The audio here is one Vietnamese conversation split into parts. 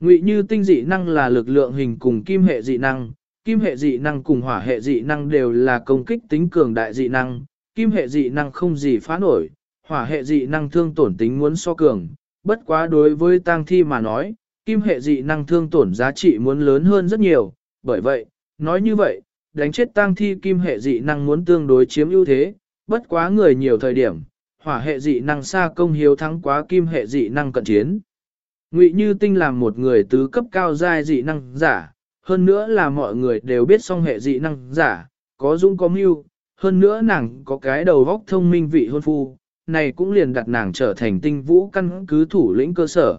Ngụy như tinh dị năng là lực lượng hình cùng kim hệ dị năng, kim hệ dị năng cùng hỏa hệ dị năng đều là công kích tính cường đại dị năng, kim hệ dị năng không gì phá nổi, hỏa hệ dị năng thương tổn tính muốn so cường, bất quá đối với tang thi mà nói, kim hệ dị năng thương tổn giá trị muốn lớn hơn rất nhiều, bởi vậy, nói như vậy, đánh chết tang thi kim hệ dị năng muốn tương đối chiếm ưu thế, bất quá người nhiều thời điểm, hỏa hệ dị năng xa công hiếu thắng quá kim hệ dị năng cận chiến. Ngụy Như Tinh làm một người tứ cấp cao giai dị năng giả, hơn nữa là mọi người đều biết song hệ dị năng giả, có dũng có mưu, hơn nữa nàng có cái đầu óc thông minh vị hôn phu, này cũng liền đặt nàng trở thành tinh vũ căn cứ thủ lĩnh cơ sở.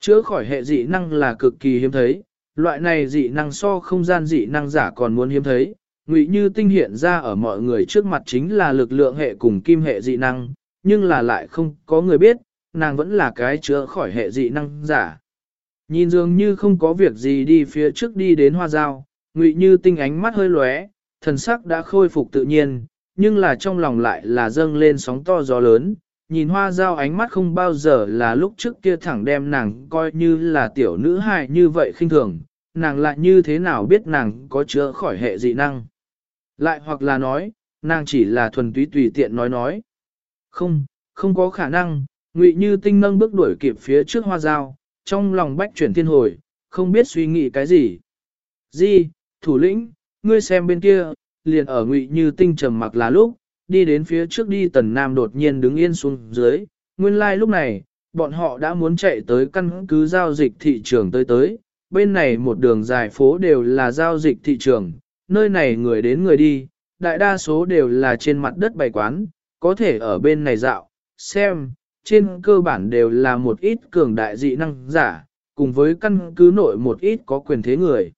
Chữa khỏi hệ dị năng là cực kỳ hiếm thấy, loại này dị năng so không gian dị năng giả còn muốn hiếm thấy, ngụy như tinh hiện ra ở mọi người trước mặt chính là lực lượng hệ cùng kim hệ dị năng, nhưng là lại không có người biết, nàng vẫn là cái chữa khỏi hệ dị năng giả. Nhìn dường như không có việc gì đi phía trước đi đến hoa dao, ngụy như tinh ánh mắt hơi lóe, thần sắc đã khôi phục tự nhiên, nhưng là trong lòng lại là dâng lên sóng to gió lớn, nhìn hoa dao ánh mắt không bao giờ là lúc trước kia thẳng đem nàng coi như là tiểu nữ hài như vậy khinh thường, nàng lại như thế nào biết nàng có chữa khỏi hệ dị năng. Lại hoặc là nói, nàng chỉ là thuần túy tùy tiện nói nói. Không, không có khả năng, ngụy như tinh nâng bước đuổi kịp phía trước hoa dao, trong lòng bách chuyển thiên hồi, không biết suy nghĩ cái gì. Di, thủ lĩnh, ngươi xem bên kia, liền ở ngụy như tinh trầm mặc là lúc, đi đến phía trước đi tần nam đột nhiên đứng yên xuống dưới, nguyên lai like lúc này, bọn họ đã muốn chạy tới căn cứ giao dịch thị trường tới tới, bên này một đường dài phố đều là giao dịch thị trường, nơi này người đến người đi, đại đa số đều là trên mặt đất bày quán, có thể ở bên này dạo, xem, trên cơ bản đều là một ít cường đại dị năng giả, cùng với căn cứ nội một ít có quyền thế người.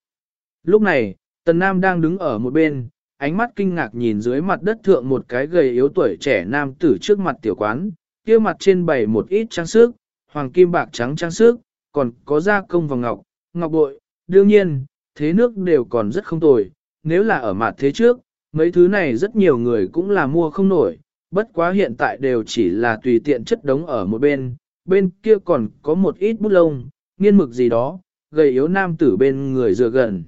Lúc này, Tần Nam đang đứng ở một bên, ánh mắt kinh ngạc nhìn dưới mặt đất thượng một cái gầy yếu tuổi trẻ nam tử trước mặt tiểu quán, kia mặt trên bày một ít trang sức, hoàng kim bạc trắng trang sức, còn có gia công vào ngọc, ngọc bội, đương nhiên, thế nước đều còn rất không tồi, nếu là ở mặt thế trước, mấy thứ này rất nhiều người cũng là mua không nổi, bất quá hiện tại đều chỉ là tùy tiện chất đống ở một bên, bên kia còn có một ít bút lông, nghiên mực gì đó, gầy yếu nam tử bên người dựa gần.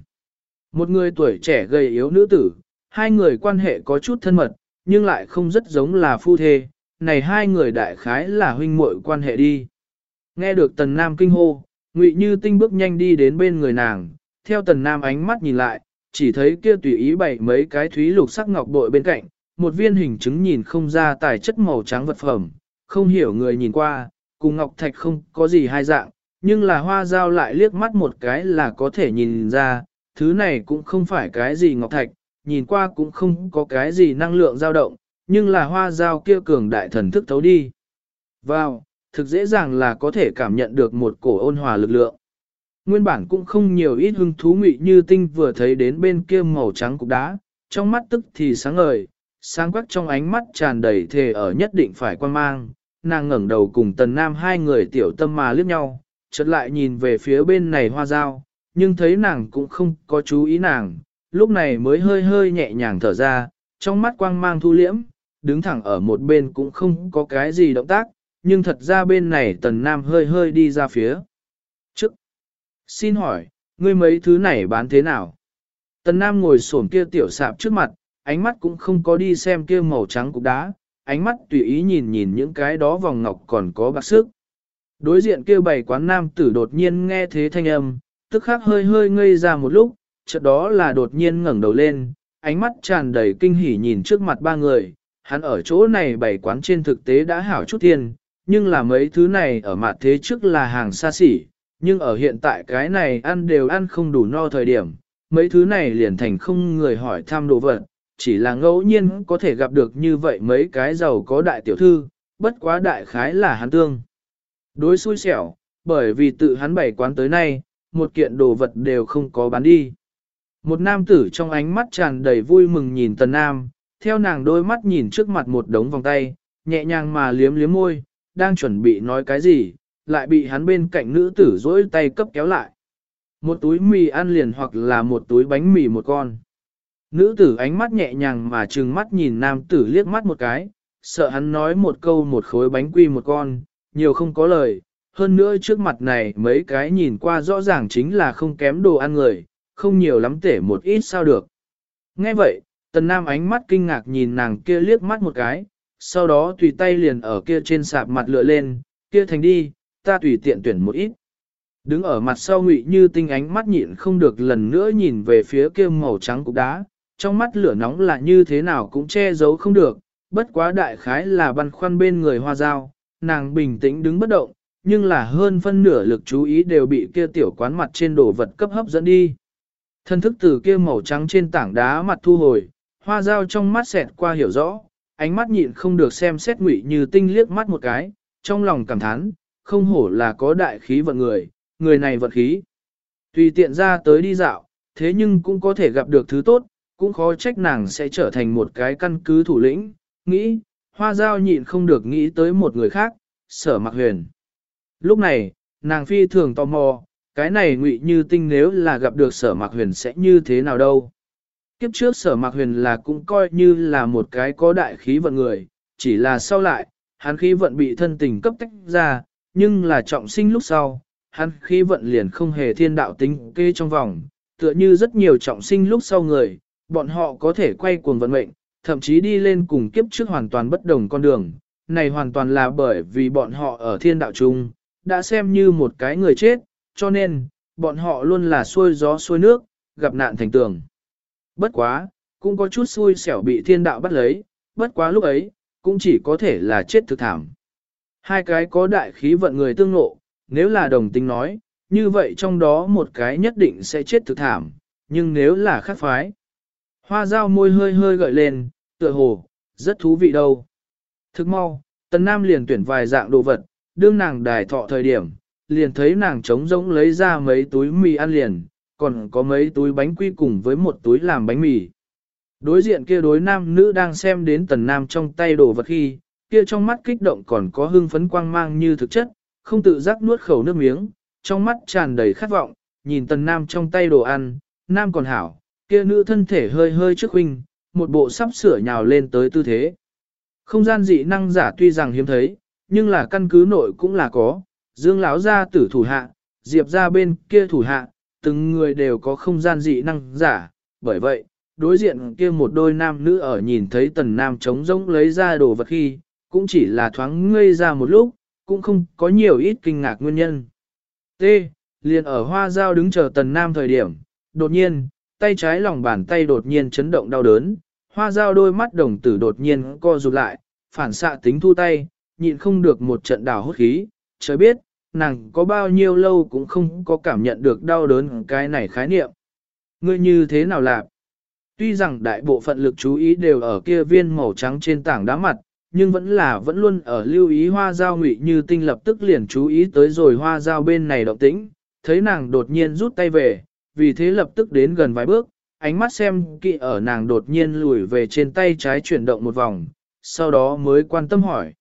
Một người tuổi trẻ gầy yếu nữ tử, hai người quan hệ có chút thân mật, nhưng lại không rất giống là phu thê, này hai người đại khái là huynh muội quan hệ đi. Nghe được tần nam kinh hô, ngụy như tinh bước nhanh đi đến bên người nàng, theo tần nam ánh mắt nhìn lại, chỉ thấy kia tùy ý bày mấy cái thúy lục sắc ngọc bội bên cạnh, một viên hình chứng nhìn không ra tài chất màu trắng vật phẩm, không hiểu người nhìn qua, cùng ngọc thạch không có gì hai dạng, nhưng là hoa dao lại liếc mắt một cái là có thể nhìn ra, thứ này cũng không phải cái gì ngọc thạch, nhìn qua cũng không có cái gì năng lượng dao động, nhưng là hoa dao kia cường đại thần thức thấu đi. Vào, thực dễ dàng là có thể cảm nhận được một cổ ôn hòa lực lượng. Nguyên bản cũng không nhiều ít hưng thú ngụy như tinh vừa thấy đến bên kia màu trắng cục đá, trong mắt tức thì sáng ngời, sáng quắc trong ánh mắt tràn đầy thề ở nhất định phải quan mang, nàng ngẩng đầu cùng tần nam hai người tiểu tâm mà liếc nhau, chợt lại nhìn về phía bên này hoa dao, nhưng thấy nàng cũng không có chú ý nàng, lúc này mới hơi hơi nhẹ nhàng thở ra, trong mắt quang mang thu liễm, đứng thẳng ở một bên cũng không có cái gì động tác, nhưng thật ra bên này tần nam hơi hơi đi ra phía. Trước, xin hỏi, ngươi mấy thứ này bán thế nào? Tần nam ngồi xổm kia tiểu sạp trước mặt, ánh mắt cũng không có đi xem kia màu trắng cục đá, ánh mắt tùy ý nhìn nhìn những cái đó vòng ngọc còn có bạc sức. Đối diện kia bảy quán nam tử đột nhiên nghe thế thanh âm, tức khắc hơi hơi ngây ra một lúc, chợt đó là đột nhiên ngẩng đầu lên, ánh mắt tràn đầy kinh hỉ nhìn trước mặt ba người, hắn ở chỗ này bảy quán trên thực tế đã hảo chút tiền, nhưng là mấy thứ này ở mặt thế trước là hàng xa xỉ, nhưng ở hiện tại cái này ăn đều ăn không đủ no thời điểm, mấy thứ này liền thành không người hỏi thăm đồ vật, chỉ là ngẫu nhiên có thể gặp được như vậy mấy cái giàu có đại tiểu thư, bất quá đại khái là hắn tương. Đối xui xẻo, bởi vì tự hắn bày quán tới nay, một kiện đồ vật đều không có bán đi. Một nam tử trong ánh mắt tràn đầy vui mừng nhìn tần nam, theo nàng đôi mắt nhìn trước mặt một đống vòng tay, nhẹ nhàng mà liếm liếm môi, đang chuẩn bị nói cái gì, lại bị hắn bên cạnh nữ tử dỗi tay cấp kéo lại. Một túi mì ăn liền hoặc là một túi bánh mì một con. Nữ tử ánh mắt nhẹ nhàng mà trừng mắt nhìn nam tử liếc mắt một cái, sợ hắn nói một câu một khối bánh quy một con, nhiều không có lời, hơn nữa trước mặt này mấy cái nhìn qua rõ ràng chính là không kém đồ ăn người, không nhiều lắm tể một ít sao được. Nghe vậy, tần nam ánh mắt kinh ngạc nhìn nàng kia liếc mắt một cái, sau đó tùy tay liền ở kia trên sạp mặt lựa lên, kia thành đi, ta tùy tiện tuyển một ít. Đứng ở mặt sau ngụy như tinh ánh mắt nhịn không được lần nữa nhìn về phía kia màu trắng cục đá, trong mắt lửa nóng là như thế nào cũng che giấu không được, bất quá đại khái là băn khoăn bên người hoa dao, nàng bình tĩnh đứng bất động, nhưng là hơn phân nửa lực chú ý đều bị kia tiểu quán mặt trên đồ vật cấp hấp dẫn đi. Thân thức từ kia màu trắng trên tảng đá mặt thu hồi, hoa dao trong mắt xẹt qua hiểu rõ, ánh mắt nhịn không được xem xét ngụy như tinh liếc mắt một cái, trong lòng cảm thán, không hổ là có đại khí vận người, người này vận khí. Tùy tiện ra tới đi dạo, thế nhưng cũng có thể gặp được thứ tốt, cũng khó trách nàng sẽ trở thành một cái căn cứ thủ lĩnh, nghĩ, hoa giao nhịn không được nghĩ tới một người khác, sở mặc huyền. Lúc này, nàng phi thường tò mò, cái này ngụy như tinh nếu là gặp được sở mặc huyền sẽ như thế nào đâu. Kiếp trước sở mặc huyền là cũng coi như là một cái có đại khí vận người, chỉ là sau lại, hắn khí vận bị thân tình cấp tách ra, nhưng là trọng sinh lúc sau, hắn khí vận liền không hề thiên đạo tính kê trong vòng, tựa như rất nhiều trọng sinh lúc sau người, bọn họ có thể quay cuồng vận mệnh, thậm chí đi lên cùng kiếp trước hoàn toàn bất đồng con đường, này hoàn toàn là bởi vì bọn họ ở thiên đạo chung, đã xem như một cái người chết, cho nên, bọn họ luôn là xuôi gió xuôi nước, gặp nạn thành tường. Bất quá, cũng có chút xui xẻo bị thiên đạo bắt lấy, bất quá lúc ấy, cũng chỉ có thể là chết thực thảm. Hai cái có đại khí vận người tương lộ, nếu là đồng tính nói, như vậy trong đó một cái nhất định sẽ chết thực thảm, nhưng nếu là khác phái. Hoa dao môi hơi hơi gợi lên, tựa hồ, rất thú vị đâu. Thức mau, tần nam liền tuyển vài dạng đồ vật, đương nàng đài thọ thời điểm, liền thấy nàng trống rỗng lấy ra mấy túi mì ăn liền, còn có mấy túi bánh quy cùng với một túi làm bánh mì. Đối diện kia đối nam nữ đang xem đến tần nam trong tay đồ vật khi, kia trong mắt kích động còn có hưng phấn quang mang như thực chất, không tự giác nuốt khẩu nước miếng, trong mắt tràn đầy khát vọng, nhìn tần nam trong tay đồ ăn, nam còn hảo, kia nữ thân thể hơi hơi trước huynh, một bộ sắp sửa nhào lên tới tư thế. Không gian dị năng giả tuy rằng hiếm thấy, nhưng là căn cứ nội cũng là có, dương lão gia tử thủ hạ, diệp ra bên kia thủ hạ, từng người đều có không gian dị năng giả, bởi vậy, đối diện kia một đôi nam nữ ở nhìn thấy tần nam trống rỗng lấy ra đồ vật khi, cũng chỉ là thoáng ngây ra một lúc, cũng không có nhiều ít kinh ngạc nguyên nhân. T. Liền ở hoa giao đứng chờ tần nam thời điểm, đột nhiên, tay trái lòng bàn tay đột nhiên chấn động đau đớn, hoa giao đôi mắt đồng tử đột nhiên co rụt lại, phản xạ tính thu tay, nhịn không được một trận đào hốt khí, trời biết, nàng có bao nhiêu lâu cũng không có cảm nhận được đau đớn cái này khái niệm. Ngươi như thế nào làm? Tuy rằng đại bộ phận lực chú ý đều ở kia viên màu trắng trên tảng đá mặt, nhưng vẫn là vẫn luôn ở lưu ý hoa dao ngụy như tinh lập tức liền chú ý tới rồi hoa dao bên này động tĩnh, thấy nàng đột nhiên rút tay về, vì thế lập tức đến gần vài bước, ánh mắt xem kỵ ở nàng đột nhiên lùi về trên tay trái chuyển động một vòng, sau đó mới quan tâm hỏi.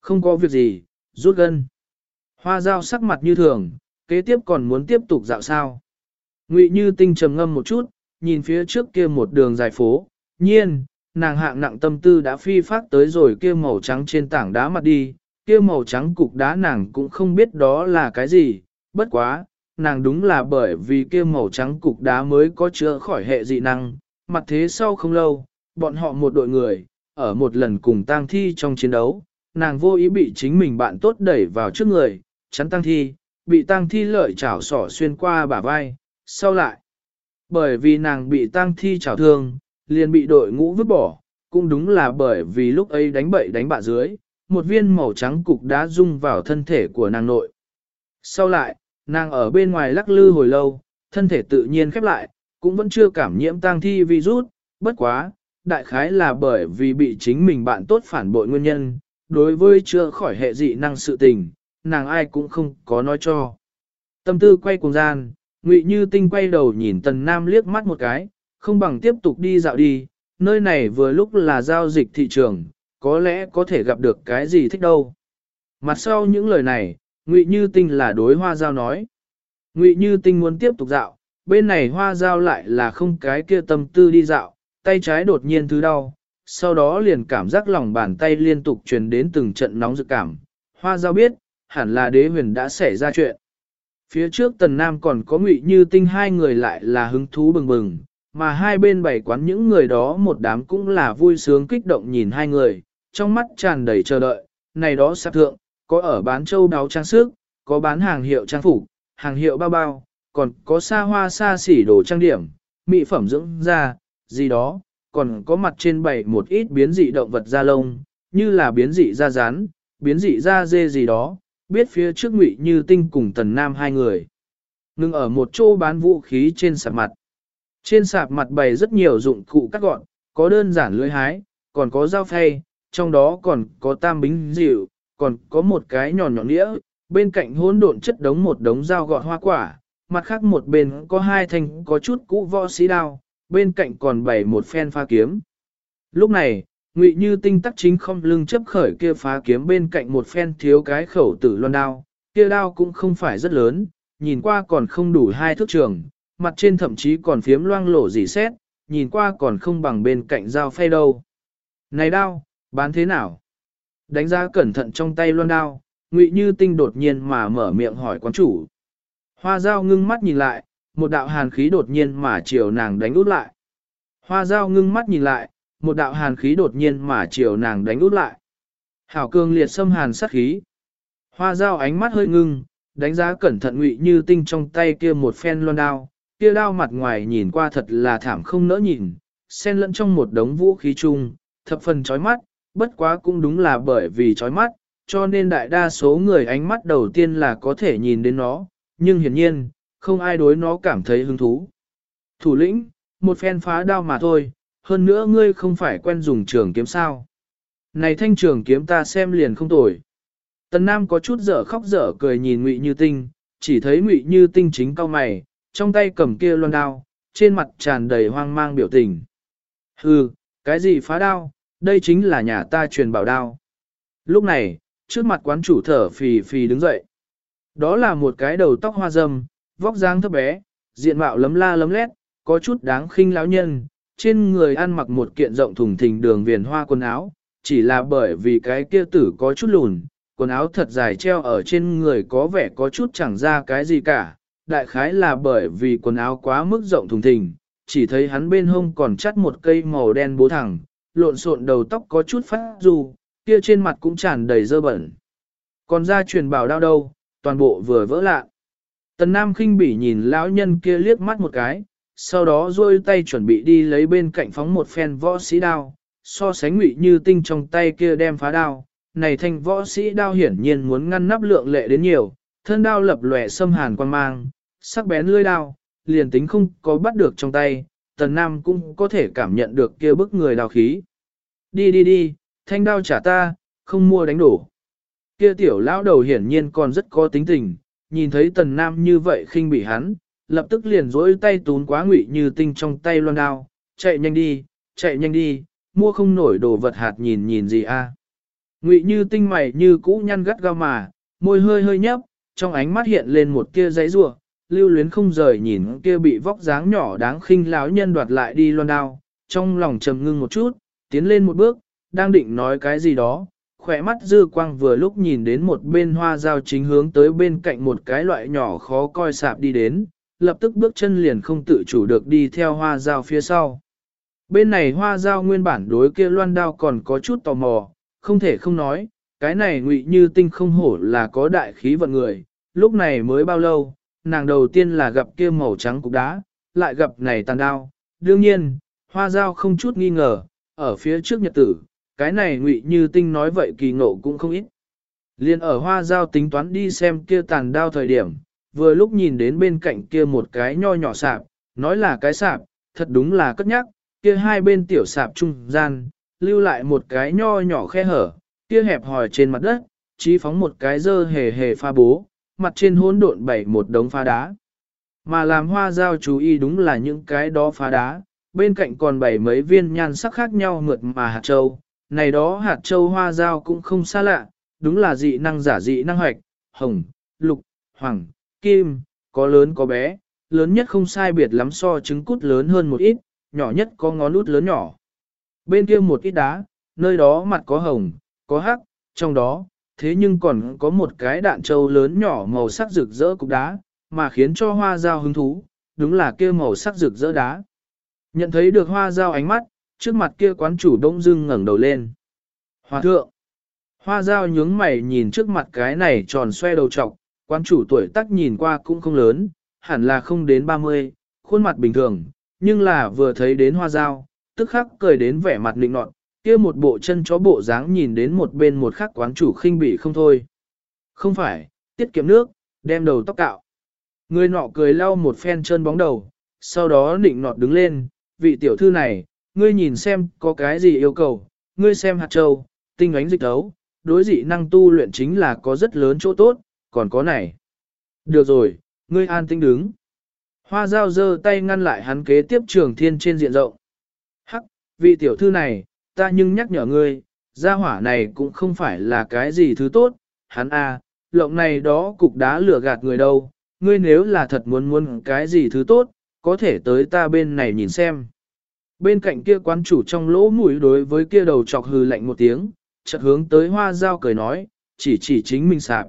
Không có việc gì, rút gân. Hoa dao sắc mặt như thường, kế tiếp còn muốn tiếp tục dạo sao. Ngụy như tinh trầm ngâm một chút, nhìn phía trước kia một đường dài phố, nhiên, nàng hạng nặng tâm tư đã phi phát tới rồi kia màu trắng trên tảng đá mặt đi, kia màu trắng cục đá nàng cũng không biết đó là cái gì, bất quá, nàng đúng là bởi vì kia màu trắng cục đá mới có chữa khỏi hệ dị năng, mặt thế sau không lâu, bọn họ một đội người, ở một lần cùng tang thi trong chiến đấu, nàng vô ý bị chính mình bạn tốt đẩy vào trước người, chắn tang thi, bị tang thi lợi chảo sỏ xuyên qua bả vai, sau lại. Bởi vì nàng bị tang thi chảo thương, liền bị đội ngũ vứt bỏ, cũng đúng là bởi vì lúc ấy đánh bậy đánh bạ dưới, một viên màu trắng cục đá rung vào thân thể của nàng nội. Sau lại, nàng ở bên ngoài lắc lư hồi lâu, thân thể tự nhiên khép lại, cũng vẫn chưa cảm nhiễm tang thi virus, bất quá, đại khái là bởi vì bị chính mình bạn tốt phản bội nguyên nhân, đối với chưa khỏi hệ dị năng sự tình, nàng ai cũng không có nói cho. Tâm tư quay cùng gian, ngụy như tinh quay đầu nhìn tần nam liếc mắt một cái, không bằng tiếp tục đi dạo đi, nơi này vừa lúc là giao dịch thị trường, có lẽ có thể gặp được cái gì thích đâu. Mặt sau những lời này, Ngụy Như Tinh là đối hoa giao nói. Ngụy Như Tinh muốn tiếp tục dạo, bên này hoa giao lại là không cái kia tâm tư đi dạo, tay trái đột nhiên thứ đau, sau đó liền cảm giác lòng bàn tay liên tục truyền đến từng trận nóng rực cảm. Hoa giao biết, hẳn là đế huyền đã xảy ra chuyện. Phía trước tần nam còn có ngụy như tinh hai người lại là hứng thú bừng bừng, mà hai bên bảy quán những người đó một đám cũng là vui sướng kích động nhìn hai người, trong mắt tràn đầy chờ đợi, này đó sạp thượng, có ở bán châu đáo trang sức, có bán hàng hiệu trang phục, hàng hiệu bao bao, còn có xa hoa xa xỉ đồ trang điểm, mỹ phẩm dưỡng da, gì đó, còn có mặt trên bày một ít biến dị động vật da lông, như là biến dị da rán, biến dị da dê gì đó, biết phía trước ngụy như tinh cùng tần nam hai người. Ngưng ở một chỗ bán vũ khí trên sạp mặt. Trên sạp mặt bày rất nhiều dụng cụ cắt gọn, có đơn giản lưỡi hái, còn có dao phay, trong đó còn có tam bính dịu, còn có một cái nhọn nhọn đĩa, bên cạnh hỗn độn chất đống một đống dao gọt hoa quả, mặt khác một bên có hai thanh có chút cũ võ sĩ đao, bên cạnh còn bày một phen pha kiếm. Lúc này, Ngụy Như Tinh tắc chính không lưng chấp khởi kia phá kiếm bên cạnh một phen thiếu cái khẩu tử loan đao, kia đao cũng không phải rất lớn, nhìn qua còn không đủ hai thước trường, mặt trên thậm chí còn phiếm loang lổ dì xét, nhìn qua còn không bằng bên cạnh dao phay đâu. Này đao, bán thế nào? Đánh giá cẩn thận trong tay loan đao, Ngụy Như Tinh đột nhiên mà mở miệng hỏi quán chủ. Hoa dao ngưng mắt nhìn lại, một đạo hàn khí đột nhiên mà chiều nàng đánh út lại. Hoa dao ngưng mắt nhìn lại, một đạo hàn khí đột nhiên mà chiều nàng đánh út lại. Hảo cương liệt xâm hàn sát khí. Hoa dao ánh mắt hơi ngưng, đánh giá cẩn thận ngụy như tinh trong tay kia một phen loan đao, kia đao mặt ngoài nhìn qua thật là thảm không nỡ nhìn, xen lẫn trong một đống vũ khí chung, thập phần chói mắt, bất quá cũng đúng là bởi vì chói mắt, cho nên đại đa số người ánh mắt đầu tiên là có thể nhìn đến nó, nhưng hiển nhiên, không ai đối nó cảm thấy hứng thú. Thủ lĩnh, một phen phá đao mà thôi, hơn nữa ngươi không phải quen dùng trường kiếm sao. Này thanh trường kiếm ta xem liền không tồi. Tần Nam có chút dở khóc dở cười nhìn Ngụy Như Tinh, chỉ thấy Ngụy Như Tinh chính cao mày, trong tay cầm kia loan đao, trên mặt tràn đầy hoang mang biểu tình. Hừ, cái gì phá đao, đây chính là nhà ta truyền bảo đao. Lúc này, trước mặt quán chủ thở phì phì đứng dậy. Đó là một cái đầu tóc hoa râm, vóc dáng thấp bé, diện mạo lấm la lấm lét, có chút đáng khinh lão nhân, trên người ăn mặc một kiện rộng thùng thình đường viền hoa quần áo, chỉ là bởi vì cái kia tử có chút lùn, quần áo thật dài treo ở trên người có vẻ có chút chẳng ra cái gì cả, đại khái là bởi vì quần áo quá mức rộng thùng thình, chỉ thấy hắn bên hông còn chắt một cây màu đen bố thẳng, lộn xộn đầu tóc có chút phát dù, kia trên mặt cũng tràn đầy dơ bẩn. Còn ra truyền bảo đao đâu, toàn bộ vừa vỡ lạ. Tần Nam khinh bỉ nhìn lão nhân kia liếc mắt một cái, sau đó duỗi tay chuẩn bị đi lấy bên cạnh phóng một phen võ sĩ đao, so sánh ngụy như tinh trong tay kia đem phá đao. Này thanh võ sĩ đao hiển nhiên muốn ngăn nắp lượng lệ đến nhiều, thân đao lập lòe xâm hàn quan mang, sắc bén lưỡi đao, liền tính không có bắt được trong tay, tần nam cũng có thể cảm nhận được kia bức người đào khí. Đi đi đi, thanh đao trả ta, không mua đánh đổ. Kia tiểu lão đầu hiển nhiên còn rất có tính tình, nhìn thấy tần nam như vậy khinh bị hắn, lập tức liền rỗi tay tún quá ngụy như tinh trong tay loan đao, chạy nhanh đi, chạy nhanh đi, mua không nổi đồ vật hạt nhìn nhìn gì a. Ngụy như tinh mày như cũ nhăn gắt gao mà, môi hơi hơi nhấp, trong ánh mắt hiện lên một kia giấy rủa lưu luyến không rời nhìn kia bị vóc dáng nhỏ đáng khinh lão nhân đoạt lại đi loan đao, trong lòng trầm ngưng một chút, tiến lên một bước, đang định nói cái gì đó, khỏe mắt dư quang vừa lúc nhìn đến một bên hoa dao chính hướng tới bên cạnh một cái loại nhỏ khó coi sạp đi đến, lập tức bước chân liền không tự chủ được đi theo hoa dao phía sau. Bên này hoa dao nguyên bản đối kia loan đao còn có chút tò mò, không thể không nói, cái này ngụy như tinh không hổ là có đại khí vận người, lúc này mới bao lâu, nàng đầu tiên là gặp kia màu trắng cục đá, lại gặp này tàn đao, đương nhiên, hoa dao không chút nghi ngờ, ở phía trước nhật tử, cái này ngụy như tinh nói vậy kỳ ngộ cũng không ít. Liên ở hoa giao tính toán đi xem kia tàn đao thời điểm, vừa lúc nhìn đến bên cạnh kia một cái nho nhỏ sạp, nói là cái sạp, thật đúng là cất nhắc, kia hai bên tiểu sạp trung gian, lưu lại một cái nho nhỏ khe hở, kia hẹp hòi trên mặt đất, chí phóng một cái dơ hề hề pha bố, mặt trên hỗn độn bảy một đống pha đá. Mà làm hoa giao chú ý đúng là những cái đó phá đá, bên cạnh còn bảy mấy viên nhan sắc khác nhau mượt mà hạt châu, này đó hạt châu hoa dao cũng không xa lạ, đúng là dị năng giả dị năng hoạch, hồng, lục, hoàng, kim, có lớn có bé, lớn nhất không sai biệt lắm so trứng cút lớn hơn một ít, nhỏ nhất có ngón út lớn nhỏ. Bên kia một ít đá, nơi đó mặt có hồng, có hắc, trong đó, thế nhưng còn có một cái đạn trâu lớn nhỏ màu sắc rực rỡ cục đá, mà khiến cho hoa dao hứng thú, đúng là kia màu sắc rực rỡ đá. Nhận thấy được hoa dao ánh mắt, trước mặt kia quán chủ đông dưng ngẩng đầu lên. Hoa thượng! Hoa dao nhướng mày nhìn trước mặt cái này tròn xoe đầu trọc, quán chủ tuổi tác nhìn qua cũng không lớn, hẳn là không đến 30, khuôn mặt bình thường, nhưng là vừa thấy đến hoa dao, tức khắc cười đến vẻ mặt nịnh nọt, kia một bộ chân chó bộ dáng nhìn đến một bên một khắc quán chủ khinh bị không thôi. Không phải, tiết kiệm nước, đem đầu tóc cạo. Người nọ cười lau một phen chân bóng đầu, sau đó nịnh nọt đứng lên, vị tiểu thư này, ngươi nhìn xem có cái gì yêu cầu, ngươi xem hạt châu, tinh ánh dịch đấu, đối dị năng tu luyện chính là có rất lớn chỗ tốt, còn có này. Được rồi, ngươi an tinh đứng. Hoa dao giơ tay ngăn lại hắn kế tiếp trường thiên trên diện rộng. Hắc, vị tiểu thư này, ta nhưng nhắc nhở ngươi, gia hỏa này cũng không phải là cái gì thứ tốt, hắn a, à, lộng này đó cục đá lửa gạt người đâu, ngươi nếu là thật muốn muốn cái gì thứ tốt, có thể tới ta bên này nhìn xem. Bên cạnh kia quán chủ trong lỗ mũi đối với kia đầu chọc hừ lạnh một tiếng, chợt hướng tới hoa dao cười nói, chỉ chỉ chính mình sạp.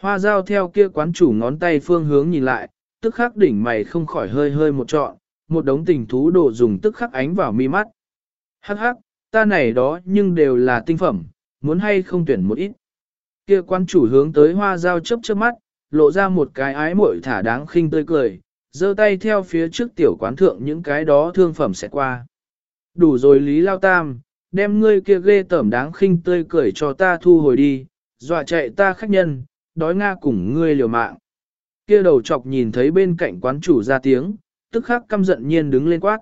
Hoa dao theo kia quán chủ ngón tay phương hướng nhìn lại, tức khắc đỉnh mày không khỏi hơi hơi một trọn, một đống tình thú đồ dùng tức khắc ánh vào mi mắt. Hắc hắc, ta này đó nhưng đều là tinh phẩm, muốn hay không tuyển một ít. Kia quan chủ hướng tới hoa dao chớp chớp mắt, lộ ra một cái ái muội thả đáng khinh tươi cười, giơ tay theo phía trước tiểu quán thượng những cái đó thương phẩm sẽ qua. Đủ rồi Lý Lao Tam, đem ngươi kia ghê tởm đáng khinh tươi cười cho ta thu hồi đi, dọa chạy ta khách nhân, đói nga cùng ngươi liều mạng. Kia đầu chọc nhìn thấy bên cạnh quán chủ ra tiếng, tức khắc căm giận nhiên đứng lên quát.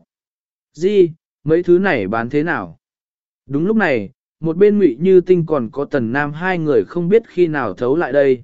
Di, mấy thứ này bán thế nào? Đúng lúc này, một bên Ngụy Như Tinh còn có Tần Nam hai người không biết khi nào thấu lại đây.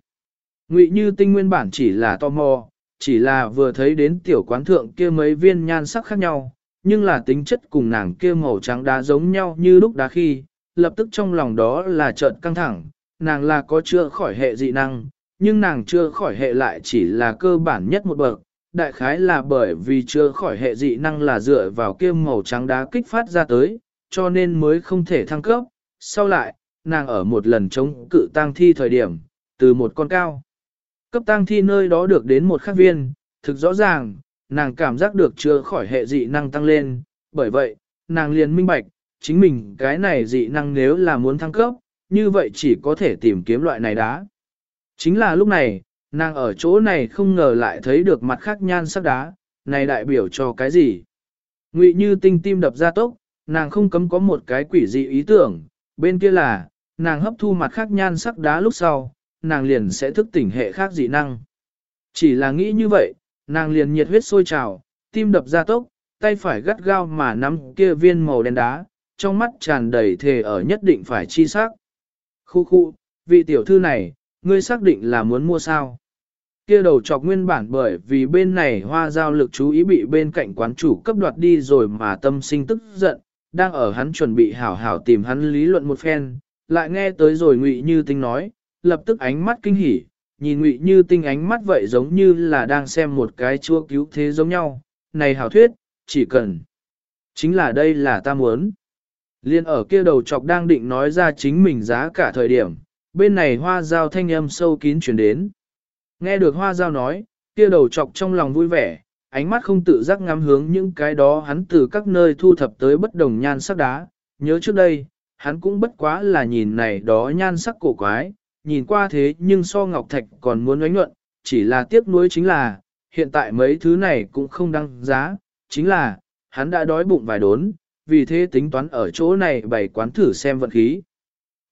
Ngụy Như Tinh nguyên bản chỉ là tò mò, chỉ là vừa thấy đến tiểu quán thượng kia mấy viên nhan sắc khác nhau, nhưng là tính chất cùng nàng kia màu trắng đá giống nhau như lúc đá khi, lập tức trong lòng đó là trợn căng thẳng, nàng là có chưa khỏi hệ dị năng, nhưng nàng chưa khỏi hệ lại chỉ là cơ bản nhất một bậc, đại khái là bởi vì chưa khỏi hệ dị năng là dựa vào kia màu trắng đá kích phát ra tới, cho nên mới không thể thăng cấp. Sau lại, nàng ở một lần chống cự tang thi thời điểm, từ một con cao. Cấp tang thi nơi đó được đến một khắc viên, thực rõ ràng, nàng cảm giác được chưa khỏi hệ dị năng tăng lên, bởi vậy, nàng liền minh bạch, chính mình cái này dị năng nếu là muốn thăng cấp, như vậy chỉ có thể tìm kiếm loại này đá. Chính là lúc này, nàng ở chỗ này không ngờ lại thấy được mặt khác nhan sắc đá, này đại biểu cho cái gì? Ngụy như tinh tim đập ra tốc, nàng không cấm có một cái quỷ dị ý tưởng, bên kia là, nàng hấp thu mặt khác nhan sắc đá lúc sau, nàng liền sẽ thức tỉnh hệ khác dị năng. Chỉ là nghĩ như vậy, nàng liền nhiệt huyết sôi trào, tim đập ra tốc, tay phải gắt gao mà nắm kia viên màu đen đá, trong mắt tràn đầy thề ở nhất định phải chi sắc. Khu khu, vị tiểu thư này, ngươi xác định là muốn mua sao? Kia đầu chọc nguyên bản bởi vì bên này hoa giao lực chú ý bị bên cạnh quán chủ cấp đoạt đi rồi mà tâm sinh tức giận, đang ở hắn chuẩn bị hảo hảo tìm hắn lý luận một phen, lại nghe tới rồi ngụy như tinh nói, lập tức ánh mắt kinh hỉ, nhìn ngụy như tinh ánh mắt vậy giống như là đang xem một cái chua cứu thế giống nhau, này hảo thuyết, chỉ cần, chính là đây là ta muốn. Liên ở kia đầu chọc đang định nói ra chính mình giá cả thời điểm, bên này hoa giao thanh âm sâu kín chuyển đến. Nghe được hoa giao nói, kia đầu chọc trong lòng vui vẻ, ánh mắt không tự giác ngắm hướng những cái đó hắn từ các nơi thu thập tới bất đồng nhan sắc đá. Nhớ trước đây, hắn cũng bất quá là nhìn này đó nhan sắc cổ quái, nhìn qua thế nhưng so ngọc thạch còn muốn oánh nhuận, chỉ là tiếc nuối chính là, hiện tại mấy thứ này cũng không đăng giá, chính là, hắn đã đói bụng vài đốn, vì thế tính toán ở chỗ này bày quán thử xem vận khí.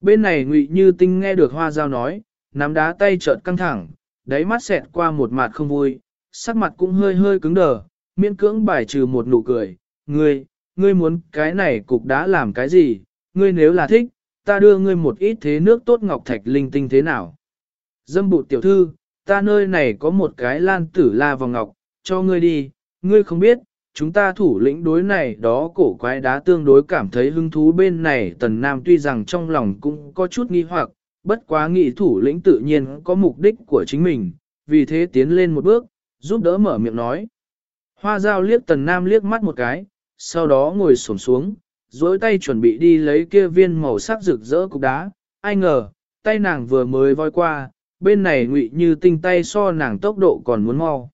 Bên này ngụy Như Tinh nghe được hoa giao nói, nắm đá tay chợt căng thẳng, đáy mắt xẹt qua một mặt không vui, sắc mặt cũng hơi hơi cứng đờ, miễn cưỡng bài trừ một nụ cười, ngươi, ngươi muốn cái này cục đá làm cái gì, ngươi nếu là thích, ta đưa ngươi một ít thế nước tốt ngọc thạch linh tinh thế nào. Dâm bụ tiểu thư, ta nơi này có một cái lan tử la vào ngọc, cho ngươi đi, ngươi không biết, chúng ta thủ lĩnh đối này đó cổ quái đá tương đối cảm thấy hứng thú bên này tần nam tuy rằng trong lòng cũng có chút nghi hoặc, bất quá nghị thủ lĩnh tự nhiên có mục đích của chính mình, vì thế tiến lên một bước, giúp đỡ mở miệng nói. Hoa dao liếc tần nam liếc mắt một cái, sau đó ngồi xổm xuống, dối tay chuẩn bị đi lấy kia viên màu sắc rực rỡ cục đá, ai ngờ, tay nàng vừa mới voi qua, bên này ngụy như tinh tay so nàng tốc độ còn muốn mau.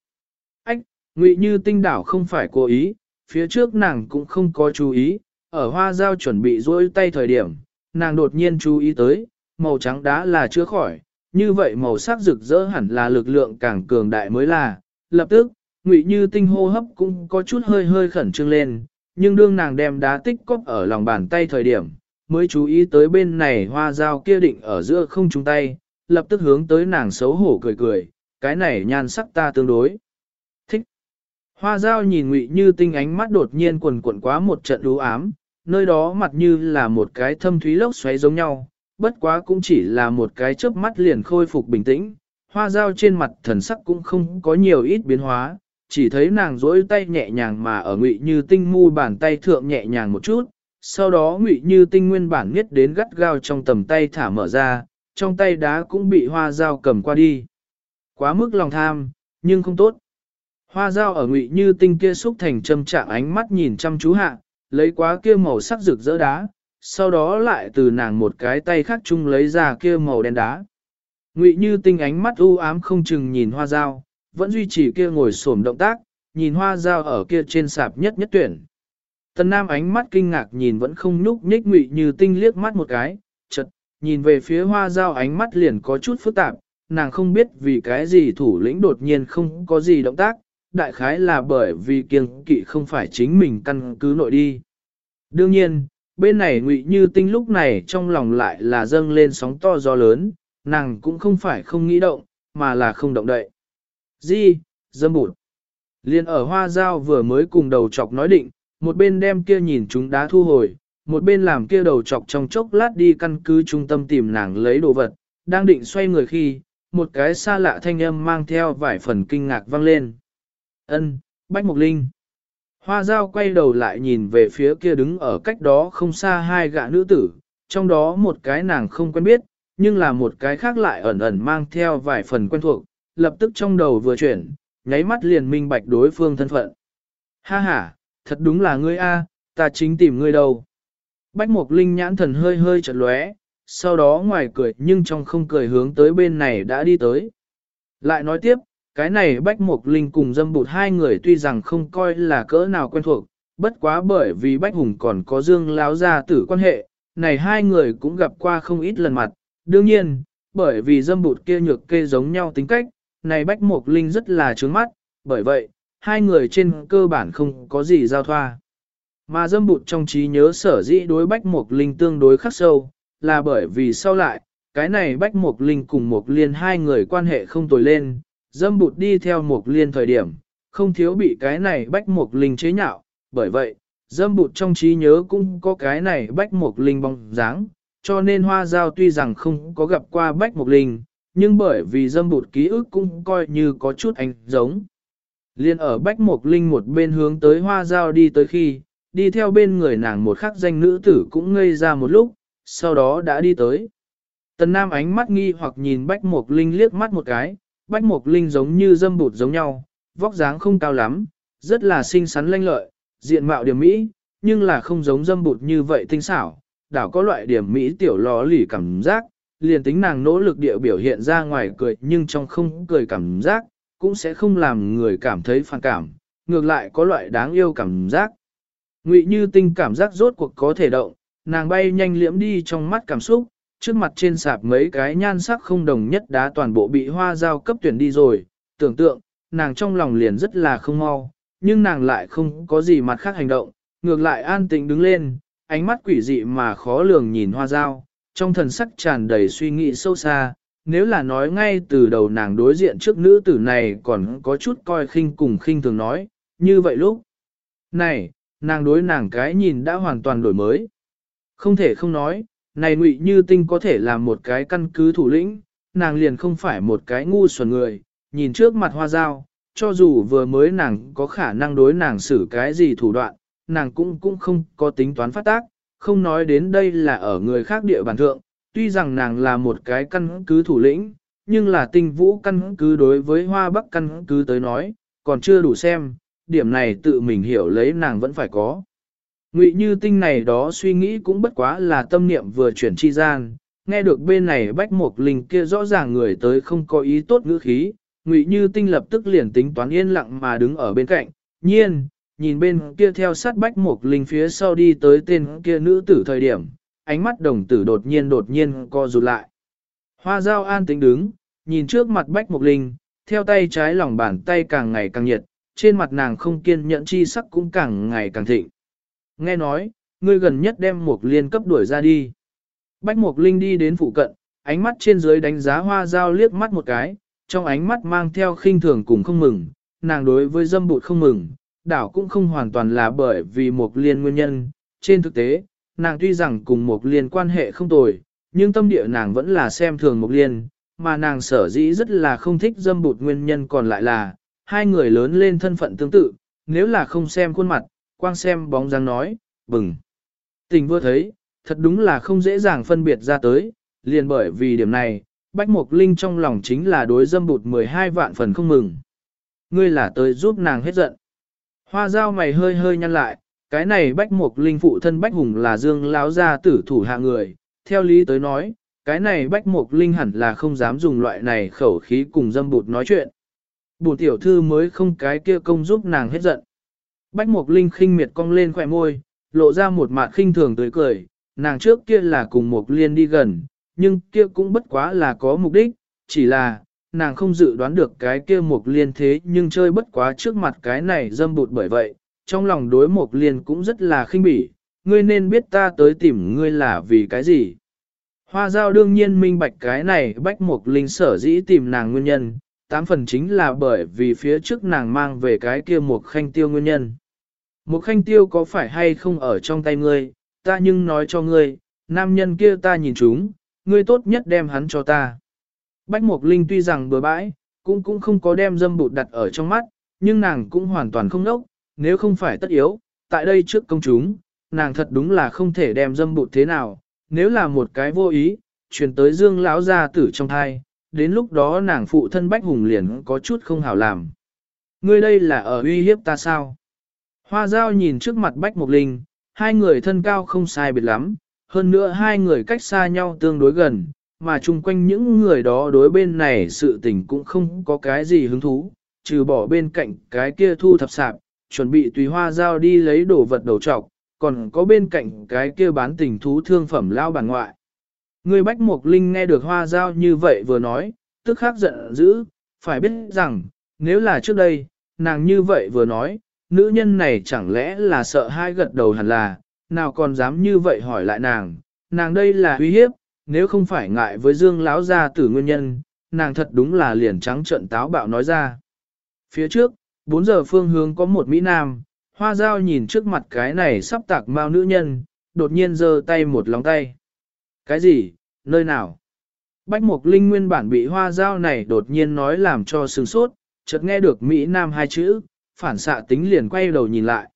Ách, ngụy như tinh đảo không phải cố ý, phía trước nàng cũng không có chú ý, ở hoa dao chuẩn bị dối tay thời điểm, nàng đột nhiên chú ý tới, màu trắng đá là chưa khỏi, như vậy màu sắc rực rỡ hẳn là lực lượng càng cường đại mới là, lập tức, ngụy như tinh hô hấp cũng có chút hơi hơi khẩn trương lên, nhưng đương nàng đem đá tích cóp ở lòng bàn tay thời điểm, mới chú ý tới bên này hoa dao kia định ở giữa không chung tay, lập tức hướng tới nàng xấu hổ cười cười, cái này nhan sắc ta tương đối. Thích. Hoa dao nhìn ngụy như tinh ánh mắt đột nhiên quần quần quá một trận đú ám, nơi đó mặt như là một cái thâm thúy lốc xoáy giống nhau, bất quá cũng chỉ là một cái chớp mắt liền khôi phục bình tĩnh. Hoa dao trên mặt thần sắc cũng không có nhiều ít biến hóa, chỉ thấy nàng duỗi tay nhẹ nhàng mà ở ngụy như tinh mu bàn tay thượng nhẹ nhàng một chút, sau đó ngụy như tinh nguyên bản nghiết đến gắt gao trong tầm tay thả mở ra, trong tay đá cũng bị hoa dao cầm qua đi. Quá mức lòng tham, nhưng không tốt. Hoa dao ở ngụy như tinh kia xúc thành châm trạng ánh mắt nhìn chăm chú hạ, lấy quá kia màu sắc rực rỡ đá, sau đó lại từ nàng một cái tay khác chung lấy ra kia màu đen đá. Ngụy như tinh ánh mắt u ám không chừng nhìn hoa dao, vẫn duy trì kia ngồi xổm động tác, nhìn hoa dao ở kia trên sạp nhất nhất tuyển. Tần Nam ánh mắt kinh ngạc nhìn vẫn không nhúc nhích ngụy như tinh liếc mắt một cái, chật, nhìn về phía hoa dao ánh mắt liền có chút phức tạp, nàng không biết vì cái gì thủ lĩnh đột nhiên không có gì động tác, đại khái là bởi vì kiêng kỵ không phải chính mình căn cứ nội đi. Đương nhiên, bên này ngụy như tinh lúc này trong lòng lại là dâng lên sóng to gió lớn, nàng cũng không phải không nghĩ động, mà là không động đậy. Di, dâm bụt. Liên ở hoa dao vừa mới cùng đầu chọc nói định, một bên đem kia nhìn chúng đá thu hồi, một bên làm kia đầu chọc trong chốc lát đi căn cứ trung tâm tìm nàng lấy đồ vật, đang định xoay người khi, một cái xa lạ thanh âm mang theo vài phần kinh ngạc vang lên. Ân, Bách Mộc Linh. Hoa dao quay đầu lại nhìn về phía kia đứng ở cách đó không xa hai gã nữ tử, trong đó một cái nàng không quen biết, nhưng là một cái khác lại ẩn ẩn mang theo vài phần quen thuộc, lập tức trong đầu vừa chuyển, nháy mắt liền minh bạch đối phương thân phận. Ha ha, thật đúng là ngươi a, ta chính tìm ngươi đâu. Bách Mộc Linh nhãn thần hơi hơi chợt lóe, sau đó ngoài cười nhưng trong không cười hướng tới bên này đã đi tới. Lại nói tiếp, cái này Bách Mộc Linh cùng dâm bụt hai người tuy rằng không coi là cỡ nào quen thuộc, bất quá bởi vì Bách Hùng còn có Dương Láo gia tử quan hệ, này hai người cũng gặp qua không ít lần mặt. Đương nhiên, bởi vì dâm bụt kia nhược kê giống nhau tính cách, này Bách Mộc Linh rất là trướng mắt, bởi vậy, hai người trên cơ bản không có gì giao thoa. Mà dâm bụt trong trí nhớ sở dĩ đối Bách Mộc Linh tương đối khắc sâu, là bởi vì sau lại, cái này Bách Mộc Linh cùng Mộc Liên hai người quan hệ không tồi lên, dâm bụt đi theo Mộc Liên thời điểm, không thiếu bị cái này Bách Mộc Linh chế nhạo, bởi vậy, dâm bụt trong trí nhớ cũng có cái này Bách Mộc Linh bóng dáng, cho nên hoa giao tuy rằng không có gặp qua Bách Mộc Linh, nhưng bởi vì dâm bụt ký ức cũng coi như có chút ánh giống. Liên ở Bách Mộc Linh một bên hướng tới hoa giao đi tới khi, đi theo bên người nàng một khắc danh nữ tử cũng ngây ra một lúc, sau đó đã đi tới. Tần Nam ánh mắt nghi hoặc nhìn Bách Mộc Linh liếc mắt một cái, Bách Mộc Linh giống như dâm bụt giống nhau, vóc dáng không cao lắm, rất là xinh xắn lanh lợi, diện mạo điểm mỹ, nhưng là không giống dâm bụt như vậy tinh xảo, đảo có loại điểm mỹ tiểu lò lì cảm giác, liền tính nàng nỗ lực địa biểu hiện ra ngoài cười nhưng trong không cười cảm giác, cũng sẽ không làm người cảm thấy phản cảm, ngược lại có loại đáng yêu cảm giác. Ngụy như tinh cảm giác rốt cuộc có thể động, nàng bay nhanh liễm đi trong mắt cảm xúc, trước mặt trên sạp mấy cái nhan sắc không đồng nhất đá toàn bộ bị hoa giao cấp tuyển đi rồi, tưởng tượng, nàng trong lòng liền rất là không mau, nhưng nàng lại không có gì mặt khác hành động, ngược lại an tĩnh đứng lên, ánh mắt quỷ dị mà khó lường nhìn hoa giao, trong thần sắc tràn đầy suy nghĩ sâu xa, nếu là nói ngay từ đầu nàng đối diện trước nữ tử này còn có chút coi khinh cùng khinh thường nói, như vậy lúc này, nàng đối nàng cái nhìn đã hoàn toàn đổi mới. Không thể không nói, này ngụy như tinh có thể làm một cái căn cứ thủ lĩnh, nàng liền không phải một cái ngu xuẩn người, nhìn trước mặt hoa dao, cho dù vừa mới nàng có khả năng đối nàng xử cái gì thủ đoạn, nàng cũng cũng không có tính toán phát tác, không nói đến đây là ở người khác địa bàn thượng, tuy rằng nàng là một cái căn cứ thủ lĩnh, nhưng là tinh vũ căn cứ đối với hoa bắc căn cứ tới nói, còn chưa đủ xem, điểm này tự mình hiểu lấy nàng vẫn phải có. Ngụy như tinh này đó suy nghĩ cũng bất quá là tâm niệm vừa chuyển chi gian, nghe được bên này bách một linh kia rõ ràng người tới không có ý tốt ngữ khí, ngụy như tinh lập tức liền tính toán yên lặng mà đứng ở bên cạnh, nhiên, nhìn bên kia theo sát bách mục linh phía sau đi tới tên kia nữ tử thời điểm, ánh mắt đồng tử đột nhiên đột nhiên co rụt lại. Hoa giao an tính đứng, nhìn trước mặt bách mục linh, theo tay trái lòng bàn tay càng ngày càng nhiệt, trên mặt nàng không kiên nhẫn chi sắc cũng càng ngày càng thịnh. Nghe nói, ngươi gần nhất đem mục liên cấp đuổi ra đi. Bách mục linh đi đến phụ cận, ánh mắt trên dưới đánh giá hoa giao liếc mắt một cái, trong ánh mắt mang theo khinh thường cùng không mừng, nàng đối với dâm bụt không mừng, đảo cũng không hoàn toàn là bởi vì một liên nguyên nhân. Trên thực tế, nàng tuy rằng cùng một liên quan hệ không tồi, nhưng tâm địa nàng vẫn là xem thường một liên, mà nàng sở dĩ rất là không thích dâm bụt nguyên nhân còn lại là, hai người lớn lên thân phận tương tự, nếu là không xem khuôn mặt, quang xem bóng dáng nói, bừng. Tình vừa thấy, thật đúng là không dễ dàng phân biệt ra tới, liền bởi vì điểm này, Bách Mục Linh trong lòng chính là đối dâm bụt 12 vạn phần không mừng. Ngươi là tới giúp nàng hết giận. Hoa dao mày hơi hơi nhăn lại, cái này Bách Mục Linh phụ thân Bách Hùng là dương láo gia tử thủ hạ người, theo lý tới nói, cái này Bách Mục Linh hẳn là không dám dùng loại này khẩu khí cùng dâm bụt nói chuyện. Bùn tiểu thư mới không cái kia công giúp nàng hết giận. Bách Mục Linh khinh miệt cong lên khỏe môi, lộ ra một mặt khinh thường tươi cười, nàng trước kia là cùng Mục Liên đi gần, nhưng kia cũng bất quá là có mục đích, chỉ là, nàng không dự đoán được cái kia Mục Liên thế nhưng chơi bất quá trước mặt cái này dâm bụt bởi vậy, trong lòng đối Mục Liên cũng rất là khinh bỉ, ngươi nên biết ta tới tìm ngươi là vì cái gì. Hoa giao đương nhiên minh bạch cái này bách Mục Linh sở dĩ tìm nàng nguyên nhân, tám phần chính là bởi vì phía trước nàng mang về cái kia mục khanh tiêu nguyên nhân. mục khanh tiêu có phải hay không ở trong tay ngươi, ta nhưng nói cho ngươi, nam nhân kia ta nhìn chúng, ngươi tốt nhất đem hắn cho ta. Bách Mục Linh tuy rằng bừa bãi, cũng cũng không có đem dâm bụt đặt ở trong mắt, nhưng nàng cũng hoàn toàn không nốc, nếu không phải tất yếu, tại đây trước công chúng, nàng thật đúng là không thể đem dâm bụt thế nào, nếu là một cái vô ý, truyền tới dương lão gia tử trong thai, đến lúc đó nàng phụ thân Bách Hùng liền có chút không hảo làm. Ngươi đây là ở uy hiếp ta sao? Hoa giao nhìn trước mặt Bách Mục Linh, hai người thân cao không sai biệt lắm, hơn nữa hai người cách xa nhau tương đối gần, mà chung quanh những người đó đối bên này sự tình cũng không có cái gì hứng thú, trừ bỏ bên cạnh cái kia thu thập sạp, chuẩn bị tùy hoa giao đi lấy đồ vật đầu trọc, còn có bên cạnh cái kia bán tình thú thương phẩm lao bản ngoại. Người Bách Mục Linh nghe được hoa giao như vậy vừa nói, tức khắc giận dữ, phải biết rằng, nếu là trước đây, nàng như vậy vừa nói, nữ nhân này chẳng lẽ là sợ hai gật đầu hẳn là, nào còn dám như vậy hỏi lại nàng, nàng đây là uy hiếp, nếu không phải ngại với dương lão gia tử nguyên nhân, nàng thật đúng là liền trắng trợn táo bạo nói ra. Phía trước, 4 giờ phương hướng có một Mỹ Nam, hoa dao nhìn trước mặt cái này sắp tạc mau nữ nhân, đột nhiên giơ tay một lòng tay. Cái gì, nơi nào? Bách Mục Linh nguyên bản bị hoa dao này đột nhiên nói làm cho sừng sốt, chợt nghe được Mỹ Nam hai chữ, phản xạ tính liền quay đầu nhìn lại.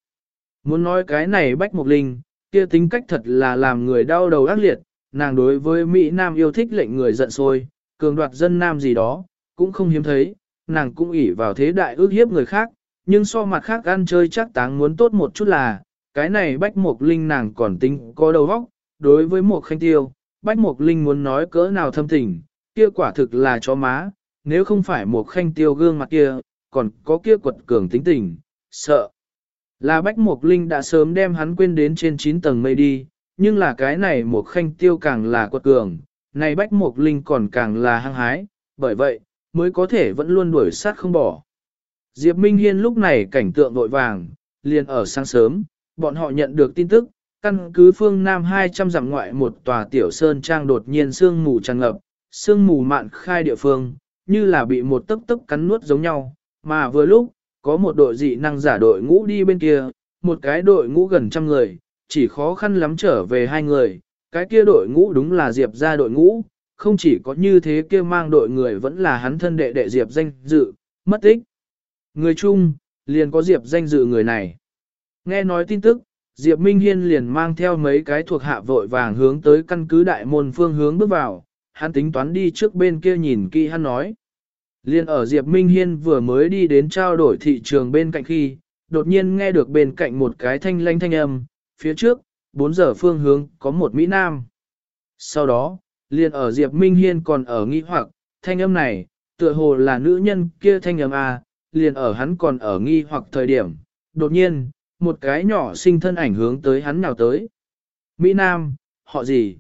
Muốn nói cái này Bách Mục Linh, kia tính cách thật là làm người đau đầu ác liệt, nàng đối với Mỹ Nam yêu thích lệnh người giận sôi, cường đoạt dân Nam gì đó, cũng không hiếm thấy, nàng cũng ỷ vào thế đại ước hiếp người khác, nhưng so mặt khác ăn chơi chắc táng muốn tốt một chút là, cái này Bách mộc Linh nàng còn tính có đầu óc, đối với một khanh tiêu, Bách mộc Linh muốn nói cỡ nào thâm tình, kia quả thực là chó má, nếu không phải một khanh tiêu gương mặt kia, còn có kia quật cường tính tình, sợ. Là Bách mộc Linh đã sớm đem hắn quên đến trên 9 tầng mây đi, nhưng là cái này một khanh tiêu càng là quật cường, này Bách Mục Linh còn càng là hăng hái, bởi vậy, mới có thể vẫn luôn đuổi sát không bỏ. Diệp Minh Hiên lúc này cảnh tượng vội vàng, liền ở sáng sớm, bọn họ nhận được tin tức, căn cứ phương Nam 200 dặm ngoại một tòa tiểu sơn trang đột nhiên sương mù tràn ngập, sương mù mạn khai địa phương, như là bị một tấc tấc cắn nuốt giống nhau, mà vừa lúc, có một đội dị năng giả đội ngũ đi bên kia, một cái đội ngũ gần trăm người, chỉ khó khăn lắm trở về hai người, cái kia đội ngũ đúng là Diệp ra đội ngũ, không chỉ có như thế kia mang đội người vẫn là hắn thân đệ đệ Diệp danh dự, mất tích. Người chung, liền có Diệp danh dự người này. Nghe nói tin tức, Diệp Minh Hiên liền mang theo mấy cái thuộc hạ vội vàng hướng tới căn cứ đại môn phương hướng bước vào, hắn tính toán đi trước bên kia nhìn kỹ hắn nói. Liên ở Diệp Minh Hiên vừa mới đi đến trao đổi thị trường bên cạnh khi, đột nhiên nghe được bên cạnh một cái thanh lanh thanh âm, phía trước, 4 giờ phương hướng có một Mỹ Nam. Sau đó, liền ở Diệp Minh Hiên còn ở nghi hoặc, thanh âm này, tựa hồ là nữ nhân kia thanh âm A, liền ở hắn còn ở nghi hoặc thời điểm, đột nhiên, một cái nhỏ sinh thân ảnh hướng tới hắn nào tới. Mỹ Nam, họ gì?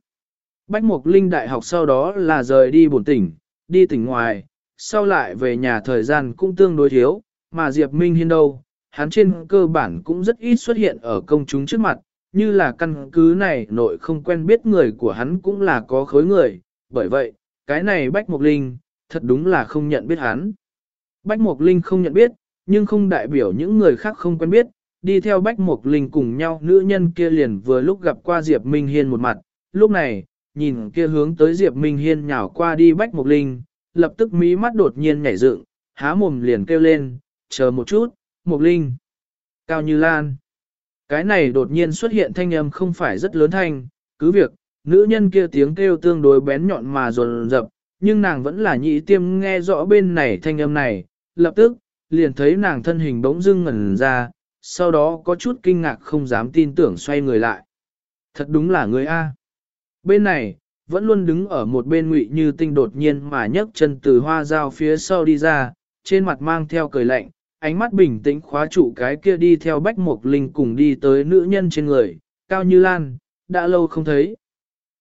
Bách Mục Linh Đại học sau đó là rời đi bổn tỉnh, đi tỉnh ngoài, sau lại về nhà thời gian cũng tương đối thiếu, mà Diệp Minh Hiên đâu, hắn trên cơ bản cũng rất ít xuất hiện ở công chúng trước mặt, như là căn cứ này nội không quen biết người của hắn cũng là có khối người, bởi vậy, cái này Bách Mục Linh, thật đúng là không nhận biết hắn. Bách Mục Linh không nhận biết, nhưng không đại biểu những người khác không quen biết, đi theo Bách Mục Linh cùng nhau nữ nhân kia liền vừa lúc gặp qua Diệp Minh Hiên một mặt, lúc này, nhìn kia hướng tới Diệp Minh Hiên nhào qua đi Bách Mục Linh, lập tức mí mắt đột nhiên nhảy dựng, há mồm liền kêu lên, chờ một chút, Mục Linh, Cao Như Lan. Cái này đột nhiên xuất hiện thanh âm không phải rất lớn thanh, cứ việc, nữ nhân kia tiếng kêu tương đối bén nhọn mà dồn dập, nhưng nàng vẫn là nhị tiêm nghe rõ bên này thanh âm này, lập tức, liền thấy nàng thân hình bỗng dưng ngẩn ra, sau đó có chút kinh ngạc không dám tin tưởng xoay người lại. Thật đúng là người A. Bên này, vẫn luôn đứng ở một bên ngụy như tinh đột nhiên mà nhấc chân từ hoa dao phía sau đi ra, trên mặt mang theo cười lạnh, ánh mắt bình tĩnh khóa trụ cái kia đi theo bách mục linh cùng đi tới nữ nhân trên người, cao như lan, đã lâu không thấy.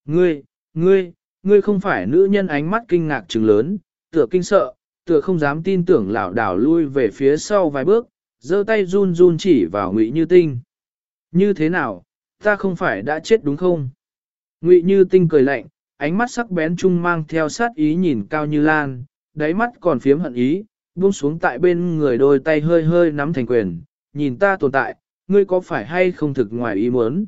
Ngươi, ngươi, ngươi không phải nữ nhân ánh mắt kinh ngạc trừng lớn, tựa kinh sợ, tựa không dám tin tưởng lảo đảo lui về phía sau vài bước, giơ tay run run chỉ vào ngụy như tinh. Như thế nào, ta không phải đã chết đúng không? Ngụy như tinh cười lạnh, ánh mắt sắc bén chung mang theo sát ý nhìn cao như lan, đáy mắt còn phiếm hận ý, buông xuống tại bên người đôi tay hơi hơi nắm thành quyền, nhìn ta tồn tại, ngươi có phải hay không thực ngoài ý muốn?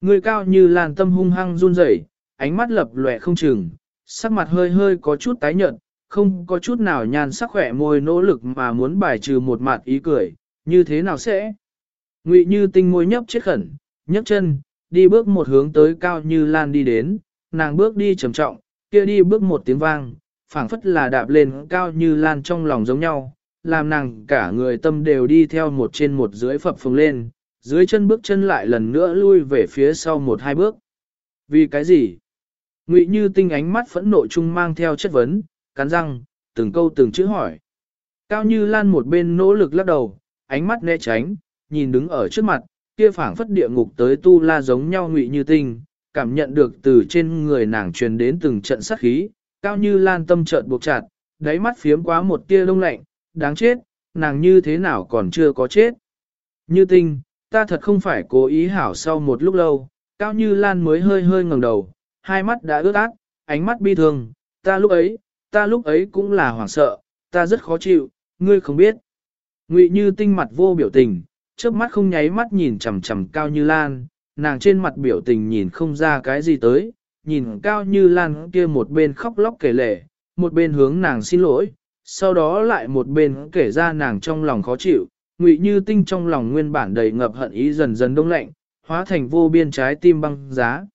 Ngươi cao như lan tâm hung hăng run rẩy, ánh mắt lập lòe không chừng, sắc mặt hơi hơi có chút tái nhợt, không có chút nào nhan sắc khỏe môi nỗ lực mà muốn bài trừ một mặt ý cười, như thế nào sẽ? Ngụy như tinh môi nhấp chết khẩn, nhấc chân, đi bước một hướng tới cao như lan đi đến, nàng bước đi trầm trọng, kia đi bước một tiếng vang, phảng phất là đạp lên cao như lan trong lòng giống nhau, làm nàng cả người tâm đều đi theo một trên một dưới phập phồng lên, dưới chân bước chân lại lần nữa lui về phía sau một hai bước. Vì cái gì? Ngụy như tinh ánh mắt phẫn nộ chung mang theo chất vấn, cắn răng, từng câu từng chữ hỏi. Cao như lan một bên nỗ lực lắc đầu, ánh mắt né tránh, nhìn đứng ở trước mặt, kia phảng phất địa ngục tới tu la giống nhau ngụy như tinh, cảm nhận được từ trên người nàng truyền đến từng trận sát khí, cao như lan tâm trợn buộc chặt, đáy mắt phiếm quá một tia đông lạnh, đáng chết, nàng như thế nào còn chưa có chết. Như tinh, ta thật không phải cố ý hảo sau một lúc lâu, cao như lan mới hơi hơi ngẩng đầu, hai mắt đã ướt át, ánh mắt bi thương, ta lúc ấy, ta lúc ấy cũng là hoảng sợ, ta rất khó chịu, ngươi không biết. Ngụy như tinh mặt vô biểu tình, trước mắt không nháy mắt nhìn chằm chằm cao như lan, nàng trên mặt biểu tình nhìn không ra cái gì tới, nhìn cao như lan kia một bên khóc lóc kể lể, một bên hướng nàng xin lỗi, sau đó lại một bên kể ra nàng trong lòng khó chịu, ngụy như tinh trong lòng nguyên bản đầy ngập hận ý dần dần đông lạnh, hóa thành vô biên trái tim băng giá.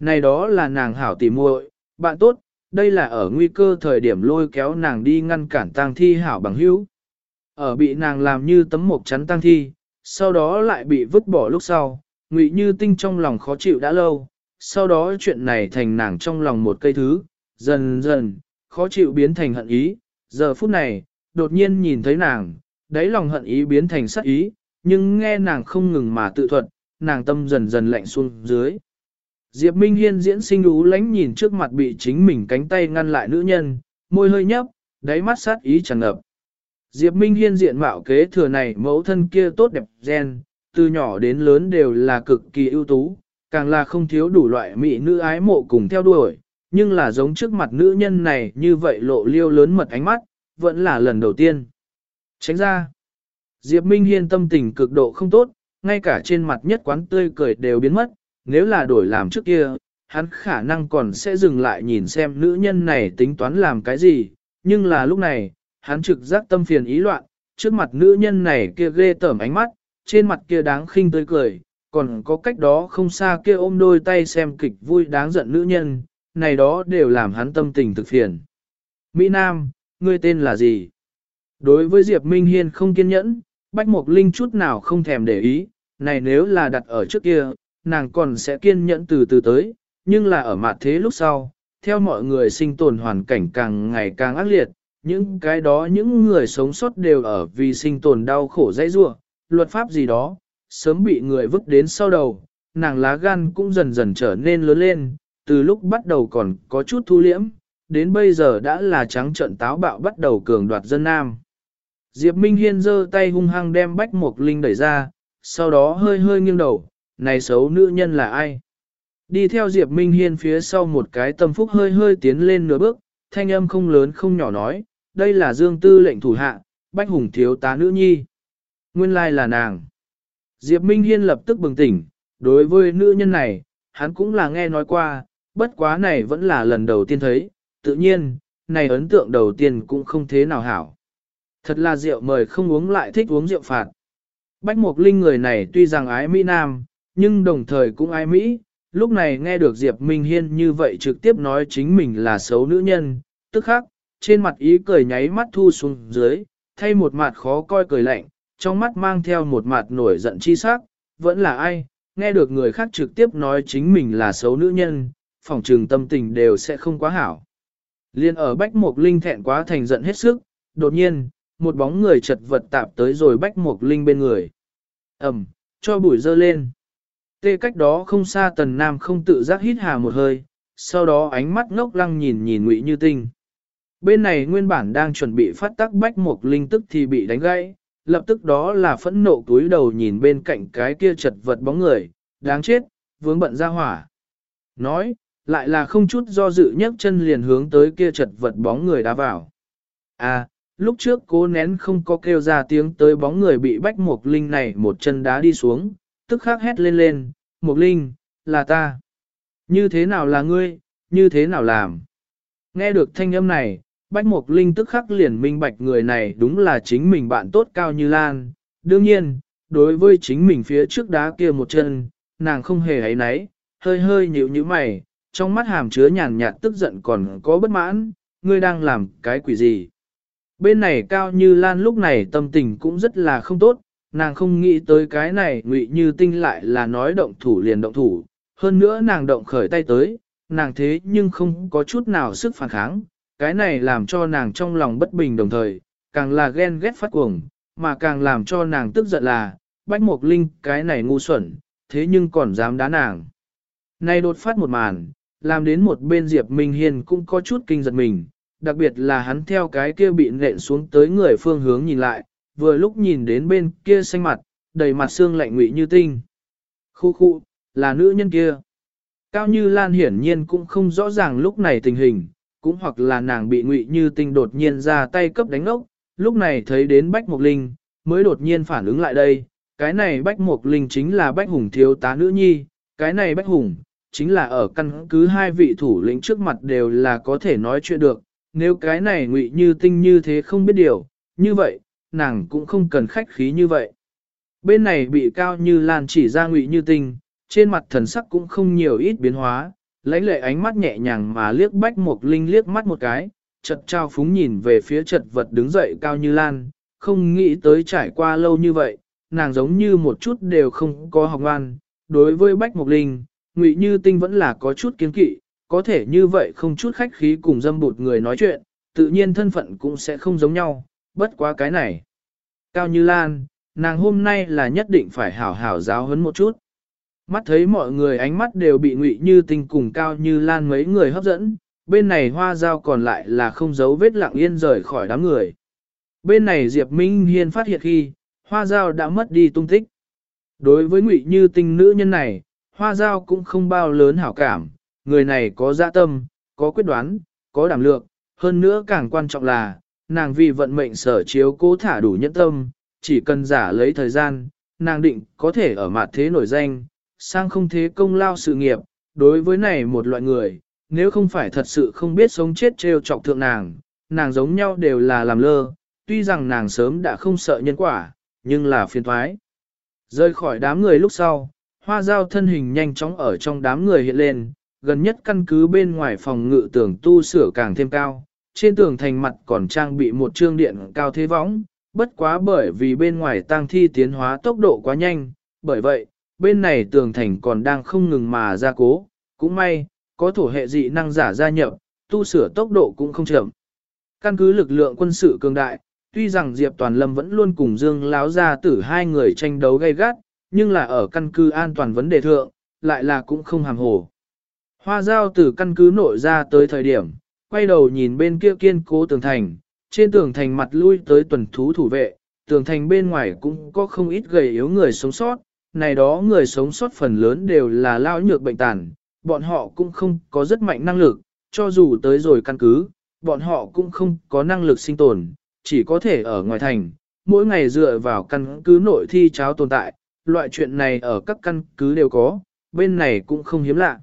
Này đó là nàng hảo tỉ muội, bạn tốt, đây là ở nguy cơ thời điểm lôi kéo nàng đi ngăn cản tang thi hảo bằng hữu. Ở bị nàng làm như tấm mộc chắn tang thi, sau đó lại bị vứt bỏ lúc sau, ngụy như tinh trong lòng khó chịu đã lâu, sau đó chuyện này thành nàng trong lòng một cây thứ, dần dần, khó chịu biến thành hận ý, giờ phút này, đột nhiên nhìn thấy nàng, đáy lòng hận ý biến thành sát ý, nhưng nghe nàng không ngừng mà tự thuật, nàng tâm dần dần lạnh xuống dưới. Diệp Minh Hiên diễn sinh ú lánh nhìn trước mặt bị chính mình cánh tay ngăn lại nữ nhân, môi hơi nhấp, đáy mắt sát ý tràn ngập. Diệp Minh Hiên diện mạo kế thừa này mẫu thân kia tốt đẹp gen, từ nhỏ đến lớn đều là cực kỳ ưu tú, càng là không thiếu đủ loại mỹ nữ ái mộ cùng theo đuổi, nhưng là giống trước mặt nữ nhân này như vậy lộ liêu lớn mật ánh mắt, vẫn là lần đầu tiên. Tránh ra, Diệp Minh Hiên tâm tình cực độ không tốt, ngay cả trên mặt nhất quán tươi cười đều biến mất, nếu là đổi làm trước kia, hắn khả năng còn sẽ dừng lại nhìn xem nữ nhân này tính toán làm cái gì, nhưng là lúc này, hắn trực giác tâm phiền ý loạn, trước mặt nữ nhân này kia ghê tởm ánh mắt, trên mặt kia đáng khinh tươi cười, còn có cách đó không xa kia ôm đôi tay xem kịch vui đáng giận nữ nhân, này đó đều làm hắn tâm tình thực phiền. Mỹ Nam, ngươi tên là gì? Đối với Diệp Minh Hiên không kiên nhẫn, Bách Mộc Linh chút nào không thèm để ý, này nếu là đặt ở trước kia, nàng còn sẽ kiên nhẫn từ từ tới, nhưng là ở mặt thế lúc sau, theo mọi người sinh tồn hoàn cảnh càng ngày càng ác liệt, những cái đó những người sống sót đều ở vì sinh tồn đau khổ dãy rua, luật pháp gì đó, sớm bị người vứt đến sau đầu, nàng lá gan cũng dần dần trở nên lớn lên, từ lúc bắt đầu còn có chút thu liễm, đến bây giờ đã là trắng trận táo bạo bắt đầu cường đoạt dân nam. Diệp Minh Hiên giơ tay hung hăng đem Bách Mộc Linh đẩy ra, sau đó hơi hơi nghiêng đầu, này xấu nữ nhân là ai? Đi theo Diệp Minh Hiên phía sau một cái tâm phúc hơi hơi tiến lên nửa bước, thanh âm không lớn không nhỏ nói, đây là Dương Tư lệnh thủ hạ, Bách Hùng thiếu tá nữ nhi. Nguyên lai là nàng. Diệp Minh Hiên lập tức bừng tỉnh, đối với nữ nhân này, hắn cũng là nghe nói qua, bất quá này vẫn là lần đầu tiên thấy, tự nhiên, này ấn tượng đầu tiên cũng không thế nào hảo. Thật là rượu mời không uống lại thích uống rượu phạt. Bách Mục Linh người này tuy rằng ái Mỹ Nam, nhưng đồng thời cũng ái Mỹ, lúc này nghe được Diệp Minh Hiên như vậy trực tiếp nói chính mình là xấu nữ nhân, tức khắc, trên mặt ý cười nháy mắt thu xuống dưới, thay một mặt khó coi cười lạnh, trong mắt mang theo một mặt nổi giận chi sắc, vẫn là ai, nghe được người khác trực tiếp nói chính mình là xấu nữ nhân, phòng trường tâm tình đều sẽ không quá hảo. Liên ở Bách Mục Linh thẹn quá thành giận hết sức, đột nhiên, một bóng người chật vật tạp tới rồi Bách Mục Linh bên người. Ẩm, cho bụi dơ lên. Tê cách đó không xa tần nam không tự giác hít hà một hơi, sau đó ánh mắt ngốc lăng nhìn nhìn ngụy như tinh. Bên này nguyên bản đang chuẩn bị phát tắc Bách Mục Linh tức thì bị đánh gãy, lập tức đó là phẫn nộ túi đầu nhìn bên cạnh cái kia chật vật bóng người, đáng chết, vướng bận ra hỏa. Nói, lại là không chút do dự nhấc chân liền hướng tới kia chật vật bóng người đá vào. À, lúc trước cố nén không có kêu ra tiếng tới bóng người bị bách mục linh này một chân đá đi xuống, tức khắc hét lên lên, mục linh, là ta. Như thế nào là ngươi, như thế nào làm? Nghe được thanh âm này, bách mục linh tức khắc liền minh bạch người này đúng là chính mình bạn tốt cao như Lan. Đương nhiên, đối với chính mình phía trước đá kia một chân, nàng không hề ấy náy, hơi hơi nhíu như mày, trong mắt hàm chứa nhàn nhạt tức giận còn có bất mãn, ngươi đang làm cái quỷ gì. Bên này cao như lan lúc này tâm tình cũng rất là không tốt, nàng không nghĩ tới cái này ngụy như tinh lại là nói động thủ liền động thủ, hơn nữa nàng động khởi tay tới, nàng thế nhưng không có chút nào sức phản kháng, cái này làm cho nàng trong lòng bất bình đồng thời, càng là ghen ghét phát cuồng, mà càng làm cho nàng tức giận là, bách mục linh cái này ngu xuẩn, thế nhưng còn dám đá nàng. Này đột phát một màn, làm đến một bên Diệp Minh Hiên cũng có chút kinh giật mình, đặc biệt là hắn theo cái kia bị nện xuống tới người phương hướng nhìn lại, vừa lúc nhìn đến bên kia xanh mặt, đầy mặt xương lạnh ngụy như tinh. Khu khu, là nữ nhân kia. Cao Như Lan hiển nhiên cũng không rõ ràng lúc này tình hình, cũng hoặc là nàng bị ngụy như tinh đột nhiên ra tay cấp đánh ốc, lúc này thấy đến Bách Mộc Linh, mới đột nhiên phản ứng lại đây, cái này Bách Mộc Linh chính là Bách Hùng thiếu tá nữ nhi, cái này Bách Hùng, chính là ở căn cứ hai vị thủ lĩnh trước mặt đều là có thể nói chuyện được, nếu cái này ngụy như tinh như thế không biết điều, như vậy, nàng cũng không cần khách khí như vậy. Bên này bị cao như lan chỉ ra ngụy như tinh, trên mặt thần sắc cũng không nhiều ít biến hóa, lấy lệ ánh mắt nhẹ nhàng mà liếc bách một linh liếc mắt một cái, chật trao phúng nhìn về phía chật vật đứng dậy cao như lan, không nghĩ tới trải qua lâu như vậy, nàng giống như một chút đều không có học ngoan. Đối với bách mục linh, ngụy như tinh vẫn là có chút kiến kỵ, có thể như vậy không chút khách khí cùng dâm bụt người nói chuyện, tự nhiên thân phận cũng sẽ không giống nhau, bất quá cái này. Cao Như Lan, nàng hôm nay là nhất định phải hảo hảo giáo huấn một chút. Mắt thấy mọi người ánh mắt đều bị ngụy như tinh cùng Cao Như Lan mấy người hấp dẫn, bên này hoa dao còn lại là không giấu vết lặng yên rời khỏi đám người. Bên này Diệp Minh Hiên phát hiện khi, hoa dao đã mất đi tung tích. Đối với ngụy như tinh nữ nhân này, hoa dao cũng không bao lớn hảo cảm, người này có dạ tâm, có quyết đoán, có đảm lượng, hơn nữa càng quan trọng là, nàng vì vận mệnh sở chiếu cố thả đủ nhẫn tâm, chỉ cần giả lấy thời gian, nàng định có thể ở mặt thế nổi danh, sang không thế công lao sự nghiệp, đối với này một loại người, nếu không phải thật sự không biết sống chết trêu chọc thượng nàng, nàng giống nhau đều là làm lơ, tuy rằng nàng sớm đã không sợ nhân quả, nhưng là phiền thoái. Rơi khỏi đám người lúc sau, hoa dao thân hình nhanh chóng ở trong đám người hiện lên, gần nhất căn cứ bên ngoài phòng ngự tường tu sửa càng thêm cao, trên tường thành mặt còn trang bị một trương điện cao thế võng, bất quá bởi vì bên ngoài tang thi tiến hóa tốc độ quá nhanh, bởi vậy, bên này tường thành còn đang không ngừng mà ra cố, cũng may, có thổ hệ dị năng giả gia nhập, tu sửa tốc độ cũng không chậm. Căn cứ lực lượng quân sự cường đại, tuy rằng Diệp Toàn Lâm vẫn luôn cùng Dương Láo gia tử hai người tranh đấu gay gắt, nhưng là ở căn cứ an toàn vấn đề thượng, lại là cũng không hàm hồ. Hoa giao từ căn cứ nội ra tới thời điểm, quay đầu nhìn bên kia kiên cố tường thành, trên tường thành mặt lui tới tuần thú thủ vệ, tường thành bên ngoài cũng có không ít gầy yếu người sống sót, này đó người sống sót phần lớn đều là lao nhược bệnh tàn, bọn họ cũng không có rất mạnh năng lực, cho dù tới rồi căn cứ, bọn họ cũng không có năng lực sinh tồn, chỉ có thể ở ngoài thành, mỗi ngày dựa vào căn cứ nội thi cháo tồn tại, loại chuyện này ở các căn cứ đều có, bên này cũng không hiếm lạ.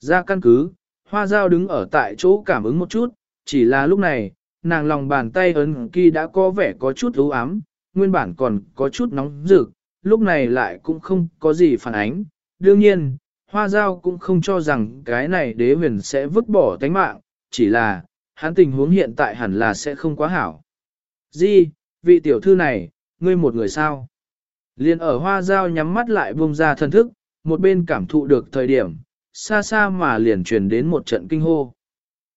Ra căn cứ, hoa dao đứng ở tại chỗ cảm ứng một chút, chỉ là lúc này, nàng lòng bàn tay ấn kỳ đã có vẻ có chút ưu ám, nguyên bản còn có chút nóng rực, lúc này lại cũng không có gì phản ánh. Đương nhiên, hoa giao cũng không cho rằng cái này đế huyền sẽ vứt bỏ tánh mạng, chỉ là, hắn tình huống hiện tại hẳn là sẽ không quá hảo. Di, vị tiểu thư này, ngươi một người sao? Liên ở hoa giao nhắm mắt lại buông ra thân thức, một bên cảm thụ được thời điểm, xa xa mà liền truyền đến một trận kinh hô.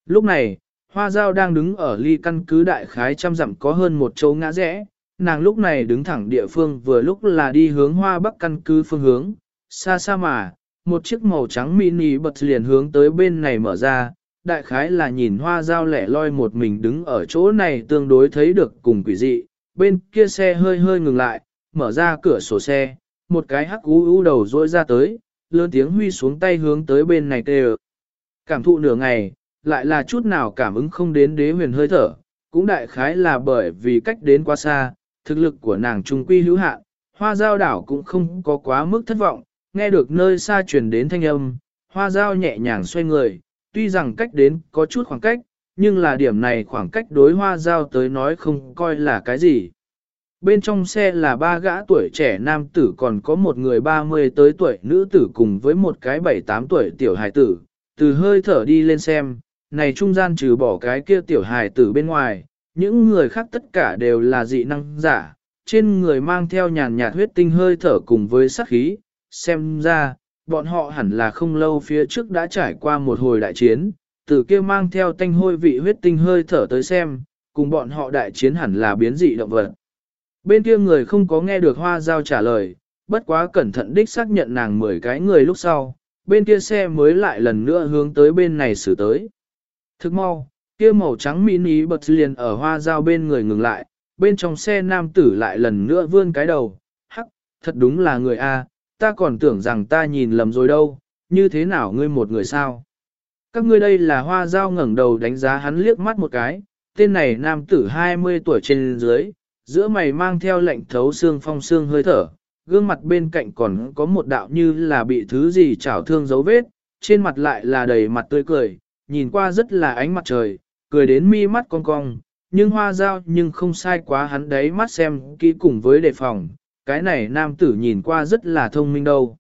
Lúc này, hoa giao đang đứng ở ly căn cứ đại khái trăm dặm có hơn một chỗ ngã rẽ, nàng lúc này đứng thẳng địa phương vừa lúc là đi hướng hoa bắc căn cứ phương hướng, xa xa mà, một chiếc màu trắng mini bật liền hướng tới bên này mở ra, đại khái là nhìn hoa dao lẻ loi một mình đứng ở chỗ này tương đối thấy được cùng quỷ dị, bên kia xe hơi hơi ngừng lại, mở ra cửa sổ xe, một cái hắc ú ú đầu rỗi ra tới, lớn tiếng huy xuống tay hướng tới bên này tê Cảm thụ nửa ngày, lại là chút nào cảm ứng không đến đế huyền hơi thở, cũng đại khái là bởi vì cách đến quá xa, thực lực của nàng trung quy hữu hạn, hoa giao đảo cũng không có quá mức thất vọng, nghe được nơi xa truyền đến thanh âm, hoa giao nhẹ nhàng xoay người, tuy rằng cách đến có chút khoảng cách, nhưng là điểm này khoảng cách đối hoa giao tới nói không coi là cái gì. Bên trong xe là ba gã tuổi trẻ nam tử còn có một người 30 tới tuổi nữ tử cùng với một cái 7-8 tuổi tiểu hài tử, từ hơi thở đi lên xem, này trung gian trừ bỏ cái kia tiểu hài tử bên ngoài, những người khác tất cả đều là dị năng giả, trên người mang theo nhàn nhạt huyết tinh hơi thở cùng với sát khí, xem ra, bọn họ hẳn là không lâu phía trước đã trải qua một hồi đại chiến, từ kia mang theo tanh hôi vị huyết tinh hơi thở tới xem, cùng bọn họ đại chiến hẳn là biến dị động vật. Bên kia người không có nghe được hoa giao trả lời, bất quá cẩn thận đích xác nhận nàng 10 cái người lúc sau, bên kia xe mới lại lần nữa hướng tới bên này xử tới. Thức mau, kia màu trắng mini bật liền ở hoa dao bên người ngừng lại, bên trong xe nam tử lại lần nữa vươn cái đầu, hắc, thật đúng là người A, ta còn tưởng rằng ta nhìn lầm rồi đâu, như thế nào ngươi một người sao? Các ngươi đây là hoa dao ngẩng đầu đánh giá hắn liếc mắt một cái, tên này nam tử 20 tuổi trên dưới, giữa mày mang theo lệnh thấu xương phong xương hơi thở, gương mặt bên cạnh còn có một đạo như là bị thứ gì chảo thương dấu vết, trên mặt lại là đầy mặt tươi cười, nhìn qua rất là ánh mặt trời, cười đến mi mắt cong cong, nhưng hoa giao nhưng không sai quá hắn đấy mắt xem kỹ cùng với đề phòng, cái này nam tử nhìn qua rất là thông minh đâu.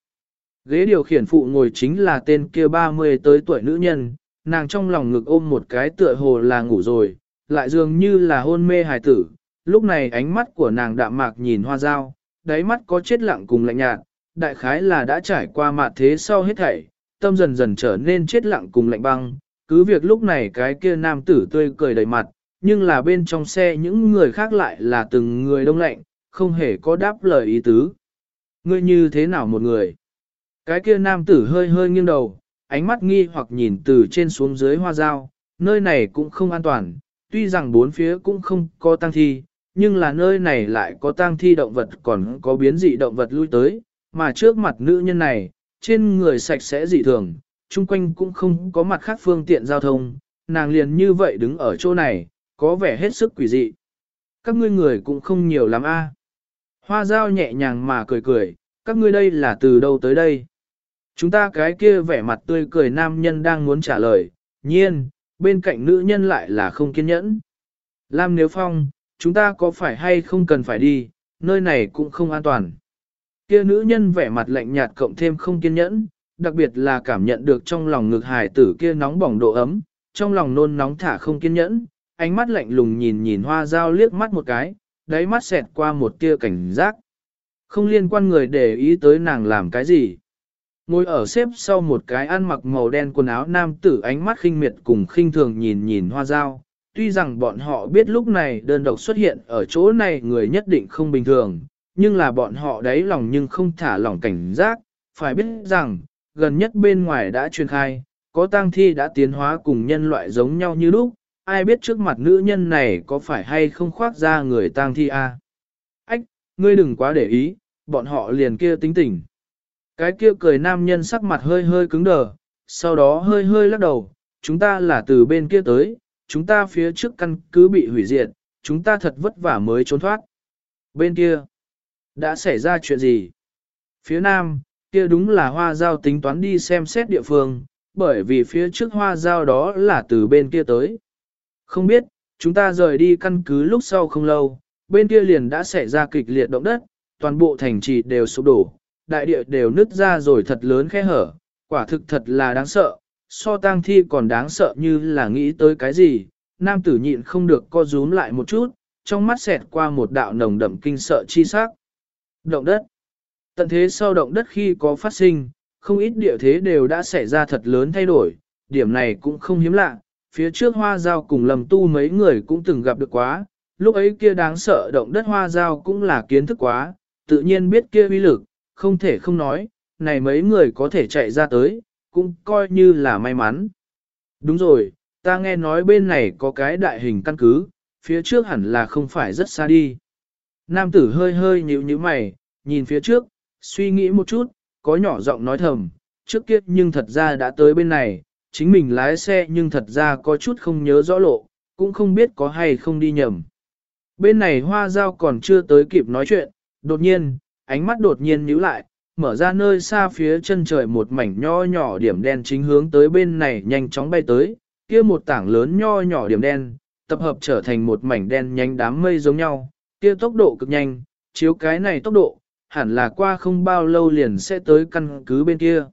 Ghế điều khiển phụ ngồi chính là tên kia 30 tới tuổi nữ nhân, nàng trong lòng ngực ôm một cái tựa hồ là ngủ rồi, lại dường như là hôn mê hài tử, lúc này ánh mắt của nàng đạm mạc nhìn hoa dao, đáy mắt có chết lặng cùng lạnh nhạt, đại khái là đã trải qua mạt thế sau hết thảy, tâm dần dần trở nên chết lặng cùng lạnh băng, cứ việc lúc này cái kia nam tử tươi cười đầy mặt, nhưng là bên trong xe những người khác lại là từng người đông lạnh, không hề có đáp lời ý tứ. Ngươi như thế nào một người? Cái kia nam tử hơi hơi nghiêng đầu, ánh mắt nghi hoặc nhìn từ trên xuống dưới hoa dao, nơi này cũng không an toàn, tuy rằng bốn phía cũng không có tang thi, nhưng là nơi này lại có tang thi động vật còn có biến dị động vật lui tới, mà trước mặt nữ nhân này, trên người sạch sẽ dị thường, chung quanh cũng không có mặt khác phương tiện giao thông, nàng liền như vậy đứng ở chỗ này, có vẻ hết sức quỷ dị. Các ngươi người cũng không nhiều lắm a. Hoa dao nhẹ nhàng mà cười cười, các ngươi đây là từ đâu tới đây? Chúng ta cái kia vẻ mặt tươi cười nam nhân đang muốn trả lời, nhiên, bên cạnh nữ nhân lại là không kiên nhẫn. Lam Nếu Phong, chúng ta có phải hay không cần phải đi, nơi này cũng không an toàn. Kia nữ nhân vẻ mặt lạnh nhạt cộng thêm không kiên nhẫn, đặc biệt là cảm nhận được trong lòng ngực hài tử kia nóng bỏng độ ấm, trong lòng nôn nóng thả không kiên nhẫn, ánh mắt lạnh lùng nhìn nhìn hoa dao liếc mắt một cái, đáy mắt xẹt qua một tia cảnh giác. Không liên quan người để ý tới nàng làm cái gì. Ngồi ở xếp sau một cái ăn mặc màu đen quần áo nam tử ánh mắt khinh miệt cùng khinh thường nhìn nhìn hoa dao. Tuy rằng bọn họ biết lúc này đơn độc xuất hiện ở chỗ này người nhất định không bình thường, nhưng là bọn họ đáy lòng nhưng không thả lỏng cảnh giác, phải biết rằng, gần nhất bên ngoài đã truyền khai, có tang thi đã tiến hóa cùng nhân loại giống nhau như lúc, ai biết trước mặt nữ nhân này có phải hay không khoác ra người tang thi a? À? Ách, ngươi đừng quá để ý, bọn họ liền kia tính tình. Cái kia cười nam nhân sắc mặt hơi hơi cứng đờ, sau đó hơi hơi lắc đầu, chúng ta là từ bên kia tới, chúng ta phía trước căn cứ bị hủy diệt, chúng ta thật vất vả mới trốn thoát. Bên kia, đã xảy ra chuyện gì? Phía nam, kia đúng là hoa giao tính toán đi xem xét địa phương, bởi vì phía trước hoa giao đó là từ bên kia tới. Không biết, chúng ta rời đi căn cứ lúc sau không lâu, bên kia liền đã xảy ra kịch liệt động đất, toàn bộ thành trì đều sụp đổ, đại địa đều nứt ra rồi thật lớn khe hở, quả thực thật là đáng sợ, so tang thi còn đáng sợ như là nghĩ tới cái gì, nam tử nhịn không được co rúm lại một chút, trong mắt xẹt qua một đạo nồng đậm kinh sợ chi sắc. Động đất Tận thế sau động đất khi có phát sinh, không ít địa thế đều đã xảy ra thật lớn thay đổi, điểm này cũng không hiếm lạ, phía trước hoa giao cùng lầm tu mấy người cũng từng gặp được quá, lúc ấy kia đáng sợ động đất hoa giao cũng là kiến thức quá, tự nhiên biết kia uy lực, không thể không nói, này mấy người có thể chạy ra tới, cũng coi như là may mắn. Đúng rồi, ta nghe nói bên này có cái đại hình căn cứ, phía trước hẳn là không phải rất xa đi. Nam tử hơi hơi nhíu nhíu mày, nhìn phía trước, suy nghĩ một chút, có nhỏ giọng nói thầm, trước kia nhưng thật ra đã tới bên này, chính mình lái xe nhưng thật ra có chút không nhớ rõ lộ, cũng không biết có hay không đi nhầm. Bên này hoa dao còn chưa tới kịp nói chuyện, đột nhiên, ánh mắt đột nhiên nhíu lại, mở ra nơi xa phía chân trời một mảnh nho nhỏ điểm đen chính hướng tới bên này nhanh chóng bay tới, kia một tảng lớn nho nhỏ điểm đen, tập hợp trở thành một mảnh đen nhanh đám mây giống nhau, kia tốc độ cực nhanh, chiếu cái này tốc độ, hẳn là qua không bao lâu liền sẽ tới căn cứ bên kia.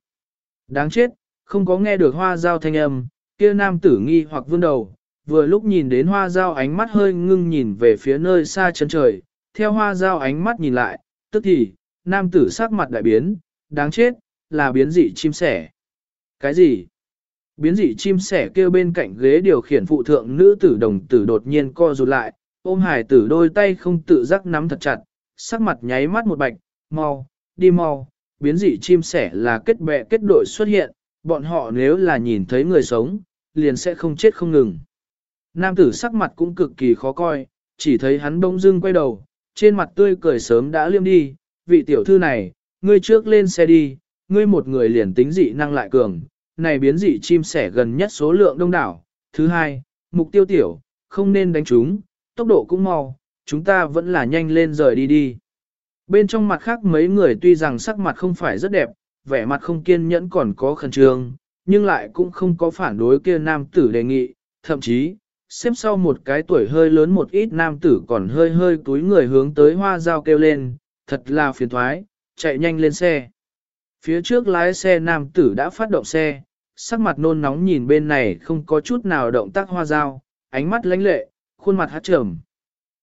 Đáng chết, không có nghe được hoa dao thanh âm, kia nam tử nghi hoặc vươn đầu, vừa lúc nhìn đến hoa dao ánh mắt hơi ngưng nhìn về phía nơi xa chân trời, theo hoa dao ánh mắt nhìn lại, tức thì, nam tử sắc mặt đại biến, đáng chết, là biến dị chim sẻ. Cái gì? Biến dị chim sẻ kêu bên cạnh ghế điều khiển phụ thượng nữ tử đồng tử đột nhiên co rụt lại, ôm hải tử đôi tay không tự giác nắm thật chặt, sắc mặt nháy mắt một bạch, mau, đi mau, biến dị chim sẻ là kết bè kết đội xuất hiện, bọn họ nếu là nhìn thấy người sống, liền sẽ không chết không ngừng. Nam tử sắc mặt cũng cực kỳ khó coi, chỉ thấy hắn bỗng dưng quay đầu, trên mặt tươi cười sớm đã liêm đi, vị tiểu thư này, ngươi trước lên xe đi, ngươi một người liền tính dị năng lại cường, này biến dị chim sẻ gần nhất số lượng đông đảo. Thứ hai, mục tiêu tiểu, không nên đánh chúng, tốc độ cũng mau, chúng ta vẫn là nhanh lên rời đi đi. Bên trong mặt khác mấy người tuy rằng sắc mặt không phải rất đẹp, vẻ mặt không kiên nhẫn còn có khẩn trương, nhưng lại cũng không có phản đối kia nam tử đề nghị, thậm chí, xếp sau một cái tuổi hơi lớn một ít nam tử còn hơi hơi túi người hướng tới hoa dao kêu lên, thật là phiền thoái, chạy nhanh lên xe. Phía trước lái xe nam tử đã phát động xe, sắc mặt nôn nóng nhìn bên này không có chút nào động tác hoa dao, ánh mắt lãnh lệ, khuôn mặt hát trầm.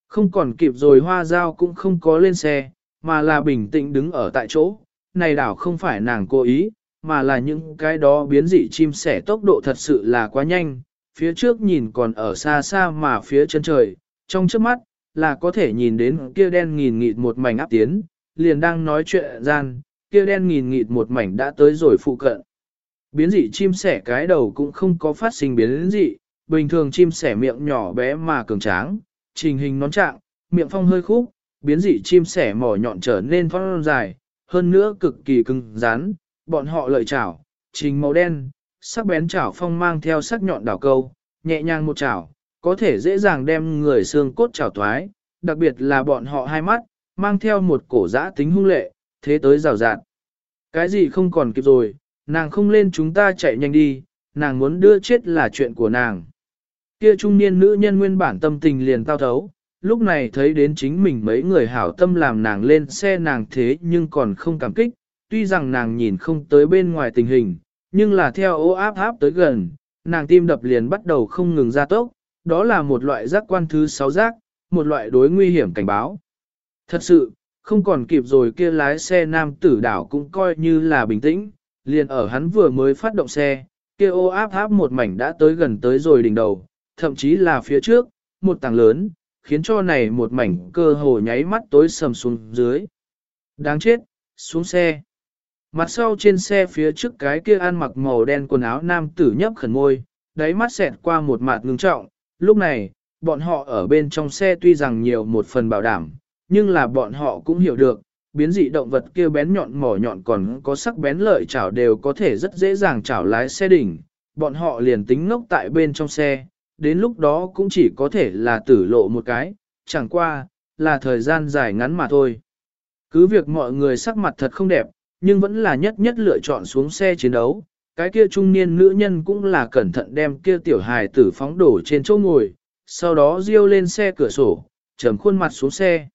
Không còn kịp rồi hoa dao cũng không có lên xe, mà là bình tĩnh đứng ở tại chỗ. Này đảo không phải nàng cố ý, mà là những cái đó biến dị chim sẻ tốc độ thật sự là quá nhanh, phía trước nhìn còn ở xa xa mà phía chân trời, trong trước mắt, là có thể nhìn đến kia đen nghìn nghịt một mảnh áp tiến, liền đang nói chuyện gian, kia đen nghìn nghịt một mảnh đã tới rồi phụ cận. Biến dị chim sẻ cái đầu cũng không có phát sinh biến dị, bình thường chim sẻ miệng nhỏ bé mà cường tráng, trình hình nón trạng, miệng phong hơi khúc, biến dị chim sẻ mỏ nhọn trở nên phong dài, hơn nữa cực kỳ cứng rắn, bọn họ lợi chảo, trình màu đen, sắc bén chảo phong mang theo sắc nhọn đảo câu, nhẹ nhàng một chảo, có thể dễ dàng đem người xương cốt chảo thoái, đặc biệt là bọn họ hai mắt, mang theo một cổ giã tính hung lệ, thế tới rào rạt. Cái gì không còn kịp rồi, nàng không lên chúng ta chạy nhanh đi, nàng muốn đưa chết là chuyện của nàng. Kia trung niên nữ nhân nguyên bản tâm tình liền tao thấu, lúc này thấy đến chính mình mấy người hảo tâm làm nàng lên xe nàng thế nhưng còn không cảm kích, tuy rằng nàng nhìn không tới bên ngoài tình hình, nhưng là theo ô áp áp tới gần, nàng tim đập liền bắt đầu không ngừng ra tốc, đó là một loại giác quan thứ sáu giác, một loại đối nguy hiểm cảnh báo. Thật sự, không còn kịp rồi kia lái xe nam tử đảo cũng coi như là bình tĩnh, liền ở hắn vừa mới phát động xe, kia ô áp áp một mảnh đã tới gần tới rồi đỉnh đầu, thậm chí là phía trước, một tảng lớn, khiến cho này một mảnh cơ hồ nháy mắt tối sầm xuống dưới. Đáng chết, xuống xe. Mặt sau trên xe phía trước cái kia ăn mặc màu đen quần áo nam tử nhấp khẩn môi, đáy mắt xẹt qua một mặt ngưng trọng. Lúc này, bọn họ ở bên trong xe tuy rằng nhiều một phần bảo đảm, nhưng là bọn họ cũng hiểu được, biến dị động vật kia bén nhọn mỏ nhọn còn có sắc bén lợi chảo đều có thể rất dễ dàng chảo lái xe đỉnh. Bọn họ liền tính ngốc tại bên trong xe, đến lúc đó cũng chỉ có thể là tử lộ một cái, chẳng qua, là thời gian dài ngắn mà thôi. Cứ việc mọi người sắc mặt thật không đẹp, nhưng vẫn là nhất nhất lựa chọn xuống xe chiến đấu. Cái kia trung niên nữ nhân cũng là cẩn thận đem kia tiểu hài tử phóng đổ trên chỗ ngồi, sau đó riêu lên xe cửa sổ, trầm khuôn mặt xuống xe.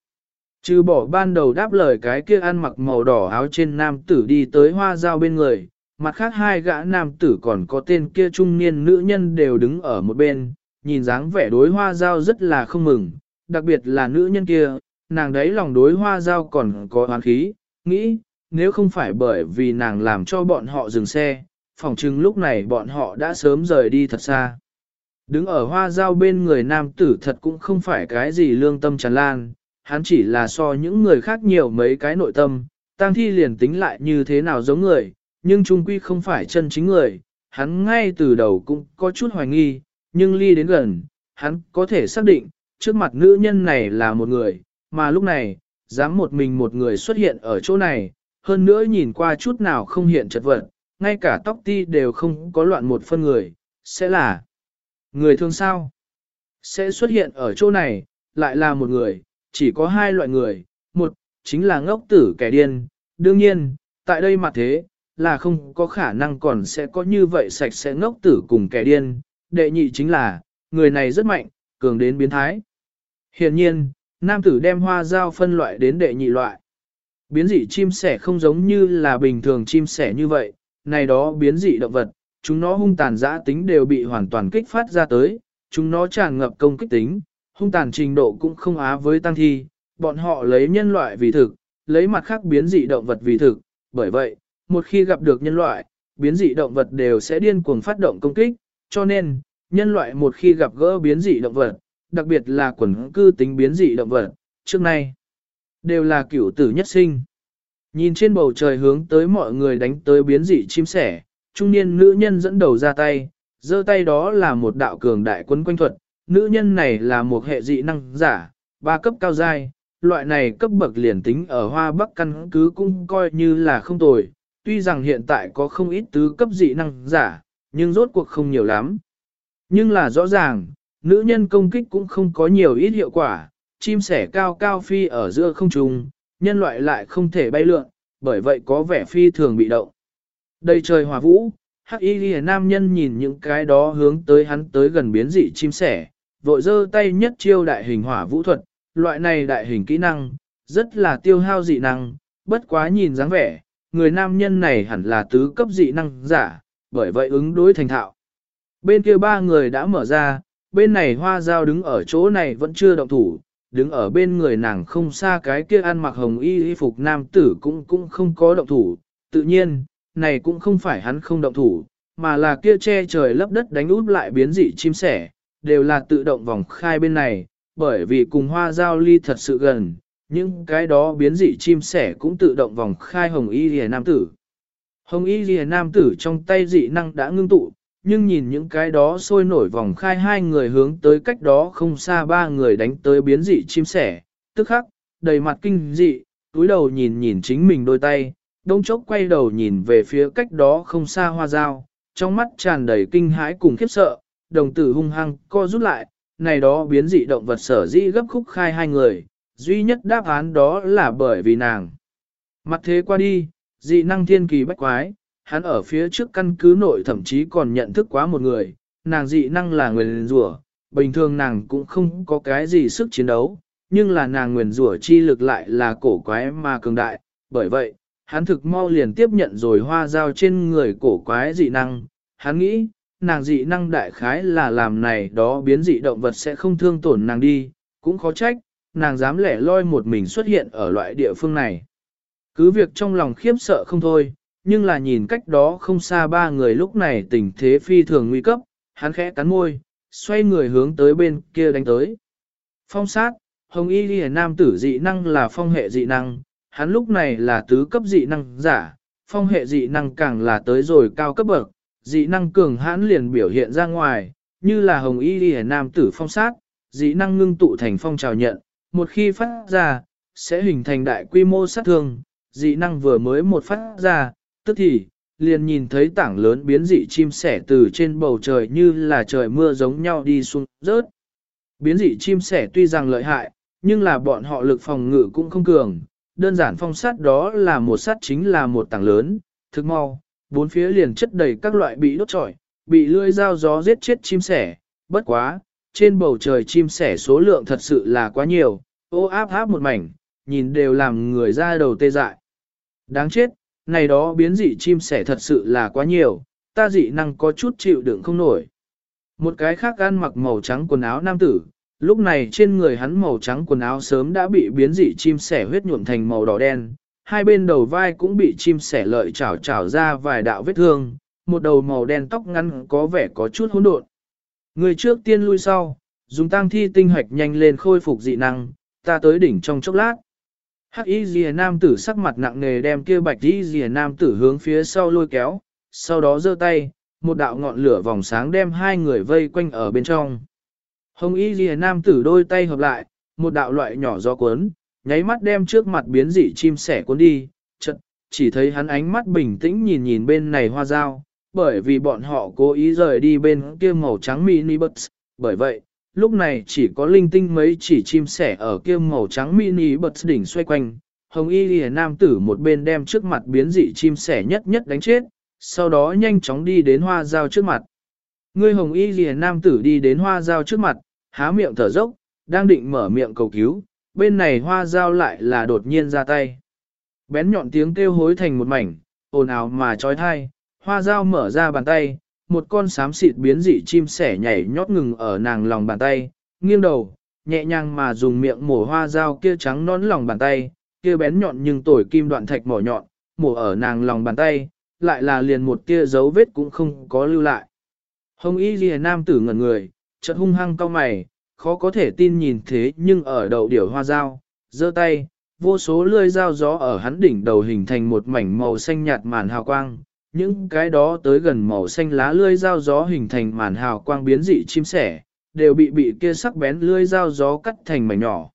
Trừ bỏ ban đầu đáp lời cái kia ăn mặc màu đỏ áo trên nam tử đi tới hoa dao bên người, mặt khác hai gã nam tử còn có tên kia trung niên nữ nhân đều đứng ở một bên, nhìn dáng vẻ đối hoa dao rất là không mừng, đặc biệt là nữ nhân kia, nàng đấy lòng đối hoa dao còn có oán khí, nghĩ, nếu không phải bởi vì nàng làm cho bọn họ dừng xe, phỏng chừng lúc này bọn họ đã sớm rời đi thật xa. Đứng ở hoa dao bên người nam tử thật cũng không phải cái gì lương tâm tràn lan, hắn chỉ là so những người khác nhiều mấy cái nội tâm, tang thi liền tính lại như thế nào giống người, nhưng trung quy không phải chân chính người, hắn ngay từ đầu cũng có chút hoài nghi, nhưng ly đến gần, hắn có thể xác định, trước mặt nữ nhân này là một người, mà lúc này, dám một mình một người xuất hiện ở chỗ này, hơn nữa nhìn qua chút nào không hiện chật vật, ngay cả tóc ti đều không có loạn một phân người, sẽ là người thương sao? Sẽ xuất hiện ở chỗ này, lại là một người, chỉ có hai loại người, một, chính là ngốc tử kẻ điên, đương nhiên, tại đây mà thế, là không có khả năng còn sẽ có như vậy sạch sẽ ngốc tử cùng kẻ điên, đệ nhị chính là, người này rất mạnh, cường đến biến thái. Hiện nhiên, nam tử đem hoa dao phân loại đến đệ nhị loại. Biến dị chim sẻ không giống như là bình thường chim sẻ như vậy, này đó biến dị động vật, chúng nó hung tàn dã tính đều bị hoàn toàn kích phát ra tới, chúng nó tràn ngập công kích tính, hung tàn trình độ cũng không á với tăng thi, bọn họ lấy nhân loại vì thực, lấy mặt khác biến dị động vật vì thực, bởi vậy, một khi gặp được nhân loại, biến dị động vật đều sẽ điên cuồng phát động công kích, cho nên, nhân loại một khi gặp gỡ biến dị động vật, đặc biệt là quần cư tính biến dị động vật, trước nay, đều là cửu tử nhất sinh. Nhìn trên bầu trời hướng tới mọi người đánh tới biến dị chim sẻ, trung niên nữ nhân dẫn đầu ra tay, giơ tay đó là một đạo cường đại quân quanh thuật, nữ nhân này là một hệ dị năng giả, ba cấp cao giai, loại này cấp bậc liền tính ở Hoa Bắc căn cứ cũng coi như là không tồi, tuy rằng hiện tại có không ít tứ cấp dị năng giả, nhưng rốt cuộc không nhiều lắm. Nhưng là rõ ràng, nữ nhân công kích cũng không có nhiều ít hiệu quả, chim sẻ cao cao phi ở giữa không trung, nhân loại lại không thể bay lượn, bởi vậy có vẻ phi thường bị động. Đây trời hòa vũ, hắc y nam nhân nhìn những cái đó hướng tới hắn tới gần biến dị chim sẻ, vội giơ tay nhất chiêu đại hình hỏa vũ thuật, loại này đại hình kỹ năng, rất là tiêu hao dị năng, bất quá nhìn dáng vẻ, người nam nhân này hẳn là tứ cấp dị năng giả, bởi vậy ứng đối thành thạo. Bên kia ba người đã mở ra, bên này hoa dao đứng ở chỗ này vẫn chưa động thủ, đứng ở bên người nàng không xa cái kia ăn mặc hồng y y phục nam tử cũng cũng không có động thủ, tự nhiên, này cũng không phải hắn không động thủ, mà là kia che trời lấp đất đánh út lại biến dị chim sẻ, đều là tự động vòng khai bên này, bởi vì cùng hoa giao ly thật sự gần, những cái đó biến dị chim sẻ cũng tự động vòng khai hồng y lìa nam tử. Hồng y lìa nam tử trong tay dị năng đã ngưng tụ, nhưng nhìn những cái đó sôi nổi vòng khai hai người hướng tới cách đó không xa ba người đánh tới biến dị chim sẻ, tức khắc, đầy mặt kinh dị, túi đầu nhìn nhìn chính mình đôi tay, đông chốc quay đầu nhìn về phía cách đó không xa hoa dao, trong mắt tràn đầy kinh hãi cùng khiếp sợ, đồng tử hung hăng co rút lại, này đó biến dị động vật sở dĩ gấp khúc khai hai người, duy nhất đáp án đó là bởi vì nàng. Mặt thế qua đi, dị năng thiên kỳ bách quái, hắn ở phía trước căn cứ nội thậm chí còn nhận thức quá một người, nàng dị năng là nguyền rủa, bình thường nàng cũng không có cái gì sức chiến đấu, nhưng là nàng nguyền rủa chi lực lại là cổ quái mà cường đại, bởi vậy, hắn thực mau liền tiếp nhận rồi hoa dao trên người cổ quái dị năng, hắn nghĩ, nàng dị năng đại khái là làm này đó biến dị động vật sẽ không thương tổn nàng đi, cũng khó trách, nàng dám lẻ loi một mình xuất hiện ở loại địa phương này. Cứ việc trong lòng khiếp sợ không thôi, nhưng là nhìn cách đó không xa ba người lúc này tình thế phi thường nguy cấp, hắn khẽ cắn môi, xoay người hướng tới bên kia đánh tới. Phong sát, hồng y ghi nam tử dị năng là phong hệ dị năng, hắn lúc này là tứ cấp dị năng giả, phong hệ dị năng càng là tới rồi cao cấp bậc, dị năng cường hãn liền biểu hiện ra ngoài, như là hồng y ghi nam tử phong sát, dị năng ngưng tụ thành phong trào nhận, một khi phát ra, sẽ hình thành đại quy mô sát thương, dị năng vừa mới một phát ra, tức thì, liền nhìn thấy tảng lớn biến dị chim sẻ từ trên bầu trời như là trời mưa giống nhau đi xuống rớt. Biến dị chim sẻ tuy rằng lợi hại, nhưng là bọn họ lực phòng ngự cũng không cường, đơn giản phong sát đó là một sát chính là một tảng lớn, thực mau, bốn phía liền chất đầy các loại bị đốt trọi, bị lưỡi dao gió giết chết chim sẻ, bất quá, trên bầu trời chim sẻ số lượng thật sự là quá nhiều, ô áp áp một mảnh, nhìn đều làm người ra đầu tê dại. Đáng chết, này đó biến dị chim sẻ thật sự là quá nhiều, ta dị năng có chút chịu đựng không nổi. Một cái khác ăn mặc màu trắng quần áo nam tử, lúc này trên người hắn màu trắng quần áo sớm đã bị biến dị chim sẻ huyết nhuộm thành màu đỏ đen, hai bên đầu vai cũng bị chim sẻ lợi chảo chảo ra vài đạo vết thương, một đầu màu đen tóc ngắn có vẻ có chút hỗn độn. Người trước tiên lui sau, dùng tăng thi tinh hoạch nhanh lên khôi phục dị năng, ta tới đỉnh trong chốc lát. Hắc y dìa nam tử sắc mặt nặng nề đem kia bạch y dìa nam tử hướng phía sau lôi kéo, sau đó giơ tay, một đạo ngọn lửa vòng sáng đem hai người vây quanh ở bên trong. Hồng y dìa nam tử đôi tay hợp lại, một đạo loại nhỏ gió cuốn, nháy mắt đem trước mặt biến dị chim sẻ cuốn đi, chật, chỉ thấy hắn ánh mắt bình tĩnh nhìn nhìn bên này hoa dao, bởi vì bọn họ cố ý rời đi bên kia màu trắng mini bus, bởi vậy, lúc này chỉ có linh tinh mấy chỉ chim sẻ ở kia màu trắng mini bật đỉnh xoay quanh. Hồng y lìa nam tử một bên đem trước mặt biến dị chim sẻ nhất nhất đánh chết, sau đó nhanh chóng đi đến hoa dao trước mặt. Ngươi hồng y lìa nam tử đi đến hoa dao trước mặt, há miệng thở dốc, đang định mở miệng cầu cứu, bên này hoa dao lại là đột nhiên ra tay. Bén nhọn tiếng kêu hối thành một mảnh, ồn ào mà trói thai, hoa dao mở ra bàn tay, một con xám xịt biến dị chim sẻ nhảy nhót ngừng ở nàng lòng bàn tay, nghiêng đầu, nhẹ nhàng mà dùng miệng mổ hoa dao kia trắng nón lòng bàn tay, kia bén nhọn nhưng tổi kim đoạn thạch mỏ nhọn, mổ ở nàng lòng bàn tay, lại là liền một tia dấu vết cũng không có lưu lại. Hồng y ghi nam tử ngẩn người, chợt hung hăng cau mày, khó có thể tin nhìn thế nhưng ở đầu điểu hoa dao, giơ tay, vô số lưỡi dao gió ở hắn đỉnh đầu hình thành một mảnh màu xanh nhạt màn hào quang, những cái đó tới gần màu xanh lá lươi dao gió hình thành màn hào quang biến dị chim sẻ, đều bị bị kia sắc bén lươi dao gió cắt thành mảnh nhỏ.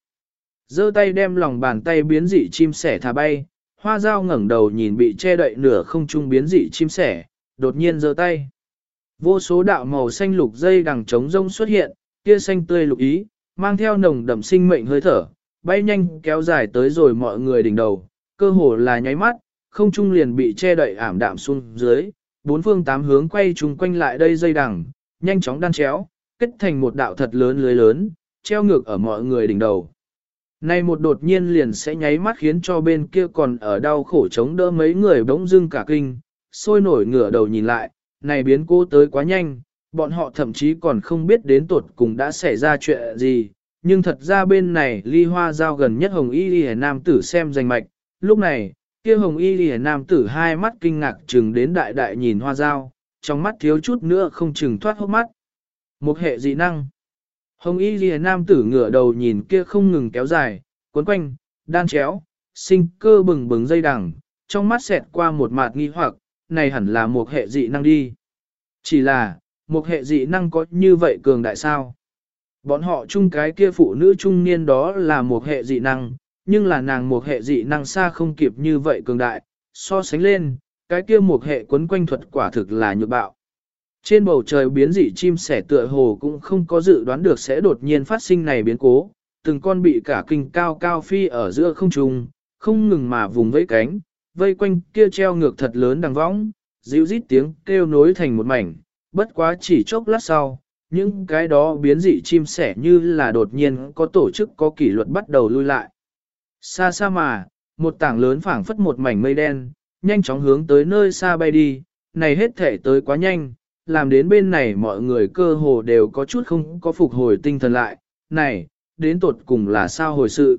giơ tay đem lòng bàn tay biến dị chim sẻ thả bay, hoa dao ngẩng đầu nhìn bị che đậy nửa không trung biến dị chim sẻ, đột nhiên giơ tay. Vô số đạo màu xanh lục dây đằng trống rông xuất hiện, kia xanh tươi lục ý, mang theo nồng đậm sinh mệnh hơi thở, bay nhanh kéo dài tới rồi mọi người đỉnh đầu, cơ hồ là nháy mắt, không trung liền bị che đậy ảm đạm xuống dưới, bốn phương tám hướng quay trùng quanh lại đây dây đằng, nhanh chóng đan chéo, kết thành một đạo thật lớn lưới lớn, treo ngược ở mọi người đỉnh đầu. Này một đột nhiên liền sẽ nháy mắt khiến cho bên kia còn ở đau khổ chống đỡ mấy người bỗng dưng cả kinh, sôi nổi ngửa đầu nhìn lại, này biến cố tới quá nhanh, bọn họ thậm chí còn không biết đến tuột cùng đã xảy ra chuyện gì, nhưng thật ra bên này ly hoa giao gần nhất hồng y ly nam tử xem danh mạch, lúc này, kia hồng y lìa nam tử hai mắt kinh ngạc chừng đến đại đại nhìn hoa dao, trong mắt thiếu chút nữa không chừng thoát hốc mắt. Một hệ dị năng. Hồng y lìa nam tử ngửa đầu nhìn kia không ngừng kéo dài, cuốn quanh, đan chéo, sinh cơ bừng bừng dây đằng, trong mắt xẹt qua một mạt nghi hoặc, này hẳn là một hệ dị năng đi. Chỉ là, một hệ dị năng có như vậy cường đại sao? Bọn họ chung cái kia phụ nữ trung niên đó là một hệ dị năng, nhưng là nàng một hệ dị năng xa không kịp như vậy cường đại, so sánh lên, cái kia một hệ quấn quanh thuật quả thực là nhược bạo. Trên bầu trời biến dị chim sẻ tựa hồ cũng không có dự đoán được sẽ đột nhiên phát sinh này biến cố, từng con bị cả kinh cao cao phi ở giữa không trung, không ngừng mà vùng vẫy cánh, vây quanh kia treo ngược thật lớn đằng võng, dịu rít tiếng kêu nối thành một mảnh, bất quá chỉ chốc lát sau, những cái đó biến dị chim sẻ như là đột nhiên có tổ chức có kỷ luật bắt đầu lui lại. Xa xa mà, một tảng lớn phảng phất một mảnh mây đen, nhanh chóng hướng tới nơi xa bay đi, này hết thể tới quá nhanh, làm đến bên này mọi người cơ hồ đều có chút không có phục hồi tinh thần lại, này, đến tột cùng là sao hồi sự.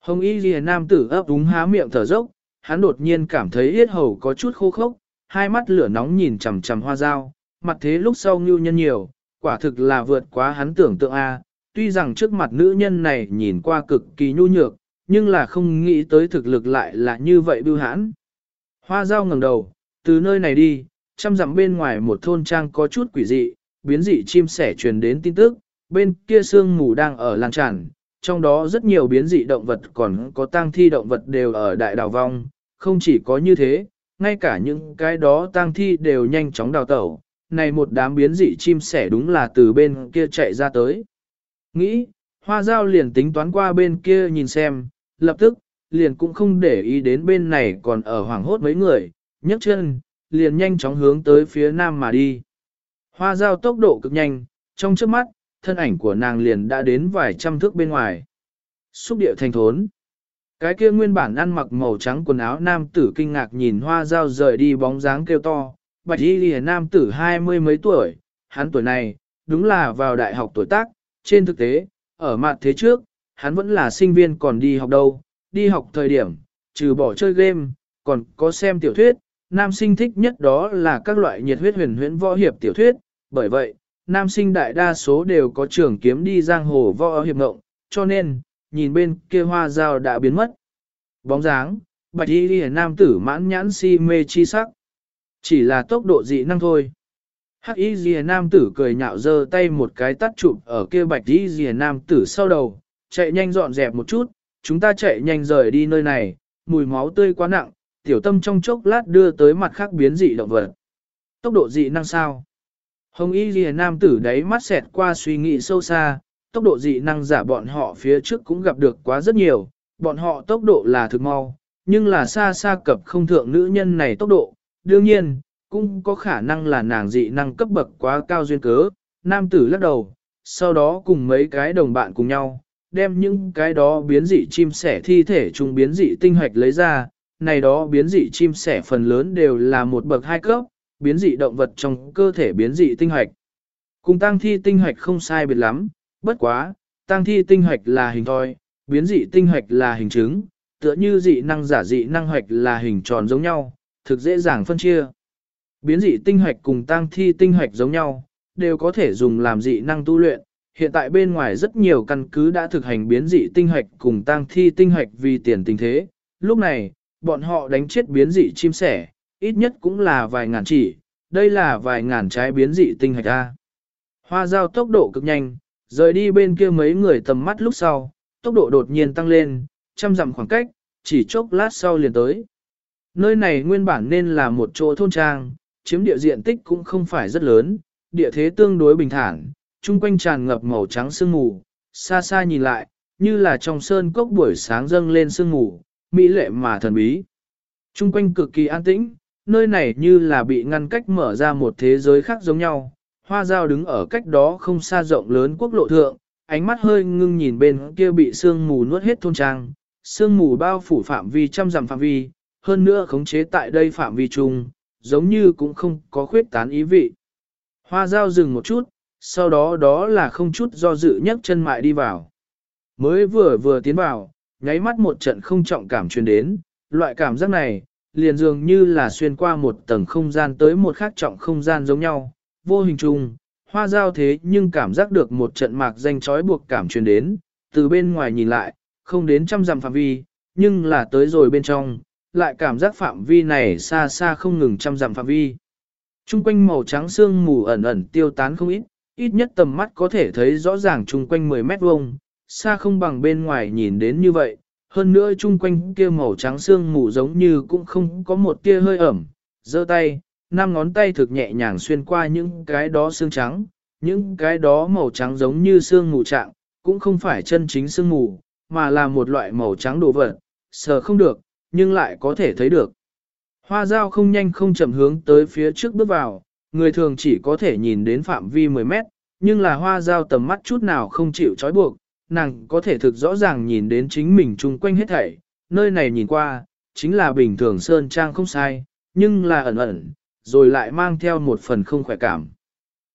Hồng Y Ghi Nam tử ấp úng há miệng thở dốc, hắn đột nhiên cảm thấy yết hầu có chút khô khốc, hai mắt lửa nóng nhìn chằm chằm hoa dao, mặt thế lúc sau ngưu nhân nhiều, quả thực là vượt quá hắn tưởng tượng A, tuy rằng trước mặt nữ nhân này nhìn qua cực kỳ nhu nhược, nhưng là không nghĩ tới thực lực lại là như vậy bưu hãn. Hoa dao ngẩng đầu, từ nơi này đi, trăm dặm bên ngoài một thôn trang có chút quỷ dị, biến dị chim sẻ truyền đến tin tức, bên kia sương mù đang ở lan tràn, trong đó rất nhiều biến dị động vật còn có tang thi động vật đều ở đại đảo vong, không chỉ có như thế, ngay cả những cái đó tang thi đều nhanh chóng đào tẩu, này một đám biến dị chim sẻ đúng là từ bên kia chạy ra tới. Nghĩ, hoa dao liền tính toán qua bên kia nhìn xem, lập tức, liền cũng không để ý đến bên này còn ở hoảng hốt mấy người, nhấc chân, liền nhanh chóng hướng tới phía nam mà đi. Hoa dao tốc độ cực nhanh, trong trước mắt, thân ảnh của nàng liền đã đến vài trăm thước bên ngoài. Xúc địa thành thốn. Cái kia nguyên bản ăn mặc màu trắng quần áo nam tử kinh ngạc nhìn hoa dao rời đi bóng dáng kêu to, bạch y lìa nam tử hai mươi mấy tuổi, hắn tuổi này, đúng là vào đại học tuổi tác, trên thực tế, ở mặt thế trước, hắn vẫn là sinh viên còn đi học đâu, đi học thời điểm, trừ bỏ chơi game, còn có xem tiểu thuyết, nam sinh thích nhất đó là các loại nhiệt huyết huyền huyễn võ hiệp tiểu thuyết, bởi vậy, nam sinh đại đa số đều có trường kiếm đi giang hồ võ hiệp ngộng, cho nên, nhìn bên kia hoa dao đã biến mất. Bóng dáng, bạch y ghi nam tử mãn nhãn si mê chi sắc. Chỉ là tốc độ dị năng thôi. Hắc y ghi nam tử cười nhạo giơ tay một cái tắt chụp ở kia bạch y ghi nam tử sau đầu, chạy nhanh dọn dẹp một chút, chúng ta chạy nhanh rời đi nơi này, mùi máu tươi quá nặng, tiểu tâm trong chốc lát đưa tới mặt khác biến dị động vật. Tốc độ dị năng sao? Hồng y ghi nam tử đấy mắt xẹt qua suy nghĩ sâu xa, tốc độ dị năng giả bọn họ phía trước cũng gặp được quá rất nhiều, bọn họ tốc độ là thực mau, nhưng là xa xa cập không thượng nữ nhân này tốc độ, đương nhiên, cũng có khả năng là nàng dị năng cấp bậc quá cao duyên cớ, nam tử lắc đầu, sau đó cùng mấy cái đồng bạn cùng nhau, đem những cái đó biến dị chim sẻ thi thể trùng biến dị tinh hoạch lấy ra, này đó biến dị chim sẻ phần lớn đều là một bậc hai cấp, biến dị động vật trong cơ thể biến dị tinh hoạch. Cùng tăng thi tinh hoạch không sai biệt lắm, bất quá, tăng thi tinh hoạch là hình thoi, biến dị tinh hoạch là hình trứng, tựa như dị năng giả dị năng hoạch là hình tròn giống nhau, thực dễ dàng phân chia. Biến dị tinh hoạch cùng tăng thi tinh hoạch giống nhau, đều có thể dùng làm dị năng tu luyện. Hiện tại bên ngoài rất nhiều căn cứ đã thực hành biến dị tinh hoạch cùng tang thi tinh hoạch vì tiền tình thế. Lúc này, bọn họ đánh chết biến dị chim sẻ, ít nhất cũng là vài ngàn chỉ, đây là vài ngàn trái biến dị tinh hạch A. Hoa giao tốc độ cực nhanh, rời đi bên kia mấy người tầm mắt lúc sau, tốc độ đột nhiên tăng lên, trăm dặm khoảng cách, chỉ chốc lát sau liền tới. Nơi này nguyên bản nên là một chỗ thôn trang, chiếm địa diện tích cũng không phải rất lớn, địa thế tương đối bình thản, chung quanh tràn ngập màu trắng sương mù, xa xa nhìn lại, như là trong sơn cốc buổi sáng dâng lên sương mù, mỹ lệ mà thần bí. Chung quanh cực kỳ an tĩnh, nơi này như là bị ngăn cách mở ra một thế giới khác giống nhau. Hoa dao đứng ở cách đó không xa rộng lớn quốc lộ thượng, ánh mắt hơi ngưng nhìn bên kia bị sương mù nuốt hết thôn trang. Sương mù bao phủ phạm vi trăm dặm phạm vi, hơn nữa khống chế tại đây phạm vi chung, giống như cũng không có khuyết tán ý vị. Hoa dao dừng một chút, sau đó đó là không chút do dự nhấc chân mại đi vào. Mới vừa vừa tiến vào, nháy mắt một trận không trọng cảm truyền đến, loại cảm giác này, liền dường như là xuyên qua một tầng không gian tới một khác trọng không gian giống nhau, vô hình trùng, hoa giao thế nhưng cảm giác được một trận mạc danh trói buộc cảm truyền đến, từ bên ngoài nhìn lại, không đến trăm dặm phạm vi, nhưng là tới rồi bên trong, lại cảm giác phạm vi này xa xa không ngừng trăm dặm phạm vi. Trung quanh màu trắng xương mù ẩn ẩn tiêu tán không ít, ít nhất tầm mắt có thể thấy rõ ràng trung quanh 10 mét vuông, xa không bằng bên ngoài nhìn đến như vậy, hơn nữa chung quanh kia màu trắng xương mù giống như cũng không có một tia hơi ẩm, giơ tay, năm ngón tay thực nhẹ nhàng xuyên qua những cái đó xương trắng, những cái đó màu trắng giống như xương mù trạng, cũng không phải chân chính xương mù, mà là một loại màu trắng đồ vật, sờ không được, nhưng lại có thể thấy được. Hoa dao không nhanh không chậm hướng tới phía trước bước vào, người thường chỉ có thể nhìn đến phạm vi 10 mét, nhưng là hoa dao tầm mắt chút nào không chịu trói buộc, nàng có thể thực rõ ràng nhìn đến chính mình chung quanh hết thảy, nơi này nhìn qua, chính là bình thường sơn trang không sai, nhưng là ẩn ẩn, rồi lại mang theo một phần không khỏe cảm.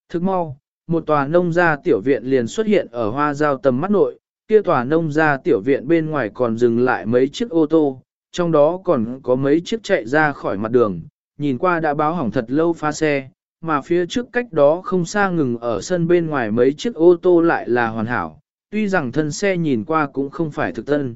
Thức mau, một tòa nông gia tiểu viện liền xuất hiện ở hoa giao tầm mắt nội, kia tòa nông gia tiểu viện bên ngoài còn dừng lại mấy chiếc ô tô, trong đó còn có mấy chiếc chạy ra khỏi mặt đường, nhìn qua đã báo hỏng thật lâu pha xe, mà phía trước cách đó không xa ngừng ở sân bên ngoài mấy chiếc ô tô lại là hoàn hảo, tuy rằng thân xe nhìn qua cũng không phải thực thân.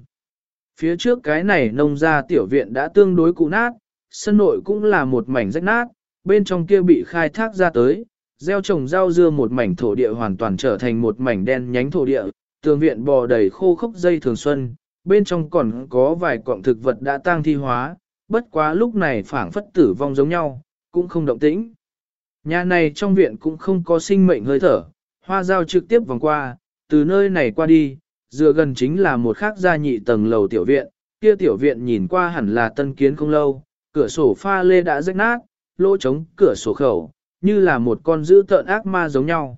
Phía trước cái này nông ra tiểu viện đã tương đối cũ nát, sân nội cũng là một mảnh rách nát, bên trong kia bị khai thác ra tới, gieo trồng rau dưa một mảnh thổ địa hoàn toàn trở thành một mảnh đen nhánh thổ địa, tường viện bò đầy khô khốc dây thường xuân, bên trong còn có vài cọng thực vật đã tang thi hóa, bất quá lúc này phảng phất tử vong giống nhau, cũng không động tĩnh. Nhà này trong viện cũng không có sinh mệnh hơi thở, hoa dao trực tiếp vòng qua, từ nơi này qua đi, dựa gần chính là một khác gia nhị tầng lầu tiểu viện, kia tiểu viện nhìn qua hẳn là tân kiến không lâu, cửa sổ pha lê đã rách nát, lỗ trống cửa sổ khẩu, như là một con dữ tợn ác ma giống nhau.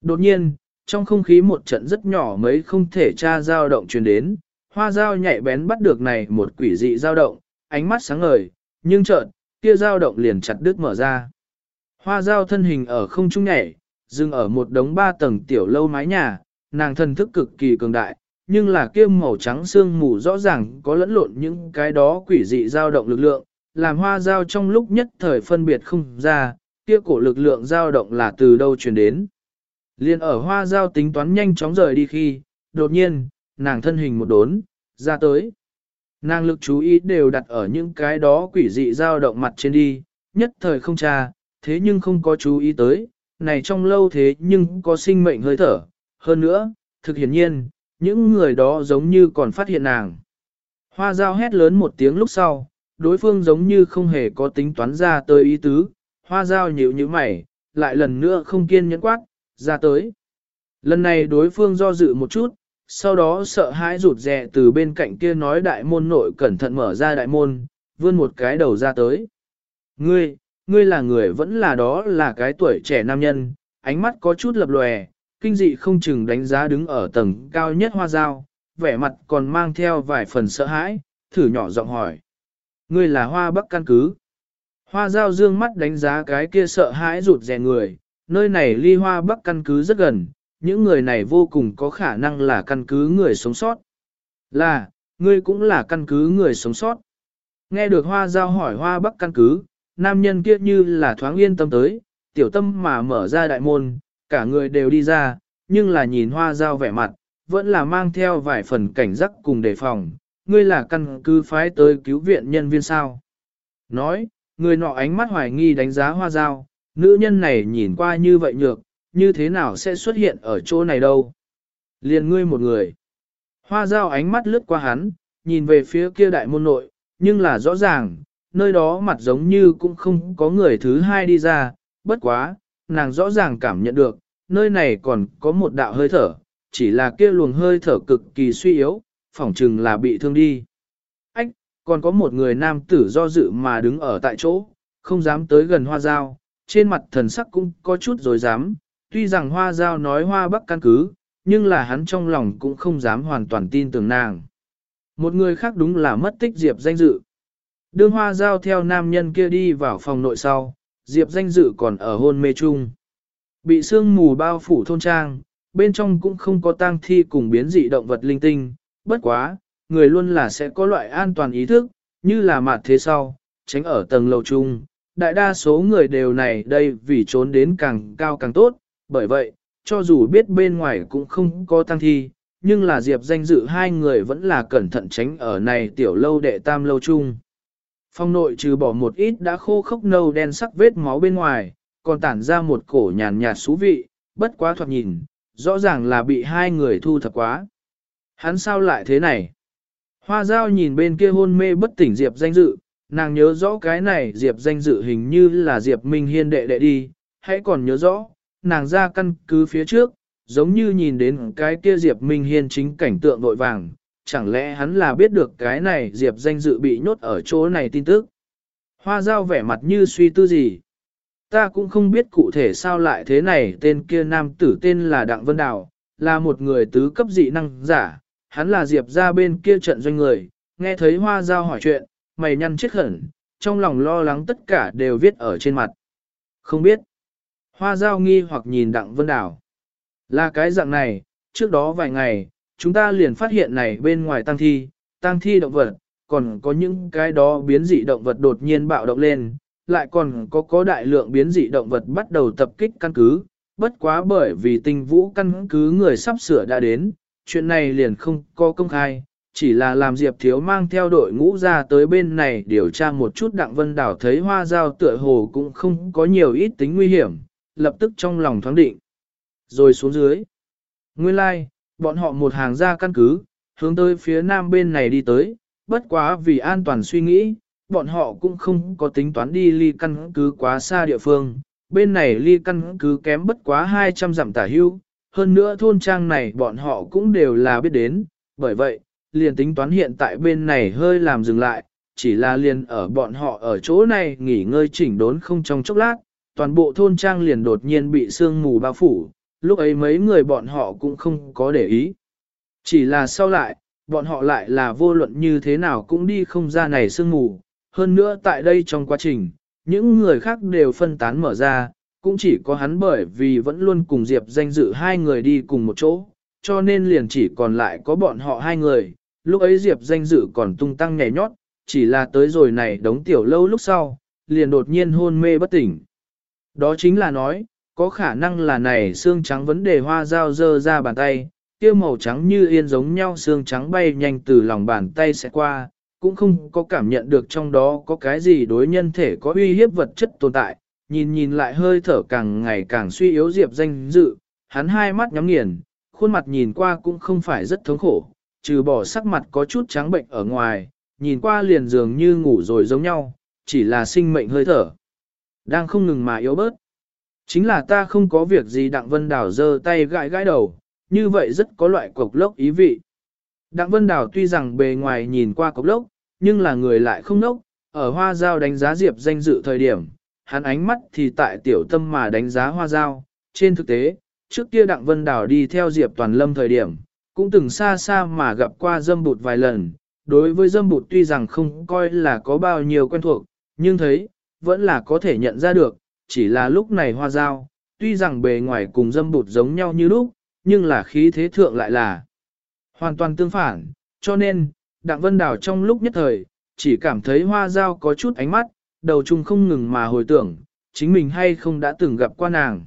Đột nhiên, trong không khí một trận rất nhỏ mấy không thể tra dao động truyền đến, hoa dao nhạy bén bắt được này một quỷ dị dao động, ánh mắt sáng ngời, nhưng chợt, kia dao động liền chặt đứt mở ra. Hoa dao thân hình ở không trung nhảy, dừng ở một đống ba tầng tiểu lâu mái nhà, nàng thân thức cực kỳ cường đại, nhưng là kia màu trắng xương mù rõ ràng có lẫn lộn những cái đó quỷ dị dao động lực lượng, làm hoa dao trong lúc nhất thời phân biệt không ra, kia cổ lực lượng dao động là từ đâu truyền đến. Liên ở hoa dao tính toán nhanh chóng rời đi khi, đột nhiên, nàng thân hình một đốn, ra tới. Nàng lực chú ý đều đặt ở những cái đó quỷ dị dao động mặt trên đi, nhất thời không tra, thế nhưng không có chú ý tới, này trong lâu thế nhưng có sinh mệnh hơi thở. Hơn nữa, thực hiển nhiên, những người đó giống như còn phát hiện nàng. Hoa dao hét lớn một tiếng lúc sau, đối phương giống như không hề có tính toán ra tới ý tứ, hoa dao nhíu như mày, lại lần nữa không kiên nhẫn quát, ra tới. Lần này đối phương do dự một chút, sau đó sợ hãi rụt rè từ bên cạnh kia nói đại môn nội cẩn thận mở ra đại môn, vươn một cái đầu ra tới. Ngươi, ngươi là người vẫn là đó là cái tuổi trẻ nam nhân, ánh mắt có chút lập lòe, kinh dị không chừng đánh giá đứng ở tầng cao nhất hoa dao, vẻ mặt còn mang theo vài phần sợ hãi, thử nhỏ giọng hỏi. Ngươi là hoa bắc căn cứ. Hoa dao dương mắt đánh giá cái kia sợ hãi rụt rè người, nơi này ly hoa bắc căn cứ rất gần, những người này vô cùng có khả năng là căn cứ người sống sót. Là, ngươi cũng là căn cứ người sống sót. Nghe được hoa giao hỏi hoa bắc căn cứ, nam nhân kia như là thoáng yên tâm tới, tiểu tâm mà mở ra đại môn, cả người đều đi ra, nhưng là nhìn hoa giao vẻ mặt, vẫn là mang theo vài phần cảnh giác cùng đề phòng, ngươi là căn cứ phái tới cứu viện nhân viên sao. Nói, người nọ ánh mắt hoài nghi đánh giá hoa giao, nữ nhân này nhìn qua như vậy nhược, như thế nào sẽ xuất hiện ở chỗ này đâu. Liền ngươi một người. Hoa giao ánh mắt lướt qua hắn, nhìn về phía kia đại môn nội, nhưng là rõ ràng, nơi đó mặt giống như cũng không có người thứ hai đi ra, bất quá, nàng rõ ràng cảm nhận được, nơi này còn có một đạo hơi thở, chỉ là kia luồng hơi thở cực kỳ suy yếu, phỏng chừng là bị thương đi. Ách, còn có một người nam tử do dự mà đứng ở tại chỗ, không dám tới gần hoa dao, trên mặt thần sắc cũng có chút rồi dám, tuy rằng hoa giao nói hoa bắc căn cứ, nhưng là hắn trong lòng cũng không dám hoàn toàn tin tưởng nàng. Một người khác đúng là mất tích Diệp danh dự. Đương hoa giao theo nam nhân kia đi vào phòng nội sau, Diệp danh dự còn ở hôn mê chung. Bị sương mù bao phủ thôn trang, bên trong cũng không có tang thi cùng biến dị động vật linh tinh, bất quá, người luôn là sẽ có loại an toàn ý thức, như là mặt thế sau, tránh ở tầng lầu chung. Đại đa số người đều này đây vì trốn đến càng cao càng tốt, bởi vậy, cho dù biết bên ngoài cũng không có tăng thi, nhưng là Diệp danh dự hai người vẫn là cẩn thận tránh ở này tiểu lâu đệ tam lâu chung. Phong nội trừ bỏ một ít đã khô khốc nâu đen sắc vết máu bên ngoài, còn tản ra một cổ nhàn nhạt xú vị, bất quá thoạt nhìn, rõ ràng là bị hai người thu thập quá. Hắn sao lại thế này? Hoa giao nhìn bên kia hôn mê bất tỉnh Diệp danh dự, nàng nhớ rõ cái này Diệp danh dự hình như là Diệp Minh Hiên đệ đệ đi, hãy còn nhớ rõ, nàng ra căn cứ phía trước, giống như nhìn đến cái kia Diệp Minh Hiên chính cảnh tượng vội vàng, chẳng lẽ hắn là biết được cái này Diệp danh dự bị nhốt ở chỗ này tin tức. Hoa giao vẻ mặt như suy tư gì. Ta cũng không biết cụ thể sao lại thế này tên kia nam tử tên là Đặng Vân Đào, là một người tứ cấp dị năng giả, hắn là Diệp ra bên kia trận doanh người, nghe thấy hoa giao hỏi chuyện, mày nhăn chết khẩn, trong lòng lo lắng tất cả đều viết ở trên mặt. Không biết. Hoa giao nghi hoặc nhìn Đặng Vân Đào. Là cái dạng này, trước đó vài ngày, chúng ta liền phát hiện này bên ngoài tăng thi, tăng thi động vật, còn có những cái đó biến dị động vật đột nhiên bạo động lên, lại còn có có đại lượng biến dị động vật bắt đầu tập kích căn cứ, bất quá bởi vì tinh vũ căn cứ người sắp sửa đã đến, chuyện này liền không có công khai, chỉ là làm Diệp Thiếu mang theo đội ngũ ra tới bên này điều tra một chút Đặng Vân Đảo thấy hoa dao tựa hồ cũng không có nhiều ít tính nguy hiểm, lập tức trong lòng thoáng định. Rồi xuống dưới. Nguyên lai, like, bọn họ một hàng ra căn cứ, hướng tới phía nam bên này đi tới, bất quá vì an toàn suy nghĩ, bọn họ cũng không có tính toán đi ly căn cứ quá xa địa phương. Bên này ly căn cứ kém bất quá 200 dặm tả hưu, hơn nữa thôn trang này bọn họ cũng đều là biết đến, bởi vậy, liền tính toán hiện tại bên này hơi làm dừng lại, chỉ là liền ở bọn họ ở chỗ này nghỉ ngơi chỉnh đốn không trong chốc lát, toàn bộ thôn trang liền đột nhiên bị sương mù bao phủ, lúc ấy mấy người bọn họ cũng không có để ý. Chỉ là sau lại, bọn họ lại là vô luận như thế nào cũng đi không ra này sương mù, hơn nữa tại đây trong quá trình, những người khác đều phân tán mở ra, cũng chỉ có hắn bởi vì vẫn luôn cùng Diệp danh dự hai người đi cùng một chỗ, cho nên liền chỉ còn lại có bọn họ hai người, lúc ấy Diệp danh dự còn tung tăng nhảy nhót, chỉ là tới rồi này đống tiểu lâu lúc sau, liền đột nhiên hôn mê bất tỉnh. Đó chính là nói, có khả năng là này xương trắng vấn đề hoa dao dơ ra bàn tay, kia màu trắng như yên giống nhau xương trắng bay nhanh từ lòng bàn tay sẽ qua, cũng không có cảm nhận được trong đó có cái gì đối nhân thể có uy hiếp vật chất tồn tại, nhìn nhìn lại hơi thở càng ngày càng suy yếu diệp danh dự, hắn hai mắt nhắm nghiền, khuôn mặt nhìn qua cũng không phải rất thống khổ, trừ bỏ sắc mặt có chút trắng bệnh ở ngoài, nhìn qua liền dường như ngủ rồi giống nhau, chỉ là sinh mệnh hơi thở. Đang không ngừng mà yếu bớt. Chính là ta không có việc gì Đặng Vân Đào giơ tay gãi gãi đầu, như vậy rất có loại cục lốc ý vị. Đặng Vân Đào tuy rằng bề ngoài nhìn qua cục lốc, nhưng là người lại không nốc, ở hoa giao đánh giá Diệp danh dự thời điểm, hắn ánh mắt thì tại tiểu tâm mà đánh giá hoa giao. Trên thực tế, trước kia Đặng Vân Đào đi theo Diệp Toàn Lâm thời điểm, cũng từng xa xa mà gặp qua dâm bụt vài lần. Đối với dâm bụt tuy rằng không coi là có bao nhiêu quen thuộc, nhưng thấy, vẫn là có thể nhận ra được, chỉ là lúc này hoa giao, tuy rằng bề ngoài cùng dâm bụt giống nhau như lúc, nhưng là khí thế thượng lại là hoàn toàn tương phản, cho nên, Đặng Vân Đào trong lúc nhất thời, chỉ cảm thấy hoa giao có chút ánh mắt, đầu chung không ngừng mà hồi tưởng, chính mình hay không đã từng gặp qua nàng.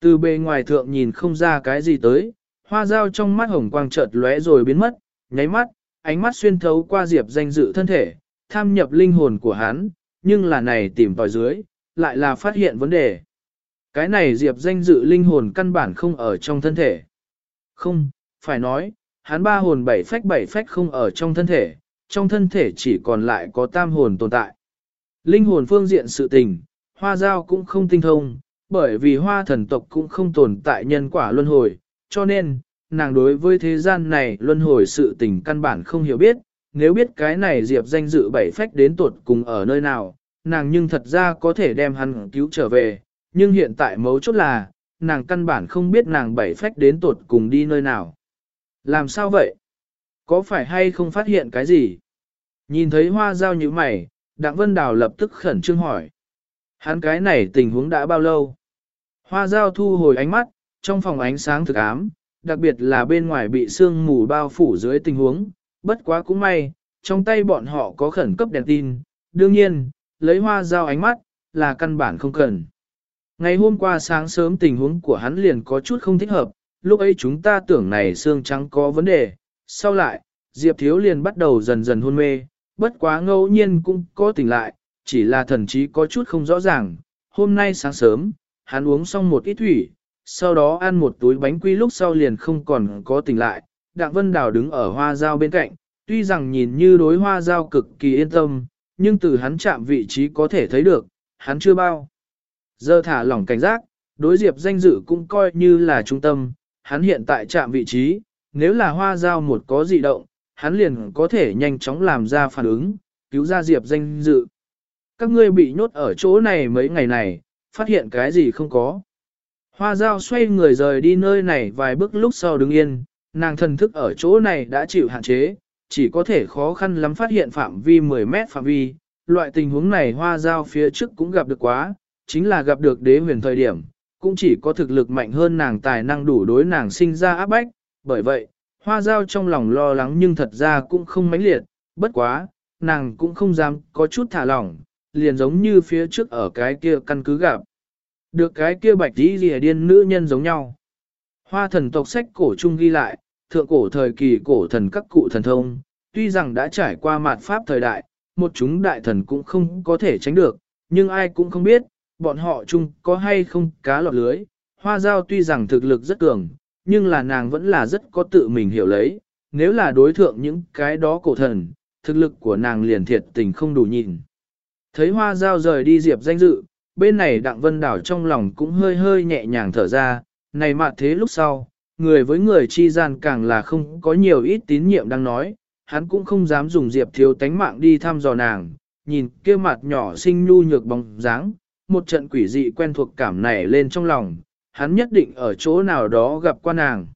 Từ bề ngoài thượng nhìn không ra cái gì tới, hoa giao trong mắt hồng quang chợt lóe rồi biến mất, nháy mắt, ánh mắt xuyên thấu qua diệp danh dự thân thể, tham nhập linh hồn của hắn, nhưng là này tìm vào dưới, lại là phát hiện vấn đề. Cái này diệp danh dự linh hồn căn bản không ở trong thân thể. Không, phải nói, hắn ba hồn bảy phách bảy phách không ở trong thân thể, trong thân thể chỉ còn lại có tam hồn tồn tại. Linh hồn phương diện sự tình, hoa giao cũng không tinh thông, bởi vì hoa thần tộc cũng không tồn tại nhân quả luân hồi, cho nên, nàng đối với thế gian này luân hồi sự tình căn bản không hiểu biết, nếu biết cái này diệp danh dự bảy phách đến tuột cùng ở nơi nào, nàng nhưng thật ra có thể đem hắn cứu trở về, nhưng hiện tại mấu chốt là, nàng căn bản không biết nàng bảy phách đến tuột cùng đi nơi nào. Làm sao vậy? Có phải hay không phát hiện cái gì? Nhìn thấy hoa giao như mày, Đặng Vân Đào lập tức khẩn trương hỏi. Hắn cái này tình huống đã bao lâu? Hoa giao thu hồi ánh mắt, trong phòng ánh sáng thực ám, đặc biệt là bên ngoài bị sương mù bao phủ dưới tình huống, bất quá cũng may, trong tay bọn họ có khẩn cấp đèn tin, đương nhiên, lấy hoa giao ánh mắt, là căn bản không cần. Ngày hôm qua sáng sớm tình huống của hắn liền có chút không thích hợp, lúc ấy chúng ta tưởng này xương trắng có vấn đề, sau lại, Diệp Thiếu liền bắt đầu dần dần hôn mê, bất quá ngẫu nhiên cũng có tỉnh lại, chỉ là thần trí có chút không rõ ràng. Hôm nay sáng sớm, hắn uống xong một ít thủy, sau đó ăn một túi bánh quy lúc sau liền không còn có tỉnh lại. Đặng Vân Đào đứng ở hoa dao bên cạnh, tuy rằng nhìn như đối hoa dao cực kỳ yên tâm, nhưng từ hắn chạm vị trí có thể thấy được, hắn chưa bao. Giờ thả lỏng cảnh giác, đối diệp danh dự cũng coi như là trung tâm, hắn hiện tại chạm vị trí, nếu là hoa Giao một có dị động, hắn liền có thể nhanh chóng làm ra phản ứng, cứu ra diệp danh dự. Các ngươi bị nhốt ở chỗ này mấy ngày này, phát hiện cái gì không có. Hoa dao xoay người rời đi nơi này vài bước lúc sau đứng yên, nàng thần thức ở chỗ này đã chịu hạn chế, chỉ có thể khó khăn lắm phát hiện phạm vi 10 mét phạm vi. Loại tình huống này hoa Giao phía trước cũng gặp được quá, chính là gặp được đế huyền thời điểm, cũng chỉ có thực lực mạnh hơn nàng tài năng đủ đối nàng sinh ra áp bách, bởi vậy, hoa Giao trong lòng lo lắng nhưng thật ra cũng không mãnh liệt, bất quá, nàng cũng không dám có chút thả lỏng, liền giống như phía trước ở cái kia căn cứ gặp. Được cái kia bạch tí rìa điên nữ nhân giống nhau. Hoa thần tộc sách cổ trung ghi lại, thượng cổ thời kỳ cổ thần các cụ thần thông, tuy rằng đã trải qua mạt pháp thời đại, một chúng đại thần cũng không có thể tránh được, nhưng ai cũng không biết, bọn họ chung có hay không cá lọt lưới. Hoa giao tuy rằng thực lực rất cường, nhưng là nàng vẫn là rất có tự mình hiểu lấy, nếu là đối thượng những cái đó cổ thần, thực lực của nàng liền thiệt tình không đủ nhìn. Thấy hoa giao rời đi diệp danh dự, bên này đặng vân đảo trong lòng cũng hơi hơi nhẹ nhàng thở ra, này mà thế lúc sau, người với người chi gian càng là không có nhiều ít tín nhiệm đang nói, hắn cũng không dám dùng diệp thiếu tánh mạng đi thăm dò nàng, nhìn kia mặt nhỏ xinh nhu nhược bóng dáng, một trận quỷ dị quen thuộc cảm nảy lên trong lòng, hắn nhất định ở chỗ nào đó gặp qua nàng.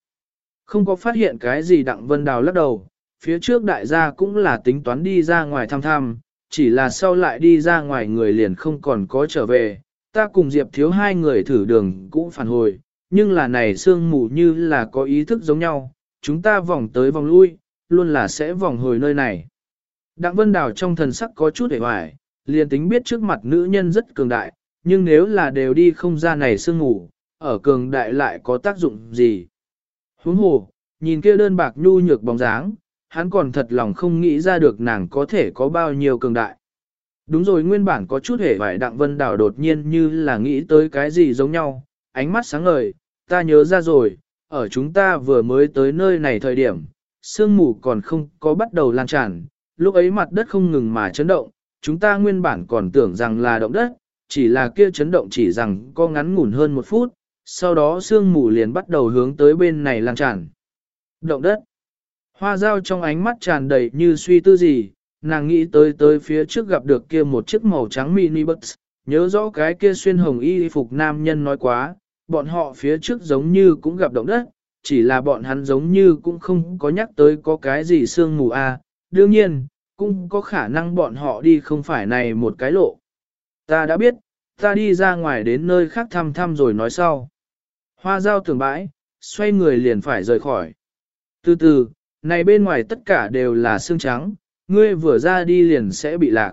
Không có phát hiện cái gì đặng vân đào lắc đầu, phía trước đại gia cũng là tính toán đi ra ngoài thăm thăm, chỉ là sau lại đi ra ngoài người liền không còn có trở về, ta cùng Diệp thiếu hai người thử đường cũng phản hồi, nhưng là này sương mù như là có ý thức giống nhau, chúng ta vòng tới vòng lui, luôn là sẽ vòng hồi nơi này. Đặng Vân Đào trong thần sắc có chút hề hoài, liền tính biết trước mặt nữ nhân rất cường đại, nhưng nếu là đều đi không ra này sương mù, ở cường đại lại có tác dụng gì. Huống hồ, nhìn kia đơn bạc nhu nhược bóng dáng, hắn còn thật lòng không nghĩ ra được nàng có thể có bao nhiêu cường đại. Đúng rồi nguyên bản có chút hề vải đặng vân đảo đột nhiên như là nghĩ tới cái gì giống nhau, ánh mắt sáng ngời, ta nhớ ra rồi, ở chúng ta vừa mới tới nơi này thời điểm, sương mù còn không có bắt đầu lan tràn, lúc ấy mặt đất không ngừng mà chấn động, chúng ta nguyên bản còn tưởng rằng là động đất, chỉ là kia chấn động chỉ rằng có ngắn ngủn hơn một phút, sau đó sương mù liền bắt đầu hướng tới bên này lan tràn. Động đất. Hoa dao trong ánh mắt tràn đầy như suy tư gì, nàng nghĩ tới tới phía trước gặp được kia một chiếc màu trắng mini bus, nhớ rõ cái kia xuyên hồng y phục nam nhân nói quá, bọn họ phía trước giống như cũng gặp động đất, chỉ là bọn hắn giống như cũng không có nhắc tới có cái gì sương mù a. À. đương nhiên, cũng có khả năng bọn họ đi không phải này một cái lộ. Ta đã biết, ta đi ra ngoài đến nơi khác thăm thăm rồi nói sau. Hoa Giao tưởng bãi, xoay người liền phải rời khỏi. Từ từ, này bên ngoài tất cả đều là xương trắng, ngươi vừa ra đi liền sẽ bị lạc.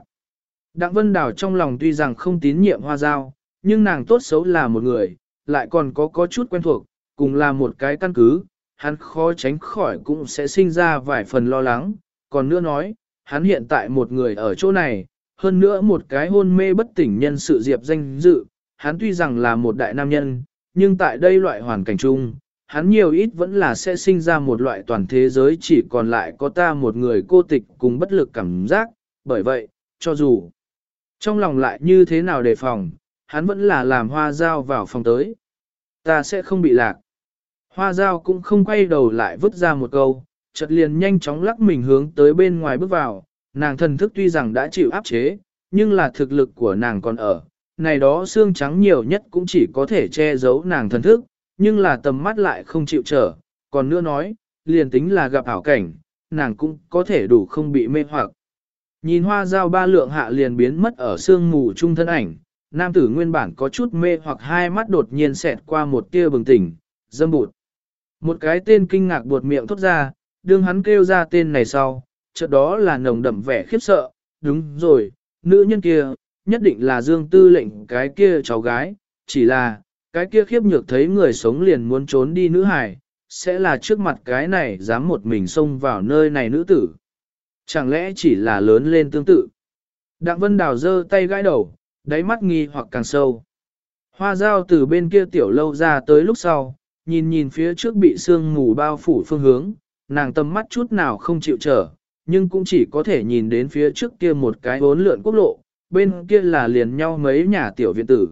Đặng Vân Đào trong lòng tuy rằng không tín nhiệm hoa giao, nhưng nàng tốt xấu là một người, lại còn có có chút quen thuộc, cùng là một cái căn cứ, hắn khó tránh khỏi cũng sẽ sinh ra vài phần lo lắng. Còn nữa nói, hắn hiện tại một người ở chỗ này, hơn nữa một cái hôn mê bất tỉnh nhân sự diệp danh dự, hắn tuy rằng là một đại nam nhân, nhưng tại đây loại hoàn cảnh chung, hắn nhiều ít vẫn là sẽ sinh ra một loại toàn thế giới chỉ còn lại có ta một người cô tịch cùng bất lực cảm giác, bởi vậy, cho dù trong lòng lại như thế nào đề phòng, hắn vẫn là làm hoa dao vào phòng tới. Ta sẽ không bị lạc. Hoa dao cũng không quay đầu lại vứt ra một câu, chợt liền nhanh chóng lắc mình hướng tới bên ngoài bước vào, nàng thần thức tuy rằng đã chịu áp chế, nhưng là thực lực của nàng còn ở, này đó xương trắng nhiều nhất cũng chỉ có thể che giấu nàng thần thức, nhưng là tầm mắt lại không chịu trở, còn nữa nói, liền tính là gặp ảo cảnh, nàng cũng có thể đủ không bị mê hoặc. Nhìn hoa dao ba lượng hạ liền biến mất ở sương mù trung thân ảnh, nam tử nguyên bản có chút mê hoặc hai mắt đột nhiên xẹt qua một tia bừng tỉnh, dâm bụt. Một cái tên kinh ngạc buột miệng thốt ra, đương hắn kêu ra tên này sau, chợt đó là nồng đậm vẻ khiếp sợ, đúng rồi, nữ nhân kia, nhất định là dương tư lệnh cái kia cháu gái, chỉ là, cái kia khiếp nhược thấy người sống liền muốn trốn đi nữ hải, sẽ là trước mặt cái này dám một mình xông vào nơi này nữ tử. Chẳng lẽ chỉ là lớn lên tương tự? Đặng Vân Đào giơ tay gãi đầu, đáy mắt nghi hoặc càng sâu. Hoa dao từ bên kia tiểu lâu ra tới lúc sau, nhìn nhìn phía trước bị sương mù bao phủ phương hướng, nàng tâm mắt chút nào không chịu trở, nhưng cũng chỉ có thể nhìn đến phía trước kia một cái bốn lượn quốc lộ, bên kia là liền nhau mấy nhà tiểu viện tử.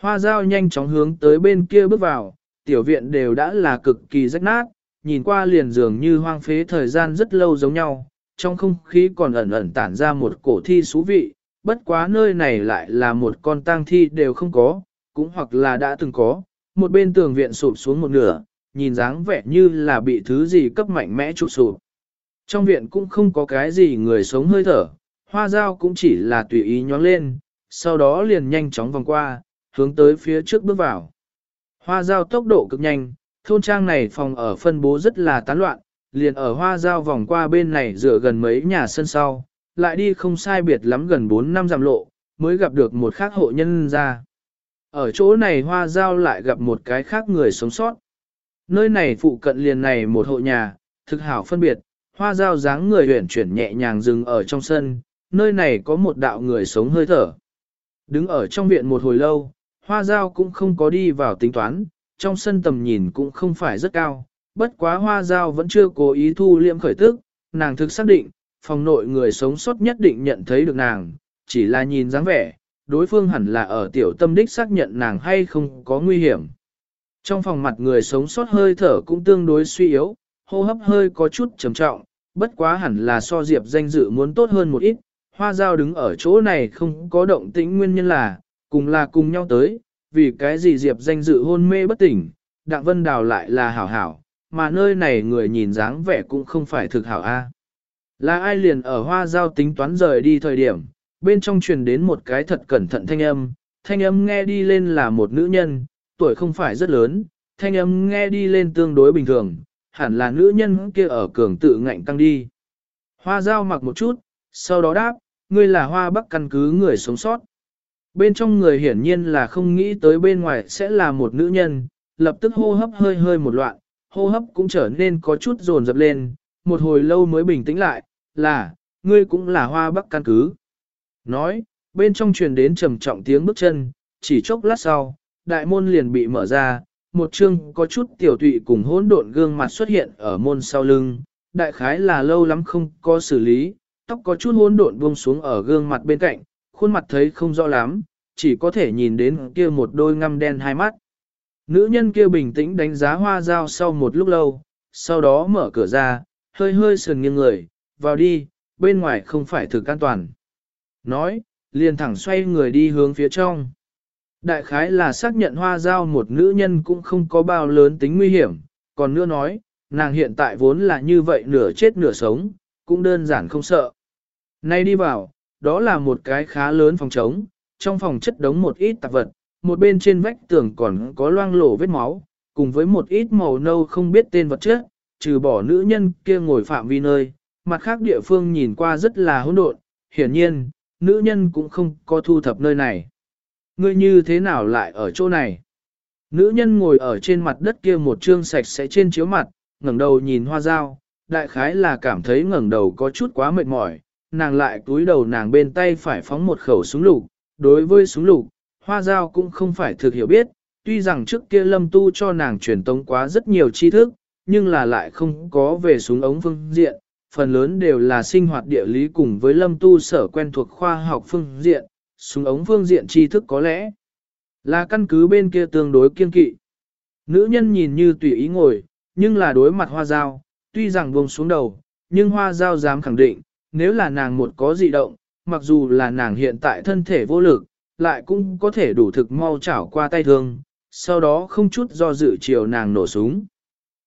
Hoa dao nhanh chóng hướng tới bên kia bước vào, tiểu viện đều đã là cực kỳ rách nát, nhìn qua liền dường như hoang phế thời gian rất lâu giống nhau, trong không khí còn ẩn ẩn tản ra một cổ thi xú vị, bất quá nơi này lại là một con tang thi đều không có, cũng hoặc là đã từng có, một bên tường viện sụp xuống một nửa, nhìn dáng vẻ như là bị thứ gì cấp mạnh mẽ trụ sụp. Trong viện cũng không có cái gì người sống hơi thở, hoa dao cũng chỉ là tùy ý nhón lên, sau đó liền nhanh chóng vòng qua, hướng tới phía trước bước vào. Hoa giao tốc độ cực nhanh, thôn trang này phòng ở phân bố rất là tán loạn, liền ở hoa giao vòng qua bên này dựa gần mấy nhà sân sau, lại đi không sai biệt lắm gần 4 năm dặm lộ, mới gặp được một khác hộ nhân ra. Ở chỗ này hoa giao lại gặp một cái khác người sống sót. Nơi này phụ cận liền này một hộ nhà, thực hảo phân biệt, hoa giao dáng người huyển chuyển nhẹ nhàng dừng ở trong sân, nơi này có một đạo người sống hơi thở. Đứng ở trong viện một hồi lâu, hoa giao cũng không có đi vào tính toán, trong sân tầm nhìn cũng không phải rất cao, bất quá hoa giao vẫn chưa cố ý thu liệm khởi tức, nàng thực xác định, phòng nội người sống sót nhất định nhận thấy được nàng, chỉ là nhìn dáng vẻ, đối phương hẳn là ở tiểu tâm đích xác nhận nàng hay không có nguy hiểm. Trong phòng mặt người sống sót hơi thở cũng tương đối suy yếu, hô hấp hơi có chút trầm trọng, bất quá hẳn là so diệp danh dự muốn tốt hơn một ít, hoa dao đứng ở chỗ này không có động tĩnh nguyên nhân là, cùng là cùng nhau tới, vì cái gì diệp danh dự hôn mê bất tỉnh, đặng vân đào lại là hảo hảo, mà nơi này người nhìn dáng vẻ cũng không phải thực hảo a. Là ai liền ở hoa giao tính toán rời đi thời điểm, bên trong truyền đến một cái thật cẩn thận thanh âm, thanh âm nghe đi lên là một nữ nhân, tuổi không phải rất lớn, thanh âm nghe đi lên tương đối bình thường, hẳn là nữ nhân kia ở cường tự ngạnh tăng đi. Hoa giao mặc một chút, sau đó đáp, ngươi là hoa bắc căn cứ người sống sót. Bên trong người hiển nhiên là không nghĩ tới bên ngoài sẽ là một nữ nhân, lập tức hô hấp hơi hơi một loạn, hô hấp cũng trở nên có chút dồn dập lên, một hồi lâu mới bình tĩnh lại, là, ngươi cũng là hoa bắc căn cứ. Nói, bên trong truyền đến trầm trọng tiếng bước chân, chỉ chốc lát sau, đại môn liền bị mở ra, một chương có chút tiểu tụy cùng hỗn độn gương mặt xuất hiện ở môn sau lưng, đại khái là lâu lắm không có xử lý, tóc có chút hỗn độn buông xuống ở gương mặt bên cạnh, khuôn mặt thấy không rõ lắm, chỉ có thể nhìn đến kia một đôi ngăm đen hai mắt. Nữ nhân kia bình tĩnh đánh giá hoa dao sau một lúc lâu, sau đó mở cửa ra, hơi hơi sườn nghiêng người, vào đi, bên ngoài không phải thực an toàn. Nói, liền thẳng xoay người đi hướng phía trong. Đại khái là xác nhận hoa giao một nữ nhân cũng không có bao lớn tính nguy hiểm, còn nữa nói, nàng hiện tại vốn là như vậy nửa chết nửa sống, cũng đơn giản không sợ. Nay đi vào, đó là một cái khá lớn phòng trống, trong phòng chất đống một ít tạp vật, một bên trên vách tường còn có loang lổ vết máu, cùng với một ít màu nâu không biết tên vật chất, trừ bỏ nữ nhân kia ngồi phạm vi nơi, mặt khác địa phương nhìn qua rất là hỗn độn, hiển nhiên, nữ nhân cũng không có thu thập nơi này. Ngươi như thế nào lại ở chỗ này? Nữ nhân ngồi ở trên mặt đất kia một trương sạch sẽ trên chiếu mặt, ngẩng đầu nhìn hoa dao, đại khái là cảm thấy ngẩng đầu có chút quá mệt mỏi, nàng lại túi đầu nàng bên tay phải phóng một khẩu súng lục, đối với súng lục, hoa dao cũng không phải thực hiểu biết, tuy rằng trước kia lâm tu cho nàng truyền tống quá rất nhiều tri thức, nhưng là lại không có về súng ống phương diện, phần lớn đều là sinh hoạt địa lý cùng với lâm tu sở quen thuộc khoa học phương diện, súng ống phương diện tri thức có lẽ là căn cứ bên kia tương đối kiên kỵ. Nữ nhân nhìn như tùy ý ngồi, nhưng là đối mặt hoa dao, tuy rằng buông xuống đầu, nhưng hoa dao dám khẳng định, nếu là nàng một có dị động, mặc dù là nàng hiện tại thân thể vô lực, lại cũng có thể đủ thực mau chảo qua tay thương, sau đó không chút do dự chiều nàng nổ súng.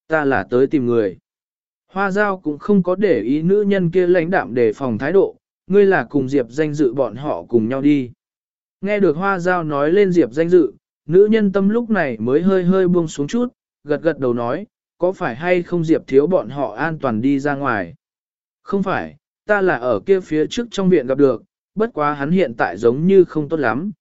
Ta là tới tìm người. Hoa giao cũng không có để ý nữ nhân kia lãnh đạm để phòng thái độ, ngươi là cùng Diệp danh dự bọn họ cùng nhau đi. Nghe được hoa giao nói lên Diệp danh dự, nữ nhân tâm lúc này mới hơi hơi buông xuống chút, gật gật đầu nói, có phải hay không Diệp thiếu bọn họ an toàn đi ra ngoài? Không phải, ta là ở kia phía trước trong viện gặp được, bất quá hắn hiện tại giống như không tốt lắm.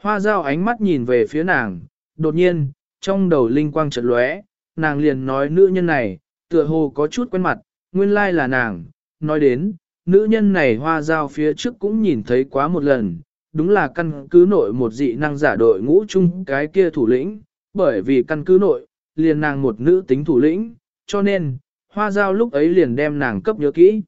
Hoa giao ánh mắt nhìn về phía nàng, đột nhiên, trong đầu linh quang chợt lóe, nàng liền nói nữ nhân này, tựa hồ có chút quen mặt, nguyên lai là nàng, nói đến, nữ nhân này hoa giao phía trước cũng nhìn thấy quá một lần, đúng là căn cứ nội một dị năng giả đội ngũ chung cái kia thủ lĩnh, bởi vì căn cứ nội, liền nàng một nữ tính thủ lĩnh, cho nên, hoa giao lúc ấy liền đem nàng cấp nhớ kỹ.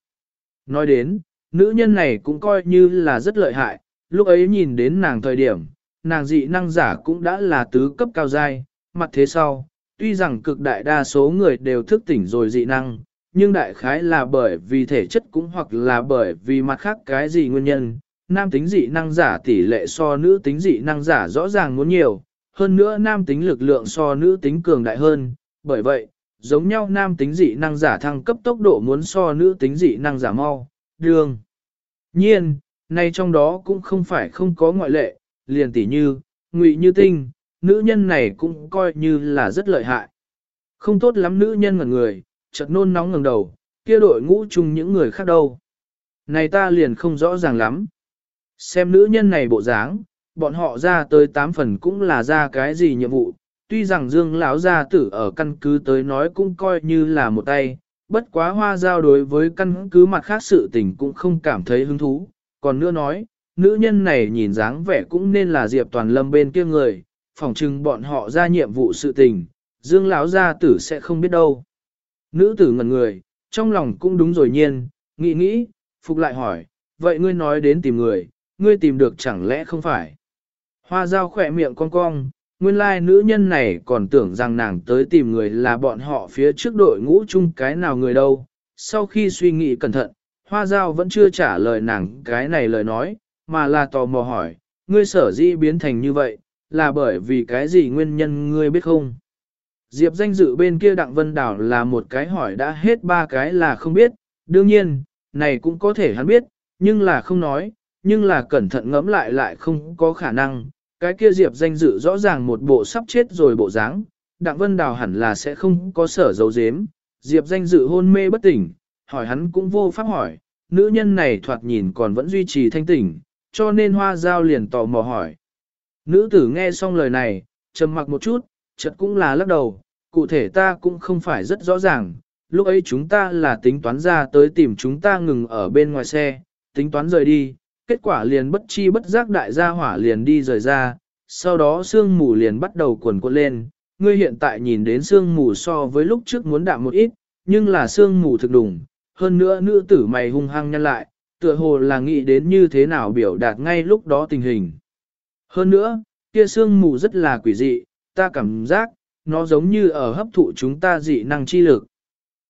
Nói đến, nữ nhân này cũng coi như là rất lợi hại, lúc ấy nhìn đến nàng thời điểm, nàng dị năng giả cũng đã là tứ cấp cao giai, mặt thế sau, tuy rằng cực đại đa số người đều thức tỉnh rồi dị năng, nhưng đại khái là bởi vì thể chất cũng hoặc là bởi vì mặt khác cái gì nguyên nhân, nam tính dị năng giả tỷ lệ so nữ tính dị năng giả rõ ràng muốn nhiều, hơn nữa nam tính lực lượng so nữ tính cường đại hơn, bởi vậy, giống nhau nam tính dị năng giả thăng cấp tốc độ muốn so nữ tính dị năng giả mau, đường. Nhiên, nay trong đó cũng không phải không có ngoại lệ, liền tỷ như, ngụy như tinh, nữ nhân này cũng coi như là rất lợi hại. Không tốt lắm nữ nhân ngẩn người, chợt nôn nóng ngẩng đầu, kia đội ngũ chung những người khác đâu. Này ta liền không rõ ràng lắm. Xem nữ nhân này bộ dáng, bọn họ ra tới tám phần cũng là ra cái gì nhiệm vụ, tuy rằng Dương lão gia tử ở căn cứ tới nói cũng coi như là một tay, bất quá hoa giao đối với căn cứ mặt khác sự tình cũng không cảm thấy hứng thú, còn nữa nói, nữ nhân này nhìn dáng vẻ cũng nên là Diệp Toàn Lâm bên kia người, phỏng chừng bọn họ ra nhiệm vụ sự tình, Dương lão gia tử sẽ không biết đâu. Nữ tử ngẩn người, trong lòng cũng đúng rồi nhiên, nghĩ nghĩ, phục lại hỏi, vậy ngươi nói đến tìm người, ngươi tìm được chẳng lẽ không phải? Hoa dao khỏe miệng cong cong, nguyên lai nữ nhân này còn tưởng rằng nàng tới tìm người là bọn họ phía trước đội ngũ chung cái nào người đâu. Sau khi suy nghĩ cẩn thận, hoa dao vẫn chưa trả lời nàng cái này lời nói, mà là tò mò hỏi, ngươi sở dĩ biến thành như vậy, là bởi vì cái gì nguyên nhân ngươi biết không? Diệp danh dự bên kia Đặng Vân Đảo là một cái hỏi đã hết ba cái là không biết, đương nhiên, này cũng có thể hắn biết, nhưng là không nói, nhưng là cẩn thận ngẫm lại lại không có khả năng, cái kia Diệp danh dự rõ ràng một bộ sắp chết rồi bộ dáng, Đặng Vân Đào hẳn là sẽ không có sở dấu dếm, Diệp danh dự hôn mê bất tỉnh, hỏi hắn cũng vô pháp hỏi, nữ nhân này thoạt nhìn còn vẫn duy trì thanh tỉnh, cho nên hoa giao liền tò mò hỏi. Nữ tử nghe xong lời này, trầm mặc một chút, chợt cũng là lắc đầu, cụ thể ta cũng không phải rất rõ ràng, lúc ấy chúng ta là tính toán ra tới tìm chúng ta ngừng ở bên ngoài xe, tính toán rời đi, kết quả liền bất chi bất giác đại gia hỏa liền đi rời ra, sau đó sương mù liền bắt đầu cuồn cuộn lên, ngươi hiện tại nhìn đến sương mù so với lúc trước muốn đạm một ít, nhưng là sương mù thực đủng, hơn nữa nữ tử mày hung hăng nhăn lại, tựa hồ là nghĩ đến như thế nào biểu đạt ngay lúc đó tình hình. Hơn nữa, kia sương mù rất là quỷ dị, ta cảm giác, nó giống như ở hấp thụ chúng ta dị năng chi lực.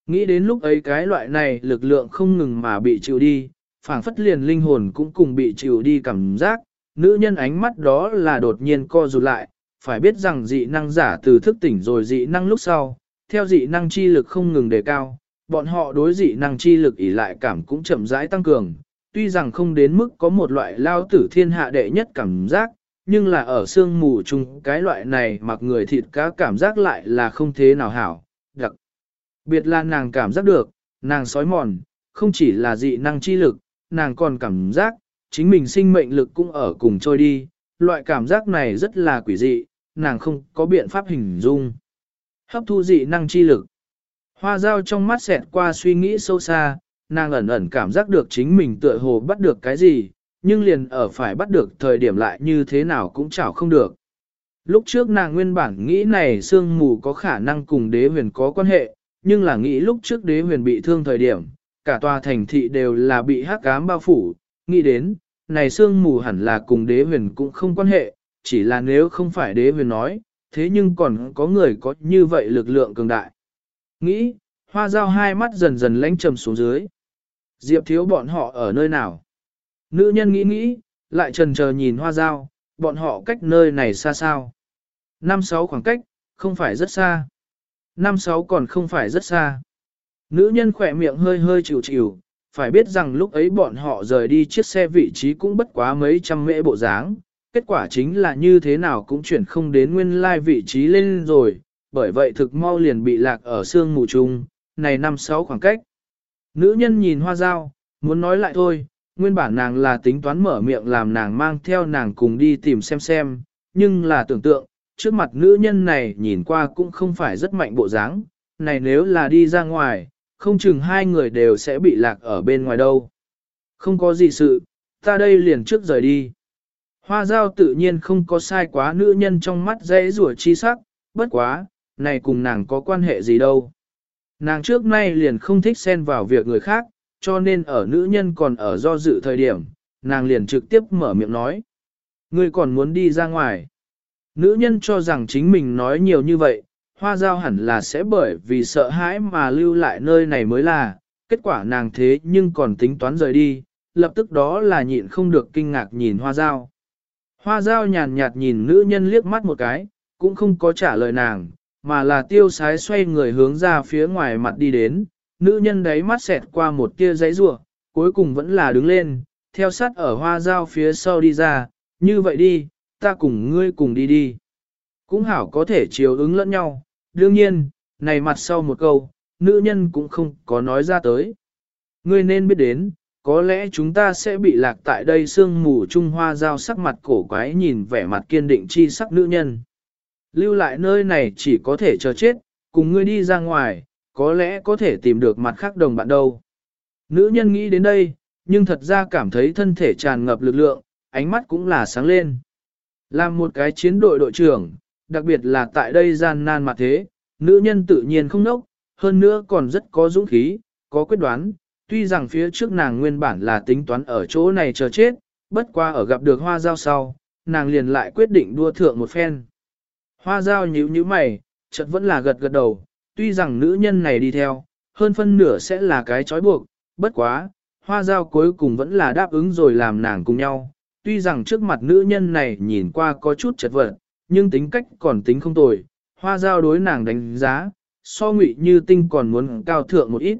Nghĩ đến lúc ấy cái loại này lực lượng không ngừng mà bị chịu đi, phảng phất liền linh hồn cũng cùng bị chịu đi cảm giác, nữ nhân ánh mắt đó là đột nhiên co rụt lại, phải biết rằng dị năng giả từ thức tỉnh rồi dị năng lúc sau, theo dị năng chi lực không ngừng đề cao, bọn họ đối dị năng chi lực ỉ lại cảm cũng chậm rãi tăng cường, tuy rằng không đến mức có một loại lao tử thiên hạ đệ nhất cảm giác, nhưng là ở xương mù chung cái loại này mặc người thịt cá cảm giác lại là không thế nào hảo, đặc. Biệt là nàng cảm giác được, nàng sói mòn, không chỉ là dị năng chi lực, nàng còn cảm giác, chính mình sinh mệnh lực cũng ở cùng trôi đi, loại cảm giác này rất là quỷ dị, nàng không có biện pháp hình dung. Hấp thu dị năng chi lực. Hoa dao trong mắt xẹt qua suy nghĩ sâu xa, nàng ẩn ẩn cảm giác được chính mình tựa hồ bắt được cái gì, nhưng liền ở phải bắt được thời điểm lại như thế nào cũng chảo không được. Lúc trước nàng nguyên bản nghĩ này sương mù có khả năng cùng đế huyền có quan hệ, nhưng là nghĩ lúc trước đế huyền bị thương thời điểm, cả tòa thành thị đều là bị hắc ám bao phủ, nghĩ đến, này sương mù hẳn là cùng đế huyền cũng không quan hệ, chỉ là nếu không phải đế huyền nói, thế nhưng còn có người có như vậy lực lượng cường đại. Nghĩ, hoa dao hai mắt dần dần lánh trầm xuống dưới. Diệp thiếu bọn họ ở nơi nào? Nữ nhân nghĩ nghĩ, lại trần chờ nhìn hoa dao, bọn họ cách nơi này xa sao? Năm sáu khoảng cách, không phải rất xa. Năm sáu còn không phải rất xa. Nữ nhân khỏe miệng hơi hơi chịu chịu, phải biết rằng lúc ấy bọn họ rời đi chiếc xe vị trí cũng bất quá mấy trăm mễ bộ dáng, kết quả chính là như thế nào cũng chuyển không đến nguyên lai vị trí lên rồi, bởi vậy thực mau liền bị lạc ở xương mù trùng. này năm sáu khoảng cách. Nữ nhân nhìn hoa dao, muốn nói lại thôi, nguyên bản nàng là tính toán mở miệng làm nàng mang theo nàng cùng đi tìm xem xem, nhưng là tưởng tượng, trước mặt nữ nhân này nhìn qua cũng không phải rất mạnh bộ dáng, này nếu là đi ra ngoài, không chừng hai người đều sẽ bị lạc ở bên ngoài đâu. Không có gì sự, ta đây liền trước rời đi. Hoa giao tự nhiên không có sai quá nữ nhân trong mắt dễ rủa chi sắc, bất quá, này cùng nàng có quan hệ gì đâu. Nàng trước nay liền không thích xen vào việc người khác, cho nên ở nữ nhân còn ở do dự thời điểm, nàng liền trực tiếp mở miệng nói. Ngươi còn muốn đi ra ngoài. Nữ nhân cho rằng chính mình nói nhiều như vậy, hoa giao hẳn là sẽ bởi vì sợ hãi mà lưu lại nơi này mới là, kết quả nàng thế nhưng còn tính toán rời đi, lập tức đó là nhịn không được kinh ngạc nhìn hoa giao. Hoa giao nhàn nhạt nhìn nữ nhân liếc mắt một cái, cũng không có trả lời nàng, mà là tiêu sái xoay người hướng ra phía ngoài mặt đi đến, nữ nhân đấy mắt xẹt qua một tia giấy rủa cuối cùng vẫn là đứng lên, theo sát ở hoa dao phía sau đi ra, như vậy đi, ta cùng ngươi cùng đi đi. Cũng hảo có thể chiều ứng lẫn nhau, đương nhiên, này mặt sau một câu, nữ nhân cũng không có nói ra tới. Ngươi nên biết đến, có lẽ chúng ta sẽ bị lạc tại đây sương mù trung hoa dao sắc mặt cổ quái nhìn vẻ mặt kiên định chi sắc nữ nhân. Lưu lại nơi này chỉ có thể chờ chết, cùng ngươi đi ra ngoài, có lẽ có thể tìm được mặt khác đồng bạn đâu. Nữ nhân nghĩ đến đây, nhưng thật ra cảm thấy thân thể tràn ngập lực lượng, ánh mắt cũng là sáng lên. Làm một cái chiến đội đội trưởng, đặc biệt là tại đây gian nan mà thế, nữ nhân tự nhiên không nốc, hơn nữa còn rất có dũng khí, có quyết đoán, tuy rằng phía trước nàng nguyên bản là tính toán ở chỗ này chờ chết, bất qua ở gặp được hoa giao sau, nàng liền lại quyết định đua thượng một phen. Hoa giao nhíu nhíu mày, chợt vẫn là gật gật đầu, tuy rằng nữ nhân này đi theo, hơn phân nửa sẽ là cái trói buộc, bất quá, hoa giao cuối cùng vẫn là đáp ứng rồi làm nàng cùng nhau. Tuy rằng trước mặt nữ nhân này nhìn qua có chút chật vật, nhưng tính cách còn tính không tồi, hoa giao đối nàng đánh giá, so ngụy như tinh còn muốn cao thượng một ít.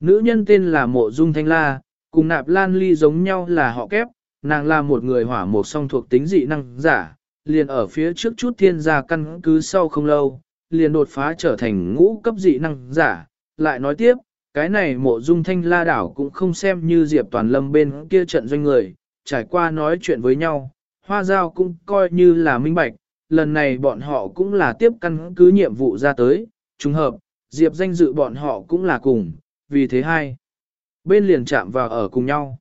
Nữ nhân tên là Mộ Dung Thanh La, cùng nạp lan ly giống nhau là họ kép, nàng là một người hỏa một song thuộc tính dị năng giả, liền ở phía trước chút thiên gia căn cứ sau không lâu, liền đột phá trở thành ngũ cấp dị năng giả. Lại nói tiếp, cái này mộ dung thanh la đảo cũng không xem như Diệp Toàn Lâm bên kia trận doanh người, trải qua nói chuyện với nhau, hoa giao cũng coi như là minh bạch, lần này bọn họ cũng là tiếp căn cứ nhiệm vụ ra tới, trùng hợp, Diệp danh dự bọn họ cũng là cùng, vì thế hai. Bên liền chạm vào ở cùng nhau.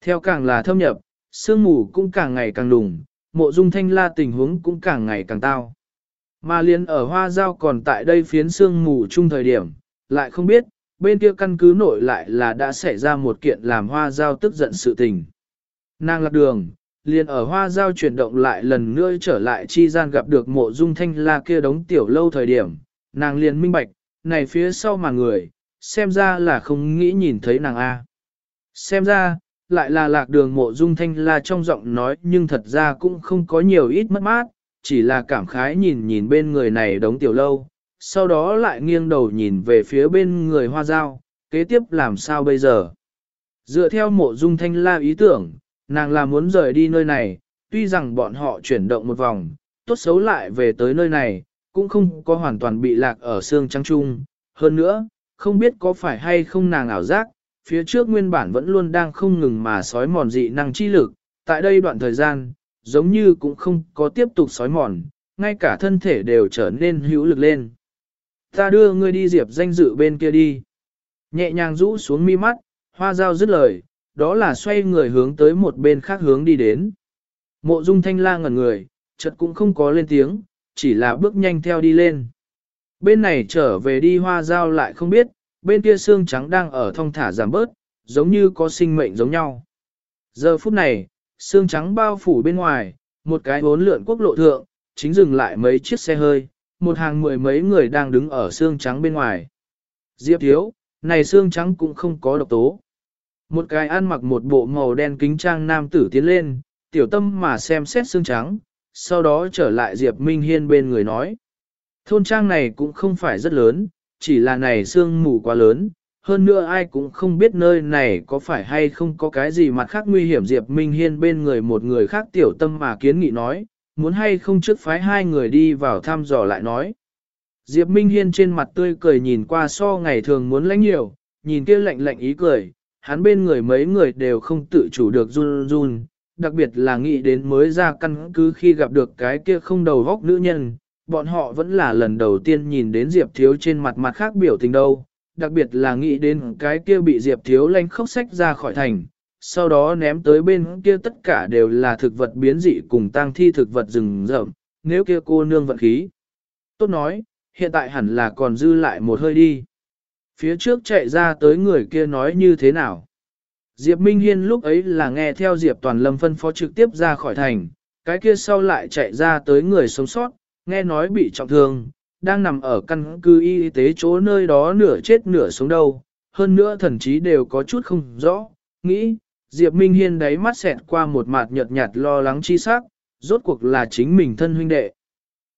Theo càng là thâm nhập, sương mù cũng càng ngày càng đùng, mộ dung thanh la tình huống cũng càng ngày càng tao. Mà liền ở hoa giao còn tại đây phiến sương mù chung thời điểm, lại không biết, bên kia căn cứ nội lại là đã xảy ra một kiện làm hoa giao tức giận sự tình. Nàng lạc đường, liền ở hoa giao chuyển động lại lần nữa trở lại chi gian gặp được mộ dung thanh la kia đống tiểu lâu thời điểm, nàng liền minh bạch, này phía sau mà người, xem ra là không nghĩ nhìn thấy nàng A. Xem ra, lại là lạc đường mộ dung thanh la trong giọng nói nhưng thật ra cũng không có nhiều ít mất mát, chỉ là cảm khái nhìn nhìn bên người này đống tiểu lâu, sau đó lại nghiêng đầu nhìn về phía bên người hoa dao, kế tiếp làm sao bây giờ. Dựa theo mộ dung thanh la ý tưởng, nàng là muốn rời đi nơi này, tuy rằng bọn họ chuyển động một vòng, tốt xấu lại về tới nơi này, cũng không có hoàn toàn bị lạc ở xương trắng trung. Hơn nữa, không biết có phải hay không nàng ảo giác, phía trước nguyên bản vẫn luôn đang không ngừng mà sói mòn dị năng chi lực, tại đây đoạn thời gian, giống như cũng không có tiếp tục sói mòn, ngay cả thân thể đều trở nên hữu lực lên. Ta đưa ngươi đi diệp danh dự bên kia đi. Nhẹ nhàng rũ xuống mi mắt, hoa dao dứt lời, đó là xoay người hướng tới một bên khác hướng đi đến. Mộ dung thanh la ngẩn người, chợt cũng không có lên tiếng, chỉ là bước nhanh theo đi lên. Bên này trở về đi hoa dao lại không biết, bên kia xương trắng đang ở thong thả giảm bớt, giống như có sinh mệnh giống nhau. Giờ phút này, xương trắng bao phủ bên ngoài, một cái bốn lượn quốc lộ thượng, chính dừng lại mấy chiếc xe hơi, một hàng mười mấy người đang đứng ở xương trắng bên ngoài. Diệp thiếu, này xương trắng cũng không có độc tố. Một cái ăn mặc một bộ màu đen kính trang nam tử tiến lên, tiểu tâm mà xem xét xương trắng, sau đó trở lại Diệp Minh Hiên bên người nói. Thôn trang này cũng không phải rất lớn, chỉ là này xương mù quá lớn, hơn nữa ai cũng không biết nơi này có phải hay không có cái gì mặt khác nguy hiểm Diệp Minh Hiên bên người một người khác tiểu tâm mà kiến nghị nói, muốn hay không trước phái hai người đi vào thăm dò lại nói. Diệp Minh Hiên trên mặt tươi cười nhìn qua so ngày thường muốn lãnh nhiều, nhìn kia lạnh lạnh ý cười, hắn bên người mấy người đều không tự chủ được run run, đặc biệt là nghĩ đến mới ra căn cứ khi gặp được cái kia không đầu vóc nữ nhân, bọn họ vẫn là lần đầu tiên nhìn đến Diệp Thiếu trên mặt mặt khác biểu tình đâu, đặc biệt là nghĩ đến cái kia bị Diệp Thiếu lanh khóc sách ra khỏi thành, sau đó ném tới bên kia tất cả đều là thực vật biến dị cùng tang thi thực vật rừng rậm, nếu kia cô nương vận khí. Tốt nói, hiện tại hẳn là còn dư lại một hơi đi. Phía trước chạy ra tới người kia nói như thế nào? Diệp Minh Hiên lúc ấy là nghe theo Diệp Toàn Lâm phân phó trực tiếp ra khỏi thành, cái kia sau lại chạy ra tới người sống sót, nghe nói bị trọng thương, đang nằm ở căn cứ y tế chỗ nơi đó nửa chết nửa sống đâu, hơn nữa thần chí đều có chút không rõ, nghĩ, Diệp Minh Hiên đáy mắt xẹt qua một mặt nhợt nhạt lo lắng chi sắc, rốt cuộc là chính mình thân huynh đệ.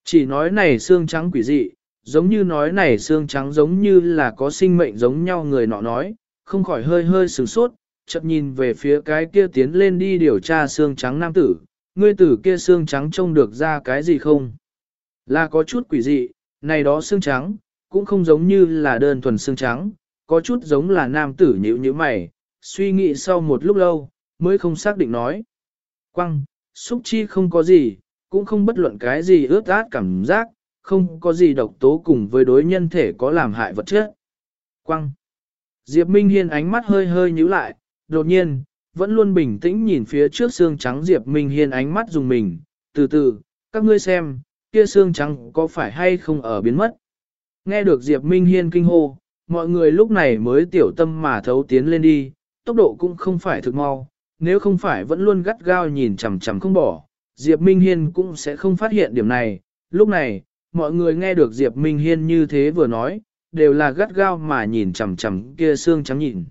Chỉ nói này xương trắng quỷ dị, giống như nói này xương trắng giống như là có sinh mệnh giống nhau người nọ nói, không khỏi hơi hơi sửng sốt, chợt nhìn về phía cái kia tiến lên đi điều tra xương trắng nam tử, ngươi tử kia xương trắng trông được ra cái gì không? Là có chút quỷ dị, này đó xương trắng, cũng không giống như là đơn thuần xương trắng, có chút giống là nam tử nhữ như mày, suy nghĩ sau một lúc lâu, mới không xác định nói. Quăng, xúc chi không có gì, cũng không bất luận cái gì ướt át cảm giác, không có gì độc tố cùng với đối nhân thể có làm hại vật chất. Quăng. Diệp Minh Hiên ánh mắt hơi hơi nhíu lại, đột nhiên, vẫn luôn bình tĩnh nhìn phía trước xương trắng Diệp Minh Hiên ánh mắt dùng mình, từ từ, các ngươi xem, kia xương trắng có phải hay không ở biến mất. Nghe được Diệp Minh Hiên kinh hô, mọi người lúc này mới tiểu tâm mà thấu tiến lên đi, tốc độ cũng không phải thực mau, nếu không phải vẫn luôn gắt gao nhìn chằm chằm không bỏ, Diệp Minh Hiên cũng sẽ không phát hiện điểm này. Lúc này, mọi người nghe được Diệp Minh Hiên như thế vừa nói, đều là gắt gao mà nhìn chằm chằm kia xương trắng nhìn.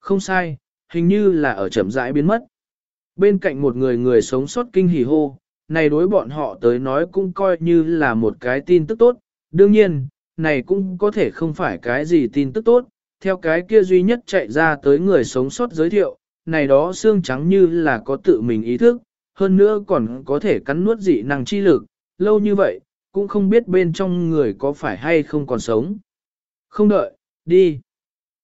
Không sai, hình như là ở chậm rãi biến mất. Bên cạnh một người người sống sót kinh hỉ hô, này đối bọn họ tới nói cũng coi như là một cái tin tức tốt, đương nhiên, này cũng có thể không phải cái gì tin tức tốt, theo cái kia duy nhất chạy ra tới người sống sót giới thiệu, này đó xương trắng như là có tự mình ý thức, hơn nữa còn có thể cắn nuốt dị năng chi lực, lâu như vậy, cũng không biết bên trong người có phải hay không còn sống. Không đợi, đi.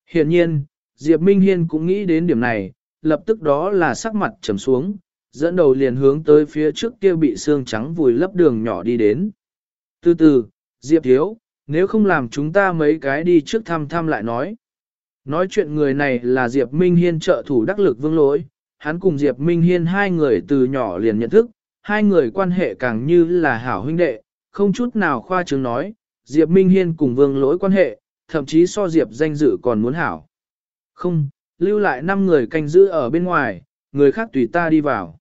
Hiện nhiên, Diệp Minh Hiên cũng nghĩ đến điểm này, lập tức đó là sắc mặt trầm xuống, dẫn đầu liền hướng tới phía trước kia bị xương trắng vùi lấp đường nhỏ đi đến. Từ từ, Diệp Thiếu, nếu không làm chúng ta mấy cái đi trước thăm thăm lại nói. Nói chuyện người này là Diệp Minh Hiên trợ thủ đắc lực vương lỗi, hắn cùng Diệp Minh Hiên hai người từ nhỏ liền nhận thức, hai người quan hệ càng như là hảo huynh đệ, không chút nào khoa trương nói, Diệp Minh Hiên cùng vương lỗi quan hệ, thậm chí so Diệp danh dự còn muốn hảo. Không, lưu lại 5 người canh giữ ở bên ngoài, người khác tùy ta đi vào.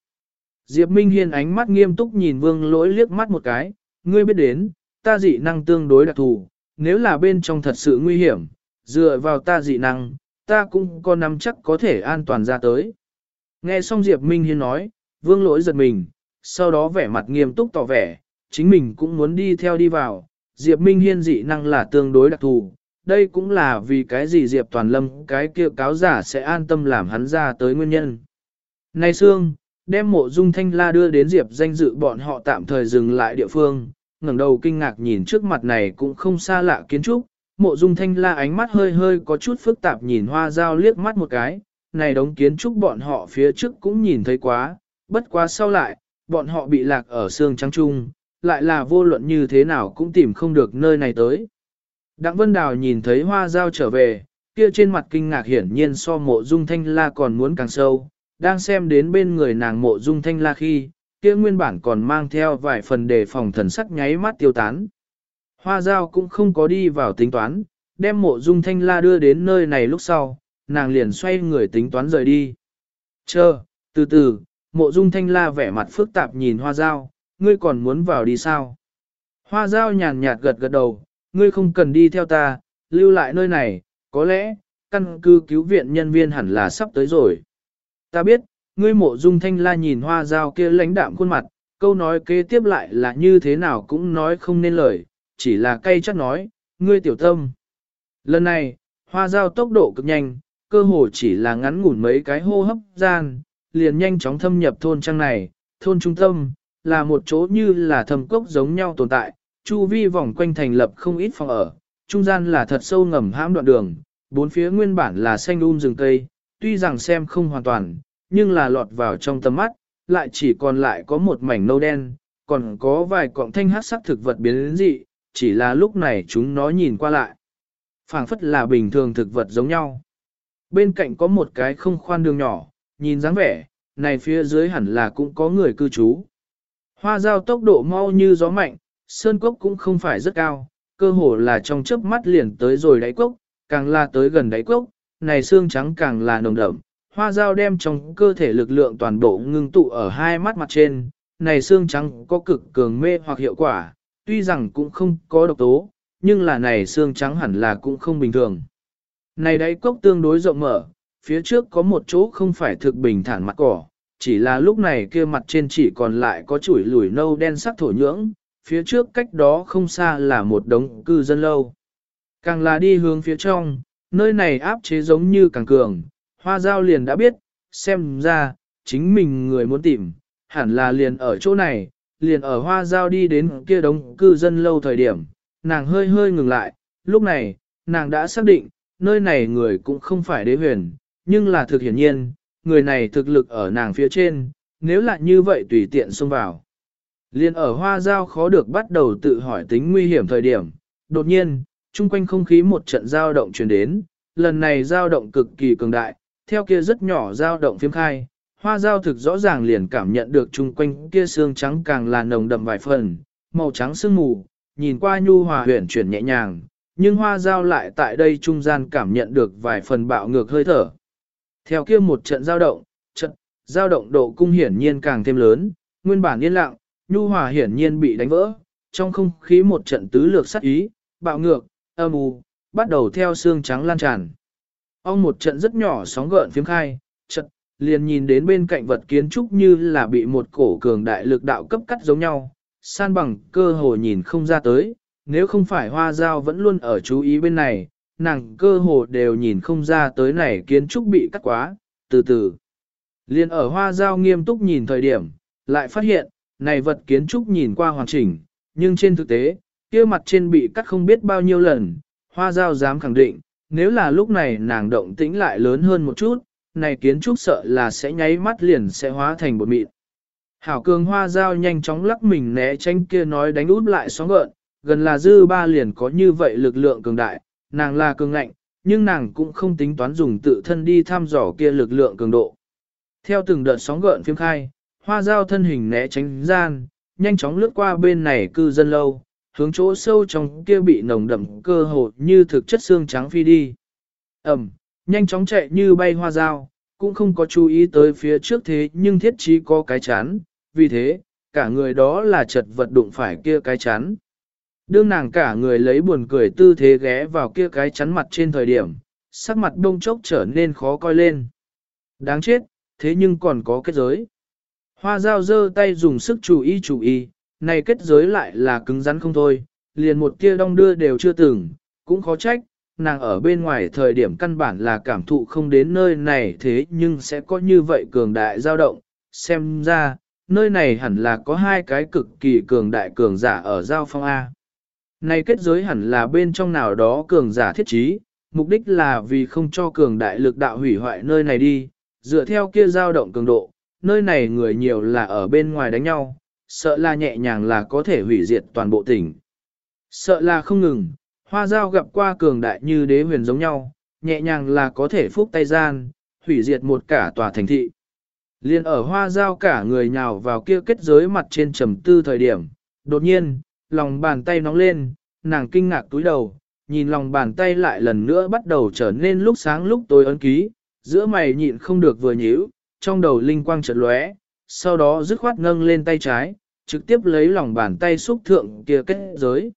Diệp Minh Hiên ánh mắt nghiêm túc nhìn vương lỗi liếc mắt một cái, ngươi biết đến, ta dị năng tương đối đặc thù, nếu là bên trong thật sự nguy hiểm, dựa vào ta dị năng, ta cũng có nắm chắc có thể an toàn ra tới. Nghe xong Diệp Minh Hiên nói, vương lỗi giật mình, sau đó vẻ mặt nghiêm túc tỏ vẻ, chính mình cũng muốn đi theo đi vào. Diệp Minh Hiên dị năng là tương đối đặc thù, đây cũng là vì cái gì Diệp Toàn Lâm cái kia cáo giả sẽ an tâm làm hắn ra tới nguyên nhân. Này Sương, đem mộ dung thanh la đưa đến Diệp danh dự bọn họ tạm thời dừng lại địa phương, ngẩng đầu kinh ngạc nhìn trước mặt này cũng không xa lạ kiến trúc, mộ dung thanh la ánh mắt hơi hơi có chút phức tạp nhìn hoa dao liếc mắt một cái, này đống kiến trúc bọn họ phía trước cũng nhìn thấy quá, bất quá sau lại, bọn họ bị lạc ở xương trắng trung, lại là vô luận như thế nào cũng tìm không được nơi này tới. Đặng Vân Đào nhìn thấy hoa dao trở về, kia trên mặt kinh ngạc hiển nhiên so mộ dung thanh la còn muốn càng sâu, đang xem đến bên người nàng mộ dung thanh la khi, kia nguyên bản còn mang theo vài phần đề phòng thần sắc nháy mắt tiêu tán. Hoa giao cũng không có đi vào tính toán, đem mộ dung thanh la đưa đến nơi này lúc sau, nàng liền xoay người tính toán rời đi. Chờ, từ từ, mộ dung thanh la vẻ mặt phức tạp nhìn hoa giao ngươi còn muốn vào đi sao? Hoa giao nhàn nhạt gật gật đầu, ngươi không cần đi theo ta, lưu lại nơi này, có lẽ, căn cứ cứu viện nhân viên hẳn là sắp tới rồi. Ta biết, ngươi mộ dung thanh la nhìn hoa dao kia lãnh đạm khuôn mặt, câu nói kế tiếp lại là như thế nào cũng nói không nên lời, chỉ là cay chắc nói, ngươi tiểu tâm. Lần này, hoa dao tốc độ cực nhanh, cơ hồ chỉ là ngắn ngủn mấy cái hô hấp gian, liền nhanh chóng thâm nhập thôn trang này, thôn trung tâm, là một chỗ như là thầm cốc giống nhau tồn tại, chu vi vòng quanh thành lập không ít phòng ở, trung gian là thật sâu ngầm hãm đoạn đường, bốn phía nguyên bản là xanh um rừng cây, tuy rằng xem không hoàn toàn, nhưng là lọt vào trong tầm mắt, lại chỉ còn lại có một mảnh nâu đen, còn có vài cọng thanh hát sắc thực vật biến dị, chỉ là lúc này chúng nó nhìn qua lại. phảng phất là bình thường thực vật giống nhau. Bên cạnh có một cái không khoan đường nhỏ, nhìn dáng vẻ, này phía dưới hẳn là cũng có người cư trú. Hoa giao tốc độ mau như gió mạnh, sơn cốc cũng không phải rất cao, cơ hồ là trong chớp mắt liền tới rồi đáy cốc, càng là tới gần đáy cốc, này xương trắng càng là nồng đậm. Hoa dao đem trong cơ thể lực lượng toàn bộ ngưng tụ ở hai mắt mặt trên, này xương trắng có cực cường mê hoặc hiệu quả, tuy rằng cũng không có độc tố, nhưng là này xương trắng hẳn là cũng không bình thường. Này đáy cốc tương đối rộng mở, phía trước có một chỗ không phải thực bình thản mặt cỏ, chỉ là lúc này kia mặt trên chỉ còn lại có chuỗi lùi nâu đen sắc thổ nhưỡng, phía trước cách đó không xa là một đống cư dân lâu. Càng là đi hướng phía trong, nơi này áp chế giống như càng cường, hoa giao liền đã biết, xem ra, chính mình người muốn tìm, hẳn là liền ở chỗ này, liền ở hoa giao đi đến kia đống cư dân lâu thời điểm, nàng hơi hơi ngừng lại, lúc này, nàng đã xác định, nơi này người cũng không phải đế huyền, nhưng là thực hiển nhiên, người này thực lực ở nàng phía trên, nếu là như vậy tùy tiện xông vào. Liên ở hoa giao khó được bắt đầu tự hỏi tính nguy hiểm thời điểm, đột nhiên, chung quanh không khí một trận dao động truyền đến, lần này dao động cực kỳ cường đại, theo kia rất nhỏ dao động phiếm khai, hoa giao thực rõ ràng liền cảm nhận được chung quanh kia xương trắng càng là nồng đậm vài phần, màu trắng sương mù, nhìn qua nhu hòa huyển chuyển nhẹ nhàng, nhưng hoa giao lại tại đây trung gian cảm nhận được vài phần bạo ngược hơi thở. Theo kia một trận dao động, trận, dao động độ cung hiển nhiên càng thêm lớn, nguyên bản yên lặng, nhu hòa hiển nhiên bị đánh vỡ, trong không khí một trận tứ lược sắc ý, bạo ngược, âm u, bắt đầu theo xương trắng lan tràn. Ông một trận rất nhỏ sóng gợn phiếm khai, trận, liền nhìn đến bên cạnh vật kiến trúc như là bị một cổ cường đại lực đạo cấp cắt giống nhau, san bằng cơ hồ nhìn không ra tới, nếu không phải hoa dao vẫn luôn ở chú ý bên này, nàng cơ hồ đều nhìn không ra tới này kiến trúc bị cắt quá, từ từ. Liên ở hoa dao nghiêm túc nhìn thời điểm, lại phát hiện, này vật kiến trúc nhìn qua hoàn chỉnh, nhưng trên thực tế, kia mặt trên bị cắt không biết bao nhiêu lần, hoa dao dám khẳng định, nếu là lúc này nàng động tĩnh lại lớn hơn một chút, này kiến trúc sợ là sẽ nháy mắt liền sẽ hóa thành bột mịn. Hảo cường hoa dao nhanh chóng lắc mình né tránh kia nói đánh út lại sóng gợn, gần là dư ba liền có như vậy lực lượng cường đại, nàng là cường ngạnh, nhưng nàng cũng không tính toán dùng tự thân đi thăm dò kia lực lượng cường độ. Theo từng đợt sóng gợn phim khai, hoa dao thân hình né tránh gian, nhanh chóng lướt qua bên này cư dân lâu, hướng chỗ sâu trong kia bị nồng đậm cơ hồ như thực chất xương trắng phi đi. Ẩm, nhanh chóng chạy như bay hoa dao, cũng không có chú ý tới phía trước thế nhưng thiết trí có cái chán, vì thế, cả người đó là chật vật đụng phải kia cái chán. Đương nàng cả người lấy buồn cười tư thế ghé vào kia cái chắn mặt trên thời điểm, sắc mặt đông chốc trở nên khó coi lên. Đáng chết, thế nhưng còn có kết giới. Hoa dao dơ tay dùng sức chú ý chú ý, này kết giới lại là cứng rắn không thôi, liền một kia đong đưa đều chưa từng, cũng khó trách, nàng ở bên ngoài thời điểm căn bản là cảm thụ không đến nơi này thế nhưng sẽ có như vậy cường đại dao động, xem ra, nơi này hẳn là có hai cái cực kỳ cường đại cường giả ở giao phong A. Này kết giới hẳn là bên trong nào đó cường giả thiết trí, mục đích là vì không cho cường đại lực đạo hủy hoại nơi này đi, dựa theo kia dao động cường độ, nơi này người nhiều là ở bên ngoài đánh nhau, sợ là nhẹ nhàng là có thể hủy diệt toàn bộ tỉnh. Sợ là không ngừng, hoa dao gặp qua cường đại như đế huyền giống nhau, nhẹ nhàng là có thể phúc tay gian, hủy diệt một cả tòa thành thị. Liên ở hoa dao cả người nhào vào kia kết giới mặt trên trầm tư thời điểm, đột nhiên, lòng bàn tay nóng lên, nàng kinh ngạc túi đầu, nhìn lòng bàn tay lại lần nữa bắt đầu trở nên lúc sáng lúc tối ấn ký, giữa mày nhịn không được vừa nhíu, trong đầu linh quang chợt lóe, sau đó dứt khoát nâng lên tay trái, trực tiếp lấy lòng bàn tay xúc thượng kia kết giới.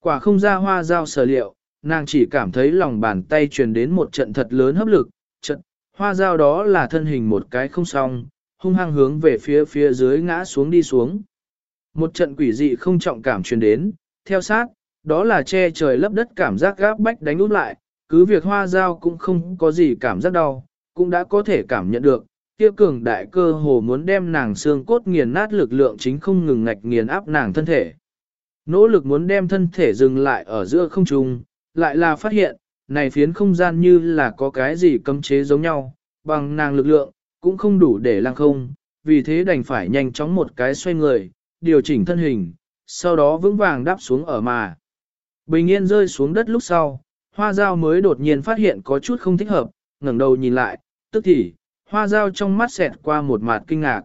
Quả không ra hoa dao sở liệu, nàng chỉ cảm thấy lòng bàn tay truyền đến một trận thật lớn hấp lực, trận, hoa dao đó là thân hình một cái không xong, hung hăng hướng về phía phía dưới ngã xuống đi xuống. Một trận quỷ dị không trọng cảm truyền đến, theo sát, đó là che trời lấp đất cảm giác gáp bách đánh út lại, cứ việc hoa dao cũng không có gì cảm giác đau, cũng đã có thể cảm nhận được, kia cường đại cơ hồ muốn đem nàng xương cốt nghiền nát lực lượng chính không ngừng ngạch nghiền áp nàng thân thể. Nỗ lực muốn đem thân thể dừng lại ở giữa không trung, lại là phát hiện, này phiến không gian như là có cái gì cấm chế giống nhau, bằng nàng lực lượng, cũng không đủ để lăng không, vì thế đành phải nhanh chóng một cái xoay người, điều chỉnh thân hình, sau đó vững vàng đáp xuống ở mà. Bình yên rơi xuống đất lúc sau, hoa dao mới đột nhiên phát hiện có chút không thích hợp, ngẩng đầu nhìn lại, tức thì, hoa dao trong mắt xẹt qua một mặt kinh ngạc.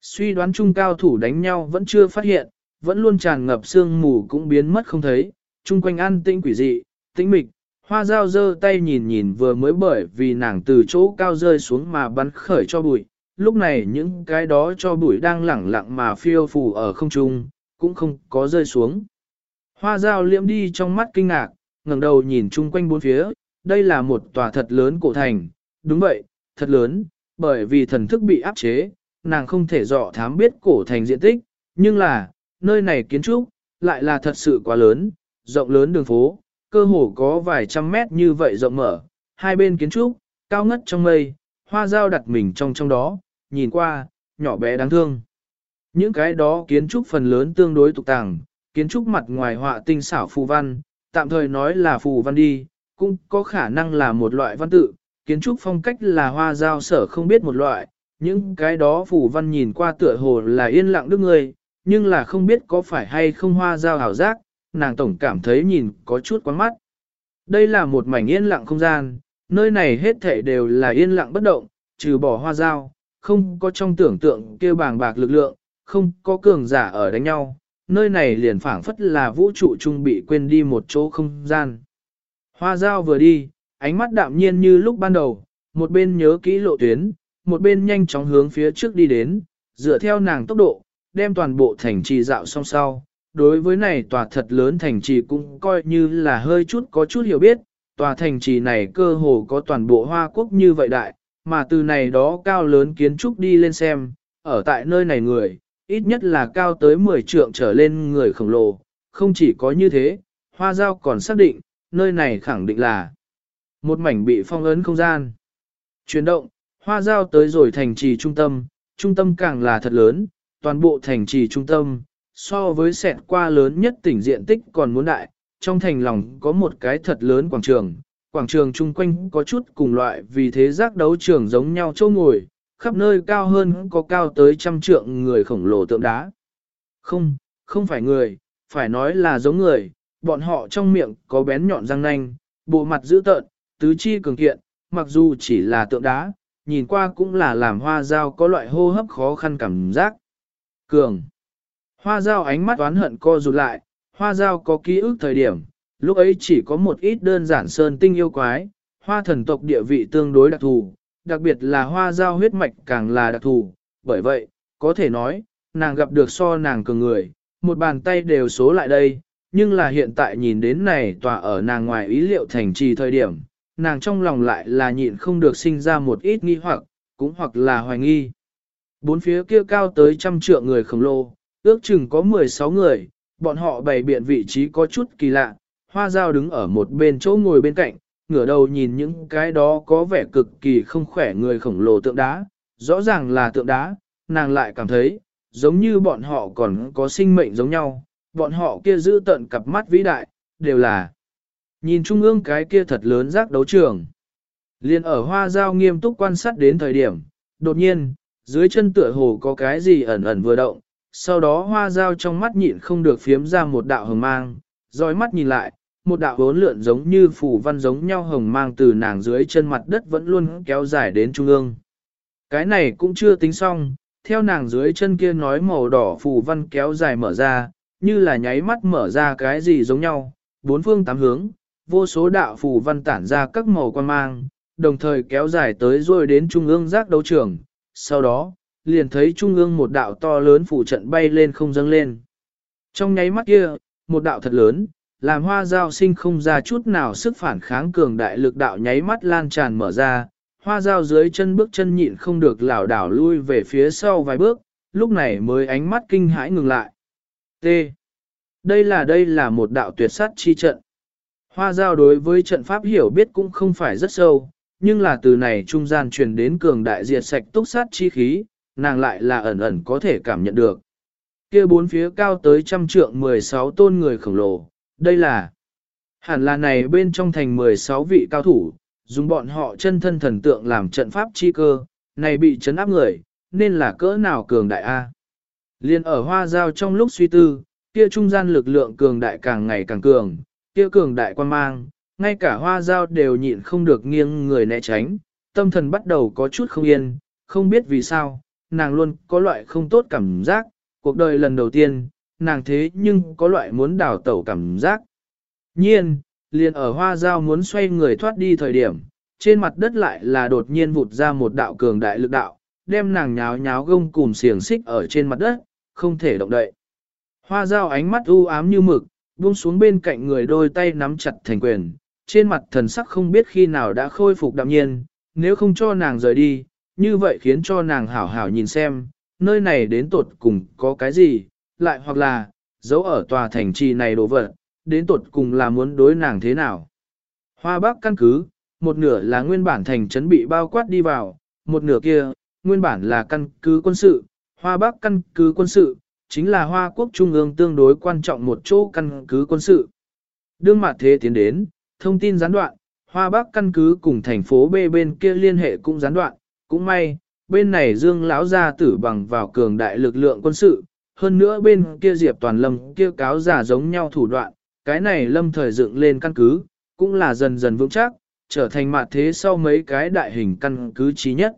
Suy đoán chung cao thủ đánh nhau vẫn chưa phát hiện, vẫn luôn tràn ngập sương mù cũng biến mất không thấy, chung quanh an tĩnh quỷ dị, tĩnh mịch, hoa dao giơ tay nhìn nhìn vừa mới bởi vì nàng từ chỗ cao rơi xuống mà bắn khởi cho bụi, lúc này những cái đó cho bụi đang lẳng lặng mà phiêu phù ở không trung, cũng không có rơi xuống. Hoa dao liễm đi trong mắt kinh ngạc, ngẩng đầu nhìn chung quanh bốn phía, đây là một tòa thật lớn cổ thành, đúng vậy, thật lớn, bởi vì thần thức bị áp chế, nàng không thể dò thám biết cổ thành diện tích, nhưng là, nơi này kiến trúc, lại là thật sự quá lớn, rộng lớn đường phố, cơ hồ có vài trăm mét như vậy rộng mở, hai bên kiến trúc, cao ngất trong mây, hoa dao đặt mình trong trong đó, nhìn qua, nhỏ bé đáng thương. Những cái đó kiến trúc phần lớn tương đối tục tàng, kiến trúc mặt ngoài họa tinh xảo phù văn, tạm thời nói là phù văn đi, cũng có khả năng là một loại văn tự, kiến trúc phong cách là hoa giao sở không biết một loại, những cái đó phủ văn nhìn qua tựa hồ là yên lặng đức người, nhưng là không biết có phải hay không hoa giao hảo giác, nàng tổng cảm thấy nhìn có chút quán mắt. Đây là một mảnh yên lặng không gian, nơi này hết thể đều là yên lặng bất động, trừ bỏ hoa giao, không có trong tưởng tượng kêu bàng bạc lực lượng, không có cường giả ở đánh nhau, nơi này liền phảng phất là vũ trụ trung bị quên đi một chỗ không gian. Hoa giao vừa đi, ánh mắt đạm nhiên như lúc ban đầu, một bên nhớ kỹ lộ tuyến, một bên nhanh chóng hướng phía trước đi đến, dựa theo nàng tốc độ, đem toàn bộ thành trì dạo song sau. Đối với này tòa thật lớn thành trì cũng coi như là hơi chút có chút hiểu biết, tòa thành trì này cơ hồ có toàn bộ Hoa Quốc như vậy đại, mà từ này đó cao lớn kiến trúc đi lên xem, ở tại nơi này người, ít nhất là cao tới 10 trượng trở lên người khổng lồ, không chỉ có như thế, Hoa Giao còn xác định, nơi này khẳng định là một mảnh bị phong ấn không gian. Chuyển động, Hoa Giao tới rồi thành trì trung tâm, trung tâm càng là thật lớn, toàn bộ thành trì trung tâm, so với sẹt qua lớn nhất tỉnh diện tích còn muốn đại, trong thành lòng có một cái thật lớn quảng trường, quảng trường chung quanh có chút cùng loại vì thế giác đấu trường giống nhau châu ngồi, khắp nơi cao hơn có cao tới trăm trượng người khổng lồ tượng đá. Không, không phải người, phải nói là giống người, bọn họ trong miệng có bén nhọn răng nanh, bộ mặt dữ tợn, tứ chi cường kiện, mặc dù chỉ là tượng đá, nhìn qua cũng là làm hoa dao có loại hô hấp khó khăn cảm giác. Cường. Hoa dao ánh mắt oán hận co rụt lại, hoa dao có ký ức thời điểm, lúc ấy chỉ có một ít đơn giản sơn tinh yêu quái, hoa thần tộc địa vị tương đối đặc thù, đặc biệt là hoa dao huyết mạch càng là đặc thù, bởi vậy, có thể nói, nàng gặp được so nàng cường người, một bàn tay đều số lại đây, nhưng là hiện tại nhìn đến này tòa ở nàng ngoài ý liệu thành trì thời điểm, nàng trong lòng lại là nhịn không được sinh ra một ít nghi hoặc, cũng hoặc là hoài nghi. Bốn phía kia cao tới trăm trượng người khổng lồ, ước chừng có 16 người, bọn họ bày biện vị trí có chút kỳ lạ, hoa dao đứng ở một bên chỗ ngồi bên cạnh, ngửa đầu nhìn những cái đó có vẻ cực kỳ không khỏe người khổng lồ tượng đá, rõ ràng là tượng đá, nàng lại cảm thấy, giống như bọn họ còn có sinh mệnh giống nhau, bọn họ kia giữ tận cặp mắt vĩ đại, đều là nhìn trung ương cái kia thật lớn rác đấu trường. Liên ở hoa dao nghiêm túc quan sát đến thời điểm, đột nhiên, dưới chân tựa hồ có cái gì ẩn ẩn vừa động, sau đó hoa dao trong mắt nhịn không được phiếm ra một đạo hồng mang, dõi mắt nhìn lại, một đạo hốn lượn giống như phủ văn giống nhau hồng mang từ nàng dưới chân mặt đất vẫn luôn kéo dài đến trung ương. Cái này cũng chưa tính xong, theo nàng dưới chân kia nói màu đỏ phủ văn kéo dài mở ra, như là nháy mắt mở ra cái gì giống nhau, bốn phương tám hướng, vô số đạo phủ văn tản ra các màu quan mang, đồng thời kéo dài tới rồi đến trung ương giác đấu trường, sau đó, liền thấy trung ương một đạo to lớn phủ trận bay lên không dâng lên. Trong nháy mắt kia, một đạo thật lớn, làm hoa giao sinh không ra chút nào sức phản kháng cường đại lực đạo nháy mắt lan tràn mở ra, hoa giao dưới chân bước chân nhịn không được lảo đảo lui về phía sau vài bước, lúc này mới ánh mắt kinh hãi ngừng lại. T. Đây là đây là một đạo tuyệt sát chi trận. Hoa giao đối với trận pháp hiểu biết cũng không phải rất sâu, nhưng là từ này trung gian truyền đến cường đại diệt sạch túc sát chi khí, nàng lại là ẩn ẩn có thể cảm nhận được. Kia bốn phía cao tới trăm trượng 16 tôn người khổng lồ, đây là hẳn là này bên trong thành 16 vị cao thủ, dùng bọn họ chân thân thần tượng làm trận pháp chi cơ, này bị chấn áp người, nên là cỡ nào cường đại A. Liên ở hoa giao trong lúc suy tư, kia trung gian lực lượng cường đại càng ngày càng cường, kia cường đại quan mang, ngay cả hoa giao đều nhịn không được nghiêng người né tránh, tâm thần bắt đầu có chút không yên, không biết vì sao, nàng luôn có loại không tốt cảm giác, cuộc đời lần đầu tiên, nàng thế nhưng có loại muốn đào tẩu cảm giác. Nhiên, liền ở hoa giao muốn xoay người thoát đi thời điểm, trên mặt đất lại là đột nhiên vụt ra một đạo cường đại lực đạo, đem nàng nháo nháo gông cùm xiềng xích ở trên mặt đất, không thể động đậy. Hoa giao ánh mắt u ám như mực, buông xuống bên cạnh người đôi tay nắm chặt thành quyền, trên mặt thần sắc không biết khi nào đã khôi phục đạm nhiên, nếu không cho nàng rời đi, như vậy khiến cho nàng hảo hảo nhìn xem, nơi này đến tột cùng có cái gì, lại hoặc là, giấu ở tòa thành trì này đồ vật, đến tột cùng là muốn đối nàng thế nào. Hoa Bắc căn cứ, một nửa là nguyên bản thành trấn bị bao quát đi vào, một nửa kia, nguyên bản là căn cứ quân sự, Hoa Bắc căn cứ quân sự, chính là Hoa Quốc Trung ương tương đối quan trọng một chỗ căn cứ quân sự. Đương mặt thế tiến đến, thông tin gián đoạn, Hoa Bắc căn cứ cùng thành phố B bên kia liên hệ cũng gián đoạn, cũng may, bên này Dương lão gia tử bằng vào cường đại lực lượng quân sự, hơn nữa bên kia Diệp Toàn Lâm kia cáo giả giống nhau thủ đoạn, cái này Lâm thời dựng lên căn cứ, cũng là dần dần vững chắc, trở thành mặt thế sau mấy cái đại hình căn cứ trí nhất.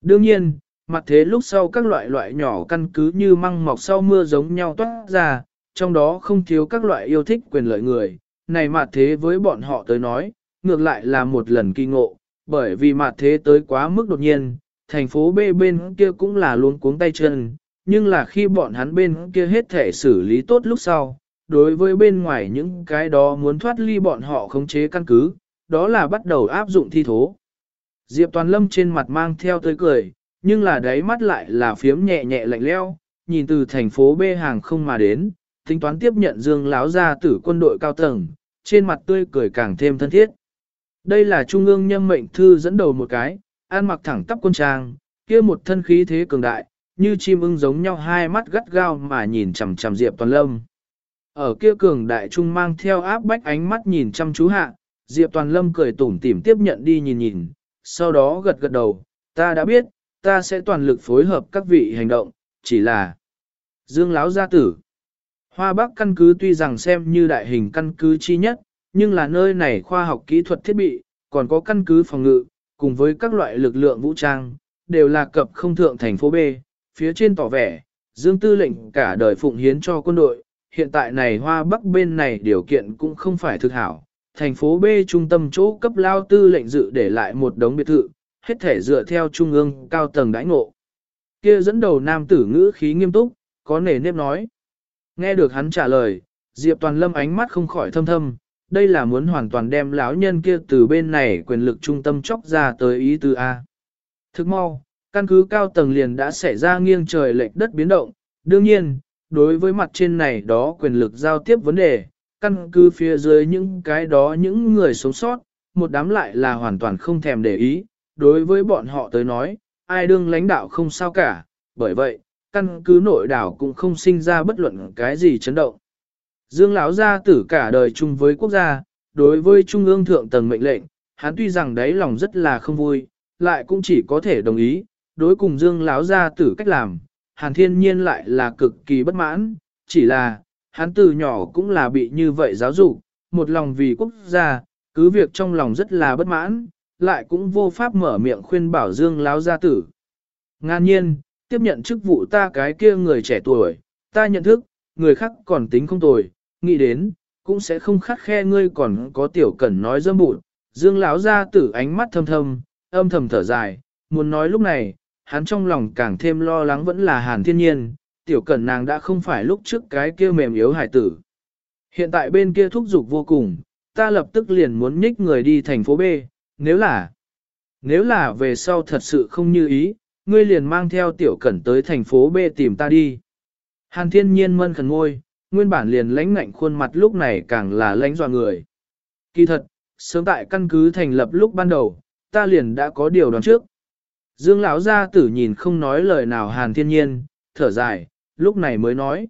Đương nhiên, mặt thế lúc sau các loại loại nhỏ căn cứ như măng mọc sau mưa giống nhau toát ra, trong đó không thiếu các loại yêu thích quyền lợi người, này mặt thế với bọn họ tới nói, ngược lại là một lần kinh ngộ, bởi vì mặt thế tới quá mức đột nhiên, thành phố B bên kia cũng là luôn cuống tay chân, nhưng là khi bọn hắn bên kia hết thể xử lý tốt lúc sau, đối với bên ngoài những cái đó muốn thoát ly bọn họ khống chế căn cứ, đó là bắt đầu áp dụng thi thố. Diệp Toàn Lâm trên mặt mang theo tươi cười, nhưng là đáy mắt lại là phiếm nhẹ nhẹ lạnh leo, nhìn từ thành phố B hàng không mà đến, tính toán tiếp nhận Dương láo ra tử quân đội cao tầng, trên mặt tươi cười càng thêm thân thiết. Đây là Trung ương nhâm mệnh thư dẫn đầu một cái, an mặc thẳng tắp quân trang, kia một thân khí thế cường đại, như chim ưng giống nhau hai mắt gắt gao mà nhìn chằm chằm Diệp Toàn Lâm. Ở kia cường đại trung mang theo áp bách ánh mắt nhìn chăm chú hạ, Diệp Toàn Lâm cười tủm tỉm tiếp nhận đi nhìn nhìn, sau đó gật gật đầu, ta đã biết, ta sẽ toàn lực phối hợp các vị hành động, chỉ là Dương lão gia tử. Hoa Bắc căn cứ tuy rằng xem như đại hình căn cứ chi nhất, nhưng là nơi này khoa học kỹ thuật thiết bị, còn có căn cứ phòng ngự, cùng với các loại lực lượng vũ trang, đều là cập không thượng thành phố B, phía trên tỏ vẻ, Dương Tư lệnh cả đời phụng hiến cho quân đội, hiện tại này Hoa Bắc bên này điều kiện cũng không phải thực hảo, thành phố B trung tâm chỗ cấp lao tư lệnh dự để lại một đống biệt thự, hết thể dựa theo trung ương cao tầng đãi ngộ. Kia dẫn đầu nam tử ngữ khí nghiêm túc, có nề nếp nói. Nghe được hắn trả lời, Diệp Toàn Lâm ánh mắt không khỏi thâm thâm, đây là muốn hoàn toàn đem lão nhân kia từ bên này quyền lực trung tâm chóc ra tới ý tư A. Thức mau, căn cứ cao tầng liền đã xảy ra nghiêng trời lệch đất biến động, đương nhiên, đối với mặt trên này đó quyền lực giao tiếp vấn đề, căn cứ phía dưới những cái đó những người sống sót, một đám lại là hoàn toàn không thèm để ý, đối với bọn họ tới nói, ai đương lãnh đạo không sao cả, bởi vậy, căn cứ nội đảo cũng không sinh ra bất luận cái gì chấn động. Dương lão gia tử cả đời chung với quốc gia, đối với trung ương thượng tầng mệnh lệnh, hắn tuy rằng đấy lòng rất là không vui, lại cũng chỉ có thể đồng ý, đối cùng Dương lão gia tử cách làm, Hàn Thiên Nhiên lại là cực kỳ bất mãn, chỉ là, hắn từ nhỏ cũng là bị như vậy giáo dục, một lòng vì quốc gia, cứ việc trong lòng rất là bất mãn, lại cũng vô pháp mở miệng khuyên bảo Dương lão gia tử. Ngan nhiên, tiếp nhận chức vụ ta cái kia người trẻ tuổi, ta nhận thức, người khác còn tính không tồi, nghĩ đến, cũng sẽ không khắt khe ngươi còn có tiểu cẩn nói dâm bụt. Dương lão gia tử ánh mắt thâm thâm, âm thầm thở dài, muốn nói lúc này, hắn trong lòng càng thêm lo lắng vẫn là hàn thiên nhiên, tiểu cẩn nàng đã không phải lúc trước cái kia mềm yếu hải tử. Hiện tại bên kia thúc giục vô cùng, ta lập tức liền muốn nhích người đi thành phố B, nếu là, nếu là về sau thật sự không như ý, ngươi liền mang theo tiểu cẩn tới thành phố B tìm ta đi. Hàn thiên nhiên mân khẩn ngôi, nguyên bản liền lãnh ngạnh khuôn mặt lúc này càng là lãnh dọa người. Kỳ thật, sớm tại căn cứ thành lập lúc ban đầu, ta liền đã có điều đoán trước. Dương lão gia tử nhìn không nói lời nào hàn thiên nhiên, thở dài, lúc này mới nói.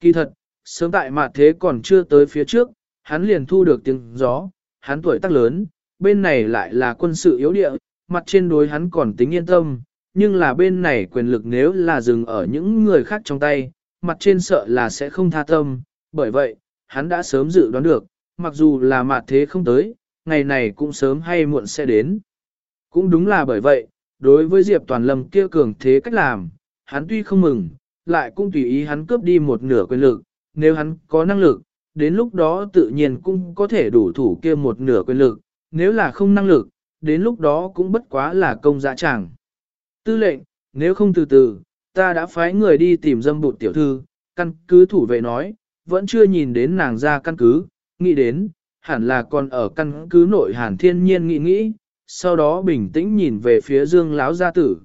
Kỳ thật, sớm tại mặt thế còn chưa tới phía trước, hắn liền thu được tiếng gió, hắn tuổi tác lớn, bên này lại là quân sự yếu địa, mặt trên đối hắn còn tính yên tâm, nhưng là bên này quyền lực nếu là dừng ở những người khác trong tay, mặt trên sợ là sẽ không tha tâm, bởi vậy, hắn đã sớm dự đoán được, mặc dù là mặt thế không tới, ngày này cũng sớm hay muộn sẽ đến. Cũng đúng là bởi vậy, đối với Diệp Toàn Lâm kia cường thế cách làm, hắn tuy không mừng, lại cũng tùy ý hắn cướp đi một nửa quyền lực, nếu hắn có năng lực, đến lúc đó tự nhiên cũng có thể đủ thủ kia một nửa quyền lực, nếu là không năng lực, đến lúc đó cũng bất quá là công dã chẳng. Tư lệnh, nếu không từ từ, ta đã phái người đi tìm dâm bụt tiểu thư, căn cứ thủ vệ nói, vẫn chưa nhìn đến nàng ra căn cứ, nghĩ đến, hẳn là còn ở căn cứ nội hàn thiên nhiên nghĩ nghĩ, sau đó bình tĩnh nhìn về phía dương láo gia tử.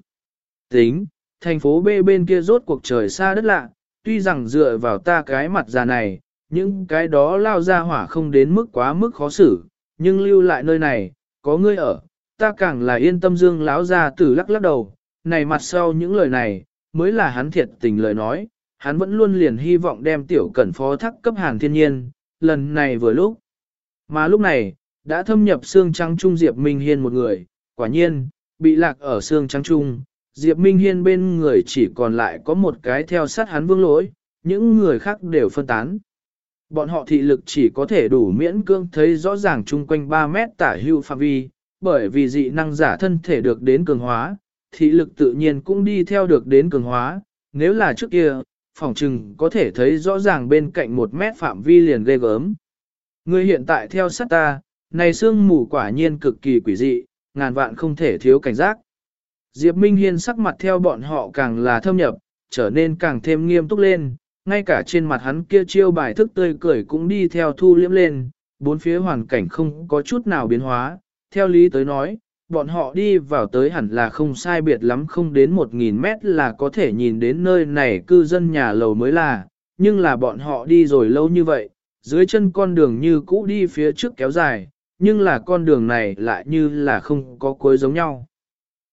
Tính, thành phố B bên kia rốt cuộc trời xa đất lạ, tuy rằng dựa vào ta cái mặt già này, những cái đó lao ra hỏa không đến mức quá mức khó xử, nhưng lưu lại nơi này, có ngươi ở, ta càng là yên tâm dương lão ra tử lắc lắc đầu, này mặt sau những lời này, mới là hắn thiệt tình lời nói, hắn vẫn luôn liền hy vọng đem tiểu cẩn phó thắc cấp hàng thiên nhiên, lần này vừa lúc. Mà lúc này, đã thâm nhập xương trắng trung Diệp Minh Hiên một người, quả nhiên, bị lạc ở xương trắng trung, Diệp Minh Hiên bên người chỉ còn lại có một cái theo sát hắn vương lỗi, những người khác đều phân tán. Bọn họ thị lực chỉ có thể đủ miễn cương thấy rõ ràng chung quanh 3 mét tả hưu phạm vi, bởi vì dị năng giả thân thể được đến cường hóa, thị lực tự nhiên cũng đi theo được đến cường hóa, nếu là trước kia, phòng trừng có thể thấy rõ ràng bên cạnh một mét phạm vi liền ghê gớm. Người hiện tại theo sát ta, này xương mù quả nhiên cực kỳ quỷ dị, ngàn vạn không thể thiếu cảnh giác. Diệp Minh Hiên sắc mặt theo bọn họ càng là thâm nhập, trở nên càng thêm nghiêm túc lên, ngay cả trên mặt hắn kia chiêu bài thức tươi cười cũng đi theo thu liễm lên, bốn phía hoàn cảnh không có chút nào biến hóa, theo lý tới nói, bọn họ đi vào tới hẳn là không sai biệt lắm không đến 1.000 mét là có thể nhìn đến nơi này cư dân nhà lầu mới là, nhưng là bọn họ đi rồi lâu như vậy, dưới chân con đường như cũ đi phía trước kéo dài, nhưng là con đường này lại như là không có cuối giống nhau.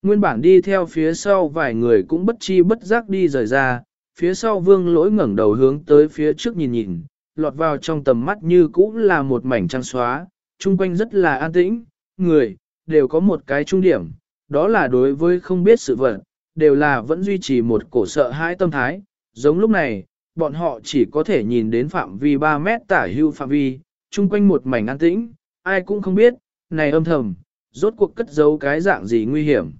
Nguyên bản đi theo phía sau vài người cũng bất chi bất giác đi rời ra, phía sau vương lỗi ngẩng đầu hướng tới phía trước nhìn nhìn, lọt vào trong tầm mắt như cũ là một mảnh trăng xóa, chung quanh rất là an tĩnh, người, đều có một cái trung điểm, đó là đối với không biết sự vật, đều là vẫn duy trì một cổ sợ hãi tâm thái, giống lúc này, bọn họ chỉ có thể nhìn đến phạm vi 3 mét tả hưu phạm vi, chung quanh một mảnh an tĩnh, ai cũng không biết, này âm thầm, rốt cuộc cất giấu cái dạng gì nguy hiểm.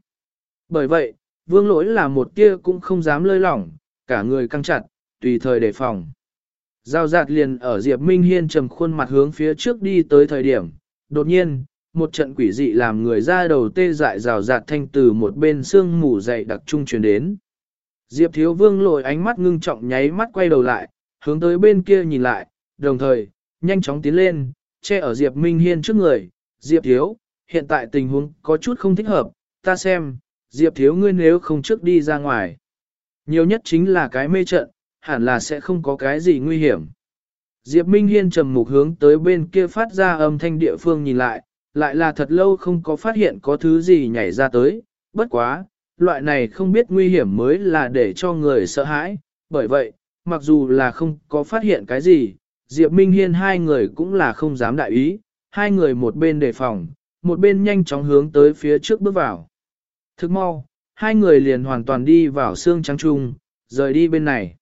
Bởi vậy, vương lỗi là một tia cũng không dám lơi lỏng, cả người căng chặt, tùy thời đề phòng. Giao giạt liền ở Diệp Minh Hiên trầm khuôn mặt hướng phía trước đi tới thời điểm, đột nhiên, một trận quỷ dị làm người ra đầu tê dại rào rạt thanh từ một bên xương mù dậy đặc trung truyền đến. Diệp Thiếu Vương lội ánh mắt ngưng trọng nháy mắt quay đầu lại, hướng tới bên kia nhìn lại, đồng thời, nhanh chóng tiến lên, che ở Diệp Minh Hiên trước người. Diệp Thiếu, hiện tại tình huống có chút không thích hợp, ta xem, Diệp Thiếu ngươi nếu không trước đi ra ngoài. Nhiều nhất chính là cái mê trận, hẳn là sẽ không có cái gì nguy hiểm. Diệp Minh Hiên trầm mục hướng tới bên kia phát ra âm thanh địa phương nhìn lại, lại là thật lâu không có phát hiện có thứ gì nhảy ra tới, bất quá, loại này không biết nguy hiểm mới là để cho người sợ hãi, bởi vậy, mặc dù là không có phát hiện cái gì, Diệp Minh Hiên hai người cũng là không dám đại ý, hai người một bên đề phòng, một bên nhanh chóng hướng tới phía trước bước vào. Thức mau, hai người liền hoàn toàn đi vào xương trắng trung, rời đi bên này.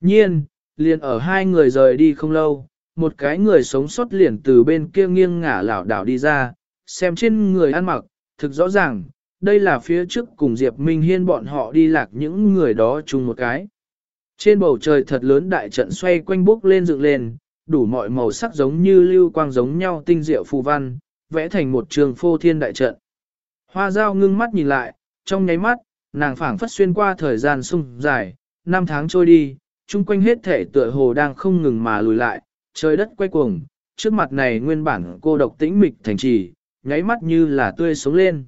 Nhiên, liền ở hai người rời đi không lâu, một cái người sống sót liền từ bên kia nghiêng ngả lảo đảo đi ra, xem trên người ăn mặc, thực rõ ràng, đây là phía trước cùng Diệp Minh Hiên bọn họ đi lạc những người đó chung một cái. Trên bầu trời thật lớn đại trận xoay quanh bốc lên dựng lên, đủ mọi màu sắc giống như lưu quang giống nhau tinh diệu phù văn, vẽ thành một trường phô thiên đại trận. Hoa dao ngưng mắt nhìn lại, trong nháy mắt, nàng phảng phất xuyên qua thời gian sung dài, năm tháng trôi đi, chung quanh hết thể tựa hồ đang không ngừng mà lùi lại, trời đất quay cuồng, trước mặt này nguyên bản cô độc tĩnh mịch thành trì, nháy mắt như là tươi sống lên.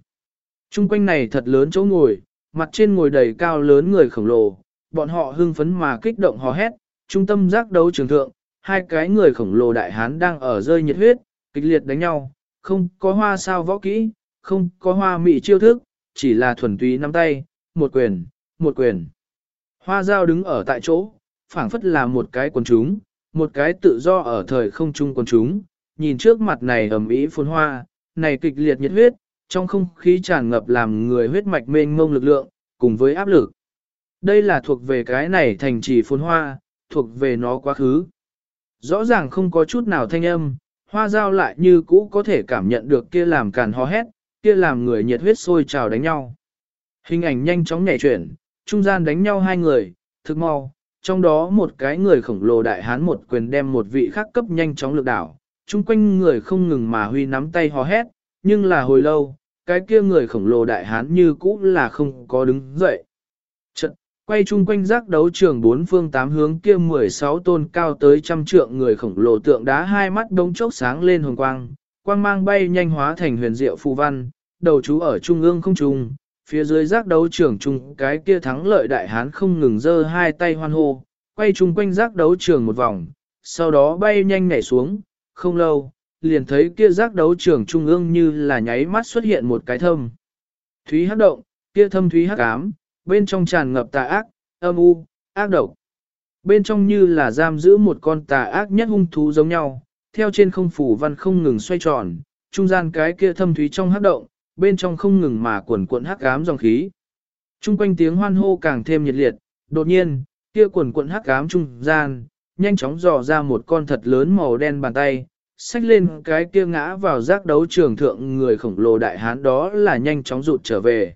Trung quanh này thật lớn chỗ ngồi, mặt trên ngồi đầy cao lớn người khổng lồ, bọn họ hưng phấn mà kích động hò hét, trung tâm giác đấu trường thượng, hai cái người khổng lồ đại hán đang ở rơi nhiệt huyết, kịch liệt đánh nhau, không có hoa sao võ kỹ, không có hoa mị chiêu thức, chỉ là thuần túy nắm tay, một quyền, một quyền. Hoa dao đứng ở tại chỗ, phảng phất là một cái quần chúng, một cái tự do ở thời không chung quần chúng, nhìn trước mặt này ẩm ý phồn hoa, này kịch liệt nhiệt huyết, trong không khí tràn ngập làm người huyết mạch mênh mông lực lượng, cùng với áp lực. Đây là thuộc về cái này thành trì phồn hoa, thuộc về nó quá khứ. Rõ ràng không có chút nào thanh âm, hoa dao lại như cũ có thể cảm nhận được kia làm càn ho hét, kia làm người nhiệt huyết sôi trào đánh nhau. Hình ảnh nhanh chóng nhảy chuyển, trung gian đánh nhau hai người, thực mau, trong đó một cái người khổng lồ đại hán một quyền đem một vị khác cấp nhanh chóng lực đảo, chung quanh người không ngừng mà huy nắm tay hò hét, nhưng là hồi lâu, cái kia người khổng lồ đại hán như cũ là không có đứng dậy. Trận, quay chung quanh giác đấu trường bốn phương tám hướng kia 16 tôn cao tới trăm trượng người khổng lồ tượng đá hai mắt đống chốc sáng lên hồng quang, quang mang bay nhanh hóa thành huyền diệu phù văn, đầu chú ở trung ương không trung, phía dưới giác đấu trường trung cái kia thắng lợi đại hán không ngừng giơ hai tay hoan hô, quay chung quanh giác đấu trường một vòng, sau đó bay nhanh nhảy xuống, không lâu, liền thấy kia giác đấu trường trung ương như là nháy mắt xuất hiện một cái thâm. Thúy hắc động, kia thâm thúy hắc ám, bên trong tràn ngập tà ác, âm u, ác độc. Bên trong như là giam giữ một con tà ác nhất hung thú giống nhau, theo trên không phủ văn không ngừng xoay tròn, trung gian cái kia thâm thúy trong hắc động, bên trong không ngừng mà cuộn cuộn hắc ám dòng khí. Trung quanh tiếng hoan hô càng thêm nhiệt liệt, đột nhiên, kia cuộn cuộn hắc ám trung gian, nhanh chóng dò ra một con thật lớn màu đen bàn tay, xách lên cái kia ngã vào giác đấu trường thượng người khổng lồ đại hán đó là nhanh chóng rụt trở về.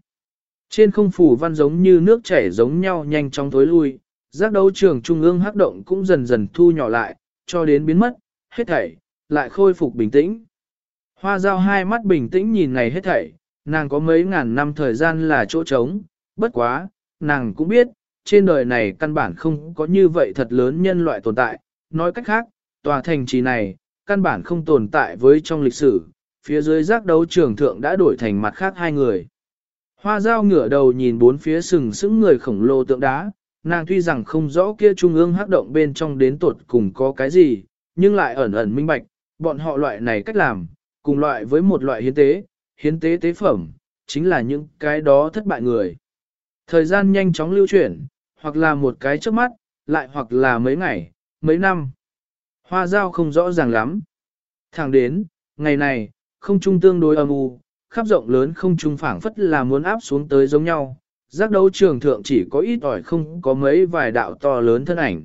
Trên không phủ văn giống như nước chảy giống nhau nhanh chóng tối lui, giác đấu trường trung ương hắc động cũng dần dần thu nhỏ lại, cho đến biến mất, hết thảy, lại khôi phục bình tĩnh. Hoa giao hai mắt bình tĩnh nhìn này hết thảy, nàng có mấy ngàn năm thời gian là chỗ trống, bất quá, nàng cũng biết, trên đời này căn bản không có như vậy thật lớn nhân loại tồn tại, nói cách khác, tòa thành trì này, căn bản không tồn tại với trong lịch sử, phía dưới giác đấu trường thượng đã đổi thành mặt khác hai người. Hoa dao ngửa đầu nhìn bốn phía sừng sững người khổng lồ tượng đá, nàng tuy rằng không rõ kia trung ương hắc động bên trong đến tột cùng có cái gì, nhưng lại ẩn ẩn minh bạch, bọn họ loại này cách làm, cùng loại với một loại hiến tế, hiến tế tế phẩm, chính là những cái đó thất bại người. Thời gian nhanh chóng lưu chuyển, hoặc là một cái trước mắt, lại hoặc là mấy ngày, mấy năm. Hoa giao không rõ ràng lắm. Thẳng đến, ngày này, không trung tương đối âm u, khắp rộng lớn không trung phảng phất là muốn áp xuống tới giống nhau. Giác đấu trường thượng chỉ có ít ỏi không có mấy vài đạo to lớn thân ảnh.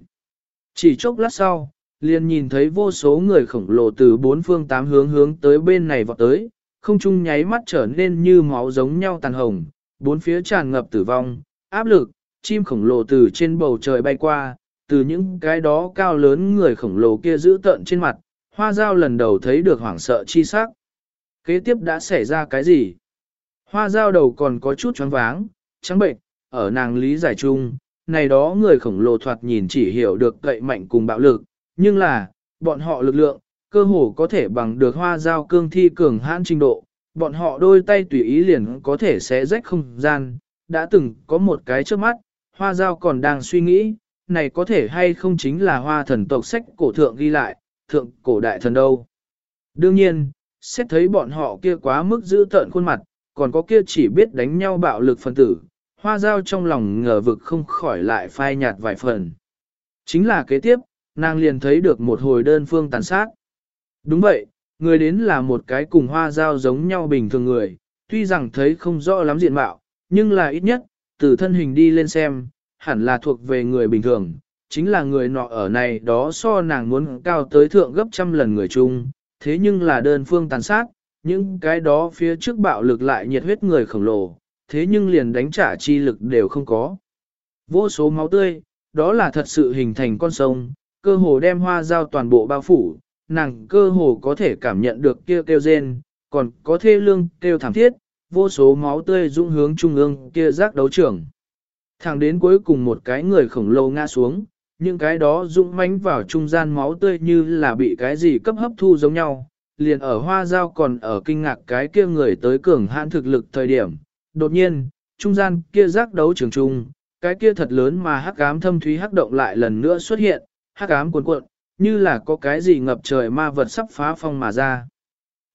Chỉ chốc lát sau, liền nhìn thấy vô số người khổng lồ từ bốn phương tám hướng hướng tới bên này vọt tới, không trung nháy mắt trở nên như máu giống nhau tàn hồng, bốn phía tràn ngập tử vong, áp lực, chim khổng lồ từ trên bầu trời bay qua, từ những cái đó cao lớn người khổng lồ kia giữ tợn trên mặt, hoa dao lần đầu thấy được hoảng sợ chi sắc. Kế tiếp đã xảy ra cái gì? Hoa dao đầu còn có chút choáng váng, trắng bệnh, ở nàng lý giải chung, này đó người khổng lồ thoạt nhìn chỉ hiểu được cậy mạnh cùng bạo lực, nhưng là, bọn họ lực lượng, cơ hồ có thể bằng được hoa dao cương thi cường hãn trình độ, bọn họ đôi tay tùy ý liền có thể xé rách không gian, đã từng có một cái trước mắt, hoa dao còn đang suy nghĩ, này có thể hay không chính là hoa thần tộc sách cổ thượng ghi lại, thượng cổ đại thần đâu. Đương nhiên, xét thấy bọn họ kia quá mức giữ tợn khuôn mặt, còn có kia chỉ biết đánh nhau bạo lực phân tử, hoa dao trong lòng ngờ vực không khỏi lại phai nhạt vài phần. Chính là kế tiếp, nàng liền thấy được một hồi đơn phương tàn sát. Đúng vậy, người đến là một cái cùng hoa dao giống nhau bình thường người, tuy rằng thấy không rõ lắm diện mạo, nhưng là ít nhất, từ thân hình đi lên xem, hẳn là thuộc về người bình thường, chính là người nọ ở này đó so nàng muốn cao tới thượng gấp trăm lần người chung, thế nhưng là đơn phương tàn sát, những cái đó phía trước bạo lực lại nhiệt huyết người khổng lồ, thế nhưng liền đánh trả chi lực đều không có. Vô số máu tươi, đó là thật sự hình thành con sông, cơ hồ đem hoa dao toàn bộ bao phủ, nàng cơ hồ có thể cảm nhận được kia kêu rên, còn có thê lương kêu thảm thiết, vô số máu tươi dũng hướng trung ương kia rác đấu trưởng. Thẳng đến cuối cùng một cái người khổng lồ ngã xuống, những cái đó dũng mãnh vào trung gian máu tươi như là bị cái gì cấp hấp thu giống nhau, liền ở hoa dao còn ở kinh ngạc cái kia người tới cường hãn thực lực thời điểm. Đột nhiên, trung gian kia rác đấu trường trung, cái kia thật lớn mà hắc ám thâm thúy hắc động lại lần nữa xuất hiện, hắc ám cuồn cuộn, như là có cái gì ngập trời ma vật sắp phá phong mà ra.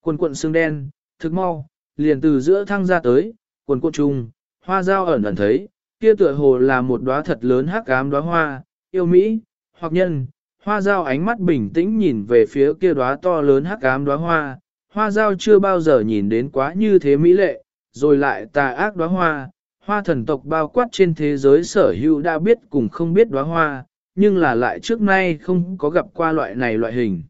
Cuồn cuộn xương đen, thực mau, liền từ giữa thăng ra tới, cuồn cuộn trung, hoa dao ẩn ẩn thấy, kia tựa hồ là một đóa thật lớn hắc ám đóa hoa, yêu mỹ, hoặc nhân, hoa dao ánh mắt bình tĩnh nhìn về phía kia đóa to lớn hắc ám đóa hoa, hoa dao chưa bao giờ nhìn đến quá như thế mỹ lệ, rồi lại tà ác đóa hoa, hoa thần tộc bao quát trên thế giới sở hữu đã biết cùng không biết đóa hoa, nhưng là lại trước nay không có gặp qua loại này loại hình.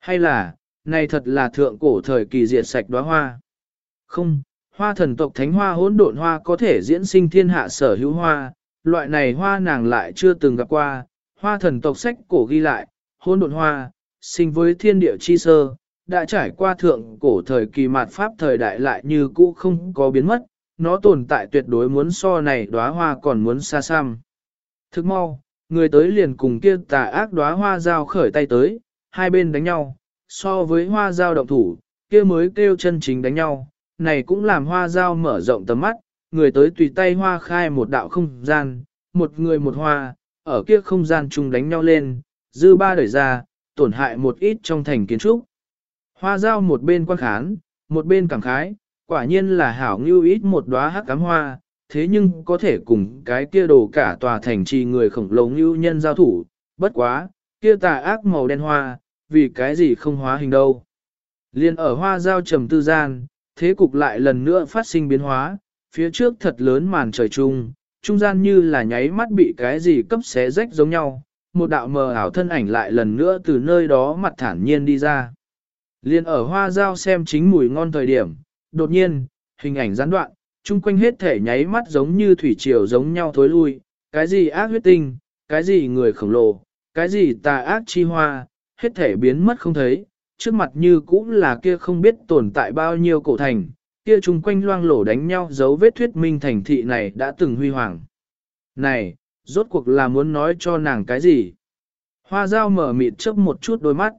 Hay là, này thật là thượng cổ thời kỳ diệt sạch đóa hoa. Không, hoa thần tộc thánh hoa hỗn độn hoa có thể diễn sinh thiên hạ sở hữu hoa, loại này hoa nàng lại chưa từng gặp qua, hoa thần tộc sách cổ ghi lại, hỗn độn hoa, sinh với thiên địa chi sơ, đã trải qua thượng cổ thời kỳ mạt pháp thời đại lại như cũ không có biến mất, nó tồn tại tuyệt đối muốn so này đóa hoa còn muốn xa xăm. Thức mau, người tới liền cùng kia tà ác đóa hoa giao khởi tay tới, hai bên đánh nhau, so với hoa giao động thủ, kia mới kêu chân chính đánh nhau, này cũng làm hoa giao mở rộng tầm mắt, người tới tùy tay hoa khai một đạo không gian, một người một hoa, ở kia không gian chung đánh nhau lên, dư ba đẩy ra, tổn hại một ít trong thành kiến trúc. Hoa giao một bên quan khán, một bên cảm khái, quả nhiên là hảo ngưu ít một đóa hắc cám hoa, thế nhưng có thể cùng cái kia đồ cả tòa thành trì người khổng lồ như nhân giao thủ, bất quá, kia tà ác màu đen hoa, vì cái gì không hóa hình đâu. Liên ở hoa giao trầm tư gian, thế cục lại lần nữa phát sinh biến hóa, phía trước thật lớn màn trời trung, trung gian như là nháy mắt bị cái gì cấp xé rách giống nhau, một đạo mờ ảo thân ảnh lại lần nữa từ nơi đó mặt thản nhiên đi ra. Liên ở hoa giao xem chính mùi ngon thời điểm, đột nhiên, hình ảnh gián đoạn, chung quanh hết thể nháy mắt giống như thủy triều giống nhau thối lui, cái gì ác huyết tinh, cái gì người khổng lồ, cái gì tà ác chi hoa, hết thể biến mất không thấy, trước mặt như cũng là kia không biết tồn tại bao nhiêu cổ thành, kia chung quanh loang lổ đánh nhau dấu vết thuyết minh thành thị này đã từng huy hoàng. Này, rốt cuộc là muốn nói cho nàng cái gì? Hoa dao mở mịt chớp một chút đôi mắt.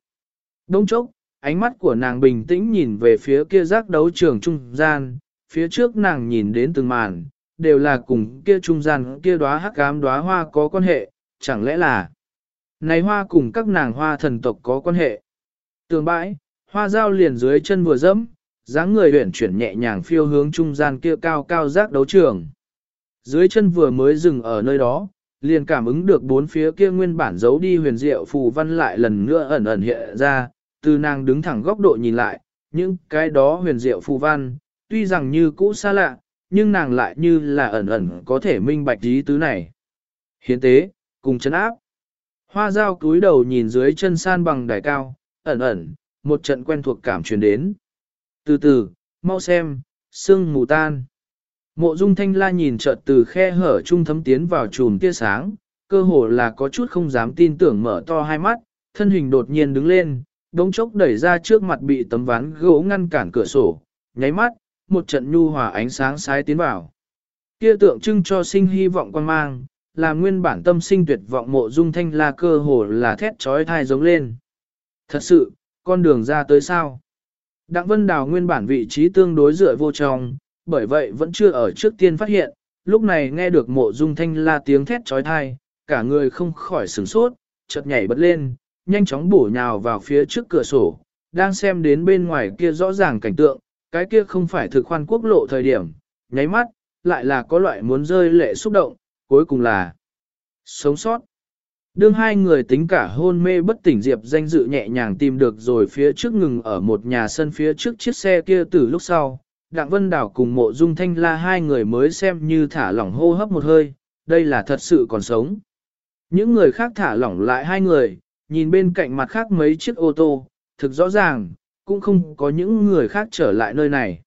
Đông chốc, ánh mắt của nàng bình tĩnh nhìn về phía kia giác đấu trường trung gian, phía trước nàng nhìn đến từng màn, đều là cùng kia trung gian kia đóa hắc ám đóa hoa có quan hệ, chẳng lẽ là này hoa cùng các nàng hoa thần tộc có quan hệ. Tường bãi, hoa dao liền dưới chân vừa dẫm, dáng người huyển chuyển nhẹ nhàng phiêu hướng trung gian kia cao cao giác đấu trường. Dưới chân vừa mới dừng ở nơi đó, liền cảm ứng được bốn phía kia nguyên bản giấu đi huyền diệu phù văn lại lần nữa ẩn ẩn hiện ra, từ nàng đứng thẳng góc độ nhìn lại, những cái đó huyền diệu phù văn, tuy rằng như cũ xa lạ, nhưng nàng lại như là ẩn ẩn có thể minh bạch ý tứ này. Hiến tế, cùng chấn áp. Hoa dao cúi đầu nhìn dưới chân san bằng đài cao, ẩn ẩn, một trận quen thuộc cảm truyền đến. Từ từ, mau xem, sương mù tan. Mộ dung thanh la nhìn chợt từ khe hở trung thấm tiến vào chùm tia sáng, cơ hồ là có chút không dám tin tưởng mở to hai mắt, thân hình đột nhiên đứng lên, đống chốc đẩy ra trước mặt bị tấm ván gỗ ngăn cản cửa sổ, nháy mắt, một trận nhu hòa ánh sáng sái tiến vào. Kia tượng trưng cho sinh hy vọng quan mang, là nguyên bản tâm sinh tuyệt vọng mộ dung thanh la cơ hồ là thét trói thai giống lên. Thật sự, con đường ra tới sao? Đặng Vân Đào nguyên bản vị trí tương đối dựa vô trong, bởi vậy vẫn chưa ở trước tiên phát hiện, lúc này nghe được mộ dung thanh la tiếng thét trói thai, cả người không khỏi sửng sốt, chợt nhảy bật lên, nhanh chóng bổ nhào vào phía trước cửa sổ, đang xem đến bên ngoài kia rõ ràng cảnh tượng, cái kia không phải thực khoan quốc lộ thời điểm, nháy mắt, lại là có loại muốn rơi lệ xúc động, cuối cùng là sống sót. Đương hai người tính cả hôn mê bất tỉnh Diệp danh dự nhẹ nhàng tìm được rồi phía trước ngừng ở một nhà sân phía trước chiếc xe kia từ lúc sau, Đặng Vân Đảo cùng mộ dung thanh la hai người mới xem như thả lỏng hô hấp một hơi, đây là thật sự còn sống. Những người khác thả lỏng lại hai người, nhìn bên cạnh mặt khác mấy chiếc ô tô, thực rõ ràng, cũng không có những người khác trở lại nơi này.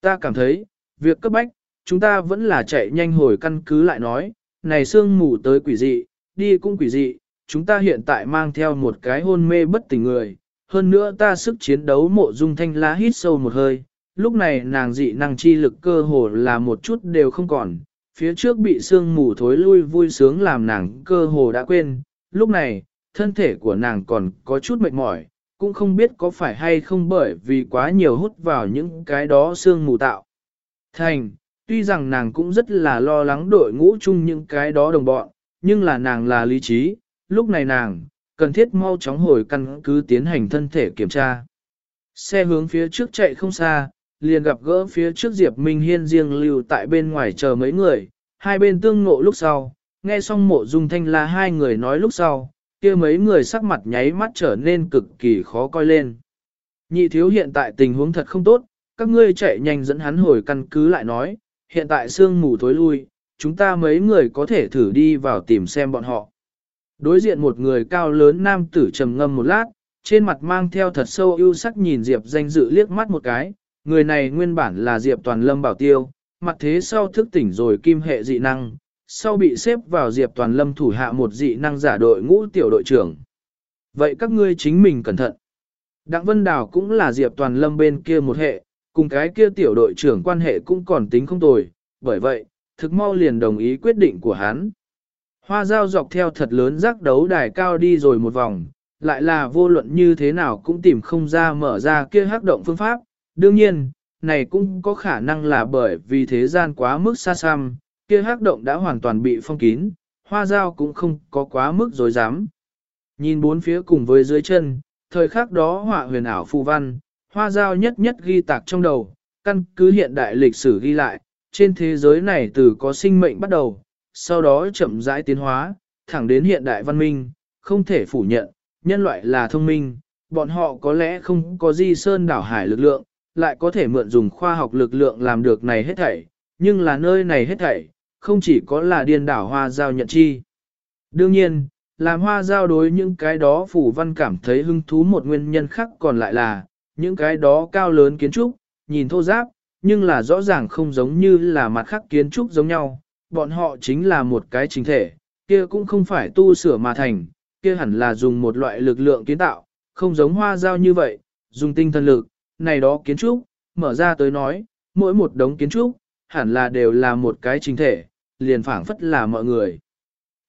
Ta cảm thấy, việc cấp bách, chúng ta vẫn là chạy nhanh hồi căn cứ lại nói, này sương mù tới quỷ dị, đi cũng quỷ dị, chúng ta hiện tại mang theo một cái hôn mê bất tỉnh người, hơn nữa ta sức chiến đấu mộ dung thanh lá hít sâu một hơi, lúc này nàng dị năng chi lực cơ hồ là một chút đều không còn, phía trước bị sương mù thối lui vui sướng làm nàng cơ hồ đã quên, lúc này, thân thể của nàng còn có chút mệt mỏi, cũng không biết có phải hay không bởi vì quá nhiều hút vào những cái đó xương mù tạo. Thành, tuy rằng nàng cũng rất là lo lắng đội ngũ chung những cái đó đồng bọn, nhưng là nàng là lý trí, lúc này nàng, cần thiết mau chóng hồi căn cứ tiến hành thân thể kiểm tra. Xe hướng phía trước chạy không xa, liền gặp gỡ phía trước Diệp Minh Hiên riêng lưu tại bên ngoài chờ mấy người, hai bên tương ngộ lúc sau, nghe xong mộ dung thanh là hai người nói lúc sau, kia mấy người sắc mặt nháy mắt trở nên cực kỳ khó coi lên. Nhị thiếu hiện tại tình huống thật không tốt, các ngươi chạy nhanh dẫn hắn hồi căn cứ lại nói, hiện tại sương mù tối lui, chúng ta mấy người có thể thử đi vào tìm xem bọn họ. Đối diện một người cao lớn nam tử trầm ngâm một lát, trên mặt mang theo thật sâu ưu sắc nhìn Diệp danh dự liếc mắt một cái, người này nguyên bản là Diệp Toàn Lâm bảo tiêu, mặt thế sau thức tỉnh rồi kim hệ dị năng, sau bị xếp vào Diệp Toàn Lâm thủ hạ một dị năng giả đội ngũ tiểu đội trưởng. Vậy các ngươi chính mình cẩn thận. Đặng Vân Đào cũng là Diệp Toàn Lâm bên kia một hệ, cùng cái kia tiểu đội trưởng quan hệ cũng còn tính không tồi, bởi vậy, thực mau liền đồng ý quyết định của hắn. Hoa dao dọc theo thật lớn rắc đấu đài cao đi rồi một vòng, lại là vô luận như thế nào cũng tìm không ra mở ra kia hắc động phương pháp. Đương nhiên, này cũng có khả năng là bởi vì thế gian quá mức xa xăm, kia hắc động đã hoàn toàn bị phong kín, hoa dao cũng không có quá mức dối dám. Nhìn bốn phía cùng với dưới chân, thời khắc đó họa huyền ảo phù văn, hoa dao nhất nhất ghi tạc trong đầu, căn cứ hiện đại lịch sử ghi lại, trên thế giới này từ có sinh mệnh bắt đầu, sau đó chậm rãi tiến hóa, thẳng đến hiện đại văn minh, không thể phủ nhận, nhân loại là thông minh, bọn họ có lẽ không có di sơn đảo hải lực lượng, lại có thể mượn dùng khoa học lực lượng làm được này hết thảy, nhưng là nơi này hết thảy, không chỉ có là điên đảo hoa giao nhận chi. Đương nhiên, làm hoa giao đối những cái đó phủ văn cảm thấy hứng thú một nguyên nhân khác còn lại là, những cái đó cao lớn kiến trúc, nhìn thô giáp, nhưng là rõ ràng không giống như là mặt khác kiến trúc giống nhau, bọn họ chính là một cái chính thể, kia cũng không phải tu sửa mà thành, kia hẳn là dùng một loại lực lượng kiến tạo, không giống hoa giao như vậy, dùng tinh thần lực, này đó kiến trúc, mở ra tới nói, mỗi một đống kiến trúc, hẳn là đều là một cái chính thể, liền phảng phất là mọi người.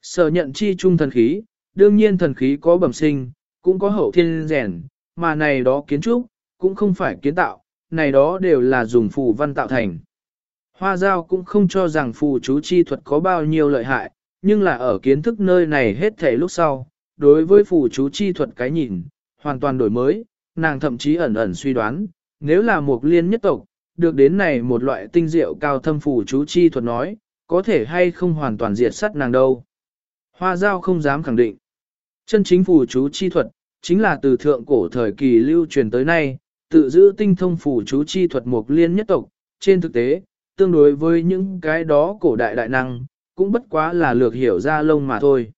Sở nhận chi trung thần khí, đương nhiên thần khí có bẩm sinh, cũng có hậu thiên rèn, mà này đó kiến trúc, cũng không phải kiến tạo, này đó đều là dùng phù văn tạo thành. Hoa giao cũng không cho rằng phù chú chi thuật có bao nhiêu lợi hại, nhưng là ở kiến thức nơi này hết thể lúc sau, đối với phù chú chi thuật cái nhìn, hoàn toàn đổi mới, nàng thậm chí ẩn ẩn suy đoán, nếu là một liên nhất tộc, được đến này một loại tinh diệu cao thâm phù chú chi thuật nói, có thể hay không hoàn toàn diệt sát nàng đâu. Hoa giao không dám khẳng định. Chân chính phù chú chi thuật, chính là từ thượng cổ thời kỳ lưu truyền tới nay, tự giữ tinh thông phù chú chi thuật một liên nhất tộc, trên thực tế, tương đối với những cái đó cổ đại đại năng, cũng bất quá là lược hiểu ra lông mà thôi.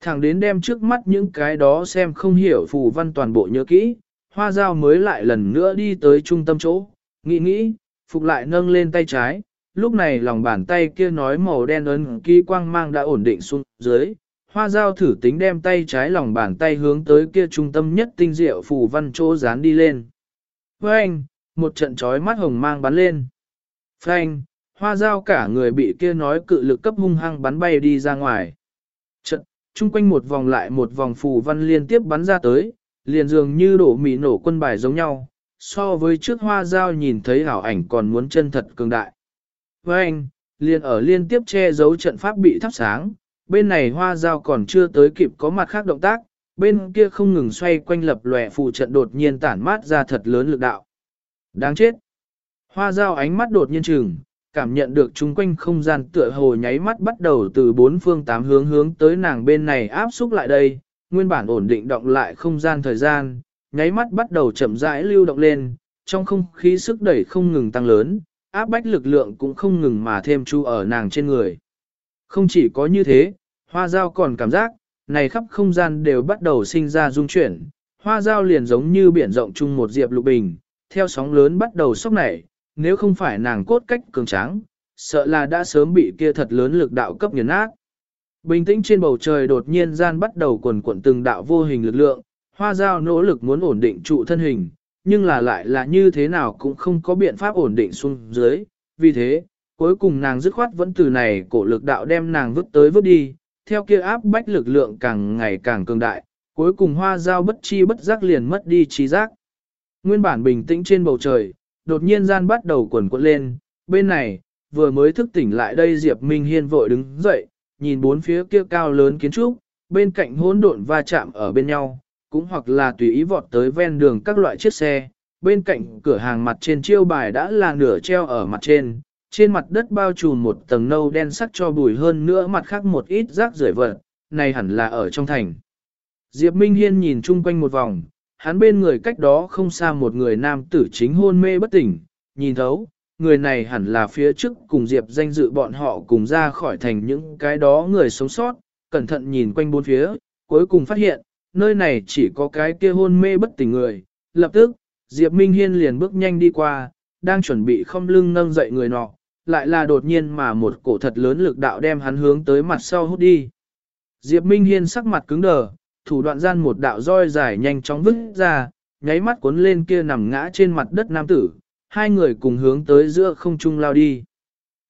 Thẳng đến đem trước mắt những cái đó xem không hiểu phù văn toàn bộ nhớ kỹ, hoa dao mới lại lần nữa đi tới trung tâm chỗ, nghĩ nghĩ, phục lại nâng lên tay trái, lúc này lòng bàn tay kia nói màu đen ấn ký quang mang đã ổn định xuống dưới, hoa dao thử tính đem tay trái lòng bàn tay hướng tới kia trung tâm nhất tinh diệu phù văn chỗ dán đi lên. Với anh, một trận trói mắt hồng mang bắn lên. Phanh, hoa dao cả người bị kia nói cự lực cấp hung hăng bắn bay đi ra ngoài. Trận, chung quanh một vòng lại một vòng phù văn liên tiếp bắn ra tới, liền dường như đổ mì nổ quân bài giống nhau, so với trước hoa dao nhìn thấy hảo ảnh còn muốn chân thật cường đại. Với anh, liền ở liên tiếp che giấu trận pháp bị thắp sáng, bên này hoa dao còn chưa tới kịp có mặt khác động tác, bên kia không ngừng xoay quanh lập lòe phụ trận đột nhiên tản mát ra thật lớn lực đạo. Đáng chết! Hoa dao ánh mắt đột nhiên trừng, cảm nhận được chung quanh không gian tựa hồ nháy mắt bắt đầu từ bốn phương tám hướng hướng tới nàng bên này áp xúc lại đây, nguyên bản ổn định động lại không gian thời gian, nháy mắt bắt đầu chậm rãi lưu động lên, trong không khí sức đẩy không ngừng tăng lớn, áp bách lực lượng cũng không ngừng mà thêm chu ở nàng trên người. Không chỉ có như thế, hoa dao còn cảm giác, này khắp không gian đều bắt đầu sinh ra rung chuyển, hoa dao liền giống như biển rộng chung một diệp lục bình, theo sóng lớn bắt đầu sốc nảy, nếu không phải nàng cốt cách cường tráng, sợ là đã sớm bị kia thật lớn lực đạo cấp nghiền nát. Bình tĩnh trên bầu trời đột nhiên gian bắt đầu quần cuộn từng đạo vô hình lực lượng, hoa dao nỗ lực muốn ổn định trụ thân hình, nhưng là lại là như thế nào cũng không có biện pháp ổn định xuống dưới, vì thế, cuối cùng nàng dứt khoát vẫn từ này cổ lực đạo đem nàng vứt tới vứt đi, theo kia áp bách lực lượng càng ngày càng cường đại, cuối cùng hoa dao bất chi bất giác liền mất đi trí giác. Nguyên bản bình tĩnh trên bầu trời, đột nhiên gian bắt đầu quẩn quẩn lên, bên này, vừa mới thức tỉnh lại đây Diệp Minh Hiên vội đứng dậy, nhìn bốn phía kia cao lớn kiến trúc, bên cạnh hỗn độn va chạm ở bên nhau, cũng hoặc là tùy ý vọt tới ven đường các loại chiếc xe, bên cạnh cửa hàng mặt trên chiêu bài đã là nửa treo ở mặt trên, trên mặt đất bao trùm một tầng nâu đen sắc cho bùi hơn nữa mặt khác một ít rác rưởi vật, này hẳn là ở trong thành. Diệp Minh Hiên nhìn chung quanh một vòng, hắn bên người cách đó không xa một người nam tử chính hôn mê bất tỉnh, nhìn thấu, người này hẳn là phía trước cùng Diệp danh dự bọn họ cùng ra khỏi thành những cái đó người sống sót, cẩn thận nhìn quanh bốn phía, cuối cùng phát hiện, nơi này chỉ có cái kia hôn mê bất tỉnh người, lập tức, Diệp Minh Hiên liền bước nhanh đi qua, đang chuẩn bị không lưng nâng dậy người nọ, lại là đột nhiên mà một cổ thật lớn lực đạo đem hắn hướng tới mặt sau hút đi. Diệp Minh Hiên sắc mặt cứng đờ, thủ đoạn gian một đạo roi dài nhanh chóng vứt ra, nháy mắt cuốn lên kia nằm ngã trên mặt đất nam tử, hai người cùng hướng tới giữa không trung lao đi.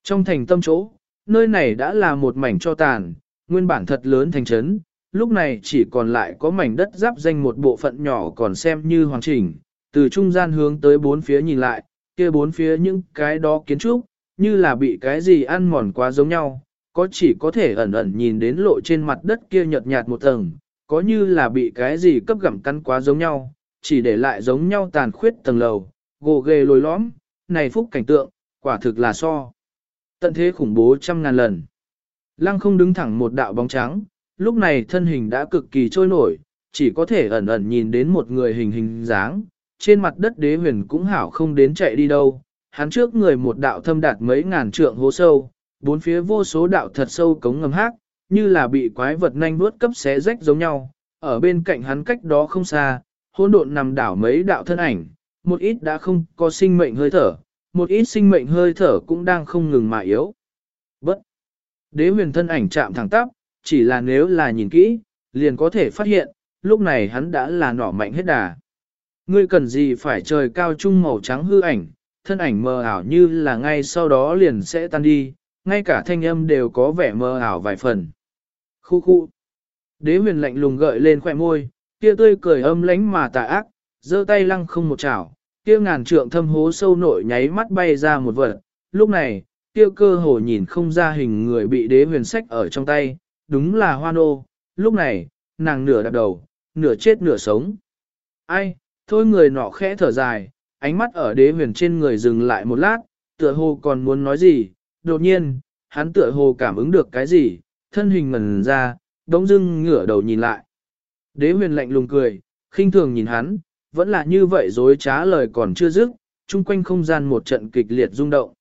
Trong thành tâm chỗ, nơi này đã là một mảnh cho tàn, nguyên bản thật lớn thành trấn, lúc này chỉ còn lại có mảnh đất giáp danh một bộ phận nhỏ còn xem như hoàn chỉnh, từ trung gian hướng tới bốn phía nhìn lại, kia bốn phía những cái đó kiến trúc, như là bị cái gì ăn mòn quá giống nhau, có chỉ có thể ẩn ẩn nhìn đến lộ trên mặt đất kia nhợt nhạt một tầng, có như là bị cái gì cấp gặm cắn quá giống nhau, chỉ để lại giống nhau tàn khuyết tầng lầu, gồ ghề lồi lõm, này phúc cảnh tượng, quả thực là so. Tận thế khủng bố trăm ngàn lần. Lăng không đứng thẳng một đạo bóng trắng, lúc này thân hình đã cực kỳ trôi nổi, chỉ có thể ẩn ẩn nhìn đến một người hình hình dáng, trên mặt đất đế huyền cũng hảo không đến chạy đi đâu, hắn trước người một đạo thâm đạt mấy ngàn trượng hố sâu, bốn phía vô số đạo thật sâu cống ngầm hát, như là bị quái vật nhanh vuốt cấp xé rách giống nhau, ở bên cạnh hắn cách đó không xa, hỗn độn nằm đảo mấy đạo thân ảnh, một ít đã không có sinh mệnh hơi thở, một ít sinh mệnh hơi thở cũng đang không ngừng mà yếu. Bất! Đế huyền thân ảnh chạm thẳng tắp, chỉ là nếu là nhìn kỹ, liền có thể phát hiện, lúc này hắn đã là nỏ mạnh hết đà. Ngươi cần gì phải trời cao trung màu trắng hư ảnh, thân ảnh mờ ảo như là ngay sau đó liền sẽ tan đi, ngay cả thanh âm đều có vẻ mờ ảo vài phần. Khu khu. Đế huyền lạnh lùng gợi lên khỏe môi, kia tươi cười âm lánh mà tà ác, giơ tay lăng không một chảo, kia ngàn trượng thâm hố sâu nội nháy mắt bay ra một vật. Lúc này, kia cơ hồ nhìn không ra hình người bị đế huyền sách ở trong tay, đúng là hoa nô. Lúc này, nàng nửa đạp đầu, nửa chết nửa sống. Ai, thôi người nọ khẽ thở dài, ánh mắt ở đế huyền trên người dừng lại một lát, tựa hồ còn muốn nói gì, đột nhiên, hắn tựa hồ cảm ứng được cái gì, thân hình ngần ra, đống dưng ngửa đầu nhìn lại. Đế huyền lạnh lùng cười, khinh thường nhìn hắn, vẫn là như vậy dối trá lời còn chưa dứt, chung quanh không gian một trận kịch liệt rung động.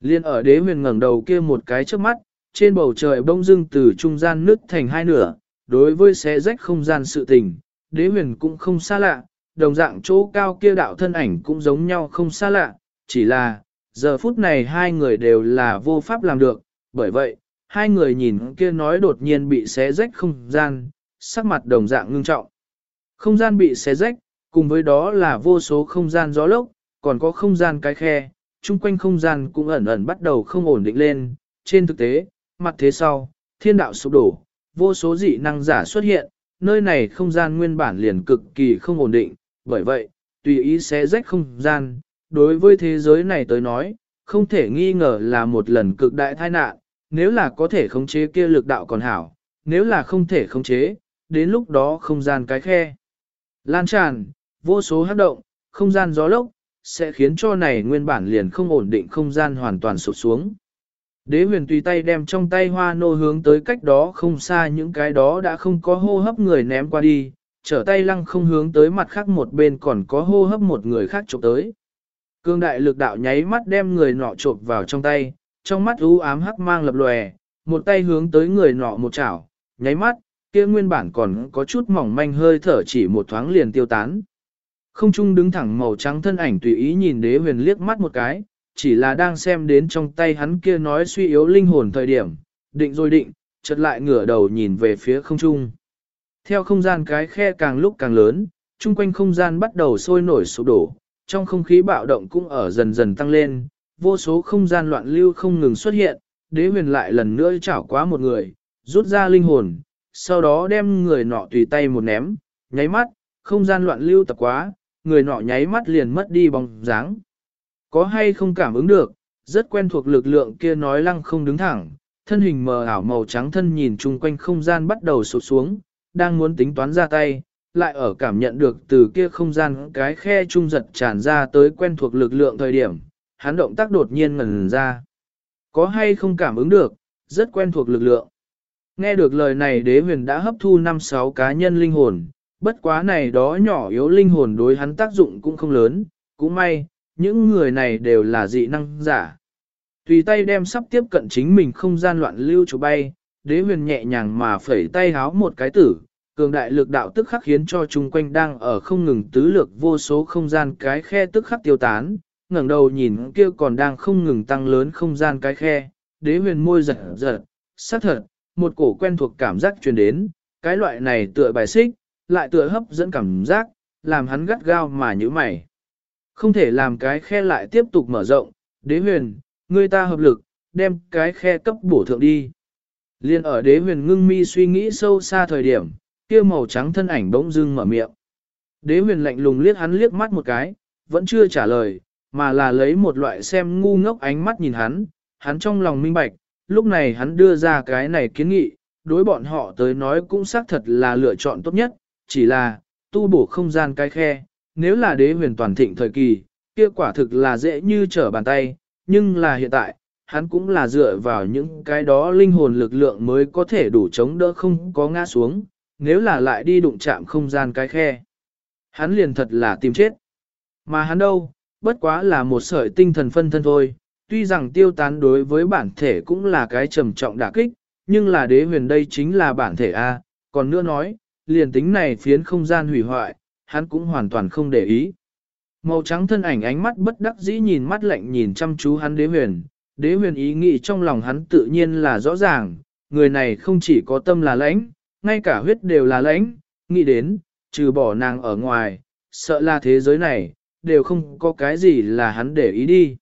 Liên ở đế huyền ngẩng đầu kia một cái trước mắt, trên bầu trời bông dưng từ trung gian nứt thành hai nửa, đối với xé rách không gian sự tình, đế huyền cũng không xa lạ, đồng dạng chỗ cao kia đạo thân ảnh cũng giống nhau không xa lạ, chỉ là, giờ phút này hai người đều là vô pháp làm được, bởi vậy, hai người nhìn kia nói đột nhiên bị xé rách không gian, sắc mặt đồng dạng ngưng trọng. Không gian bị xé rách, cùng với đó là vô số không gian gió lốc, còn có không gian cái khe, chung quanh không gian cũng ẩn ẩn bắt đầu không ổn định lên, trên thực tế, mặt thế sau, thiên đạo sụp đổ, vô số dị năng giả xuất hiện, nơi này không gian nguyên bản liền cực kỳ không ổn định, bởi vậy, tùy ý xé rách không gian, đối với thế giới này tới nói, không thể nghi ngờ là một lần cực đại tai nạn, nếu là có thể khống chế kia lực đạo còn hảo, nếu là không thể khống chế, đến lúc đó không gian cái khe. Lan tràn, vô số hấp động, không gian gió lốc, sẽ khiến cho này nguyên bản liền không ổn định không gian hoàn toàn sụp xuống. Đế huyền tùy tay đem trong tay hoa nô hướng tới cách đó không xa những cái đó đã không có hô hấp người ném qua đi, trở tay lăng không hướng tới mặt khác một bên còn có hô hấp một người khác chụp tới. Cương đại lực đạo nháy mắt đem người nọ chộp vào trong tay, trong mắt u ám hắc mang lập lòe, một tay hướng tới người nọ một chảo, nháy mắt, kia nguyên bản còn có chút mỏng manh hơi thở chỉ một thoáng liền tiêu tán. Không trung đứng thẳng màu trắng thân ảnh tùy ý nhìn đế huyền liếc mắt một cái, chỉ là đang xem đến trong tay hắn kia nói suy yếu linh hồn thời điểm, định rồi định, chợt lại ngửa đầu nhìn về phía không trung. Theo không gian cái khe càng lúc càng lớn, chung quanh không gian bắt đầu sôi nổi sụp đổ, trong không khí bạo động cũng ở dần dần tăng lên, vô số không gian loạn lưu không ngừng xuất hiện, đế huyền lại lần nữa chảo quá một người, rút ra linh hồn, sau đó đem người nọ tùy tay một ném, nháy mắt, không gian loạn lưu tập quá, người nọ nháy mắt liền mất đi bóng dáng. Có hay không cảm ứng được, rất quen thuộc lực lượng kia nói lăng không đứng thẳng, thân hình mờ ảo màu trắng thân nhìn chung quanh không gian bắt đầu sụt xuống, đang muốn tính toán ra tay, lại ở cảm nhận được từ kia không gian cái khe trung giật tràn ra tới quen thuộc lực lượng thời điểm, hắn động tác đột nhiên ngần ra. Có hay không cảm ứng được, rất quen thuộc lực lượng. Nghe được lời này đế huyền đã hấp thu 5-6 cá nhân linh hồn, bất quá này đó nhỏ yếu linh hồn đối hắn tác dụng cũng không lớn, cũng may, những người này đều là dị năng giả. Tùy tay đem sắp tiếp cận chính mình không gian loạn lưu chủ bay, đế huyền nhẹ nhàng mà phẩy tay háo một cái tử, cường đại lực đạo tức khắc khiến cho chung quanh đang ở không ngừng tứ lược vô số không gian cái khe tức khắc tiêu tán, ngẩng đầu nhìn kia còn đang không ngừng tăng lớn không gian cái khe, đế huyền môi giật giật, xác thật, một cổ quen thuộc cảm giác truyền đến, cái loại này tựa bài xích, lại tựa hấp dẫn cảm giác, làm hắn gắt gao mà như mày. Không thể làm cái khe lại tiếp tục mở rộng, đế huyền, người ta hợp lực, đem cái khe cấp bổ thượng đi. Liên ở đế huyền ngưng mi suy nghĩ sâu xa thời điểm, kia màu trắng thân ảnh bỗng dưng mở miệng. Đế huyền lạnh lùng liếc hắn liếc mắt một cái, vẫn chưa trả lời, mà là lấy một loại xem ngu ngốc ánh mắt nhìn hắn, hắn trong lòng minh bạch, lúc này hắn đưa ra cái này kiến nghị, đối bọn họ tới nói cũng xác thật là lựa chọn tốt nhất, chỉ là, tu bổ không gian cái khe, nếu là đế huyền toàn thịnh thời kỳ, kia quả thực là dễ như trở bàn tay, nhưng là hiện tại, hắn cũng là dựa vào những cái đó linh hồn lực lượng mới có thể đủ chống đỡ không có ngã xuống, nếu là lại đi đụng chạm không gian cái khe. Hắn liền thật là tìm chết. Mà hắn đâu, bất quá là một sợi tinh thần phân thân thôi, tuy rằng tiêu tán đối với bản thể cũng là cái trầm trọng đả kích, nhưng là đế huyền đây chính là bản thể A, còn nữa nói, liền tính này phiến không gian hủy hoại, hắn cũng hoàn toàn không để ý. Màu trắng thân ảnh ánh mắt bất đắc dĩ nhìn mắt lạnh nhìn chăm chú hắn đế huyền, đế huyền ý nghĩ trong lòng hắn tự nhiên là rõ ràng, người này không chỉ có tâm là lãnh, ngay cả huyết đều là lãnh, nghĩ đến, trừ bỏ nàng ở ngoài, sợ là thế giới này, đều không có cái gì là hắn để ý đi.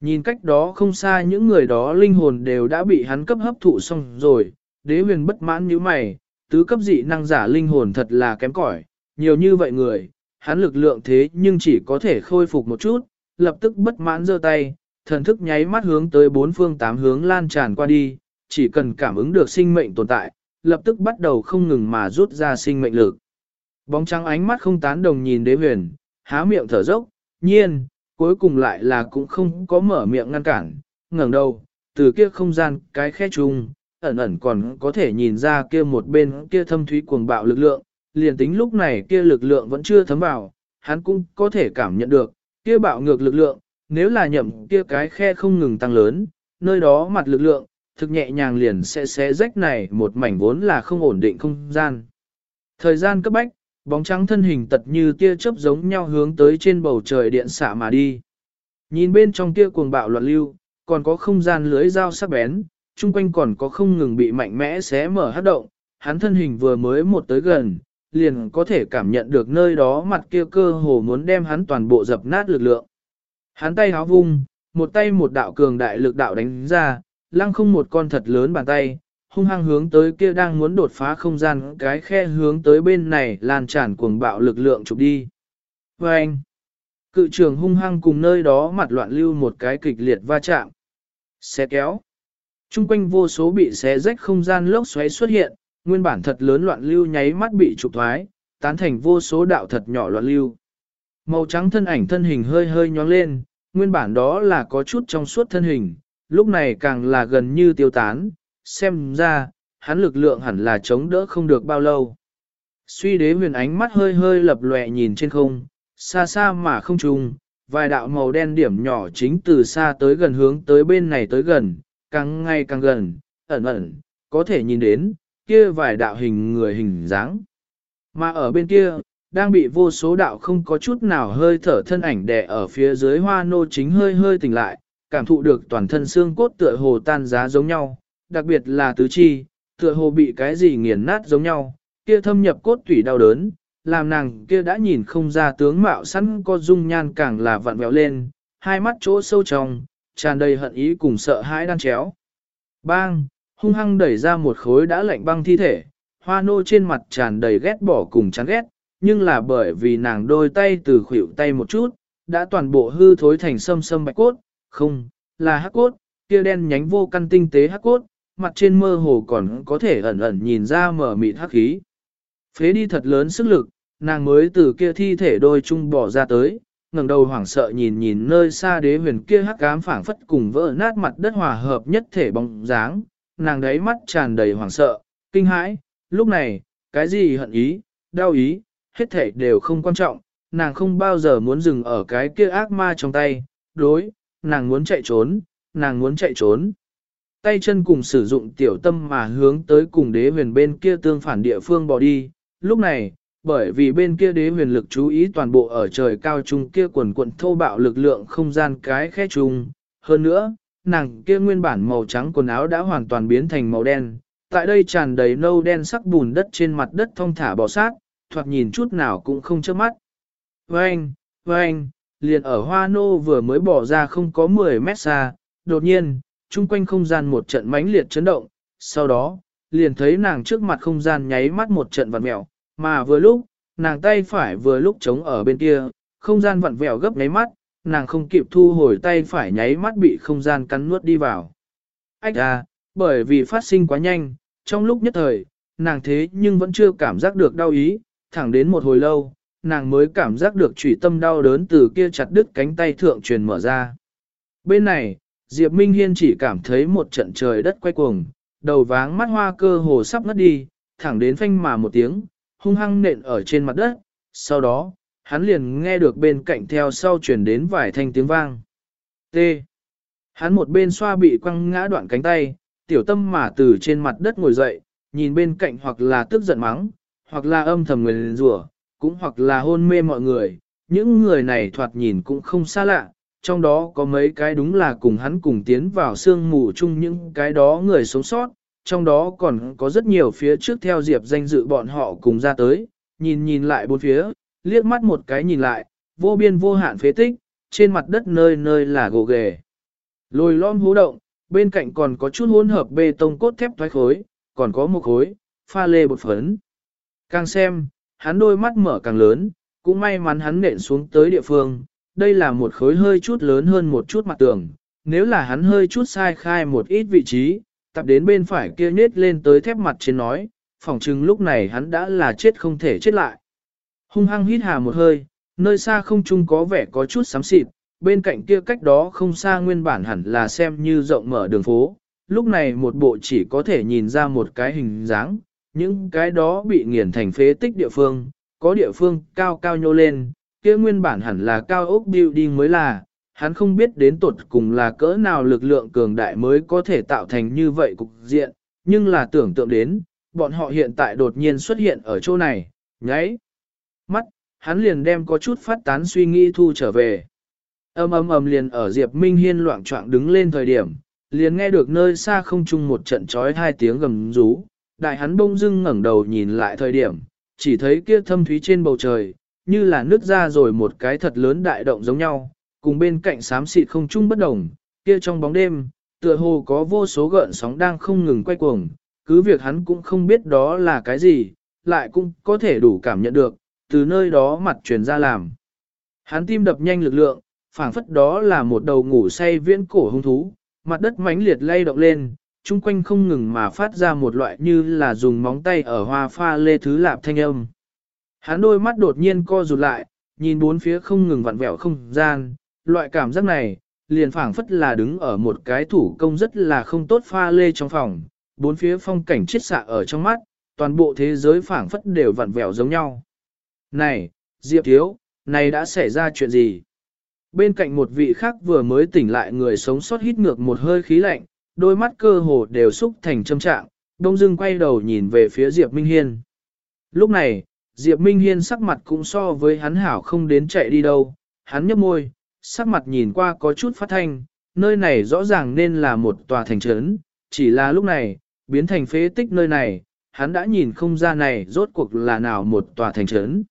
Nhìn cách đó không xa những người đó linh hồn đều đã bị hắn cấp hấp thụ xong rồi, đế huyền bất mãn như mày, tứ cấp dị năng giả linh hồn thật là kém cỏi, nhiều như vậy người, hắn lực lượng thế nhưng chỉ có thể khôi phục một chút, lập tức bất mãn giơ tay, thần thức nháy mắt hướng tới bốn phương tám hướng lan tràn qua đi, chỉ cần cảm ứng được sinh mệnh tồn tại, lập tức bắt đầu không ngừng mà rút ra sinh mệnh lực. Bóng trắng ánh mắt không tán đồng nhìn đế huyền, há miệng thở dốc, nhiên, cuối cùng lại là cũng không có mở miệng ngăn cản, ngẩng đầu, từ kia không gian cái khe chung, ẩn ẩn còn có thể nhìn ra kia một bên kia thâm thúy cuồng bạo lực lượng, liền tính lúc này kia lực lượng vẫn chưa thấm vào, hắn cũng có thể cảm nhận được, kia bạo ngược lực lượng, nếu là nhậm kia cái khe không ngừng tăng lớn, nơi đó mặt lực lượng, thực nhẹ nhàng liền sẽ xé rách này một mảnh vốn là không ổn định không gian. Thời gian cấp bách, bóng trắng thân hình tật như tia chớp giống nhau hướng tới trên bầu trời điện xạ mà đi. Nhìn bên trong kia cuồng bạo loạn lưu, còn có không gian lưới dao sắc bén, chung quanh còn có không ngừng bị mạnh mẽ xé mở hát động, hắn thân hình vừa mới một tới gần, liền có thể cảm nhận được nơi đó mặt kia cơ hồ muốn đem hắn toàn bộ dập nát lực lượng. Hắn tay háo vung, một tay một đạo cường đại lực đạo đánh ra, lăng không một con thật lớn bàn tay, hung hăng hướng tới kia đang muốn đột phá không gian cái khe hướng tới bên này lan tràn cuồng bạo lực lượng chụp đi. Và anh, cự trường hung hăng cùng nơi đó mặt loạn lưu một cái kịch liệt va chạm. Xe kéo. Trung quanh vô số bị xé rách không gian lốc xoáy xuất hiện, nguyên bản thật lớn loạn lưu nháy mắt bị trục thoái, tán thành vô số đạo thật nhỏ loạn lưu. Màu trắng thân ảnh thân hình hơi hơi nhóng lên, nguyên bản đó là có chút trong suốt thân hình, lúc này càng là gần như tiêu tán, xem ra, hắn lực lượng hẳn là chống đỡ không được bao lâu. Suy đế huyền ánh mắt hơi hơi lập lòe nhìn trên không, xa xa mà không trùng, vài đạo màu đen điểm nhỏ chính từ xa tới gần hướng tới bên này tới gần, càng ngày càng gần, ẩn ẩn, có thể nhìn đến, kia vài đạo hình người hình dáng. Mà ở bên kia, đang bị vô số đạo không có chút nào hơi thở thân ảnh đè ở phía dưới hoa nô chính hơi hơi tỉnh lại, cảm thụ được toàn thân xương cốt tựa hồ tan giá giống nhau, đặc biệt là tứ chi, tựa hồ bị cái gì nghiền nát giống nhau, kia thâm nhập cốt tủy đau đớn, làm nàng kia đã nhìn không ra tướng mạo sẵn có dung nhan càng là vặn vẹo lên, hai mắt chỗ sâu trong, tràn đầy hận ý cùng sợ hãi đan chéo. Bang, hung hăng đẩy ra một khối đã lạnh băng thi thể, hoa nô trên mặt tràn đầy ghét bỏ cùng chán ghét, nhưng là bởi vì nàng đôi tay từ khuỷu tay một chút, đã toàn bộ hư thối thành sâm sâm bạch cốt, không, là hắc cốt, kia đen nhánh vô căn tinh tế hắc cốt, mặt trên mơ hồ còn có thể ẩn ẩn nhìn ra mở mịt hắc khí. Phế đi thật lớn sức lực, nàng mới từ kia thi thể đôi chung bỏ ra tới, ngẩng đầu hoảng sợ nhìn nhìn nơi xa đế huyền kia hắc ám phảng phất cùng vỡ nát mặt đất hòa hợp nhất thể bóng dáng, nàng đấy mắt tràn đầy hoảng sợ, kinh hãi, lúc này, cái gì hận ý, đau ý, hết thể đều không quan trọng, nàng không bao giờ muốn dừng ở cái kia ác ma trong tay, đối, nàng muốn chạy trốn, nàng muốn chạy trốn. Tay chân cùng sử dụng tiểu tâm mà hướng tới cùng đế huyền bên kia tương phản địa phương bỏ đi, lúc này, bởi vì bên kia đế huyền lực chú ý toàn bộ ở trời cao trung kia quần quận thô bạo lực lượng không gian cái khe trùng, hơn nữa, nàng kia nguyên bản màu trắng quần áo đã hoàn toàn biến thành màu đen, tại đây tràn đầy nâu đen sắc bùn đất trên mặt đất thông thả bò sát, thoạt nhìn chút nào cũng không chớp mắt. Vâng, vâng, liền ở hoa nô vừa mới bỏ ra không có 10 mét xa, đột nhiên, chung quanh không gian một trận mãnh liệt chấn động, sau đó, liền thấy nàng trước mặt không gian nháy mắt một trận vặn mẹo, mà vừa lúc, nàng tay phải vừa lúc chống ở bên kia, không gian vặn vẹo gấp nháy mắt, nàng không kịp thu hồi tay phải nháy mắt bị không gian cắn nuốt đi vào. Ách à, bởi vì phát sinh quá nhanh, trong lúc nhất thời, nàng thế nhưng vẫn chưa cảm giác được đau ý, thẳng đến một hồi lâu, nàng mới cảm giác được trụy tâm đau đớn từ kia chặt đứt cánh tay thượng truyền mở ra. Bên này, Diệp Minh Hiên chỉ cảm thấy một trận trời đất quay cuồng, đầu váng mắt hoa cơ hồ sắp ngất đi, thẳng đến phanh mà một tiếng, hung hăng nện ở trên mặt đất, sau đó, hắn liền nghe được bên cạnh theo sau chuyển đến vài thanh tiếng vang. T. Hắn một bên xoa bị quăng ngã đoạn cánh tay, tiểu tâm mà từ trên mặt đất ngồi dậy, nhìn bên cạnh hoặc là tức giận mắng, hoặc là âm thầm người rủa, cũng hoặc là hôn mê mọi người. Những người này thoạt nhìn cũng không xa lạ, trong đó có mấy cái đúng là cùng hắn cùng tiến vào sương mù chung những cái đó người sống sót, trong đó còn có rất nhiều phía trước theo Diệp danh dự bọn họ cùng ra tới, nhìn nhìn lại bốn phía, liếc mắt một cái nhìn lại, vô biên vô hạn phế tích, trên mặt đất nơi nơi là gồ ghề. Lồi lom hố động, bên cạnh còn có chút hỗn hợp bê tông cốt thép thoái khối, còn có một khối, pha lê bột phấn. Càng xem, hắn đôi mắt mở càng lớn, cũng may mắn hắn nện xuống tới địa phương, đây là một khối hơi chút lớn hơn một chút mặt tường, nếu là hắn hơi chút sai khai một ít vị trí, tập đến bên phải kia nết lên tới thép mặt trên nói, phỏng chừng lúc này hắn đã là chết không thể chết lại. Hung hăng hít hà một hơi, nơi xa không trung có vẻ có chút xám xịt, bên cạnh kia cách đó không xa nguyên bản hẳn là xem như rộng mở đường phố, lúc này một bộ chỉ có thể nhìn ra một cái hình dáng, những cái đó bị nghiền thành phế tích địa phương, có địa phương cao cao nhô lên, kia nguyên bản hẳn là cao ốc building mới là, hắn không biết đến tột cùng là cỡ nào lực lượng cường đại mới có thể tạo thành như vậy cục diện, nhưng là tưởng tượng đến, bọn họ hiện tại đột nhiên xuất hiện ở chỗ này, nháy. Mắt, hắn liền đem có chút phát tán suy nghĩ thu trở về. Âm âm âm liền ở Diệp Minh Hiên loạn trọng đứng lên thời điểm, liền nghe được nơi xa không chung một trận trói hai tiếng gầm rú, đại hắn bông dưng ngẩng đầu nhìn lại thời điểm, chỉ thấy kia thâm thúy trên bầu trời, như là nước ra rồi một cái thật lớn đại động giống nhau, cùng bên cạnh xám xịt không chung bất đồng, kia trong bóng đêm, tựa hồ có vô số gợn sóng đang không ngừng quay cuồng, cứ việc hắn cũng không biết đó là cái gì, lại cũng có thể đủ cảm nhận được, từ nơi đó mặt truyền ra làm. Hắn tim đập nhanh lực lượng, phảng phất đó là một đầu ngủ say viễn cổ hung thú, mặt đất mãnh liệt lay động lên, chung quanh không ngừng mà phát ra một loại như là dùng móng tay ở hoa pha lê thứ lạp thanh âm. Hắn đôi mắt đột nhiên co rụt lại, nhìn bốn phía không ngừng vặn vẹo không gian, loại cảm giác này, liền phảng phất là đứng ở một cái thủ công rất là không tốt pha lê trong phòng, bốn phía phong cảnh chiết xạ ở trong mắt, toàn bộ thế giới phảng phất đều vặn vẹo giống nhau. Này, Diệp Thiếu, này đã xảy ra chuyện gì? Bên cạnh một vị khác vừa mới tỉnh lại người sống sót hít ngược một hơi khí lạnh, đôi mắt cơ hồ đều xúc thành châm trạng, đông dưng quay đầu nhìn về phía Diệp Minh Hiên. Lúc này, Diệp Minh Hiên sắc mặt cũng so với hắn hảo không đến chạy đi đâu, hắn nhấp môi, sắc mặt nhìn qua có chút phát thanh, nơi này rõ ràng nên là một tòa thành trấn, chỉ là lúc này, biến thành phế tích nơi này, hắn đã nhìn không ra này rốt cuộc là nào một tòa thành trấn.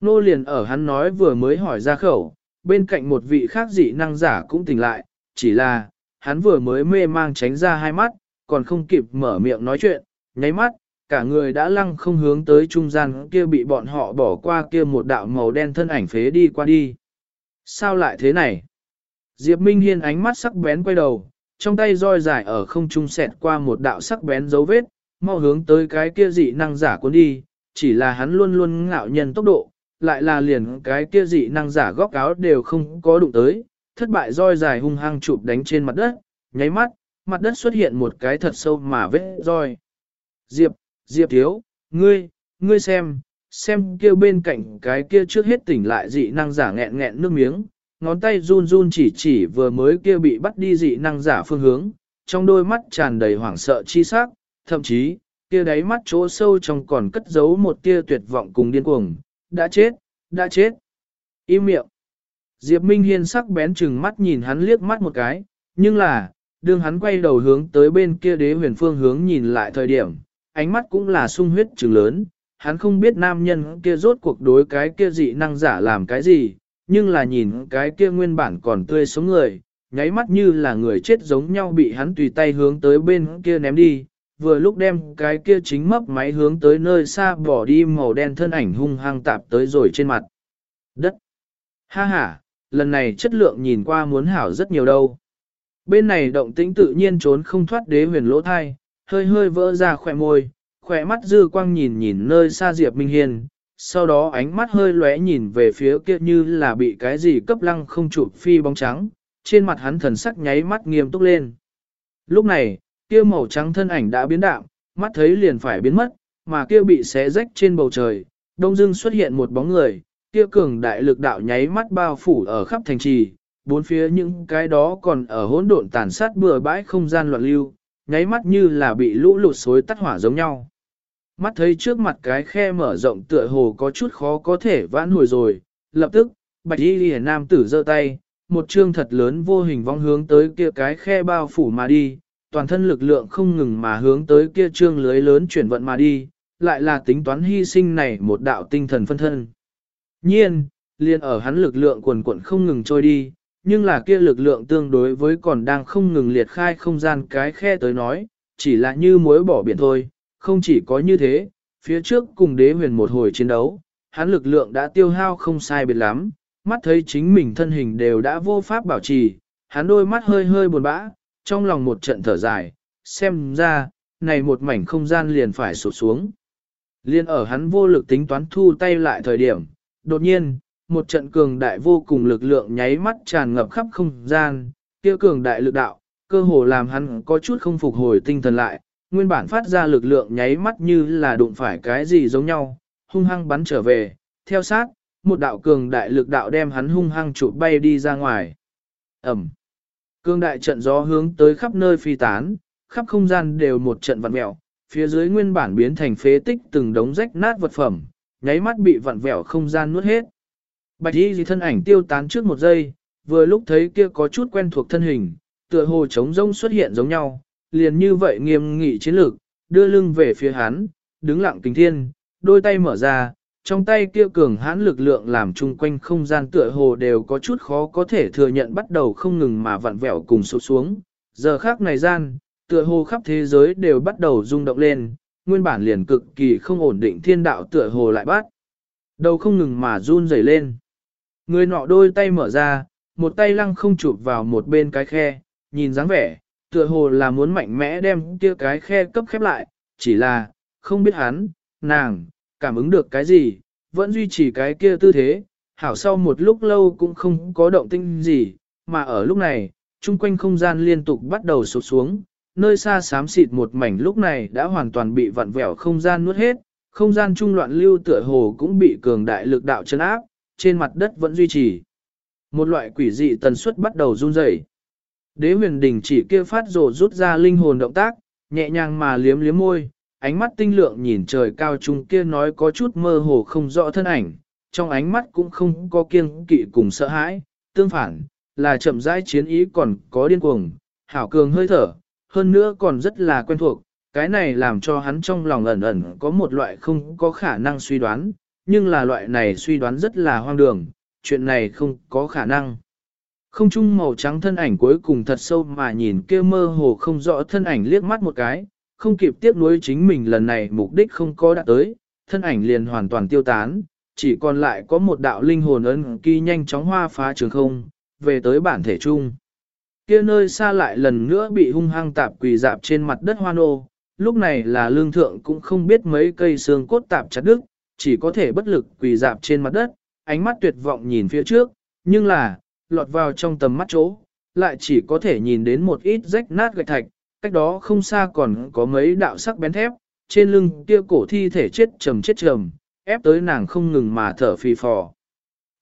Nô liền ở hắn nói vừa mới hỏi ra khẩu, bên cạnh một vị khác dị năng giả cũng tỉnh lại, chỉ là, hắn vừa mới mê mang tránh ra hai mắt, còn không kịp mở miệng nói chuyện, nháy mắt, cả người đã lăng không hướng tới trung gian kia bị bọn họ bỏ qua kia một đạo màu đen thân ảnh phế đi qua đi. Sao lại thế này? Diệp Minh Hiên ánh mắt sắc bén quay đầu, trong tay roi dài ở không trung xẹt qua một đạo sắc bén dấu vết, mau hướng tới cái kia dị năng giả cuốn đi, chỉ là hắn luôn luôn ngạo nhân tốc độ, lại là liền cái kia dị năng giả góc áo đều không có đụng tới, thất bại roi dài hung hăng chụp đánh trên mặt đất, nháy mắt, mặt đất xuất hiện một cái thật sâu mà vết roi. Diệp, Diệp thiếu, ngươi, ngươi xem, xem kia bên cạnh cái kia trước hết tỉnh lại dị năng giả nghẹn nghẹn nước miếng, ngón tay run run chỉ chỉ vừa mới kia bị bắt đi dị năng giả phương hướng, trong đôi mắt tràn đầy hoảng sợ chi sắc, thậm chí, kia đáy mắt chỗ sâu trong còn cất giấu một tia tuyệt vọng cùng điên cuồng, đã chết, đã chết. Im miệng. Diệp Minh Hiên sắc bén chừng mắt nhìn hắn liếc mắt một cái, nhưng là, đương hắn quay đầu hướng tới bên kia đế huyền phương hướng nhìn lại thời điểm, ánh mắt cũng là sung huyết trừng lớn, hắn không biết nam nhân kia rốt cuộc đối cái kia dị năng giả làm cái gì, nhưng là nhìn cái kia nguyên bản còn tươi sống người, nháy mắt như là người chết giống nhau bị hắn tùy tay hướng tới bên kia ném đi, vừa lúc đem cái kia chính mấp máy hướng tới nơi xa bỏ đi màu đen thân ảnh hung hăng tạp tới rồi trên mặt. Đất. Ha ha, lần này chất lượng nhìn qua muốn hảo rất nhiều đâu. Bên này động tĩnh tự nhiên trốn không thoát đế huyền lỗ thai, hơi hơi vỡ ra khỏe môi, khỏe mắt dư quang nhìn nhìn nơi xa Diệp Minh hiền sau đó ánh mắt hơi lóe nhìn về phía kia như là bị cái gì cấp lăng không chụp phi bóng trắng, trên mặt hắn thần sắc nháy mắt nghiêm túc lên. Lúc này, kia màu trắng thân ảnh đã biến đạo, mắt thấy liền phải biến mất, mà kia bị xé rách trên bầu trời, đông dưng xuất hiện một bóng người, kia cường đại lực đạo nháy mắt bao phủ ở khắp thành trì, bốn phía những cái đó còn ở hỗn độn tàn sát bừa bãi không gian loạn lưu, nháy mắt như là bị lũ lụt xối tắt hỏa giống nhau. Mắt thấy trước mặt cái khe mở rộng tựa hồ có chút khó có thể vãn hồi rồi, lập tức, bạch y lìa nam tử giơ tay, một chương thật lớn vô hình vong hướng tới kia cái khe bao phủ mà đi, toàn thân lực lượng không ngừng mà hướng tới kia trương lưới lớn chuyển vận mà đi, lại là tính toán hy sinh này một đạo tinh thần phân thân. Nhiên, liền ở hắn lực lượng quần quận không ngừng trôi đi, nhưng là kia lực lượng tương đối với còn đang không ngừng liệt khai không gian cái khe tới nói, chỉ là như muối bỏ biển thôi, không chỉ có như thế, phía trước cùng đế huyền một hồi chiến đấu, hắn lực lượng đã tiêu hao không sai biệt lắm, mắt thấy chính mình thân hình đều đã vô pháp bảo trì, hắn đôi mắt hơi hơi buồn bã, trong lòng một trận thở dài, xem ra, này một mảnh không gian liền phải sụt xuống. Liên ở hắn vô lực tính toán thu tay lại thời điểm, đột nhiên, một trận cường đại vô cùng lực lượng nháy mắt tràn ngập khắp không gian, kia cường đại lực đạo, cơ hồ làm hắn có chút không phục hồi tinh thần lại, nguyên bản phát ra lực lượng nháy mắt như là đụng phải cái gì giống nhau, hung hăng bắn trở về, theo sát, một đạo cường đại lực đạo đem hắn hung hăng chụp bay đi ra ngoài. Ẩm cương đại trận gió hướng tới khắp nơi phi tán, khắp không gian đều một trận vặn mẹo, phía dưới nguyên bản biến thành phế tích từng đống rách nát vật phẩm, nháy mắt bị vặn vẹo không gian nuốt hết. Bạch y gì thân ảnh tiêu tán trước một giây, vừa lúc thấy kia có chút quen thuộc thân hình, tựa hồ trống rông xuất hiện giống nhau, liền như vậy nghiêm nghị chiến lược, đưa lưng về phía hắn, đứng lặng kính thiên, đôi tay mở ra, trong tay kia cường hãn lực lượng làm chung quanh không gian tựa hồ đều có chút khó có thể thừa nhận bắt đầu không ngừng mà vặn vẹo cùng sụt xuống. Giờ khác này gian, tựa hồ khắp thế giới đều bắt đầu rung động lên, nguyên bản liền cực kỳ không ổn định thiên đạo tựa hồ lại bắt. Đầu không ngừng mà run rẩy lên. Người nọ đôi tay mở ra, một tay lăng không chụp vào một bên cái khe, nhìn dáng vẻ, tựa hồ là muốn mạnh mẽ đem kia cái khe cấp khép lại, chỉ là, không biết hắn, nàng, cảm ứng được cái gì, vẫn duy trì cái kia tư thế, hảo sau một lúc lâu cũng không có động tinh gì, mà ở lúc này, chung quanh không gian liên tục bắt đầu sụt xuống, nơi xa xám xịt một mảnh lúc này đã hoàn toàn bị vặn vẹo không gian nuốt hết, không gian trung loạn lưu tựa hồ cũng bị cường đại lực đạo chấn áp, trên mặt đất vẫn duy trì. Một loại quỷ dị tần suất bắt đầu run rẩy. Đế huyền đỉnh chỉ kia phát rồ rút ra linh hồn động tác, nhẹ nhàng mà liếm liếm môi, ánh mắt tinh lượng nhìn trời cao trung kia nói có chút mơ hồ không rõ thân ảnh, trong ánh mắt cũng không có kiêng kỵ cùng sợ hãi, tương phản, là chậm rãi chiến ý còn có điên cuồng, hảo cường hơi thở, hơn nữa còn rất là quen thuộc, cái này làm cho hắn trong lòng ẩn ẩn có một loại không có khả năng suy đoán, nhưng là loại này suy đoán rất là hoang đường, chuyện này không có khả năng. Không trung màu trắng thân ảnh cuối cùng thật sâu mà nhìn kia mơ hồ không rõ thân ảnh liếc mắt một cái, không kịp tiếp nối chính mình lần này mục đích không có đạt tới, thân ảnh liền hoàn toàn tiêu tán, chỉ còn lại có một đạo linh hồn ấn ký nhanh chóng hoa phá trường không, về tới bản thể chung. Kia nơi xa lại lần nữa bị hung hăng tạp quỳ dạp trên mặt đất hoa nô, lúc này là lương thượng cũng không biết mấy cây xương cốt tạp chặt đứt, chỉ có thể bất lực quỳ dạp trên mặt đất, ánh mắt tuyệt vọng nhìn phía trước, nhưng là, lọt vào trong tầm mắt chỗ, lại chỉ có thể nhìn đến một ít rách nát gạch thạch, cách đó không xa còn có mấy đạo sắc bén thép, trên lưng kia cổ thi thể chết trầm chết trầm, ép tới nàng không ngừng mà thở phì phò.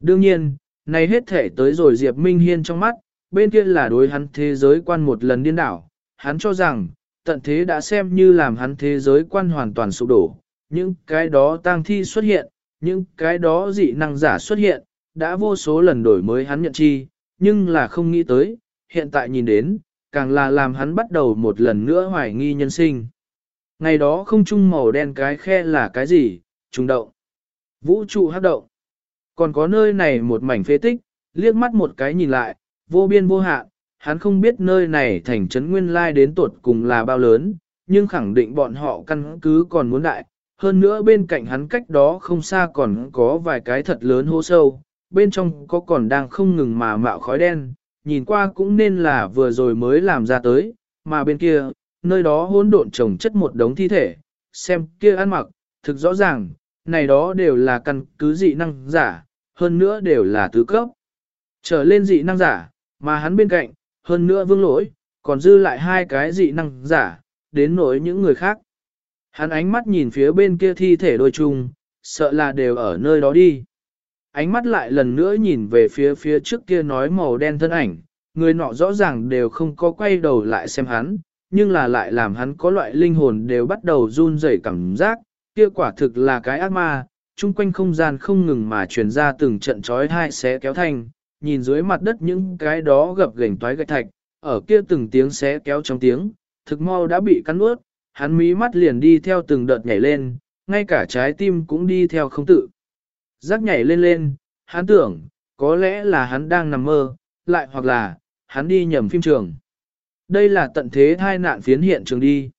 Đương nhiên, này hết thể tới rồi Diệp Minh Hiên trong mắt, bên kia là đối hắn thế giới quan một lần điên đảo, hắn cho rằng, tận thế đã xem như làm hắn thế giới quan hoàn toàn sụp đổ, những cái đó tang thi xuất hiện, những cái đó dị năng giả xuất hiện, đã vô số lần đổi mới hắn nhận chi, nhưng là không nghĩ tới, hiện tại nhìn đến, càng là làm hắn bắt đầu một lần nữa hoài nghi nhân sinh. Ngày đó không trung màu đen cái khe là cái gì, trùng động, vũ trụ hấp động. Còn có nơi này một mảnh phế tích, liếc mắt một cái nhìn lại, vô biên vô hạn, hắn không biết nơi này thành trấn nguyên lai đến tuột cùng là bao lớn, nhưng khẳng định bọn họ căn cứ còn muốn đại. Hơn nữa bên cạnh hắn cách đó không xa còn có vài cái thật lớn hố sâu, bên trong có còn đang không ngừng mà mạo khói đen, nhìn qua cũng nên là vừa rồi mới làm ra tới, mà bên kia, nơi đó hỗn độn trồng chất một đống thi thể, xem kia ăn mặc, thực rõ ràng, này đó đều là căn cứ dị năng giả, hơn nữa đều là tứ cấp. Trở lên dị năng giả, mà hắn bên cạnh, hơn nữa vương lỗi, còn dư lại hai cái dị năng giả, đến nỗi những người khác. Hắn ánh mắt nhìn phía bên kia thi thể đôi chung, sợ là đều ở nơi đó đi. Ánh mắt lại lần nữa nhìn về phía phía trước kia nói màu đen thân ảnh, người nọ rõ ràng đều không có quay đầu lại xem hắn, nhưng là lại làm hắn có loại linh hồn đều bắt đầu run rẩy cảm giác, kia quả thực là cái ác ma, chung quanh không gian không ngừng mà truyền ra từng trận chói hai xé kéo thanh, nhìn dưới mặt đất những cái đó gập ghềnh toái gạch thạch, ở kia từng tiếng xé kéo trong tiếng, thực mau đã bị cắn nuốt, hắn mí mắt liền đi theo từng đợt nhảy lên, ngay cả trái tim cũng đi theo không tự. Giác nhảy lên lên, hắn tưởng, có lẽ là hắn đang nằm mơ, lại hoặc là, hắn đi nhầm phim trường. Đây là tận thế thai nạn phiến hiện trường đi.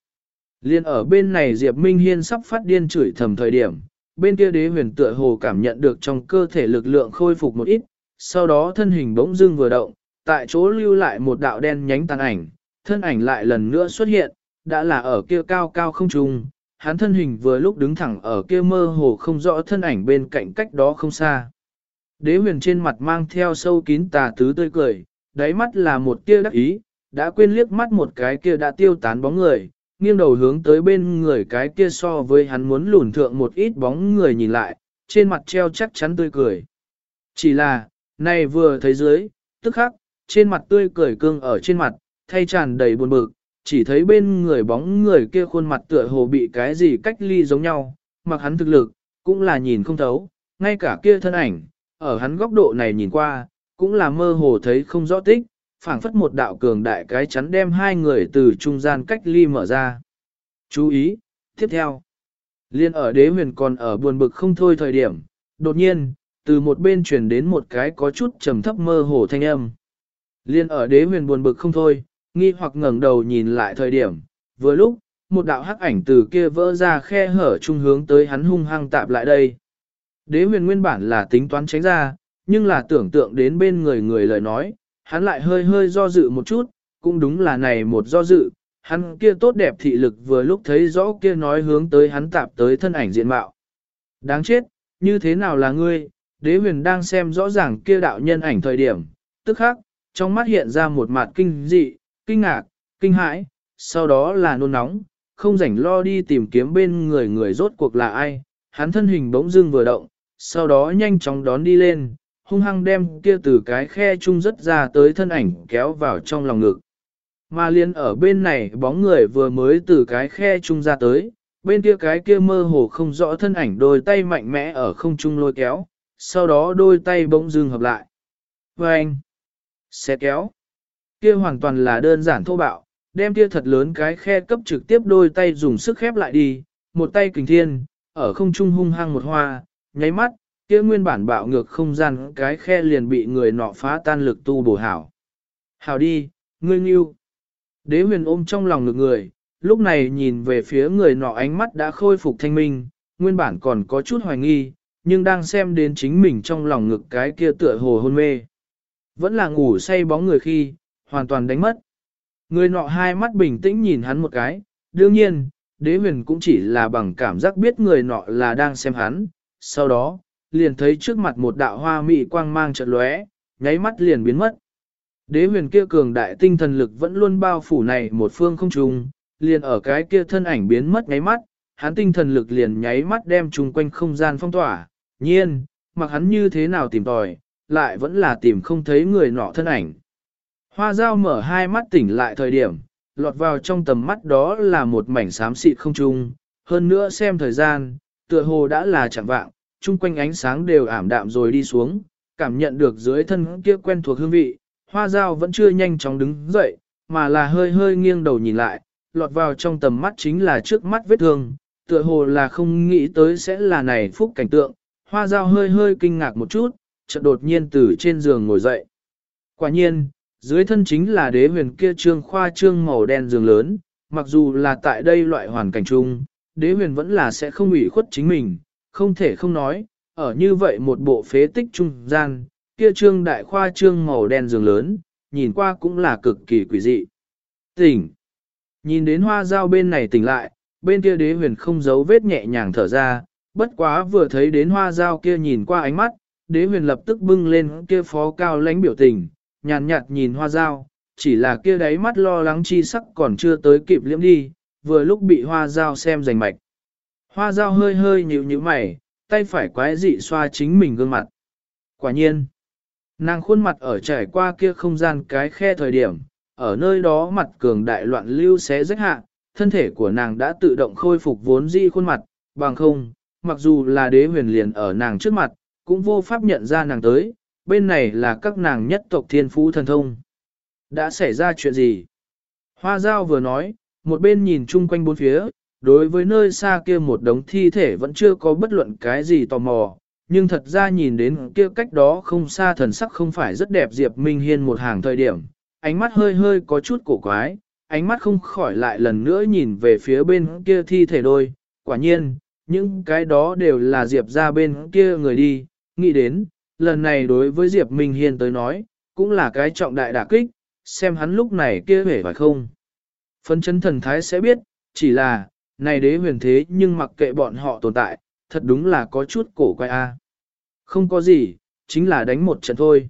Liên ở bên này Diệp Minh Hiên sắp phát điên chửi thầm thời điểm, bên kia đế huyền tựa hồ cảm nhận được trong cơ thể lực lượng khôi phục một ít, sau đó thân hình bỗng dưng vừa động, tại chỗ lưu lại một đạo đen nhánh tàn ảnh, thân ảnh lại lần nữa xuất hiện, đã là ở kia cao cao không trung, hắn thân hình vừa lúc đứng thẳng ở kia mơ hồ không rõ thân ảnh bên cạnh cách đó không xa. Đế huyền trên mặt mang theo sâu kín tà tứ tươi cười, đáy mắt là một tia đắc ý, đã quên liếc mắt một cái kia đã tiêu tán bóng người, nghiêng đầu hướng tới bên người cái kia so với hắn muốn lùn thượng một ít bóng người nhìn lại, trên mặt treo chắc chắn tươi cười. Chỉ là, này vừa thấy dưới, tức khắc, trên mặt tươi cười cương ở trên mặt, thay tràn đầy buồn bực, chỉ thấy bên người bóng người kia khuôn mặt tựa hồ bị cái gì cách ly giống nhau, mặc hắn thực lực, cũng là nhìn không thấu, ngay cả kia thân ảnh, ở hắn góc độ này nhìn qua, cũng là mơ hồ thấy không rõ tích, phảng phất một đạo cường đại cái chắn đem hai người từ trung gian cách ly mở ra. Chú ý, tiếp theo. Liên ở đế huyền còn ở buồn bực không thôi thời điểm, đột nhiên, từ một bên truyền đến một cái có chút trầm thấp mơ hồ thanh âm. Liên ở đế huyền buồn bực không thôi, nghi hoặc ngẩng đầu nhìn lại thời điểm, vừa lúc, một đạo hắc ảnh từ kia vỡ ra khe hở trung hướng tới hắn hung hăng tạp lại đây. Đế huyền nguyên bản là tính toán tránh ra, nhưng là tưởng tượng đến bên người người lời nói, hắn lại hơi hơi do dự một chút, cũng đúng là này một do dự, hắn kia tốt đẹp thị lực vừa lúc thấy rõ kia nói hướng tới hắn tạp tới thân ảnh diện mạo. Đáng chết, như thế nào là ngươi, đế huyền đang xem rõ ràng kia đạo nhân ảnh thời điểm, tức khắc, trong mắt hiện ra một mặt kinh dị, kinh ngạc, kinh hãi, sau đó là nôn nóng, không rảnh lo đi tìm kiếm bên người người rốt cuộc là ai, hắn thân hình bỗng dưng vừa động, sau đó nhanh chóng đón đi lên, hung hăng đem kia từ cái khe chung rất ra tới thân ảnh kéo vào trong lòng ngực. Mà liên ở bên này bóng người vừa mới từ cái khe chung ra tới, bên kia cái kia mơ hồ không rõ thân ảnh đôi tay mạnh mẽ ở không trung lôi kéo, sau đó đôi tay bỗng dưng hợp lại. Và anh, sẽ kéo. Kia hoàn toàn là đơn giản thô bạo, đem kia thật lớn cái khe cấp trực tiếp đôi tay dùng sức khép lại đi, một tay kình thiên, ở không trung hung hăng một hoa, nháy mắt, kia nguyên bản bạo ngược không gian cái khe liền bị người nọ phá tan lực tu bổ hảo. Hảo đi, ngươi nghiêu. Đế huyền ôm trong lòng ngực người, lúc này nhìn về phía người nọ ánh mắt đã khôi phục thanh minh, nguyên bản còn có chút hoài nghi, nhưng đang xem đến chính mình trong lòng ngực cái kia tựa hồ hôn mê. Vẫn là ngủ say bóng người khi, hoàn toàn đánh mất. Người nọ hai mắt bình tĩnh nhìn hắn một cái, đương nhiên, đế huyền cũng chỉ là bằng cảm giác biết người nọ là đang xem hắn, sau đó, liền thấy trước mặt một đạo hoa mị quang mang chợt lóe, nháy mắt liền biến mất. Đế huyền kia cường đại tinh thần lực vẫn luôn bao phủ này một phương không trùng, liền ở cái kia thân ảnh biến mất nháy mắt, hắn tinh thần lực liền nháy mắt đem chung quanh không gian phong tỏa, nhiên, mặc hắn như thế nào tìm tòi, lại vẫn là tìm không thấy người nọ thân ảnh. Hoa dao mở hai mắt tỉnh lại thời điểm, lọt vào trong tầm mắt đó là một mảnh xám xịt không trung, hơn nữa xem thời gian, tựa hồ đã là chẳng vạng, chung quanh ánh sáng đều ảm đạm rồi đi xuống, cảm nhận được dưới thân kia quen thuộc hương vị, hoa dao vẫn chưa nhanh chóng đứng dậy, mà là hơi hơi nghiêng đầu nhìn lại, lọt vào trong tầm mắt chính là trước mắt vết thương, tựa hồ là không nghĩ tới sẽ là này phúc cảnh tượng, hoa dao hơi hơi kinh ngạc một chút, chợt đột nhiên từ trên giường ngồi dậy. Quả nhiên, dưới thân chính là đế huyền kia trương khoa trương màu đen giường lớn, mặc dù là tại đây loại hoàn cảnh chung, đế huyền vẫn là sẽ không ủy khuất chính mình, không thể không nói, ở như vậy một bộ phế tích trung gian, kia trương đại khoa trương màu đen giường lớn, nhìn qua cũng là cực kỳ quỷ dị. Tỉnh! Nhìn đến hoa dao bên này tỉnh lại, bên kia đế huyền không giấu vết nhẹ nhàng thở ra, bất quá vừa thấy đến hoa dao kia nhìn qua ánh mắt, đế huyền lập tức bưng lên kia phó cao lãnh biểu tình, nhàn nhạt, nhìn hoa dao, chỉ là kia đáy mắt lo lắng chi sắc còn chưa tới kịp liễm đi, vừa lúc bị hoa dao xem rành mạch. Hoa dao hơi hơi nhíu nhíu mày, tay phải quái dị xoa chính mình gương mặt. Quả nhiên, nàng khuôn mặt ở trải qua kia không gian cái khe thời điểm, ở nơi đó mặt cường đại loạn lưu xé rách hạ, thân thể của nàng đã tự động khôi phục vốn di khuôn mặt, bằng không, mặc dù là đế huyền liền ở nàng trước mặt, cũng vô pháp nhận ra nàng tới, bên này là các nàng nhất tộc thiên phú thần thông. Đã xảy ra chuyện gì? Hoa giao vừa nói, một bên nhìn chung quanh bốn phía, đối với nơi xa kia một đống thi thể vẫn chưa có bất luận cái gì tò mò, nhưng thật ra nhìn đến kia cách đó không xa thần sắc không phải rất đẹp Diệp Minh Hiên một hàng thời điểm, ánh mắt hơi hơi có chút cổ quái, ánh mắt không khỏi lại lần nữa nhìn về phía bên kia thi thể đôi, quả nhiên, những cái đó đều là Diệp ra bên kia người đi, nghĩ đến, lần này đối với Diệp Minh Hiên tới nói, cũng là cái trọng đại đả kích, xem hắn lúc này kia vẻ phải không. Phân chấn thần thái sẽ biết, chỉ là, này đế huyền thế nhưng mặc kệ bọn họ tồn tại, thật đúng là có chút cổ quay a. Không có gì, chính là đánh một trận thôi.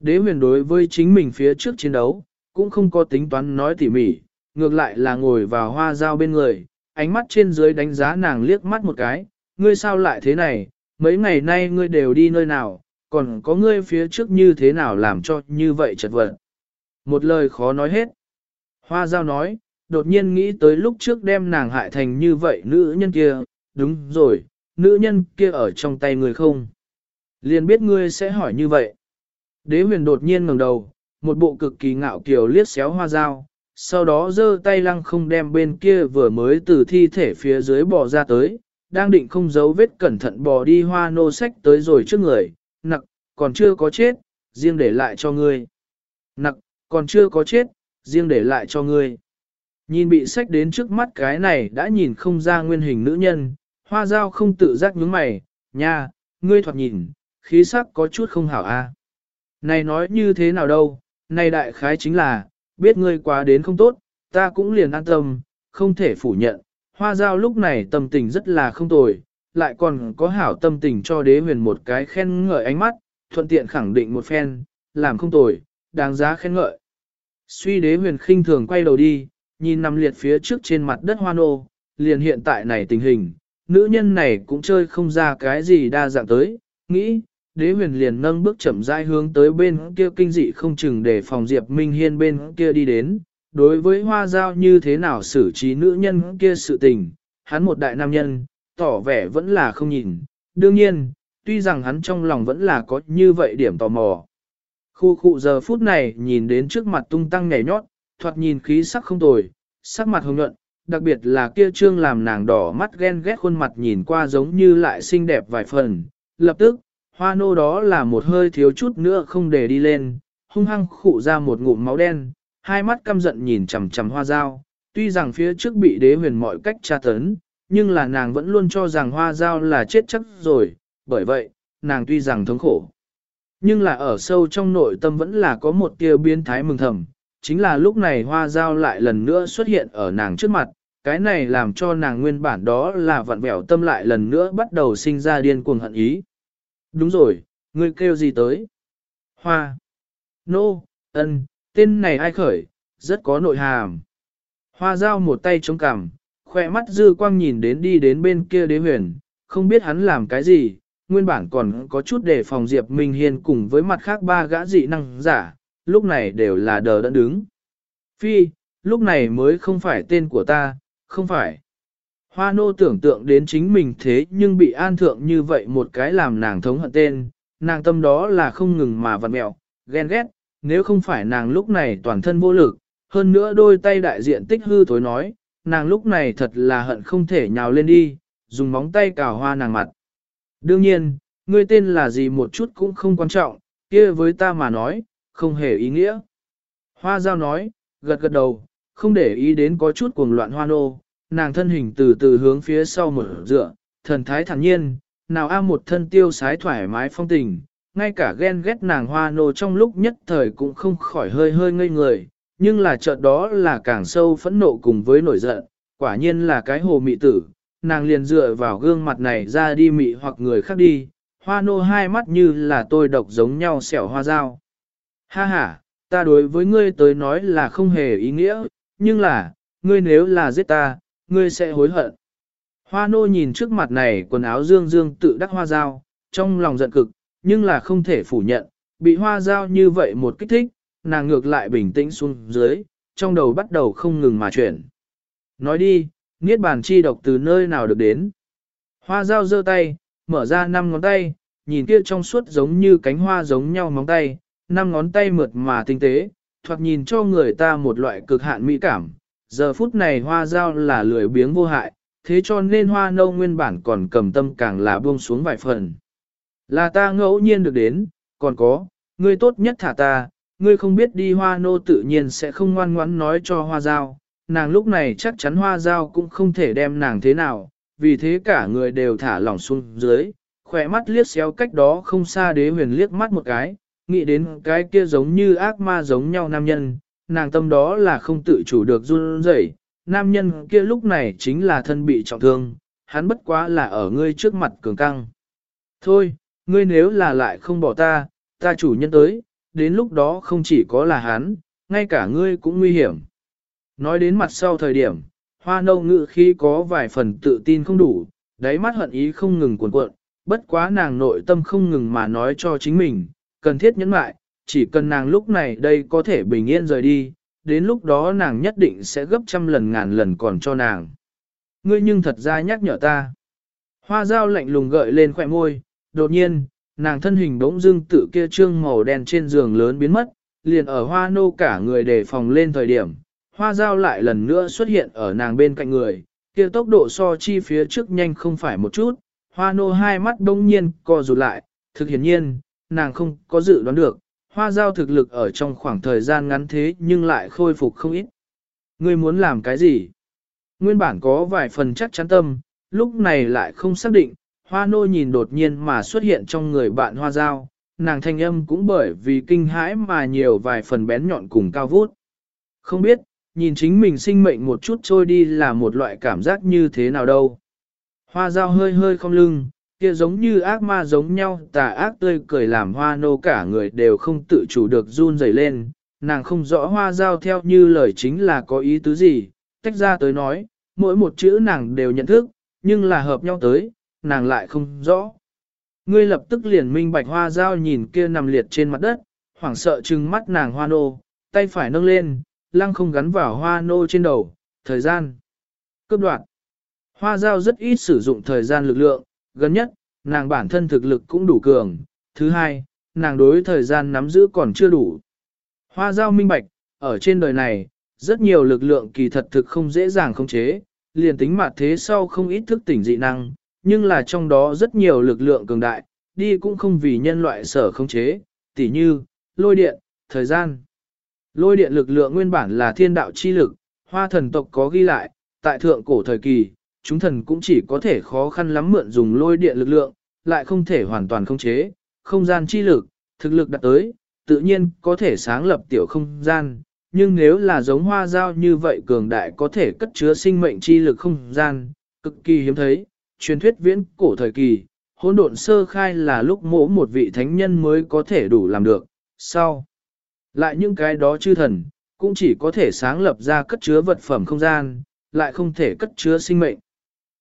Đế huyền đối với chính mình phía trước chiến đấu, cũng không có tính toán nói tỉ mỉ, ngược lại là ngồi vào hoa dao bên người, ánh mắt trên dưới đánh giá nàng liếc mắt một cái, ngươi sao lại thế này, mấy ngày nay ngươi đều đi nơi nào, còn có ngươi phía trước như thế nào làm cho như vậy chật vật. Một lời khó nói hết. Hoa giao nói, đột nhiên nghĩ tới lúc trước đem nàng hại thành như vậy nữ nhân kia, đúng rồi, nữ nhân kia ở trong tay người không. Liền biết ngươi sẽ hỏi như vậy. Đế huyền đột nhiên ngẩng đầu, một bộ cực kỳ ngạo kiều liếc xéo hoa dao, sau đó giơ tay lăng không đem bên kia vừa mới từ thi thể phía dưới bò ra tới, đang định không giấu vết cẩn thận bò đi hoa nô sách tới rồi trước người, nặc, còn chưa có chết, riêng để lại cho ngươi. Nặc, còn chưa có chết, riêng để lại cho ngươi. Nhìn bị sách đến trước mắt cái này đã nhìn không ra nguyên hình nữ nhân, hoa dao không tự giác nhướng mày, nha, ngươi thoạt nhìn, khí sắc có chút không hảo a. Này nói như thế nào đâu, này đại khái chính là, biết ngươi quá đến không tốt, ta cũng liền an tâm, không thể phủ nhận, hoa giao lúc này tâm tình rất là không tồi, lại còn có hảo tâm tình cho đế huyền một cái khen ngợi ánh mắt, thuận tiện khẳng định một phen, làm không tồi, đáng giá khen ngợi. Suy đế huyền khinh thường quay đầu đi, nhìn nằm liệt phía trước trên mặt đất hoa nô, liền hiện tại này tình hình, nữ nhân này cũng chơi không ra cái gì đa dạng tới, nghĩ, đế huyền liền nâng bước chậm rãi hướng tới bên kia kinh dị không chừng để phòng Diệp Minh Hiên bên kia đi đến. Đối với hoa giao như thế nào xử trí nữ nhân kia sự tình, hắn một đại nam nhân, tỏ vẻ vẫn là không nhìn. Đương nhiên, tuy rằng hắn trong lòng vẫn là có như vậy điểm tò mò. Khu khu giờ phút này nhìn đến trước mặt tung tăng nhảy nhót, thoạt nhìn khí sắc không tồi, sắc mặt hồng nhuận, đặc biệt là kia trương làm nàng đỏ mắt ghen ghét khuôn mặt nhìn qua giống như lại xinh đẹp vài phần. Lập tức, hoa nô đó là một hơi thiếu chút nữa không để đi lên, hung hăng khụ ra một ngụm máu đen, hai mắt căm giận nhìn chằm chằm hoa dao. Tuy rằng phía trước bị đế huyền mọi cách tra tấn, nhưng là nàng vẫn luôn cho rằng hoa dao là chết chắc rồi, bởi vậy, nàng tuy rằng thống khổ. Nhưng là ở sâu trong nội tâm vẫn là có một tia biến thái mừng thầm, chính là lúc này hoa dao lại lần nữa xuất hiện ở nàng trước mặt, cái này làm cho nàng nguyên bản đó là vặn vẹo tâm lại lần nữa bắt đầu sinh ra điên cuồng hận ý. Đúng rồi, ngươi kêu gì tới? Hoa. Nô, no, ân, tên này ai khởi, rất có nội hàm. Hoa dao một tay chống cằm, khoe mắt dư quang nhìn đến đi đến bên kia đế huyền, không biết hắn làm cái gì, nguyên bản còn có chút để phòng Diệp Minh Hiên cùng với mặt khác ba gã dị năng giả, lúc này đều là đờ đẫn đứng. Phi, lúc này mới không phải tên của ta, không phải. Hoa nô tưởng tượng đến chính mình thế nhưng bị an thượng như vậy một cái làm nàng thống hận tên, nàng tâm đó là không ngừng mà vặn mẹo, ghen ghét, nếu không phải nàng lúc này toàn thân vô lực, hơn nữa đôi tay đại diện tích hư thối nói, nàng lúc này thật là hận không thể nhào lên đi, dùng móng tay cào hoa nàng mặt. Đương nhiên, ngươi tên là gì một chút cũng không quan trọng, kia với ta mà nói, không hề ý nghĩa. Hoa giao nói, gật gật đầu, không để ý đến có chút cuồng loạn hoa nô, nàng thân hình từ từ hướng phía sau mở dựa, thần thái thản nhiên, nào a một thân tiêu sái thoải mái phong tình, ngay cả ghen ghét nàng hoa nô trong lúc nhất thời cũng không khỏi hơi hơi ngây người, nhưng là chợt đó là càng sâu phẫn nộ cùng với nổi giận, quả nhiên là cái hồ mị tử, nàng liền dựa vào gương mặt này ra đi mị hoặc người khác đi, hoa nô hai mắt như là tôi độc giống nhau xẻo hoa dao. Ha ha, ta đối với ngươi tới nói là không hề ý nghĩa, nhưng là, ngươi nếu là giết ta, ngươi sẽ hối hận. Hoa nô nhìn trước mặt này quần áo dương dương tự đắc hoa dao, trong lòng giận cực, nhưng là không thể phủ nhận, bị hoa dao như vậy một kích thích, nàng ngược lại bình tĩnh xuống dưới, trong đầu bắt đầu không ngừng mà chuyển. Nói đi, niết bàn chi độc từ nơi nào được đến. Hoa dao giơ tay, mở ra năm ngón tay, nhìn kia trong suốt giống như cánh hoa giống nhau móng tay, năm ngón tay mượt mà tinh tế, thoạt nhìn cho người ta một loại cực hạn mỹ cảm. Giờ phút này hoa dao là lười biếng vô hại, thế cho nên hoa nâu nguyên bản còn cầm tâm càng là buông xuống vài phần. Là ta ngẫu nhiên được đến, còn có, ngươi tốt nhất thả ta, ngươi không biết đi hoa nô tự nhiên sẽ không ngoan ngoãn nói cho hoa giao. nàng lúc này chắc chắn hoa giao cũng không thể đem nàng thế nào, vì thế cả người đều thả lỏng xuống dưới, khỏe mắt liếc xéo cách đó không xa đế huyền liếc mắt một cái, nghĩ đến cái kia giống như ác ma giống nhau nam nhân, nàng tâm đó là không tự chủ được run rẩy. nam nhân kia lúc này chính là thân bị trọng thương, hắn bất quá là ở ngươi trước mặt cường căng. Thôi, ngươi nếu là lại không bỏ ta, ta chủ nhân tới, đến lúc đó không chỉ có là hắn, ngay cả ngươi cũng nguy hiểm. Nói đến mặt sau thời điểm, hoa nâu ngự khi có vài phần tự tin không đủ, đáy mắt hận ý không ngừng cuộn cuộn, bất quá nàng nội tâm không ngừng mà nói cho chính mình, cần thiết nhẫn lại, chỉ cần nàng lúc này đây có thể bình yên rời đi, đến lúc đó nàng nhất định sẽ gấp trăm lần ngàn lần còn cho nàng. Ngươi nhưng thật ra nhắc nhở ta. Hoa dao lạnh lùng gợi lên khỏe môi, đột nhiên, nàng thân hình bỗng dưng tự kia trương màu đen trên giường lớn biến mất, liền ở hoa nô cả người đề phòng lên thời điểm. Hoa dao lại lần nữa xuất hiện ở nàng bên cạnh người, kia tốc độ so chi phía trước nhanh không phải một chút, hoa nô hai mắt đông nhiên co rụt lại, thực hiển nhiên, nàng không có dự đoán được, hoa giao thực lực ở trong khoảng thời gian ngắn thế nhưng lại khôi phục không ít. Ngươi muốn làm cái gì? Nguyên bản có vài phần chắc chắn tâm, lúc này lại không xác định, hoa nô nhìn đột nhiên mà xuất hiện trong người bạn hoa giao, nàng thanh âm cũng bởi vì kinh hãi mà nhiều vài phần bén nhọn cùng cao vút. Không biết, nhìn chính mình sinh mệnh một chút trôi đi là một loại cảm giác như thế nào đâu. Hoa dao hơi hơi không lưng, kia giống như ác ma giống nhau tà ác tươi cười làm hoa nô cả người đều không tự chủ được run rẩy lên, nàng không rõ hoa giao theo như lời chính là có ý tứ gì, tách ra tới nói, mỗi một chữ nàng đều nhận thức, nhưng là hợp nhau tới, nàng lại không rõ. Ngươi lập tức liền minh bạch hoa giao nhìn kia nằm liệt trên mặt đất, hoảng sợ trừng mắt nàng hoa nô, tay phải nâng lên, lăng không gắn vào hoa nô trên đầu, thời gian. Cấp đoạn. Hoa giao rất ít sử dụng thời gian lực lượng, gần nhất, nàng bản thân thực lực cũng đủ cường, thứ hai, nàng đối thời gian nắm giữ còn chưa đủ. Hoa giao minh bạch, ở trên đời này, rất nhiều lực lượng kỳ thật thực không dễ dàng khống chế, liền tính mặt thế sau không ít thức tỉnh dị năng, nhưng là trong đó rất nhiều lực lượng cường đại, đi cũng không vì nhân loại sở khống chế, tỉ như, lôi điện, thời gian. Lôi điện lực lượng nguyên bản là thiên đạo chi lực, hoa thần tộc có ghi lại, tại thượng cổ thời kỳ, chúng thần cũng chỉ có thể khó khăn lắm mượn dùng lôi điện lực lượng, lại không thể hoàn toàn khống chế, không gian chi lực, thực lực đạt tới, tự nhiên có thể sáng lập tiểu không gian, nhưng nếu là giống hoa giao như vậy cường đại có thể cất chứa sinh mệnh chi lực không gian, cực kỳ hiếm thấy, truyền thuyết viễn cổ thời kỳ, hỗn độn sơ khai là lúc mỗ một vị thánh nhân mới có thể đủ làm được, sau. Lại những cái đó chư thần, cũng chỉ có thể sáng lập ra cất chứa vật phẩm không gian, lại không thể cất chứa sinh mệnh.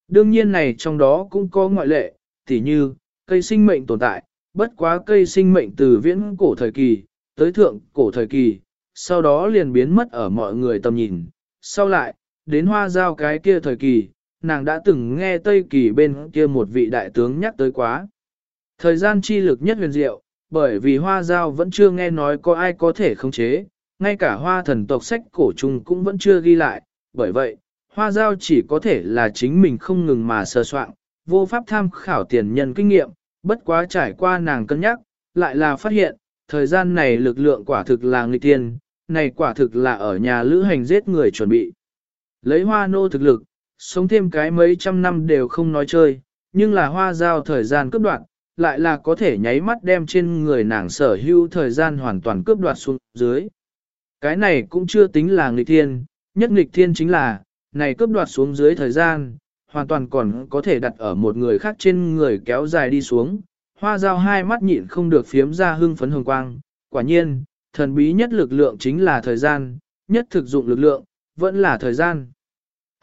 Đương nhiên này trong đó cũng có ngoại lệ, tỉ như, cây sinh mệnh tồn tại, bất quá cây sinh mệnh từ viễn cổ thời kỳ, tới thượng cổ thời kỳ, sau đó liền biến mất ở mọi người tầm nhìn. Sau lại, đến hoa giao cái kia thời kỳ, nàng đã từng nghe Tây Kỳ bên kia một vị đại tướng nhắc tới quá. Thời gian chi lực nhất huyền diệu, bởi vì hoa giao vẫn chưa nghe nói có ai có thể khống chế, ngay cả hoa thần tộc sách cổ trùng cũng vẫn chưa ghi lại, bởi vậy, hoa giao chỉ có thể là chính mình không ngừng mà sơ soạn, vô pháp tham khảo tiền nhân kinh nghiệm, bất quá trải qua nàng cân nhắc, lại là phát hiện, thời gian này lực lượng quả thực là nghịch tiên, này quả thực là ở nhà lữ hành giết người chuẩn bị. Lấy hoa nô thực lực, sống thêm cái mấy trăm năm đều không nói chơi, nhưng là hoa giao thời gian cướp đoạt, lại là có thể nháy mắt đem trên người nàng sở hữu thời gian hoàn toàn cướp đoạt xuống dưới. Cái này cũng chưa tính là nghịch thiên, nhất nghịch thiên chính là, này cướp đoạt xuống dưới thời gian, hoàn toàn còn có thể đặt ở một người khác trên người kéo dài đi xuống. Hoa dao hai mắt nhịn không được phiếm ra hưng phấn hồng quang, quả nhiên, thần bí nhất lực lượng chính là thời gian, nhất thực dụng lực lượng, vẫn là thời gian.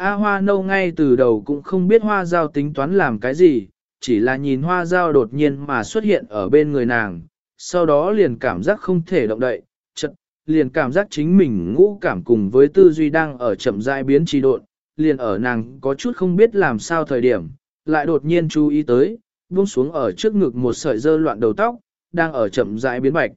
A hoa nâu ngay từ đầu cũng không biết hoa giao tính toán làm cái gì, chỉ là nhìn hoa giao đột nhiên mà xuất hiện ở bên người nàng, sau đó liền cảm giác không thể động đậy, chật, liền cảm giác chính mình ngũ cảm cùng với tư duy đang ở chậm rãi biến trì độn, liền ở nàng có chút không biết làm sao thời điểm, lại đột nhiên chú ý tới, buông xuống ở trước ngực một sợi dơ loạn đầu tóc, đang ở chậm rãi biến bạch.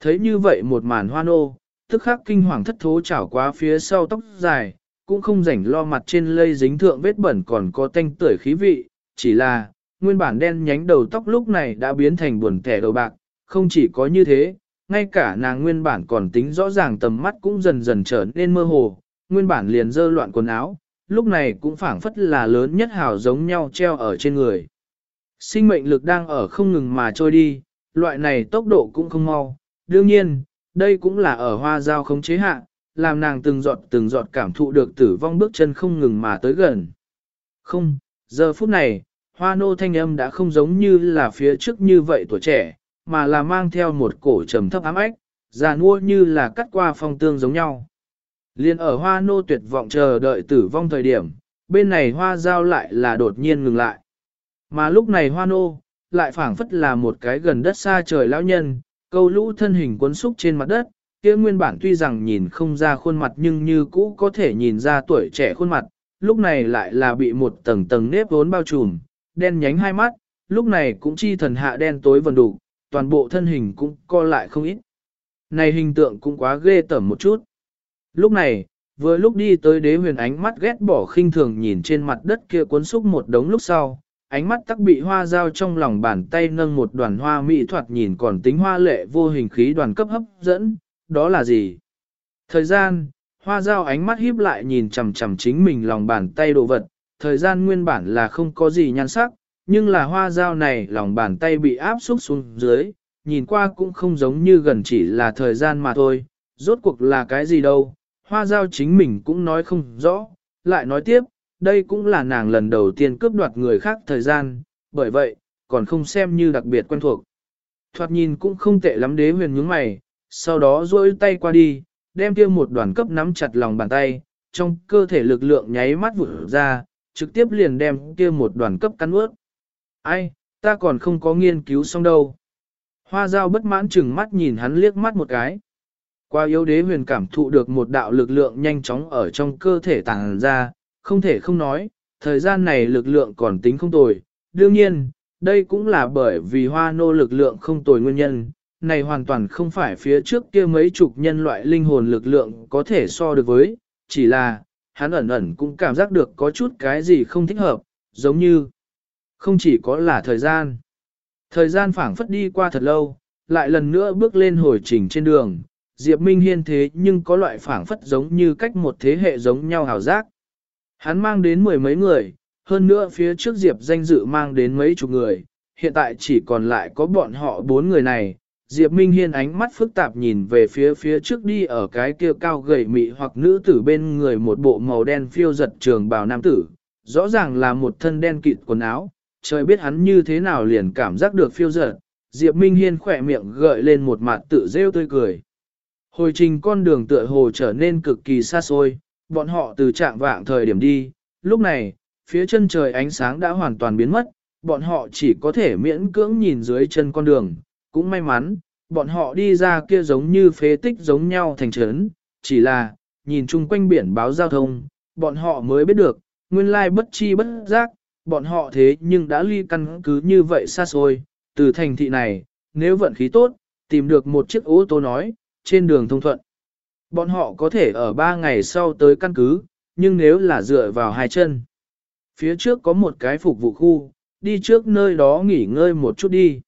Thấy như vậy một màn hoa nô, tức khắc kinh hoàng thất thố chảo qua phía sau tóc dài, cũng không rảnh lo mặt trên lây dính thượng vết bẩn còn có tanh tưởi khí vị, chỉ là, nguyên bản đen nhánh đầu tóc lúc này đã biến thành buồn thẻ đầu bạc, không chỉ có như thế, ngay cả nàng nguyên bản còn tính rõ ràng tầm mắt cũng dần dần trở nên mơ hồ, nguyên bản liền dơ loạn quần áo, lúc này cũng phảng phất là lớn nhất hào giống nhau treo ở trên người. Sinh mệnh lực đang ở không ngừng mà trôi đi, loại này tốc độ cũng không mau, đương nhiên, đây cũng là ở hoa giao không chế hạ, làm nàng từng giọt từng giọt cảm thụ được tử vong bước chân không ngừng mà tới gần. Không, giờ phút này, hoa nô thanh âm đã không giống như là phía trước như vậy tuổi trẻ, mà là mang theo một cổ trầm thấp ám ách, già nua như là cắt qua phong tương giống nhau. Liên ở hoa nô tuyệt vọng chờ đợi tử vong thời điểm, bên này hoa giao lại là đột nhiên ngừng lại. Mà lúc này hoa nô, lại phảng phất là một cái gần đất xa trời lão nhân, câu lũ thân hình cuốn xúc trên mặt đất, kia nguyên bản tuy rằng nhìn không ra khuôn mặt nhưng như cũ có thể nhìn ra tuổi trẻ khuôn mặt, lúc này lại là bị một tầng tầng nếp vốn bao trùm, đen nhánh hai mắt, lúc này cũng chi thần hạ đen tối vần đủ, toàn bộ thân hình cũng co lại không ít. Này hình tượng cũng quá ghê tởm một chút. Lúc này, vừa lúc đi tới đế huyền ánh mắt ghét bỏ khinh thường nhìn trên mặt đất kia cuốn xúc một đống lúc sau, ánh mắt tắc bị hoa dao trong lòng bàn tay nâng một đoàn hoa mỹ thoạt nhìn còn tính hoa lệ vô hình khí đoàn cấp hấp dẫn, đó là gì? Thời gian, hoa dao ánh mắt híp lại nhìn chằm chằm chính mình lòng bàn tay đồ vật, thời gian nguyên bản là không có gì nhan sắc, nhưng là hoa dao này lòng bàn tay bị áp xúc xuống dưới, nhìn qua cũng không giống như gần chỉ là thời gian mà thôi, rốt cuộc là cái gì đâu, hoa dao chính mình cũng nói không rõ, lại nói tiếp, đây cũng là nàng lần đầu tiên cướp đoạt người khác thời gian, bởi vậy, còn không xem như đặc biệt quen thuộc. Thoạt nhìn cũng không tệ lắm đế huyền nhướng mày, sau đó duỗi tay qua đi, đem kia một đoàn cấp nắm chặt lòng bàn tay, trong cơ thể lực lượng nháy mắt vụt ra, trực tiếp liền đem kia một đoàn cấp cắn ướt. Ai, ta còn không có nghiên cứu xong đâu. Hoa dao bất mãn chừng mắt nhìn hắn liếc mắt một cái. Qua yếu đế huyền cảm thụ được một đạo lực lượng nhanh chóng ở trong cơ thể tàng ra, không thể không nói, thời gian này lực lượng còn tính không tồi. Đương nhiên, đây cũng là bởi vì hoa nô lực lượng không tồi nguyên nhân, này hoàn toàn không phải phía trước kia mấy chục nhân loại linh hồn lực lượng có thể so được với, chỉ là, hắn ẩn ẩn cũng cảm giác được có chút cái gì không thích hợp, giống như, không chỉ có là thời gian. Thời gian phảng phất đi qua thật lâu, lại lần nữa bước lên hồi trình trên đường, Diệp Minh Hiên thế nhưng có loại phảng phất giống như cách một thế hệ giống nhau hào giác. Hắn mang đến mười mấy người, hơn nữa phía trước Diệp danh dự mang đến mấy chục người, hiện tại chỉ còn lại có bọn họ bốn người này. Diệp Minh Hiên ánh mắt phức tạp nhìn về phía phía trước đi ở cái kia cao gầy mị hoặc nữ tử bên người một bộ màu đen phiêu giật trường bào nam tử, rõ ràng là một thân đen kịt quần áo, trời biết hắn như thế nào liền cảm giác được phiêu giật. Diệp Minh Hiên khỏe miệng gợi lên một mặt tự rêu tươi cười. Hồi trình con đường tựa hồ trở nên cực kỳ xa xôi, bọn họ từ trạng vạng thời điểm đi, lúc này, phía chân trời ánh sáng đã hoàn toàn biến mất, bọn họ chỉ có thể miễn cưỡng nhìn dưới chân con đường, cũng may mắn, bọn họ đi ra kia giống như phế tích giống nhau thành trấn, chỉ là, nhìn chung quanh biển báo giao thông, bọn họ mới biết được, nguyên lai bất chi bất giác, bọn họ thế nhưng đã ly căn cứ như vậy xa xôi, từ thành thị này, nếu vận khí tốt, tìm được một chiếc ô tô nói, trên đường thông thuận. Bọn họ có thể ở 3 ngày sau tới căn cứ, nhưng nếu là dựa vào hai chân. Phía trước có một cái phục vụ khu, đi trước nơi đó nghỉ ngơi một chút đi.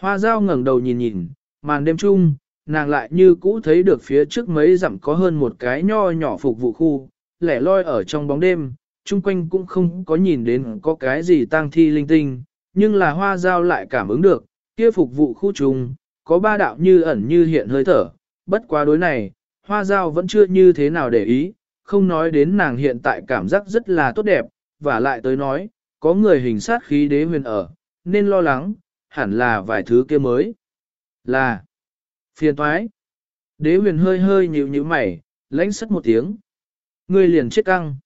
Hoa dao ngẩng đầu nhìn nhìn, màn đêm chung, nàng lại như cũ thấy được phía trước mấy dặm có hơn một cái nho nhỏ phục vụ khu, lẻ loi ở trong bóng đêm, chung quanh cũng không có nhìn đến có cái gì tang thi linh tinh, nhưng là hoa dao lại cảm ứng được, kia phục vụ khu trùng, có ba đạo như ẩn như hiện hơi thở, bất quá đối này, hoa dao vẫn chưa như thế nào để ý, không nói đến nàng hiện tại cảm giác rất là tốt đẹp, và lại tới nói, có người hình sát khí đế huyền ở, nên lo lắng, hẳn là vài thứ kia mới. Là phiền toái. Đế huyền hơi hơi nhịu nhịu mày, lãnh sất một tiếng. Người liền chết căng.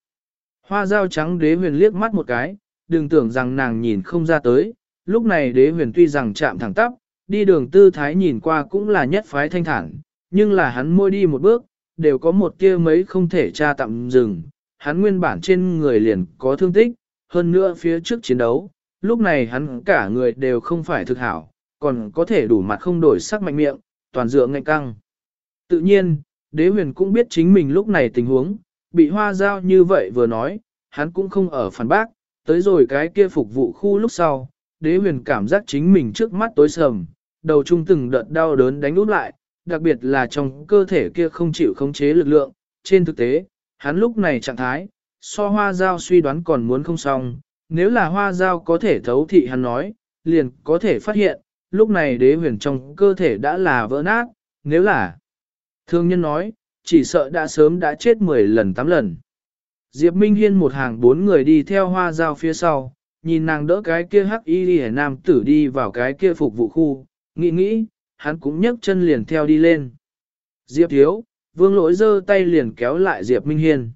Hoa dao trắng đế huyền liếc mắt một cái, đừng tưởng rằng nàng nhìn không ra tới, lúc này đế huyền tuy rằng chạm thẳng tắp, đi đường tư thái nhìn qua cũng là nhất phái thanh thản, nhưng là hắn môi đi một bước, đều có một kia mấy không thể tra tạm dừng, hắn nguyên bản trên người liền có thương tích, hơn nữa phía trước chiến đấu, lúc này hắn cả người đều không phải thực hảo, còn có thể đủ mặt không đổi sắc mạnh miệng, toàn dựa ngạnh căng. Tự nhiên, đế huyền cũng biết chính mình lúc này tình huống, bị hoa giao như vậy vừa nói, hắn cũng không ở phản bác, tới rồi cái kia phục vụ khu lúc sau, đế huyền cảm giác chính mình trước mắt tối sầm, đầu trung từng đợt đau đớn đánh út lại, đặc biệt là trong cơ thể kia không chịu khống chế lực lượng, trên thực tế, hắn lúc này trạng thái, so hoa giao suy đoán còn muốn không xong, nếu là hoa giao có thể thấu thị hắn nói, liền có thể phát hiện, lúc này đế huyền trong cơ thể đã là vỡ nát, nếu là thương nhân nói, chỉ sợ đã sớm đã chết 10 lần 8 lần. Diệp Minh Hiên một hàng bốn người đi theo hoa giao phía sau, nhìn nàng đỡ cái kia hắc y đi nam tử đi vào cái kia phục vụ khu, nghĩ nghĩ, hắn cũng nhấc chân liền theo đi lên. Diệp thiếu, vương lỗi giơ tay liền kéo lại Diệp Minh Hiên.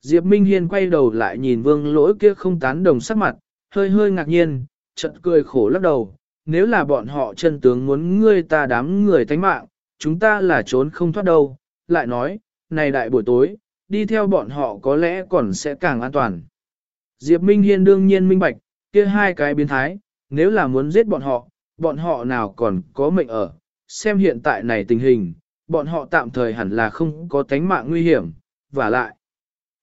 Diệp Minh Hiên quay đầu lại nhìn vương lỗi kia không tán đồng sắc mặt, hơi hơi ngạc nhiên, chợt cười khổ lắc đầu, nếu là bọn họ chân tướng muốn ngươi ta đám người tánh mạng, chúng ta là trốn không thoát đâu, lại nói, này đại buổi tối, đi theo bọn họ có lẽ còn sẽ càng an toàn. Diệp Minh Hiên đương nhiên minh bạch, kia hai cái biến thái, nếu là muốn giết bọn họ, bọn họ nào còn có mệnh ở, xem hiện tại này tình hình, bọn họ tạm thời hẳn là không có tánh mạng nguy hiểm, và lại.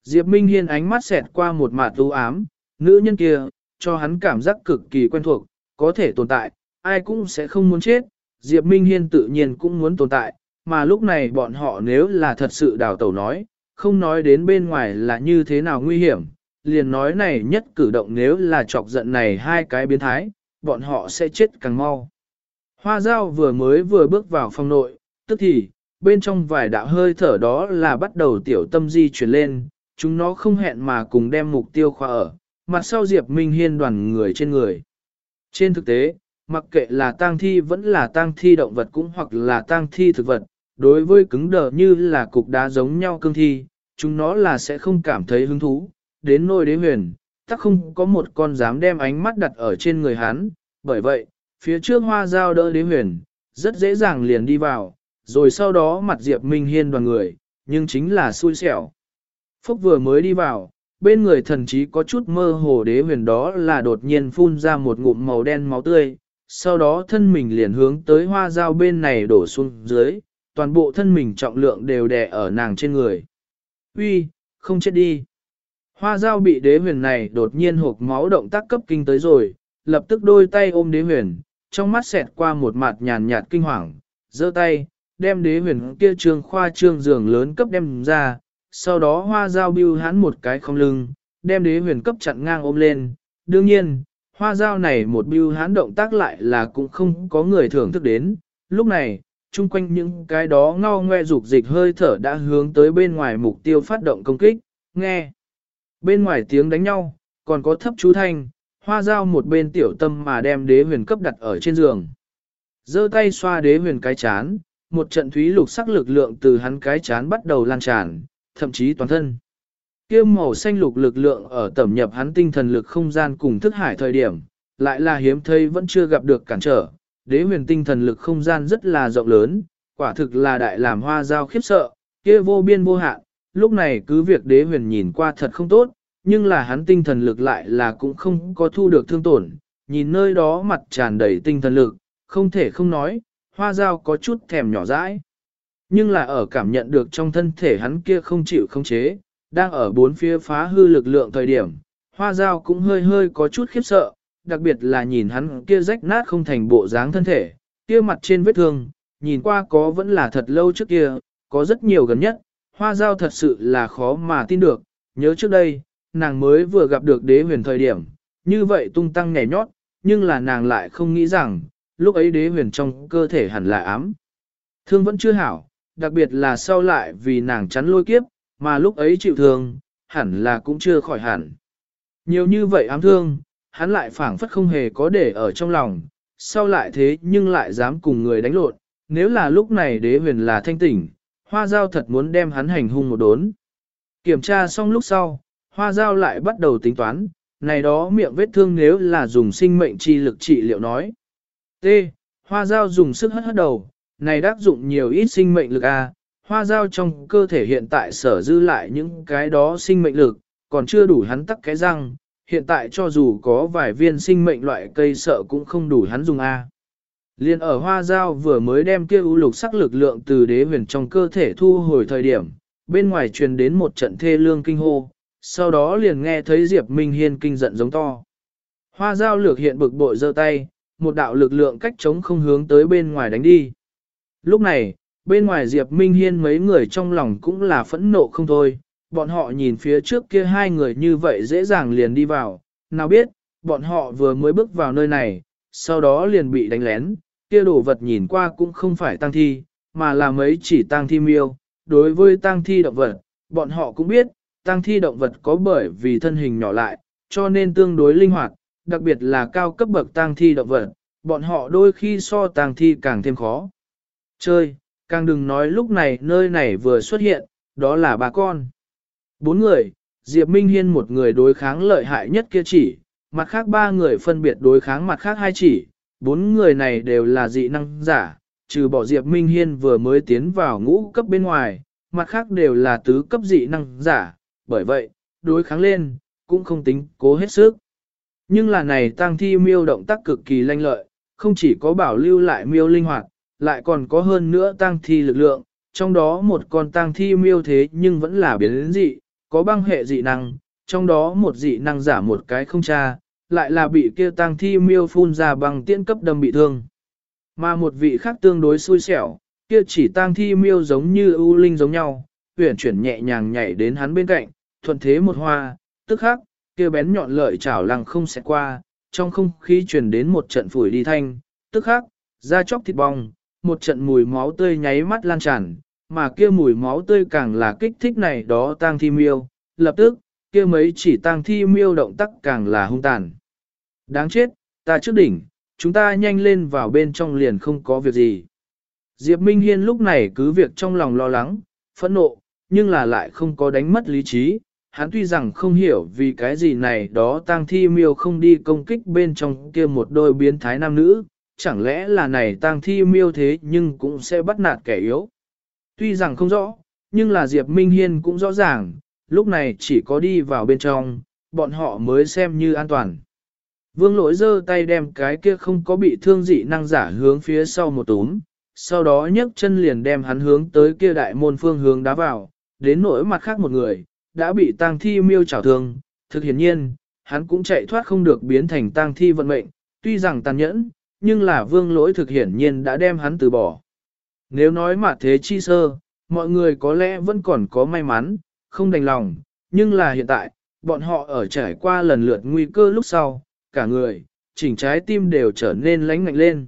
Diệp Minh Hiên ánh mắt xẹt qua một mạt u ám, nữ nhân kia, cho hắn cảm giác cực kỳ quen thuộc, có thể tồn tại, ai cũng sẽ không muốn chết, Diệp Minh Hiên tự nhiên cũng muốn tồn tại, mà lúc này bọn họ nếu là thật sự đào tẩu nói, không nói đến bên ngoài là như thế nào nguy hiểm, liền nói này nhất cử động nếu là chọc giận này hai cái biến thái, bọn họ sẽ chết càng mau. Hoa dao vừa mới vừa bước vào phòng nội, tức thì, bên trong vài đạo hơi thở đó là bắt đầu tiểu tâm di chuyển lên, chúng nó không hẹn mà cùng đem mục tiêu khoa ở, mặt sau Diệp Minh Hiên đoàn người trên người. Trên thực tế, mặc kệ là tang thi vẫn là tang thi động vật cũng hoặc là tang thi thực vật, đối với cứng đờ như là cục đá giống nhau cương thi, chúng nó là sẽ không cảm thấy hứng thú, đến nôi đế huyền, tắc không có một con dám đem ánh mắt đặt ở trên người hắn, bởi vậy, phía trước hoa dao đỡ đế huyền, rất dễ dàng liền đi vào, rồi sau đó mặt Diệp Minh Hiên đoàn người, nhưng chính là xui xẻo. Phúc vừa mới đi vào, bên người thần chí có chút mơ hồ đế huyền đó là đột nhiên phun ra một ngụm màu đen máu tươi, sau đó thân mình liền hướng tới hoa dao bên này đổ xuống dưới, toàn bộ thân mình trọng lượng đều đè ở nàng trên người. Uy, không chết đi. Hoa dao bị đế huyền này đột nhiên hộp máu động tác cấp kinh tới rồi, lập tức đôi tay ôm đế huyền, trong mắt xẹt qua một mặt nhàn nhạt kinh hoàng, giơ tay, đem đế huyền kia trương khoa trương giường lớn cấp đem ra, sau đó hoa dao bưu hắn một cái không lưng, đem đế huyền cấp chặn ngang ôm lên. Đương nhiên, hoa dao này một bưu hắn động tác lại là cũng không có người thưởng thức đến. Lúc này, chung quanh những cái đó ngao ngoe dục dịch hơi thở đã hướng tới bên ngoài mục tiêu phát động công kích, nghe. Bên ngoài tiếng đánh nhau, còn có thấp chú thanh, hoa dao một bên tiểu tâm mà đem đế huyền cấp đặt ở trên giường. giơ tay xoa đế huyền cái chán, một trận thúy lục sắc lực lượng từ hắn cái chán bắt đầu lan tràn, thậm chí toàn thân. Kia màu xanh lục lực lượng ở tẩm nhập hắn tinh thần lực không gian cùng thức hải thời điểm, lại là hiếm thấy vẫn chưa gặp được cản trở. Đế huyền tinh thần lực không gian rất là rộng lớn, quả thực là đại làm hoa giao khiếp sợ, kia vô biên vô hạn. Lúc này cứ việc đế huyền nhìn qua thật không tốt, nhưng là hắn tinh thần lực lại là cũng không có thu được thương tổn. Nhìn nơi đó mặt tràn đầy tinh thần lực, không thể không nói, hoa giao có chút thèm nhỏ dãi. Nhưng là ở cảm nhận được trong thân thể hắn kia không chịu không chế, đang ở bốn phía phá hư lực lượng thời điểm, hoa dao cũng hơi hơi có chút khiếp sợ, đặc biệt là nhìn hắn kia rách nát không thành bộ dáng thân thể, kia mặt trên vết thương, nhìn qua có vẫn là thật lâu trước kia, có rất nhiều gần nhất, hoa dao thật sự là khó mà tin được, nhớ trước đây, nàng mới vừa gặp được đế huyền thời điểm, như vậy tung tăng nhảy nhót, nhưng là nàng lại không nghĩ rằng, lúc ấy đế huyền trong cơ thể hẳn là ám. Thương vẫn chưa hảo, đặc biệt là sau lại vì nàng chắn lôi kiếp, mà lúc ấy chịu thương, hẳn là cũng chưa khỏi hẳn. Nhiều như vậy ám thương, hắn lại phảng phất không hề có để ở trong lòng, sau lại thế nhưng lại dám cùng người đánh lộn, nếu là lúc này đế huyền là thanh tỉnh, hoa giao thật muốn đem hắn hành hung một đốn. Kiểm tra xong lúc sau, Hoa giao lại bắt đầu tính toán, này đó miệng vết thương nếu là dùng sinh mệnh chi lực trị liệu nói. T. Hoa giao dùng sức hất hất đầu, này đắc dụng nhiều ít sinh mệnh lực A, hoa giao trong cơ thể hiện tại sở dư lại những cái đó sinh mệnh lực, còn chưa đủ hắn tắc cái răng, hiện tại cho dù có vài viên sinh mệnh loại cây sợ cũng không đủ hắn dùng A. Liên ở hoa giao vừa mới đem kia u lục sắc lực lượng từ đế huyền trong cơ thể thu hồi thời điểm, bên ngoài truyền đến một trận thê lương kinh hô, sau đó liền nghe thấy Diệp Minh Hiên kinh giận giống to. Hoa giao lược hiện bực bội giơ tay, một đạo lực lượng cách chống không hướng tới bên ngoài đánh đi. Lúc này, bên ngoài Diệp Minh Hiên mấy người trong lòng cũng là phẫn nộ không thôi, bọn họ nhìn phía trước kia hai người như vậy dễ dàng liền đi vào, nào biết, bọn họ vừa mới bước vào nơi này, sau đó liền bị đánh lén, kia đồ vật nhìn qua cũng không phải tăng thi, mà là mấy chỉ tăng thi miêu, đối với tăng thi động vật, bọn họ cũng biết, tăng thi động vật có bởi vì thân hình nhỏ lại, cho nên tương đối linh hoạt, đặc biệt là cao cấp bậc tăng thi động vật, bọn họ đôi khi so tăng thi càng thêm khó. Chơi, càng đừng nói lúc này nơi này vừa xuất hiện, đó là ba con. Bốn người, Diệp Minh Hiên một người đối kháng lợi hại nhất kia chỉ, mặt khác ba người phân biệt đối kháng mặt khác hai chỉ, bốn người này đều là dị năng giả, trừ bỏ Diệp Minh Hiên vừa mới tiến vào ngũ cấp bên ngoài, mặt khác đều là tứ cấp dị năng giả, bởi vậy, đối kháng lên, cũng không tính cố hết sức. Nhưng là này tăng thi miêu động tác cực kỳ lanh lợi, không chỉ có bảo lưu lại miêu linh hoạt, lại còn có hơn nữa tăng thi lực lượng, trong đó một con tăng thi miêu thế nhưng vẫn là biến dị, có băng hệ dị năng, trong đó một dị năng giả một cái không tra, lại là bị kia tăng thi miêu phun ra bằng tiễn cấp đâm bị thương. Mà một vị khác tương đối xui xẻo, kia chỉ tăng thi miêu giống như ưu linh giống nhau, huyển chuyển nhẹ nhàng nhảy đến hắn bên cạnh, thuận thế một hoa, tức khắc, kia bén nhọn lợi chảo lăng không sẽ qua, trong không khí truyền đến một trận phủi đi thanh, tức khắc, da chóc thịt bong, một trận mùi máu tươi nháy mắt lan tràn, mà kia mùi máu tươi càng là kích thích này đó tang thi miêu, lập tức, kia mấy chỉ tang thi miêu động tác càng là hung tàn. Đáng chết, ta trước đỉnh, chúng ta nhanh lên vào bên trong liền không có việc gì. Diệp Minh Hiên lúc này cứ việc trong lòng lo lắng, phẫn nộ, nhưng là lại không có đánh mất lý trí. Hắn tuy rằng không hiểu vì cái gì này đó tang thi miêu không đi công kích bên trong kia một đôi biến thái nam nữ, chẳng lẽ là này tang thi miêu thế nhưng cũng sẽ bắt nạt kẻ yếu. Tuy rằng không rõ, nhưng là Diệp Minh Hiên cũng rõ ràng, lúc này chỉ có đi vào bên trong, bọn họ mới xem như an toàn. Vương lỗi giơ tay đem cái kia không có bị thương dị năng giả hướng phía sau một túm, sau đó nhấc chân liền đem hắn hướng tới kia đại môn phương hướng đá vào, đến nỗi mặt khác một người, đã bị tang thi miêu trảo thương, thực hiển nhiên, hắn cũng chạy thoát không được biến thành tang thi vận mệnh, tuy rằng tàn nhẫn, nhưng là vương lỗi thực hiển nhiên đã đem hắn từ bỏ. Nếu nói mà thế chi sơ, mọi người có lẽ vẫn còn có may mắn, không đành lòng, nhưng là hiện tại, bọn họ ở trải qua lần lượt nguy cơ lúc sau, cả người, chỉnh trái tim đều trở nên lánh ngạnh lên.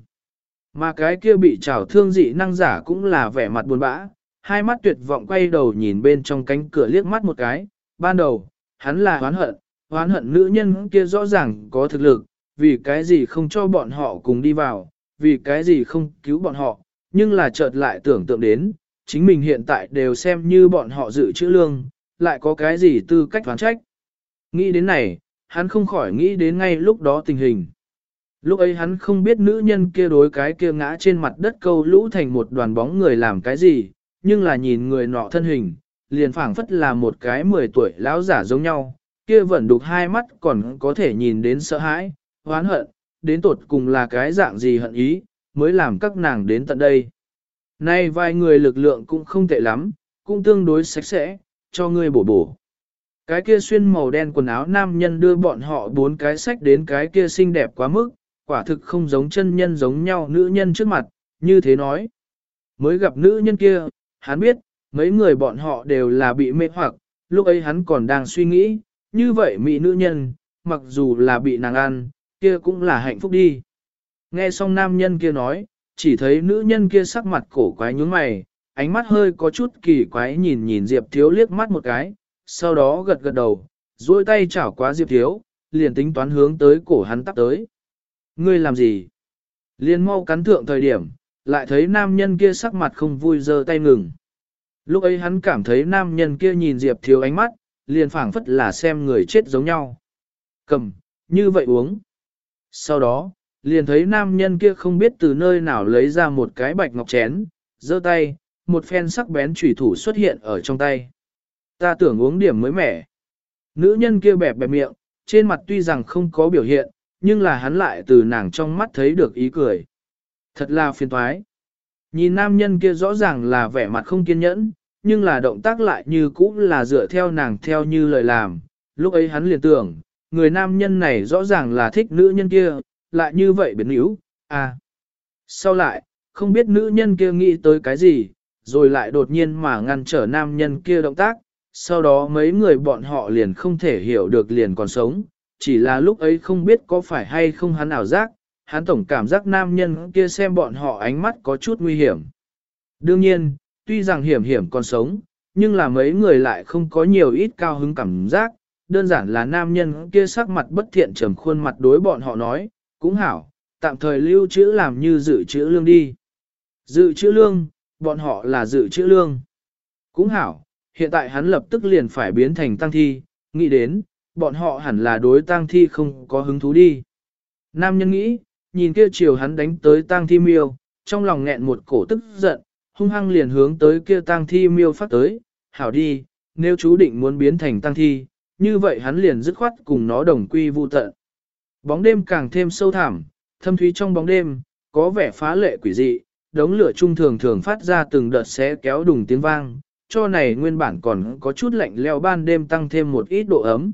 Mà cái kia bị trào thương dị năng giả cũng là vẻ mặt buồn bã, hai mắt tuyệt vọng quay đầu nhìn bên trong cánh cửa liếc mắt một cái, ban đầu, hắn là hoán hận, hoán hận nữ nhân kia rõ ràng có thực lực, vì cái gì không cho bọn họ cùng đi vào, vì cái gì không cứu bọn họ, nhưng là chợt lại tưởng tượng đến, chính mình hiện tại đều xem như bọn họ dự trữ lương, lại có cái gì tư cách phán trách. Nghĩ đến này, hắn không khỏi nghĩ đến ngay lúc đó tình hình. Lúc ấy hắn không biết nữ nhân kia đối cái kia ngã trên mặt đất câu lũ thành một đoàn bóng người làm cái gì, nhưng là nhìn người nọ thân hình, liền phảng phất là một cái 10 tuổi lão giả giống nhau, kia vẫn đục hai mắt còn có thể nhìn đến sợ hãi, hoán hận, đến tột cùng là cái dạng gì hận ý, mới làm các nàng đến tận đây. Nay vài người lực lượng cũng không tệ lắm, cũng tương đối sạch sẽ, cho ngươi bổ bổ. Cái kia xuyên màu đen quần áo nam nhân đưa bọn họ bốn cái sách đến cái kia xinh đẹp quá mức, quả thực không giống chân nhân giống nhau nữ nhân trước mặt, như thế nói. Mới gặp nữ nhân kia, hắn biết, mấy người bọn họ đều là bị mê hoặc, lúc ấy hắn còn đang suy nghĩ, như vậy mỹ nữ nhân, mặc dù là bị nàng ăn, kia cũng là hạnh phúc đi. Nghe xong nam nhân kia nói, chỉ thấy nữ nhân kia sắc mặt cổ quái nhướng mày, ánh mắt hơi có chút kỳ quái nhìn nhìn Diệp Thiếu liếc mắt một cái, sau đó gật gật đầu, duỗi tay chảo quá Diệp Thiếu, liền tính toán hướng tới cổ hắn tắp tới. Ngươi làm gì? Liền mau cắn thượng thời điểm, lại thấy nam nhân kia sắc mặt không vui giơ tay ngừng. Lúc ấy hắn cảm thấy nam nhân kia nhìn Diệp Thiếu ánh mắt, liền phảng phất là xem người chết giống nhau. Cầm, như vậy uống. Sau đó, liền thấy nam nhân kia không biết từ nơi nào lấy ra một cái bạch ngọc chén, giơ tay, một phen sắc bén chủy thủ xuất hiện ở trong tay. Ta tưởng uống điểm mới mẻ. Nữ nhân kia bẹp bẹp miệng, trên mặt tuy rằng không có biểu hiện, nhưng là hắn lại từ nàng trong mắt thấy được ý cười. Thật là phiền toái. Nhìn nam nhân kia rõ ràng là vẻ mặt không kiên nhẫn, nhưng là động tác lại như cũ là dựa theo nàng theo như lời làm. Lúc ấy hắn liền tưởng, người nam nhân này rõ ràng là thích nữ nhân kia, lại như vậy biến yếu, à. Sau lại, không biết nữ nhân kia nghĩ tới cái gì, rồi lại đột nhiên mà ngăn trở nam nhân kia động tác, sau đó mấy người bọn họ liền không thể hiểu được liền còn sống, chỉ là lúc ấy không biết có phải hay không hắn ảo giác, hắn tổng cảm giác nam nhân kia xem bọn họ ánh mắt có chút nguy hiểm. Đương nhiên, tuy rằng hiểm hiểm còn sống, nhưng là mấy người lại không có nhiều ít cao hứng cảm giác, đơn giản là nam nhân kia sắc mặt bất thiện trầm khuôn mặt đối bọn họ nói, cũng hảo, tạm thời lưu trữ làm như dự trữ lương đi. Dự trữ lương, bọn họ là dự trữ lương. Cũng hảo, hiện tại hắn lập tức liền phải biến thành tăng thi, nghĩ đến, bọn họ hẳn là đối tăng thi không có hứng thú đi. Nam nhân nghĩ, nhìn kia chiều hắn đánh tới tăng thi miêu, trong lòng nghẹn một cổ tức giận, hung hăng liền hướng tới kia tăng thi miêu phát tới, hảo đi, nếu chú định muốn biến thành tăng thi, như vậy hắn liền dứt khoát cùng nó đồng quy vu tận. Bóng đêm càng thêm sâu thẳm, thâm thúy trong bóng đêm, có vẻ phá lệ quỷ dị, đống lửa trung thường thường phát ra từng đợt xé kéo đùng tiếng vang, cho này nguyên bản còn có chút lạnh leo ban đêm tăng thêm một ít độ ấm.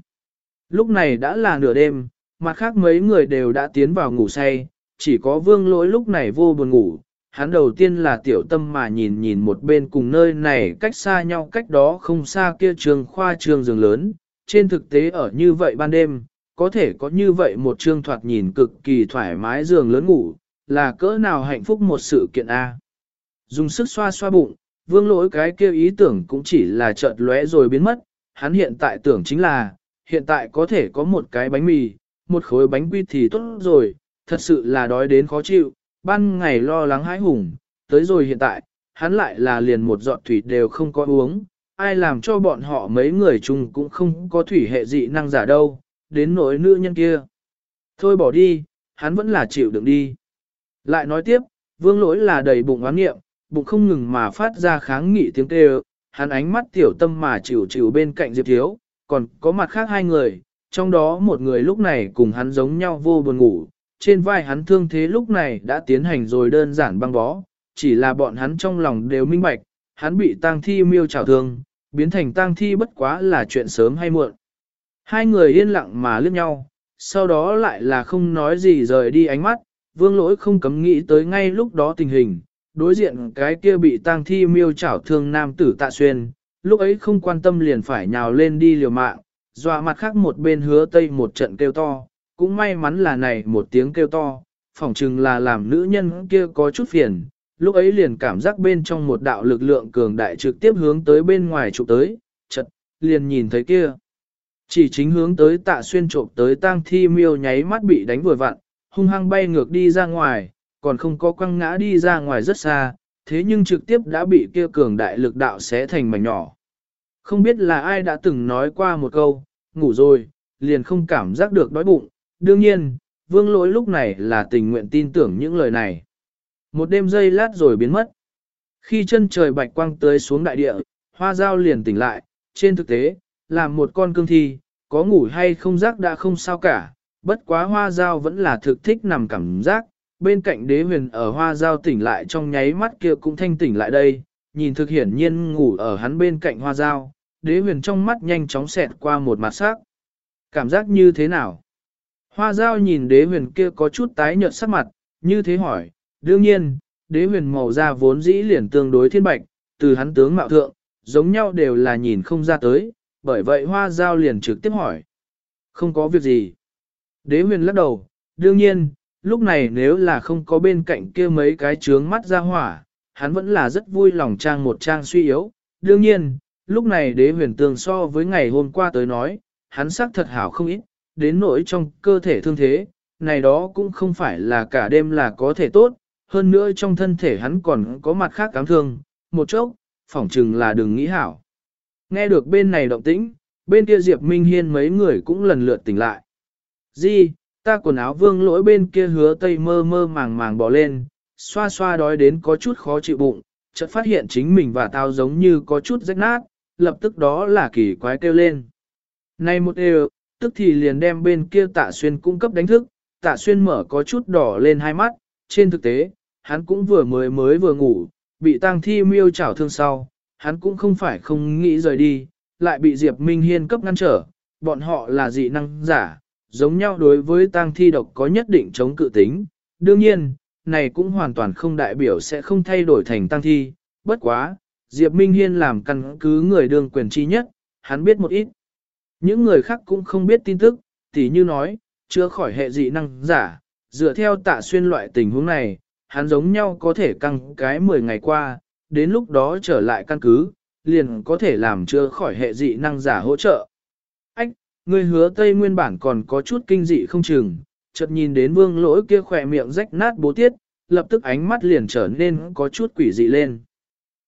Lúc này đã là nửa đêm, mặt khác mấy người đều đã tiến vào ngủ say, chỉ có vương lỗi lúc này vô buồn ngủ. Hắn đầu tiên là tiểu tâm mà nhìn nhìn một bên cùng nơi này cách xa nhau cách đó không xa kia trường khoa trường giường lớn. Trên thực tế ở như vậy ban đêm, có thể có như vậy một trương thoạt nhìn cực kỳ thoải mái giường lớn ngủ, là cỡ nào hạnh phúc một sự kiện A. Dùng sức xoa xoa bụng, vương lỗi cái kêu ý tưởng cũng chỉ là chợt lóe rồi biến mất, hắn hiện tại tưởng chính là, hiện tại có thể có một cái bánh mì, một khối bánh quy thì tốt rồi, thật sự là đói đến khó chịu, ban ngày lo lắng hãi hùng, tới rồi hiện tại, hắn lại là liền một giọt thủy đều không có uống, ai làm cho bọn họ mấy người chung cũng không có thủy hệ dị năng giả đâu, đến nỗi nữ nhân kia. Thôi bỏ đi, hắn vẫn là chịu đựng đi. Lại nói tiếp, vương lỗi là đầy bụng oán nghiệm, bụng không ngừng mà phát ra kháng nghị tiếng kêu, hắn ánh mắt tiểu tâm mà chịu chịu bên cạnh Diệp Thiếu, còn có mặt khác hai người, trong đó một người lúc này cùng hắn giống nhau vô buồn ngủ, trên vai hắn thương thế lúc này đã tiến hành rồi đơn giản băng bó, chỉ là bọn hắn trong lòng đều minh bạch, hắn bị tang thi miêu trào thương, biến thành tang thi bất quá là chuyện sớm hay muộn. Hai người yên lặng mà liếc nhau, sau đó lại là không nói gì rời đi ánh mắt, vương lỗi không cấm nghĩ tới ngay lúc đó tình hình, đối diện cái kia bị tang thi miêu chảo thương nam tử tạ xuyên, lúc ấy không quan tâm liền phải nhào lên đi liều mạng, dọa mặt khác một bên hứa tây một trận kêu to, cũng may mắn là này một tiếng kêu to, phỏng chừng là làm nữ nhân kia có chút phiền, lúc ấy liền cảm giác bên trong một đạo lực lượng cường đại trực tiếp hướng tới bên ngoài chụp tới, chật, liền nhìn thấy kia. Chỉ chính hướng tới tạ xuyên trộm tới tang thi miêu nháy mắt bị đánh vừa vặn, hung hăng bay ngược đi ra ngoài, còn không có quăng ngã đi ra ngoài rất xa, thế nhưng trực tiếp đã bị kia cường đại lực đạo xé thành mảnh nhỏ. Không biết là ai đã từng nói qua một câu, ngủ rồi, liền không cảm giác được đói bụng, đương nhiên, vương lỗi lúc này là tình nguyện tin tưởng những lời này. Một đêm giây lát rồi biến mất. Khi chân trời bạch quang tới xuống đại địa, hoa dao liền tỉnh lại, trên thực tế, làm một con cương thi, có ngủ hay không giác đã không sao cả, bất quá hoa dao vẫn là thực thích nằm cảm giác, bên cạnh đế huyền ở hoa dao tỉnh lại trong nháy mắt kia cũng thanh tỉnh lại đây, nhìn thực hiển nhiên ngủ ở hắn bên cạnh hoa dao, đế huyền trong mắt nhanh chóng xẹt qua một mặt sắc. Cảm giác như thế nào? Hoa dao nhìn đế huyền kia có chút tái nhợt sắc mặt, như thế hỏi, đương nhiên, đế huyền màu da vốn dĩ liền tương đối thiên bạch, từ hắn tướng mạo thượng, giống nhau đều là nhìn không ra tới, bởi vậy hoa giao liền trực tiếp hỏi. Không có việc gì. Đế huyền lắc đầu, đương nhiên, lúc này nếu là không có bên cạnh kia mấy cái trướng mắt ra hỏa, hắn vẫn là rất vui lòng trang một trang suy yếu. Đương nhiên, lúc này đế huyền tương so với ngày hôm qua tới nói, hắn sắc thật hảo không ít, đến nỗi trong cơ thể thương thế, này đó cũng không phải là cả đêm là có thể tốt, hơn nữa trong thân thể hắn còn có mặt khác cám thương, một chốc, phỏng chừng là đừng nghĩ hảo. Nghe được bên này động tĩnh, bên kia Diệp Minh Hiên mấy người cũng lần lượt tỉnh lại. Di, ta quần áo vương lỗi bên kia hứa tây mơ mơ màng màng bỏ lên, xoa xoa đói đến có chút khó chịu bụng, chợt phát hiện chính mình và tao giống như có chút rách nát, lập tức đó là kỳ quái kêu lên. Này một đều, tức thì liền đem bên kia tạ xuyên cung cấp đánh thức, tạ xuyên mở có chút đỏ lên hai mắt, trên thực tế, hắn cũng vừa mới mới vừa ngủ, bị tang thi miêu chảo thương sau, hắn cũng không phải không nghĩ rời đi, lại bị Diệp Minh Hiên cấp ngăn trở, bọn họ là dị năng giả, giống nhau đối với tang thi độc có nhất định chống cự tính, đương nhiên, này cũng hoàn toàn không đại biểu sẽ không thay đổi thành tang thi, bất quá, Diệp Minh Hiên làm căn cứ người đương quyền chi nhất, hắn biết một ít. Những người khác cũng không biết tin tức, tỉ như nói, chưa khỏi hệ dị năng giả, dựa theo tạ xuyên loại tình huống này, hắn giống nhau có thể căng cái 10 ngày qua, đến lúc đó trở lại căn cứ, liền có thể làm chưa khỏi hệ dị năng giả hỗ trợ. Ách, người hứa Tây nguyên bản còn có chút kinh dị không chừng, chợt nhìn đến vương lỗi kia khỏe miệng rách nát bố tiết, lập tức ánh mắt liền trở nên có chút quỷ dị lên.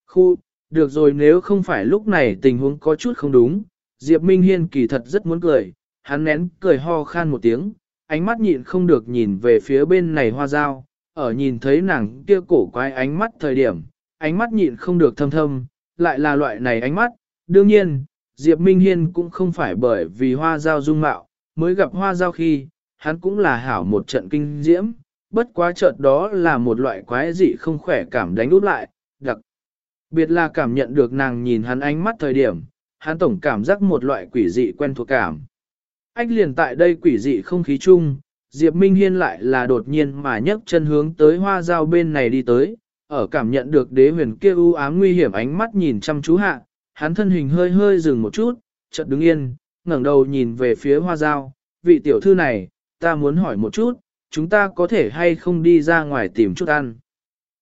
Khu, được rồi nếu không phải lúc này tình huống có chút không đúng, Diệp Minh Hiên kỳ thật rất muốn cười, hắn nén cười ho khan một tiếng, ánh mắt nhịn không được nhìn về phía bên này hoa dao, ở nhìn thấy nàng kia cổ quái ánh mắt thời điểm, ánh mắt nhịn không được thâm thâm, lại là loại này ánh mắt, đương nhiên, Diệp Minh Hiên cũng không phải bởi vì hoa dao dung mạo, mới gặp hoa dao khi, hắn cũng là hảo một trận kinh diễm, bất quá chợt đó là một loại quái dị không khỏe cảm đánh út lại, đặc biệt là cảm nhận được nàng nhìn hắn ánh mắt thời điểm, hắn tổng cảm giác một loại quỷ dị quen thuộc cảm. Ách liền tại đây quỷ dị không khí chung, Diệp Minh Hiên lại là đột nhiên mà nhấc chân hướng tới hoa dao bên này đi tới, ở cảm nhận được đế huyền kia u ám nguy hiểm ánh mắt nhìn chăm chú hạ, hắn thân hình hơi hơi dừng một chút, chợt đứng yên, ngẩng đầu nhìn về phía hoa dao, vị tiểu thư này, ta muốn hỏi một chút, chúng ta có thể hay không đi ra ngoài tìm chút ăn.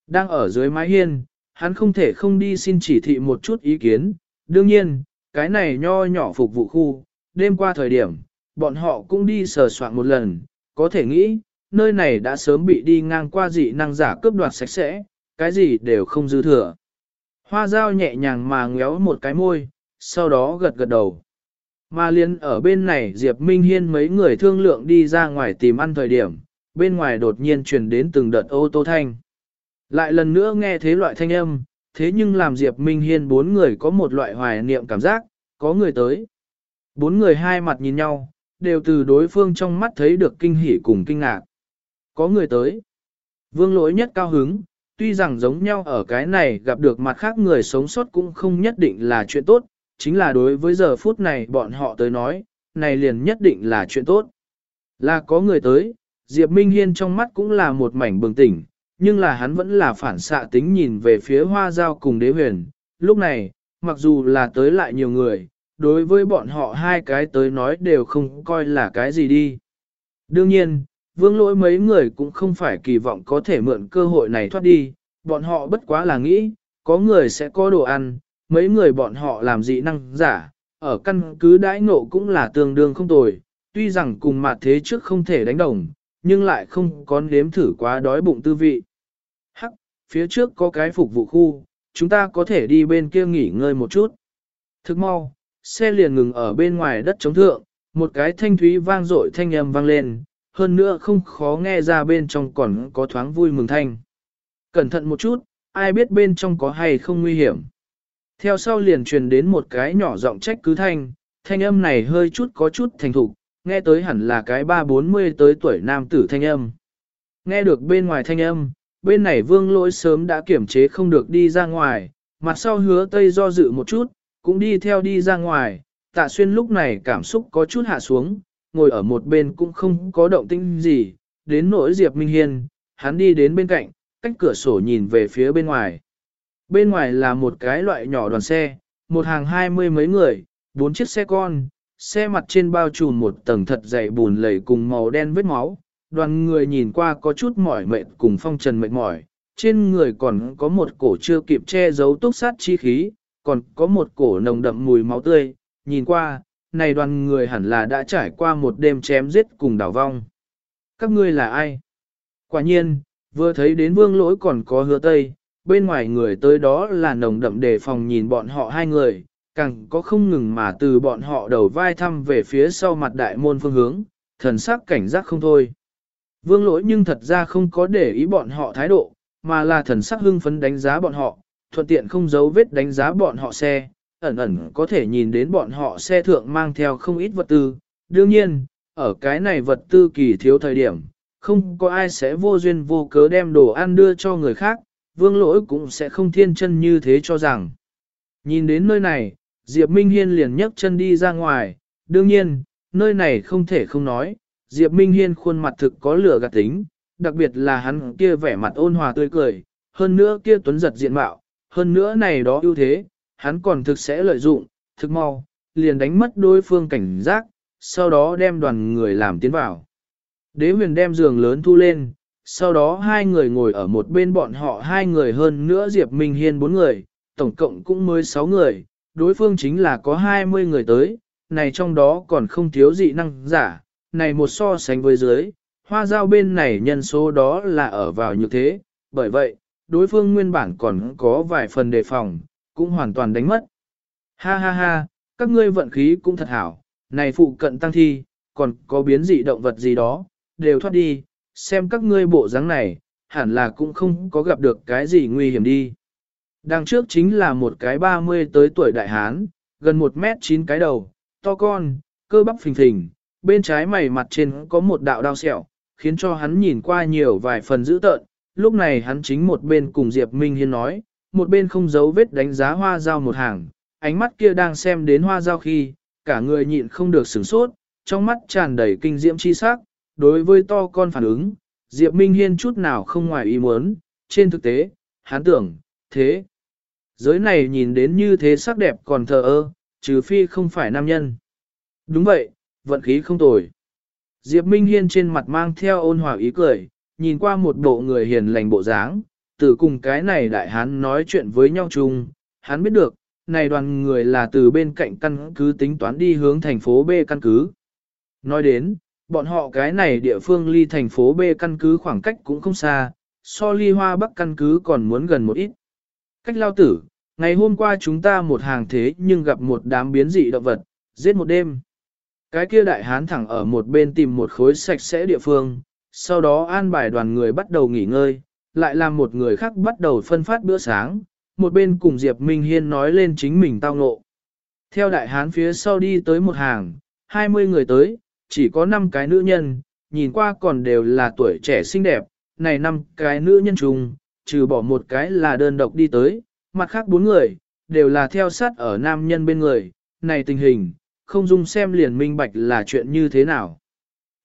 Đang ở dưới mái hiên, hắn không thể không đi xin chỉ thị một chút ý kiến, đương nhiên, cái này nho nhỏ phục vụ khu, đêm qua thời điểm, bọn họ cũng đi sờ soạn một lần, có thể nghĩ, nơi này đã sớm bị đi ngang qua dị năng giả cướp đoạt sạch sẽ, cái gì đều không dư thừa. Hoa dao nhẹ nhàng mà ngéo một cái môi, sau đó gật gật đầu. Mà liên ở bên này Diệp Minh Hiên mấy người thương lượng đi ra ngoài tìm ăn thời điểm, bên ngoài đột nhiên truyền đến từng đợt ô tô thanh. Lại lần nữa nghe thế loại thanh âm, thế nhưng làm Diệp Minh Hiên bốn người có một loại hoài niệm cảm giác, có người tới. Bốn người hai mặt nhìn nhau, đều từ đối phương trong mắt thấy được kinh hỉ cùng kinh ngạc. Có người tới. Vương lỗi nhất cao hứng, tuy rằng giống nhau ở cái này gặp được mặt khác người sống sót cũng không nhất định là chuyện tốt, chính là đối với giờ phút này bọn họ tới nói, này liền nhất định là chuyện tốt. Là có người tới, Diệp Minh Hiên trong mắt cũng là một mảnh bừng tỉnh, nhưng là hắn vẫn là phản xạ tính nhìn về phía hoa giao cùng đế huyền. Lúc này, mặc dù là tới lại nhiều người, đối với bọn họ hai cái tới nói đều không coi là cái gì đi. Đương nhiên, vương lỗi mấy người cũng không phải kỳ vọng có thể mượn cơ hội này thoát đi, bọn họ bất quá là nghĩ, có người sẽ có đồ ăn, mấy người bọn họ làm dị năng giả, ở căn cứ đãi ngộ cũng là tương đương không tồi, tuy rằng cùng mặt thế trước không thể đánh đồng, nhưng lại không có nếm thử quá đói bụng tư vị. Hắc, phía trước có cái phục vụ khu, chúng ta có thể đi bên kia nghỉ ngơi một chút. Thức mau, xe liền ngừng ở bên ngoài đất chống thượng, một cái thanh thúy vang dội thanh âm vang lên, hơn nữa không khó nghe ra bên trong còn có thoáng vui mừng thanh. Cẩn thận một chút, ai biết bên trong có hay không nguy hiểm. Theo sau liền truyền đến một cái nhỏ giọng trách cứ thanh, thanh âm này hơi chút có chút thành thục, nghe tới hẳn là cái ba bốn mươi tới tuổi nam tử thanh âm. Nghe được bên ngoài thanh âm, bên này vương lỗi sớm đã kiểm chế không được đi ra ngoài, mặt sau hứa tây do dự một chút, cũng đi theo đi ra ngoài, tạ xuyên lúc này cảm xúc có chút hạ xuống, ngồi ở một bên cũng không có động tĩnh gì, đến nỗi Diệp Minh Hiên, hắn đi đến bên cạnh, cách cửa sổ nhìn về phía bên ngoài. Bên ngoài là một cái loại nhỏ đoàn xe, một hàng hai mươi mấy người, bốn chiếc xe con, xe mặt trên bao trùm một tầng thật dày bùn lầy cùng màu đen vết máu, đoàn người nhìn qua có chút mỏi mệt cùng phong trần mệt mỏi, trên người còn có một cổ chưa kịp che giấu túc sát chi khí, còn có một cổ nồng đậm mùi máu tươi, nhìn qua, này đoàn người hẳn là đã trải qua một đêm chém giết cùng đảo vong. Các ngươi là ai? Quả nhiên, vừa thấy đến vương lỗi còn có hứa tây, bên ngoài người tới đó là nồng đậm đề phòng nhìn bọn họ hai người, càng có không ngừng mà từ bọn họ đầu vai thăm về phía sau mặt đại môn phương hướng, thần sắc cảnh giác không thôi. Vương lỗi nhưng thật ra không có để ý bọn họ thái độ, mà là thần sắc hưng phấn đánh giá bọn họ, thuận tiện không giấu vết đánh giá bọn họ xe, ẩn ẩn có thể nhìn đến bọn họ xe thượng mang theo không ít vật tư. Đương nhiên, ở cái này vật tư kỳ thiếu thời điểm, không có ai sẽ vô duyên vô cớ đem đồ ăn đưa cho người khác, vương lỗi cũng sẽ không thiên chân như thế cho rằng. Nhìn đến nơi này, Diệp Minh Hiên liền nhấc chân đi ra ngoài, đương nhiên, nơi này không thể không nói, Diệp Minh Hiên khuôn mặt thực có lửa gạt tính, đặc biệt là hắn kia vẻ mặt ôn hòa tươi cười, hơn nữa kia tuấn giật diện mạo, hơn nữa này đó ưu thế, hắn còn thực sẽ lợi dụng, thực mau, liền đánh mất đối phương cảnh giác, sau đó đem đoàn người làm tiến vào. Đế huyền đem giường lớn thu lên, sau đó hai người ngồi ở một bên bọn họ hai người hơn nữa Diệp Minh Hiên bốn người, tổng cộng cũng mới sáu người, đối phương chính là có hai mươi người tới, này trong đó còn không thiếu dị năng giả, này một so sánh với dưới, hoa giao bên này nhân số đó là ở vào như thế, bởi vậy, đối phương nguyên bản còn có vài phần đề phòng, cũng hoàn toàn đánh mất. Ha ha ha, các ngươi vận khí cũng thật hảo, này phụ cận tăng thi, còn có biến dị động vật gì đó, đều thoát đi, xem các ngươi bộ dáng này, hẳn là cũng không có gặp được cái gì nguy hiểm đi. Đằng trước chính là một cái 30 tới tuổi đại hán, gần 1 mét 9 cái đầu, to con, cơ bắp phình phình, bên trái mày mặt trên có một đạo đao sẹo, khiến cho hắn nhìn qua nhiều vài phần dữ tợn. Lúc này hắn chính một bên cùng Diệp Minh Hiên nói, một bên không giấu vết đánh giá hoa dao một hàng, ánh mắt kia đang xem đến hoa dao khi, cả người nhịn không được sửng sốt, trong mắt tràn đầy kinh diễm chi sắc, đối với to con phản ứng, Diệp Minh Hiên chút nào không ngoài ý muốn, trên thực tế, hắn tưởng, thế. Giới này nhìn đến như thế sắc đẹp còn thờ ơ, trừ phi không phải nam nhân. Đúng vậy, vận khí không tồi. Diệp Minh Hiên trên mặt mang theo ôn hòa ý cười, nhìn qua một bộ người hiền lành bộ dáng, từ cùng cái này đại hán nói chuyện với nhau chung, hắn biết được, này đoàn người là từ bên cạnh căn cứ tính toán đi hướng thành phố B căn cứ. Nói đến, bọn họ cái này địa phương ly thành phố B căn cứ khoảng cách cũng không xa, so ly hoa bắc căn cứ còn muốn gần một ít. Cách lao tử, ngày hôm qua chúng ta một hàng thế nhưng gặp một đám biến dị động vật, giết một đêm. Cái kia đại hán thẳng ở một bên tìm một khối sạch sẽ địa phương, sau đó an bài đoàn người bắt đầu nghỉ ngơi, lại làm một người khác bắt đầu phân phát bữa sáng, một bên cùng Diệp Minh Hiên nói lên chính mình tao ngộ. Theo đại hán phía sau đi tới một hàng, 20 người tới, chỉ có 5 cái nữ nhân, nhìn qua còn đều là tuổi trẻ xinh đẹp, này 5 cái nữ nhân chung, trừ bỏ một cái là đơn độc đi tới, mặt khác bốn người, đều là theo sát ở nam nhân bên người, này tình hình, không dung xem liền minh bạch là chuyện như thế nào.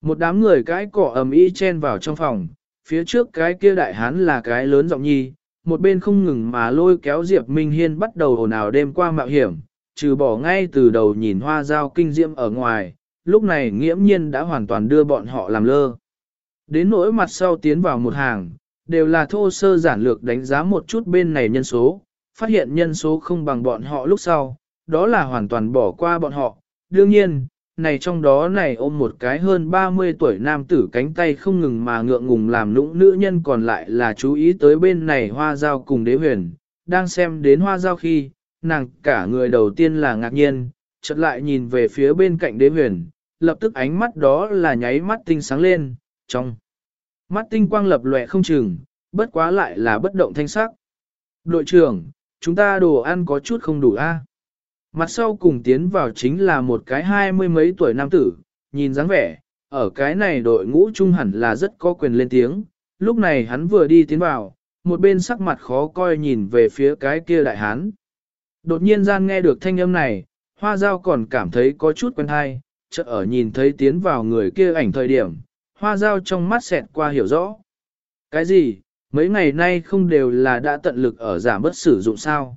Một đám người cái cỏ ầm ĩ chen vào trong phòng, phía trước cái kia đại hán là cái lớn giọng nhi, một bên không ngừng mà lôi kéo Diệp Minh Hiên bắt đầu ồn ào đêm qua mạo hiểm, trừ bỏ ngay từ đầu nhìn hoa dao kinh diễm ở ngoài, lúc này nghiễm nhiên đã hoàn toàn đưa bọn họ làm lơ. Đến nỗi mặt sau tiến vào một hàng, đều là thô sơ giản lược đánh giá một chút bên này nhân số, phát hiện nhân số không bằng bọn họ lúc sau, đó là hoàn toàn bỏ qua bọn họ. Đương nhiên, này trong đó này ôm một cái hơn 30 tuổi nam tử cánh tay không ngừng mà ngượng ngùng làm nũng nữ nhân còn lại là chú ý tới bên này hoa giao cùng đế huyền, đang xem đến hoa giao khi, nàng cả người đầu tiên là ngạc nhiên, chợt lại nhìn về phía bên cạnh đế huyền, lập tức ánh mắt đó là nháy mắt tinh sáng lên, trong mắt tinh quang lập lòe không chừng, bất quá lại là bất động thanh sắc. Đội trưởng, chúng ta đồ ăn có chút không đủ a. Mặt sau cùng tiến vào chính là một cái hai mươi mấy tuổi nam tử, nhìn dáng vẻ, ở cái này đội ngũ trung hẳn là rất có quyền lên tiếng, lúc này hắn vừa đi tiến vào, một bên sắc mặt khó coi nhìn về phía cái kia đại hán. Đột nhiên gian nghe được thanh âm này, hoa giao còn cảm thấy có chút quen hay, chợt ở nhìn thấy tiến vào người kia ảnh thời điểm, hoa giao trong mắt xẹt qua hiểu rõ. Cái gì, mấy ngày nay không đều là đã tận lực ở giảm bất sử dụng sao?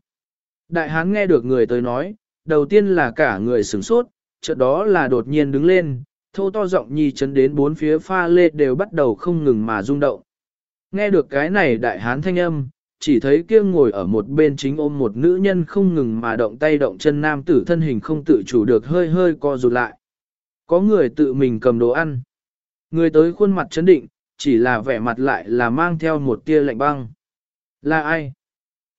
Đại hán nghe được người tới nói, đầu tiên là cả người sửng sốt, chợt đó là đột nhiên đứng lên, thô to giọng nhi chấn đến bốn phía pha lê đều bắt đầu không ngừng mà rung động. Nghe được cái này đại hán thanh âm, chỉ thấy kia ngồi ở một bên chính ôm một nữ nhân không ngừng mà động tay động chân nam tử thân hình không tự chủ được hơi hơi co rụt lại. Có người tự mình cầm đồ ăn. Người tới khuôn mặt chấn định, chỉ là vẻ mặt lại là mang theo một tia lạnh băng. Là ai?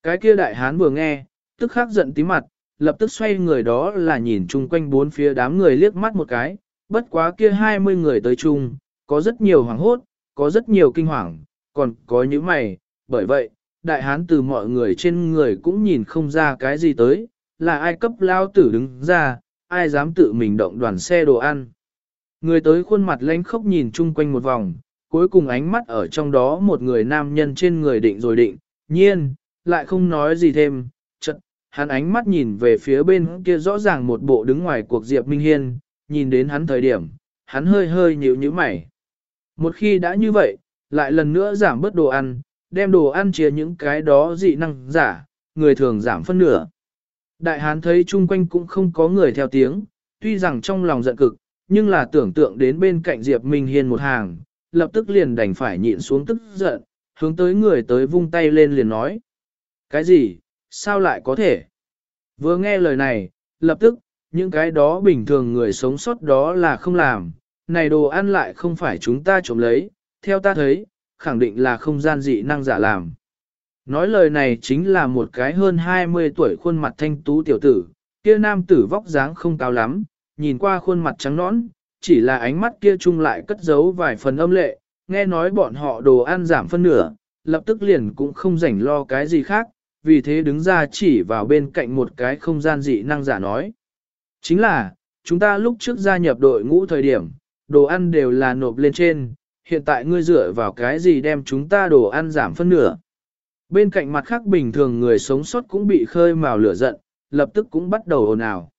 Cái kia đại hán vừa nghe, tức khắc giận tí mặt, lập tức xoay người đó là nhìn chung quanh bốn phía đám người liếc mắt một cái, bất quá kia 20 người tới chung, có rất nhiều hoảng hốt, có rất nhiều kinh hoàng, còn có những mày, bởi vậy, đại hán từ mọi người trên người cũng nhìn không ra cái gì tới, là ai cấp lao tử đứng ra, ai dám tự mình động đoàn xe đồ ăn. Người tới khuôn mặt lánh khóc nhìn chung quanh một vòng, cuối cùng ánh mắt ở trong đó một người nam nhân trên người định rồi định, nhiên, lại không nói gì thêm, hắn ánh mắt nhìn về phía bên kia rõ ràng một bộ đứng ngoài cuộc Diệp Minh Hiên, nhìn đến hắn thời điểm, hắn hơi hơi nhíu nhíu mày. Một khi đã như vậy, lại lần nữa giảm bớt đồ ăn, đem đồ ăn chia những cái đó dị năng giả, người thường giảm phân nửa. Đại hán thấy chung quanh cũng không có người theo tiếng, tuy rằng trong lòng giận cực, nhưng là tưởng tượng đến bên cạnh Diệp Minh Hiên một hàng, lập tức liền đành phải nhịn xuống tức giận, hướng tới người tới vung tay lên liền nói. Cái gì, sao lại có thể? Vừa nghe lời này, lập tức, những cái đó bình thường người sống sót đó là không làm, này đồ ăn lại không phải chúng ta trộm lấy, theo ta thấy, khẳng định là không gian dị năng giả làm. Nói lời này chính là một cái hơn 20 tuổi khuôn mặt thanh tú tiểu tử, kia nam tử vóc dáng không cao lắm, nhìn qua khuôn mặt trắng nõn, chỉ là ánh mắt kia chung lại cất giấu vài phần âm lệ, nghe nói bọn họ đồ ăn giảm phân nửa, lập tức liền cũng không rảnh lo cái gì khác, vì thế đứng ra chỉ vào bên cạnh một cái không gian dị năng giả nói. Chính là, chúng ta lúc trước gia nhập đội ngũ thời điểm, đồ ăn đều là nộp lên trên, hiện tại ngươi dựa vào cái gì đem chúng ta đồ ăn giảm phân nửa. Bên cạnh mặt khác bình thường người sống sót cũng bị khơi mào lửa giận, lập tức cũng bắt đầu ồn ào.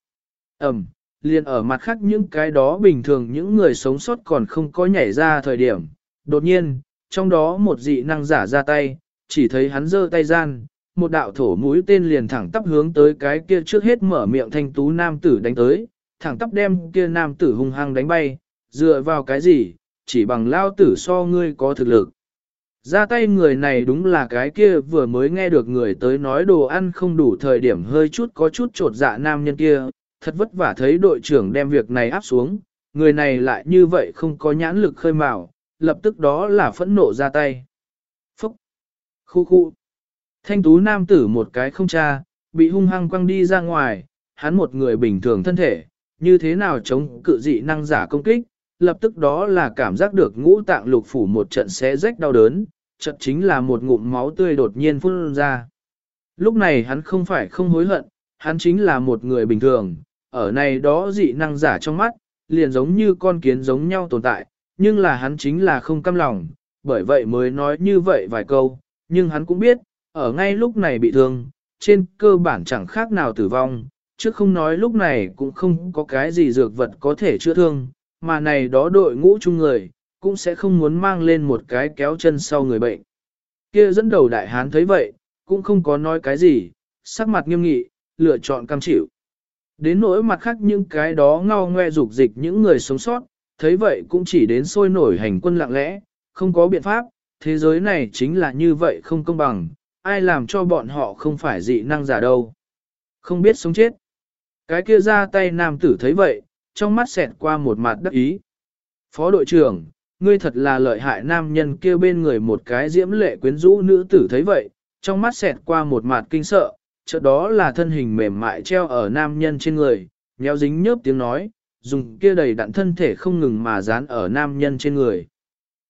Ẩm, liền ở mặt khác những cái đó bình thường những người sống sót còn không có nhảy ra thời điểm. Đột nhiên, trong đó một dị năng giả ra tay, chỉ thấy hắn giơ tay gian, một đạo thổ mũi tên liền thẳng tắp hướng tới cái kia trước hết mở miệng thanh tú nam tử đánh tới, thẳng tắp đem kia nam tử hung hăng đánh bay, dựa vào cái gì, chỉ bằng lao tử so ngươi có thực lực. Ra tay người này đúng là cái kia vừa mới nghe được người tới nói đồ ăn không đủ thời điểm hơi chút có chút trột dạ nam nhân kia, thật vất vả thấy đội trưởng đem việc này áp xuống, người này lại như vậy không có nhãn lực khơi mào, lập tức đó là phẫn nộ ra tay. Phúc! Khu khu! Thanh tú nam tử một cái không cha, bị hung hăng quăng đi ra ngoài, hắn một người bình thường thân thể, như thế nào chống cự dị năng giả công kích, lập tức đó là cảm giác được ngũ tạng lục phủ một trận xé rách đau đớn, trận chính là một ngụm máu tươi đột nhiên phun ra. Lúc này hắn không phải không hối hận, hắn chính là một người bình thường, ở này đó dị năng giả trong mắt, liền giống như con kiến giống nhau tồn tại, nhưng là hắn chính là không căm lòng, bởi vậy mới nói như vậy vài câu, nhưng hắn cũng biết, ở ngay lúc này bị thương, trên cơ bản chẳng khác nào tử vong, chứ không nói lúc này cũng không có cái gì dược vật có thể chữa thương, mà này đó đội ngũ chung người, cũng sẽ không muốn mang lên một cái kéo chân sau người bệnh. Kia dẫn đầu đại hán thấy vậy, cũng không có nói cái gì, sắc mặt nghiêm nghị, lựa chọn cam chịu. Đến nỗi mặt khác những cái đó ngao ngoe dục dịch những người sống sót, thấy vậy cũng chỉ đến sôi nổi hành quân lặng lẽ, không có biện pháp, thế giới này chính là như vậy không công bằng, ai làm cho bọn họ không phải dị năng giả đâu. Không biết sống chết. Cái kia ra tay nam tử thấy vậy, trong mắt xẹt qua một mặt đắc ý. Phó đội trưởng, ngươi thật là lợi hại nam nhân kia bên người một cái diễm lệ quyến rũ nữ tử thấy vậy, trong mắt xẹt qua một mặt kinh sợ, chợt đó là thân hình mềm mại treo ở nam nhân trên người, nhéo dính nhớp tiếng nói, dùng kia đầy đặn thân thể không ngừng mà dán ở nam nhân trên người.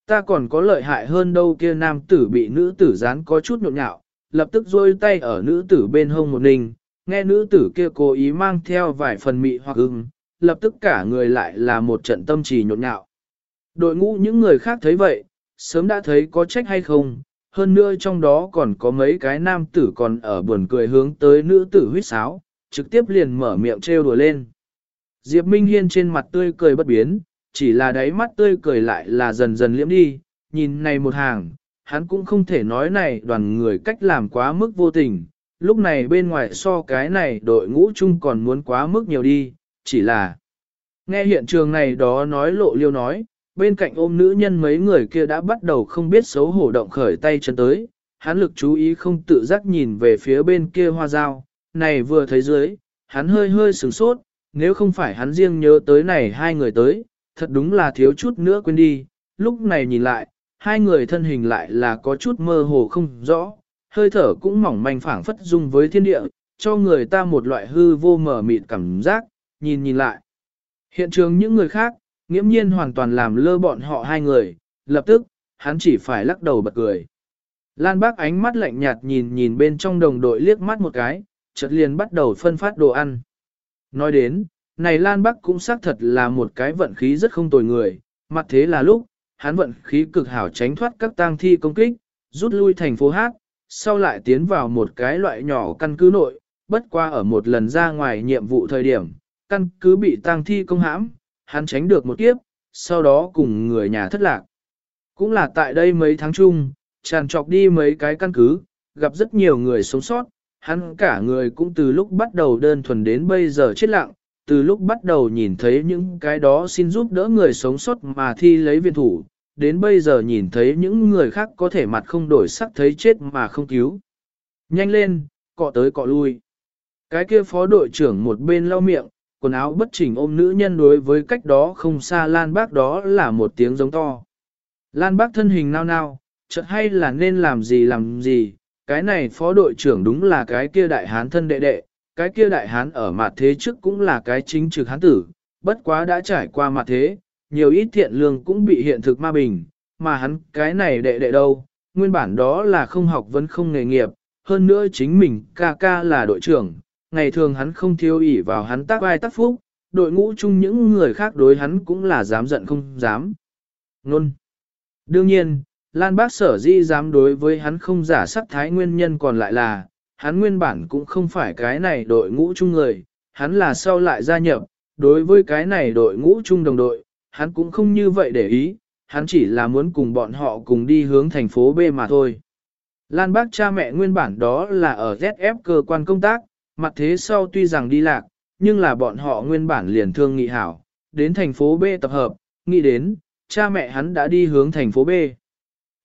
Ta còn có lợi hại hơn đâu kia nam tử bị nữ tử dán có chút nhộn nhạo, lập tức rôi tay ở nữ tử bên hông một ninh, nghe nữ tử kia cố ý mang theo vài phần mị hoặc ưng, lập tức cả người lại là một trận tâm trì nhộn nhạo. Đội ngũ những người khác thấy vậy, sớm đã thấy có trách hay không, hơn nữa trong đó còn có mấy cái nam tử còn ở buồn cười hướng tới nữ tử huyết sáo, trực tiếp liền mở miệng trêu đùa lên. Diệp Minh Hiên trên mặt tươi cười bất biến, chỉ là đáy mắt tươi cười lại là dần dần liễm đi, nhìn này một hàng, hắn cũng không thể nói này đoàn người cách làm quá mức vô tình, lúc này bên ngoài so cái này đội ngũ chung còn muốn quá mức nhiều đi, chỉ là nghe hiện trường này đó nói lộ liêu nói, bên cạnh ôm nữ nhân mấy người kia đã bắt đầu không biết xấu hổ động khởi tay chân tới, hắn lực chú ý không tự giác nhìn về phía bên kia hoa dao, này vừa thấy dưới, hắn hơi hơi sửng sốt, nếu không phải hắn riêng nhớ tới này hai người tới, thật đúng là thiếu chút nữa quên đi, lúc này nhìn lại, hai người thân hình lại là có chút mơ hồ không rõ, hơi thở cũng mỏng manh phảng phất dung với thiên địa, cho người ta một loại hư vô mở mịt cảm giác, nhìn nhìn lại. Hiện trường những người khác, nghiễm nhiên hoàn toàn làm lơ bọn họ hai người, lập tức, hắn chỉ phải lắc đầu bật cười. Lan bác ánh mắt lạnh nhạt nhìn nhìn bên trong đồng đội liếc mắt một cái, chợt liền bắt đầu phân phát đồ ăn. Nói đến, này Lan Bắc cũng xác thật là một cái vận khí rất không tồi người, mặt thế là lúc, hắn vận khí cực hảo tránh thoát các tang thi công kích, rút lui thành phố Hát, sau lại tiến vào một cái loại nhỏ căn cứ nội, bất qua ở một lần ra ngoài nhiệm vụ thời điểm, căn cứ bị tang thi công hãm, hắn tránh được một kiếp, sau đó cùng người nhà thất lạc. Cũng là tại đây mấy tháng chung, tràn trọc đi mấy cái căn cứ, gặp rất nhiều người sống sót, hắn cả người cũng từ lúc bắt đầu đơn thuần đến bây giờ chết lặng, từ lúc bắt đầu nhìn thấy những cái đó xin giúp đỡ người sống sót mà thi lấy viên thủ, đến bây giờ nhìn thấy những người khác có thể mặt không đổi sắc thấy chết mà không cứu. Nhanh lên, cọ tới cọ lui. Cái kia phó đội trưởng một bên lau miệng, quần áo bất chỉnh ôm nữ nhân đối với cách đó không xa Lan Bác đó là một tiếng giống to. Lan Bác thân hình nao nao, chợt hay là nên làm gì làm gì, cái này phó đội trưởng đúng là cái kia đại hán thân đệ đệ, cái kia đại hán ở mặt thế trước cũng là cái chính trực hán tử, bất quá đã trải qua mặt thế, nhiều ít thiện lương cũng bị hiện thực ma bình, mà hắn cái này đệ đệ đâu, nguyên bản đó là không học vẫn không nghề nghiệp, hơn nữa chính mình ca ca là đội trưởng, ngày thường hắn không thiếu ỷ vào hắn tác vai tác phúc, đội ngũ chung những người khác đối hắn cũng là dám giận không dám. Nôn. Đương nhiên, Lan Bác sở di dám đối với hắn không giả sắc thái nguyên nhân còn lại là, hắn nguyên bản cũng không phải cái này đội ngũ chung người, hắn là sau lại gia nhập, đối với cái này đội ngũ chung đồng đội, hắn cũng không như vậy để ý, hắn chỉ là muốn cùng bọn họ cùng đi hướng thành phố B mà thôi. Lan bác cha mẹ nguyên bản đó là ở ZF cơ quan công tác, mặt thế sau tuy rằng đi lạc, nhưng là bọn họ nguyên bản liền thương nghị hảo, đến thành phố B tập hợp, nghĩ đến, cha mẹ hắn đã đi hướng thành phố B.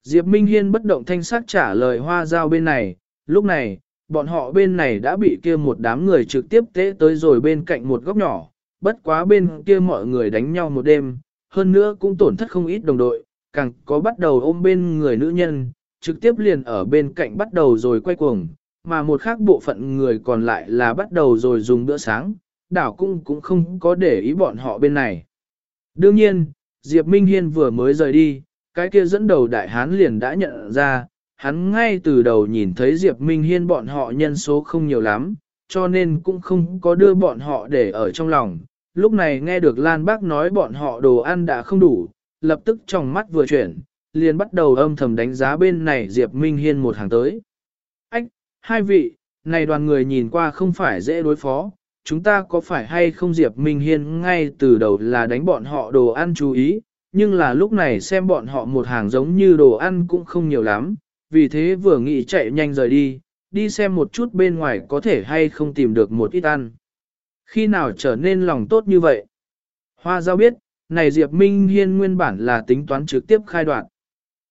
Diệp Minh Hiên bất động thanh sắc trả lời hoa giao bên này, lúc này, bọn họ bên này đã bị kia một đám người trực tiếp tế tới rồi bên cạnh một góc nhỏ, bất quá bên kia mọi người đánh nhau một đêm, hơn nữa cũng tổn thất không ít đồng đội, càng có bắt đầu ôm bên người nữ nhân, trực tiếp liền ở bên cạnh bắt đầu rồi quay cuồng, mà một khác bộ phận người còn lại là bắt đầu rồi dùng bữa sáng, đảo cũng cũng không có để ý bọn họ bên này. Đương nhiên, Diệp Minh Hiên vừa mới rời đi, cái kia dẫn đầu đại hán liền đã nhận ra, hắn ngay từ đầu nhìn thấy Diệp Minh Hiên bọn họ nhân số không nhiều lắm, cho nên cũng không có đưa bọn họ để ở trong lòng. Lúc này nghe được Lan Bác nói bọn họ đồ ăn đã không đủ, lập tức trong mắt vừa chuyển, liền bắt đầu âm thầm đánh giá bên này Diệp Minh Hiên một hàng tới. Ách, hai vị, này đoàn người nhìn qua không phải dễ đối phó, chúng ta có phải hay không Diệp Minh Hiên ngay từ đầu là đánh bọn họ đồ ăn chú ý, nhưng là lúc này xem bọn họ một hàng giống như đồ ăn cũng không nhiều lắm, vì thế vừa nghĩ chạy nhanh rời đi, đi xem một chút bên ngoài có thể hay không tìm được một ít ăn. Khi nào trở nên lòng tốt như vậy? Hoa giao biết, này Diệp Minh Hiên nguyên bản là tính toán trực tiếp khai đoạn.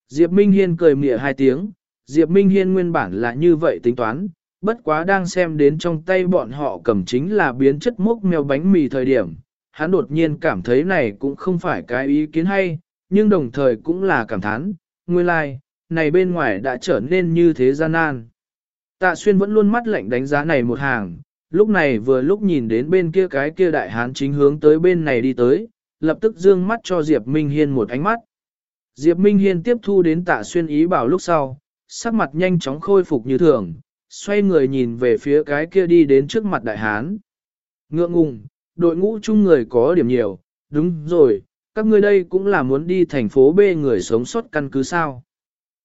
Diệp Minh Hiên cười mỉa hai tiếng, Diệp Minh Hiên nguyên bản là như vậy tính toán, bất quá đang xem đến trong tay bọn họ cầm chính là biến chất mốc mèo bánh mì thời điểm. Hắn đột nhiên cảm thấy này cũng không phải cái ý kiến hay, nhưng đồng thời cũng là cảm thán, nguyên lai, like, này bên ngoài đã trở nên như thế gian nan. Tạ xuyên vẫn luôn mắt lạnh đánh giá này một hàng, lúc này vừa lúc nhìn đến bên kia cái kia đại hán chính hướng tới bên này đi tới, lập tức dương mắt cho Diệp Minh Hiên một ánh mắt. Diệp Minh Hiên tiếp thu đến tạ xuyên ý bảo lúc sau, sắc mặt nhanh chóng khôi phục như thường, xoay người nhìn về phía cái kia đi đến trước mặt đại hán. Ngượng ngùng, đội ngũ chung người có điểm nhiều, đúng rồi, các ngươi đây cũng là muốn đi thành phố B người sống sót căn cứ sao.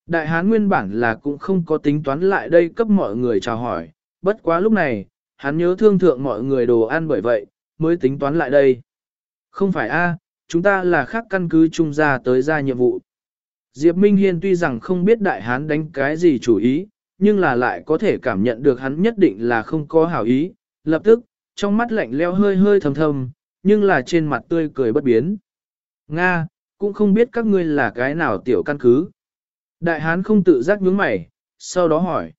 Đại hán nguyên bản là cũng không có tính toán lại đây cấp mọi người chào hỏi, bất quá lúc này, hắn nhớ thương thượng mọi người đồ ăn bởi vậy, mới tính toán lại đây. Không phải a, chúng ta là khác căn cứ trung gia tới ra nhiệm vụ. Diệp Minh Hiên tuy rằng không biết đại hán đánh cái gì chủ ý, nhưng là lại có thể cảm nhận được hắn nhất định là không có hảo ý, lập tức, trong mắt lạnh leo hơi hơi thầm thầm, nhưng là trên mặt tươi cười bất biến. Nga, cũng không biết các ngươi là cái nào tiểu căn cứ. Đại hán không tự giác nhướng mày, sau đó hỏi.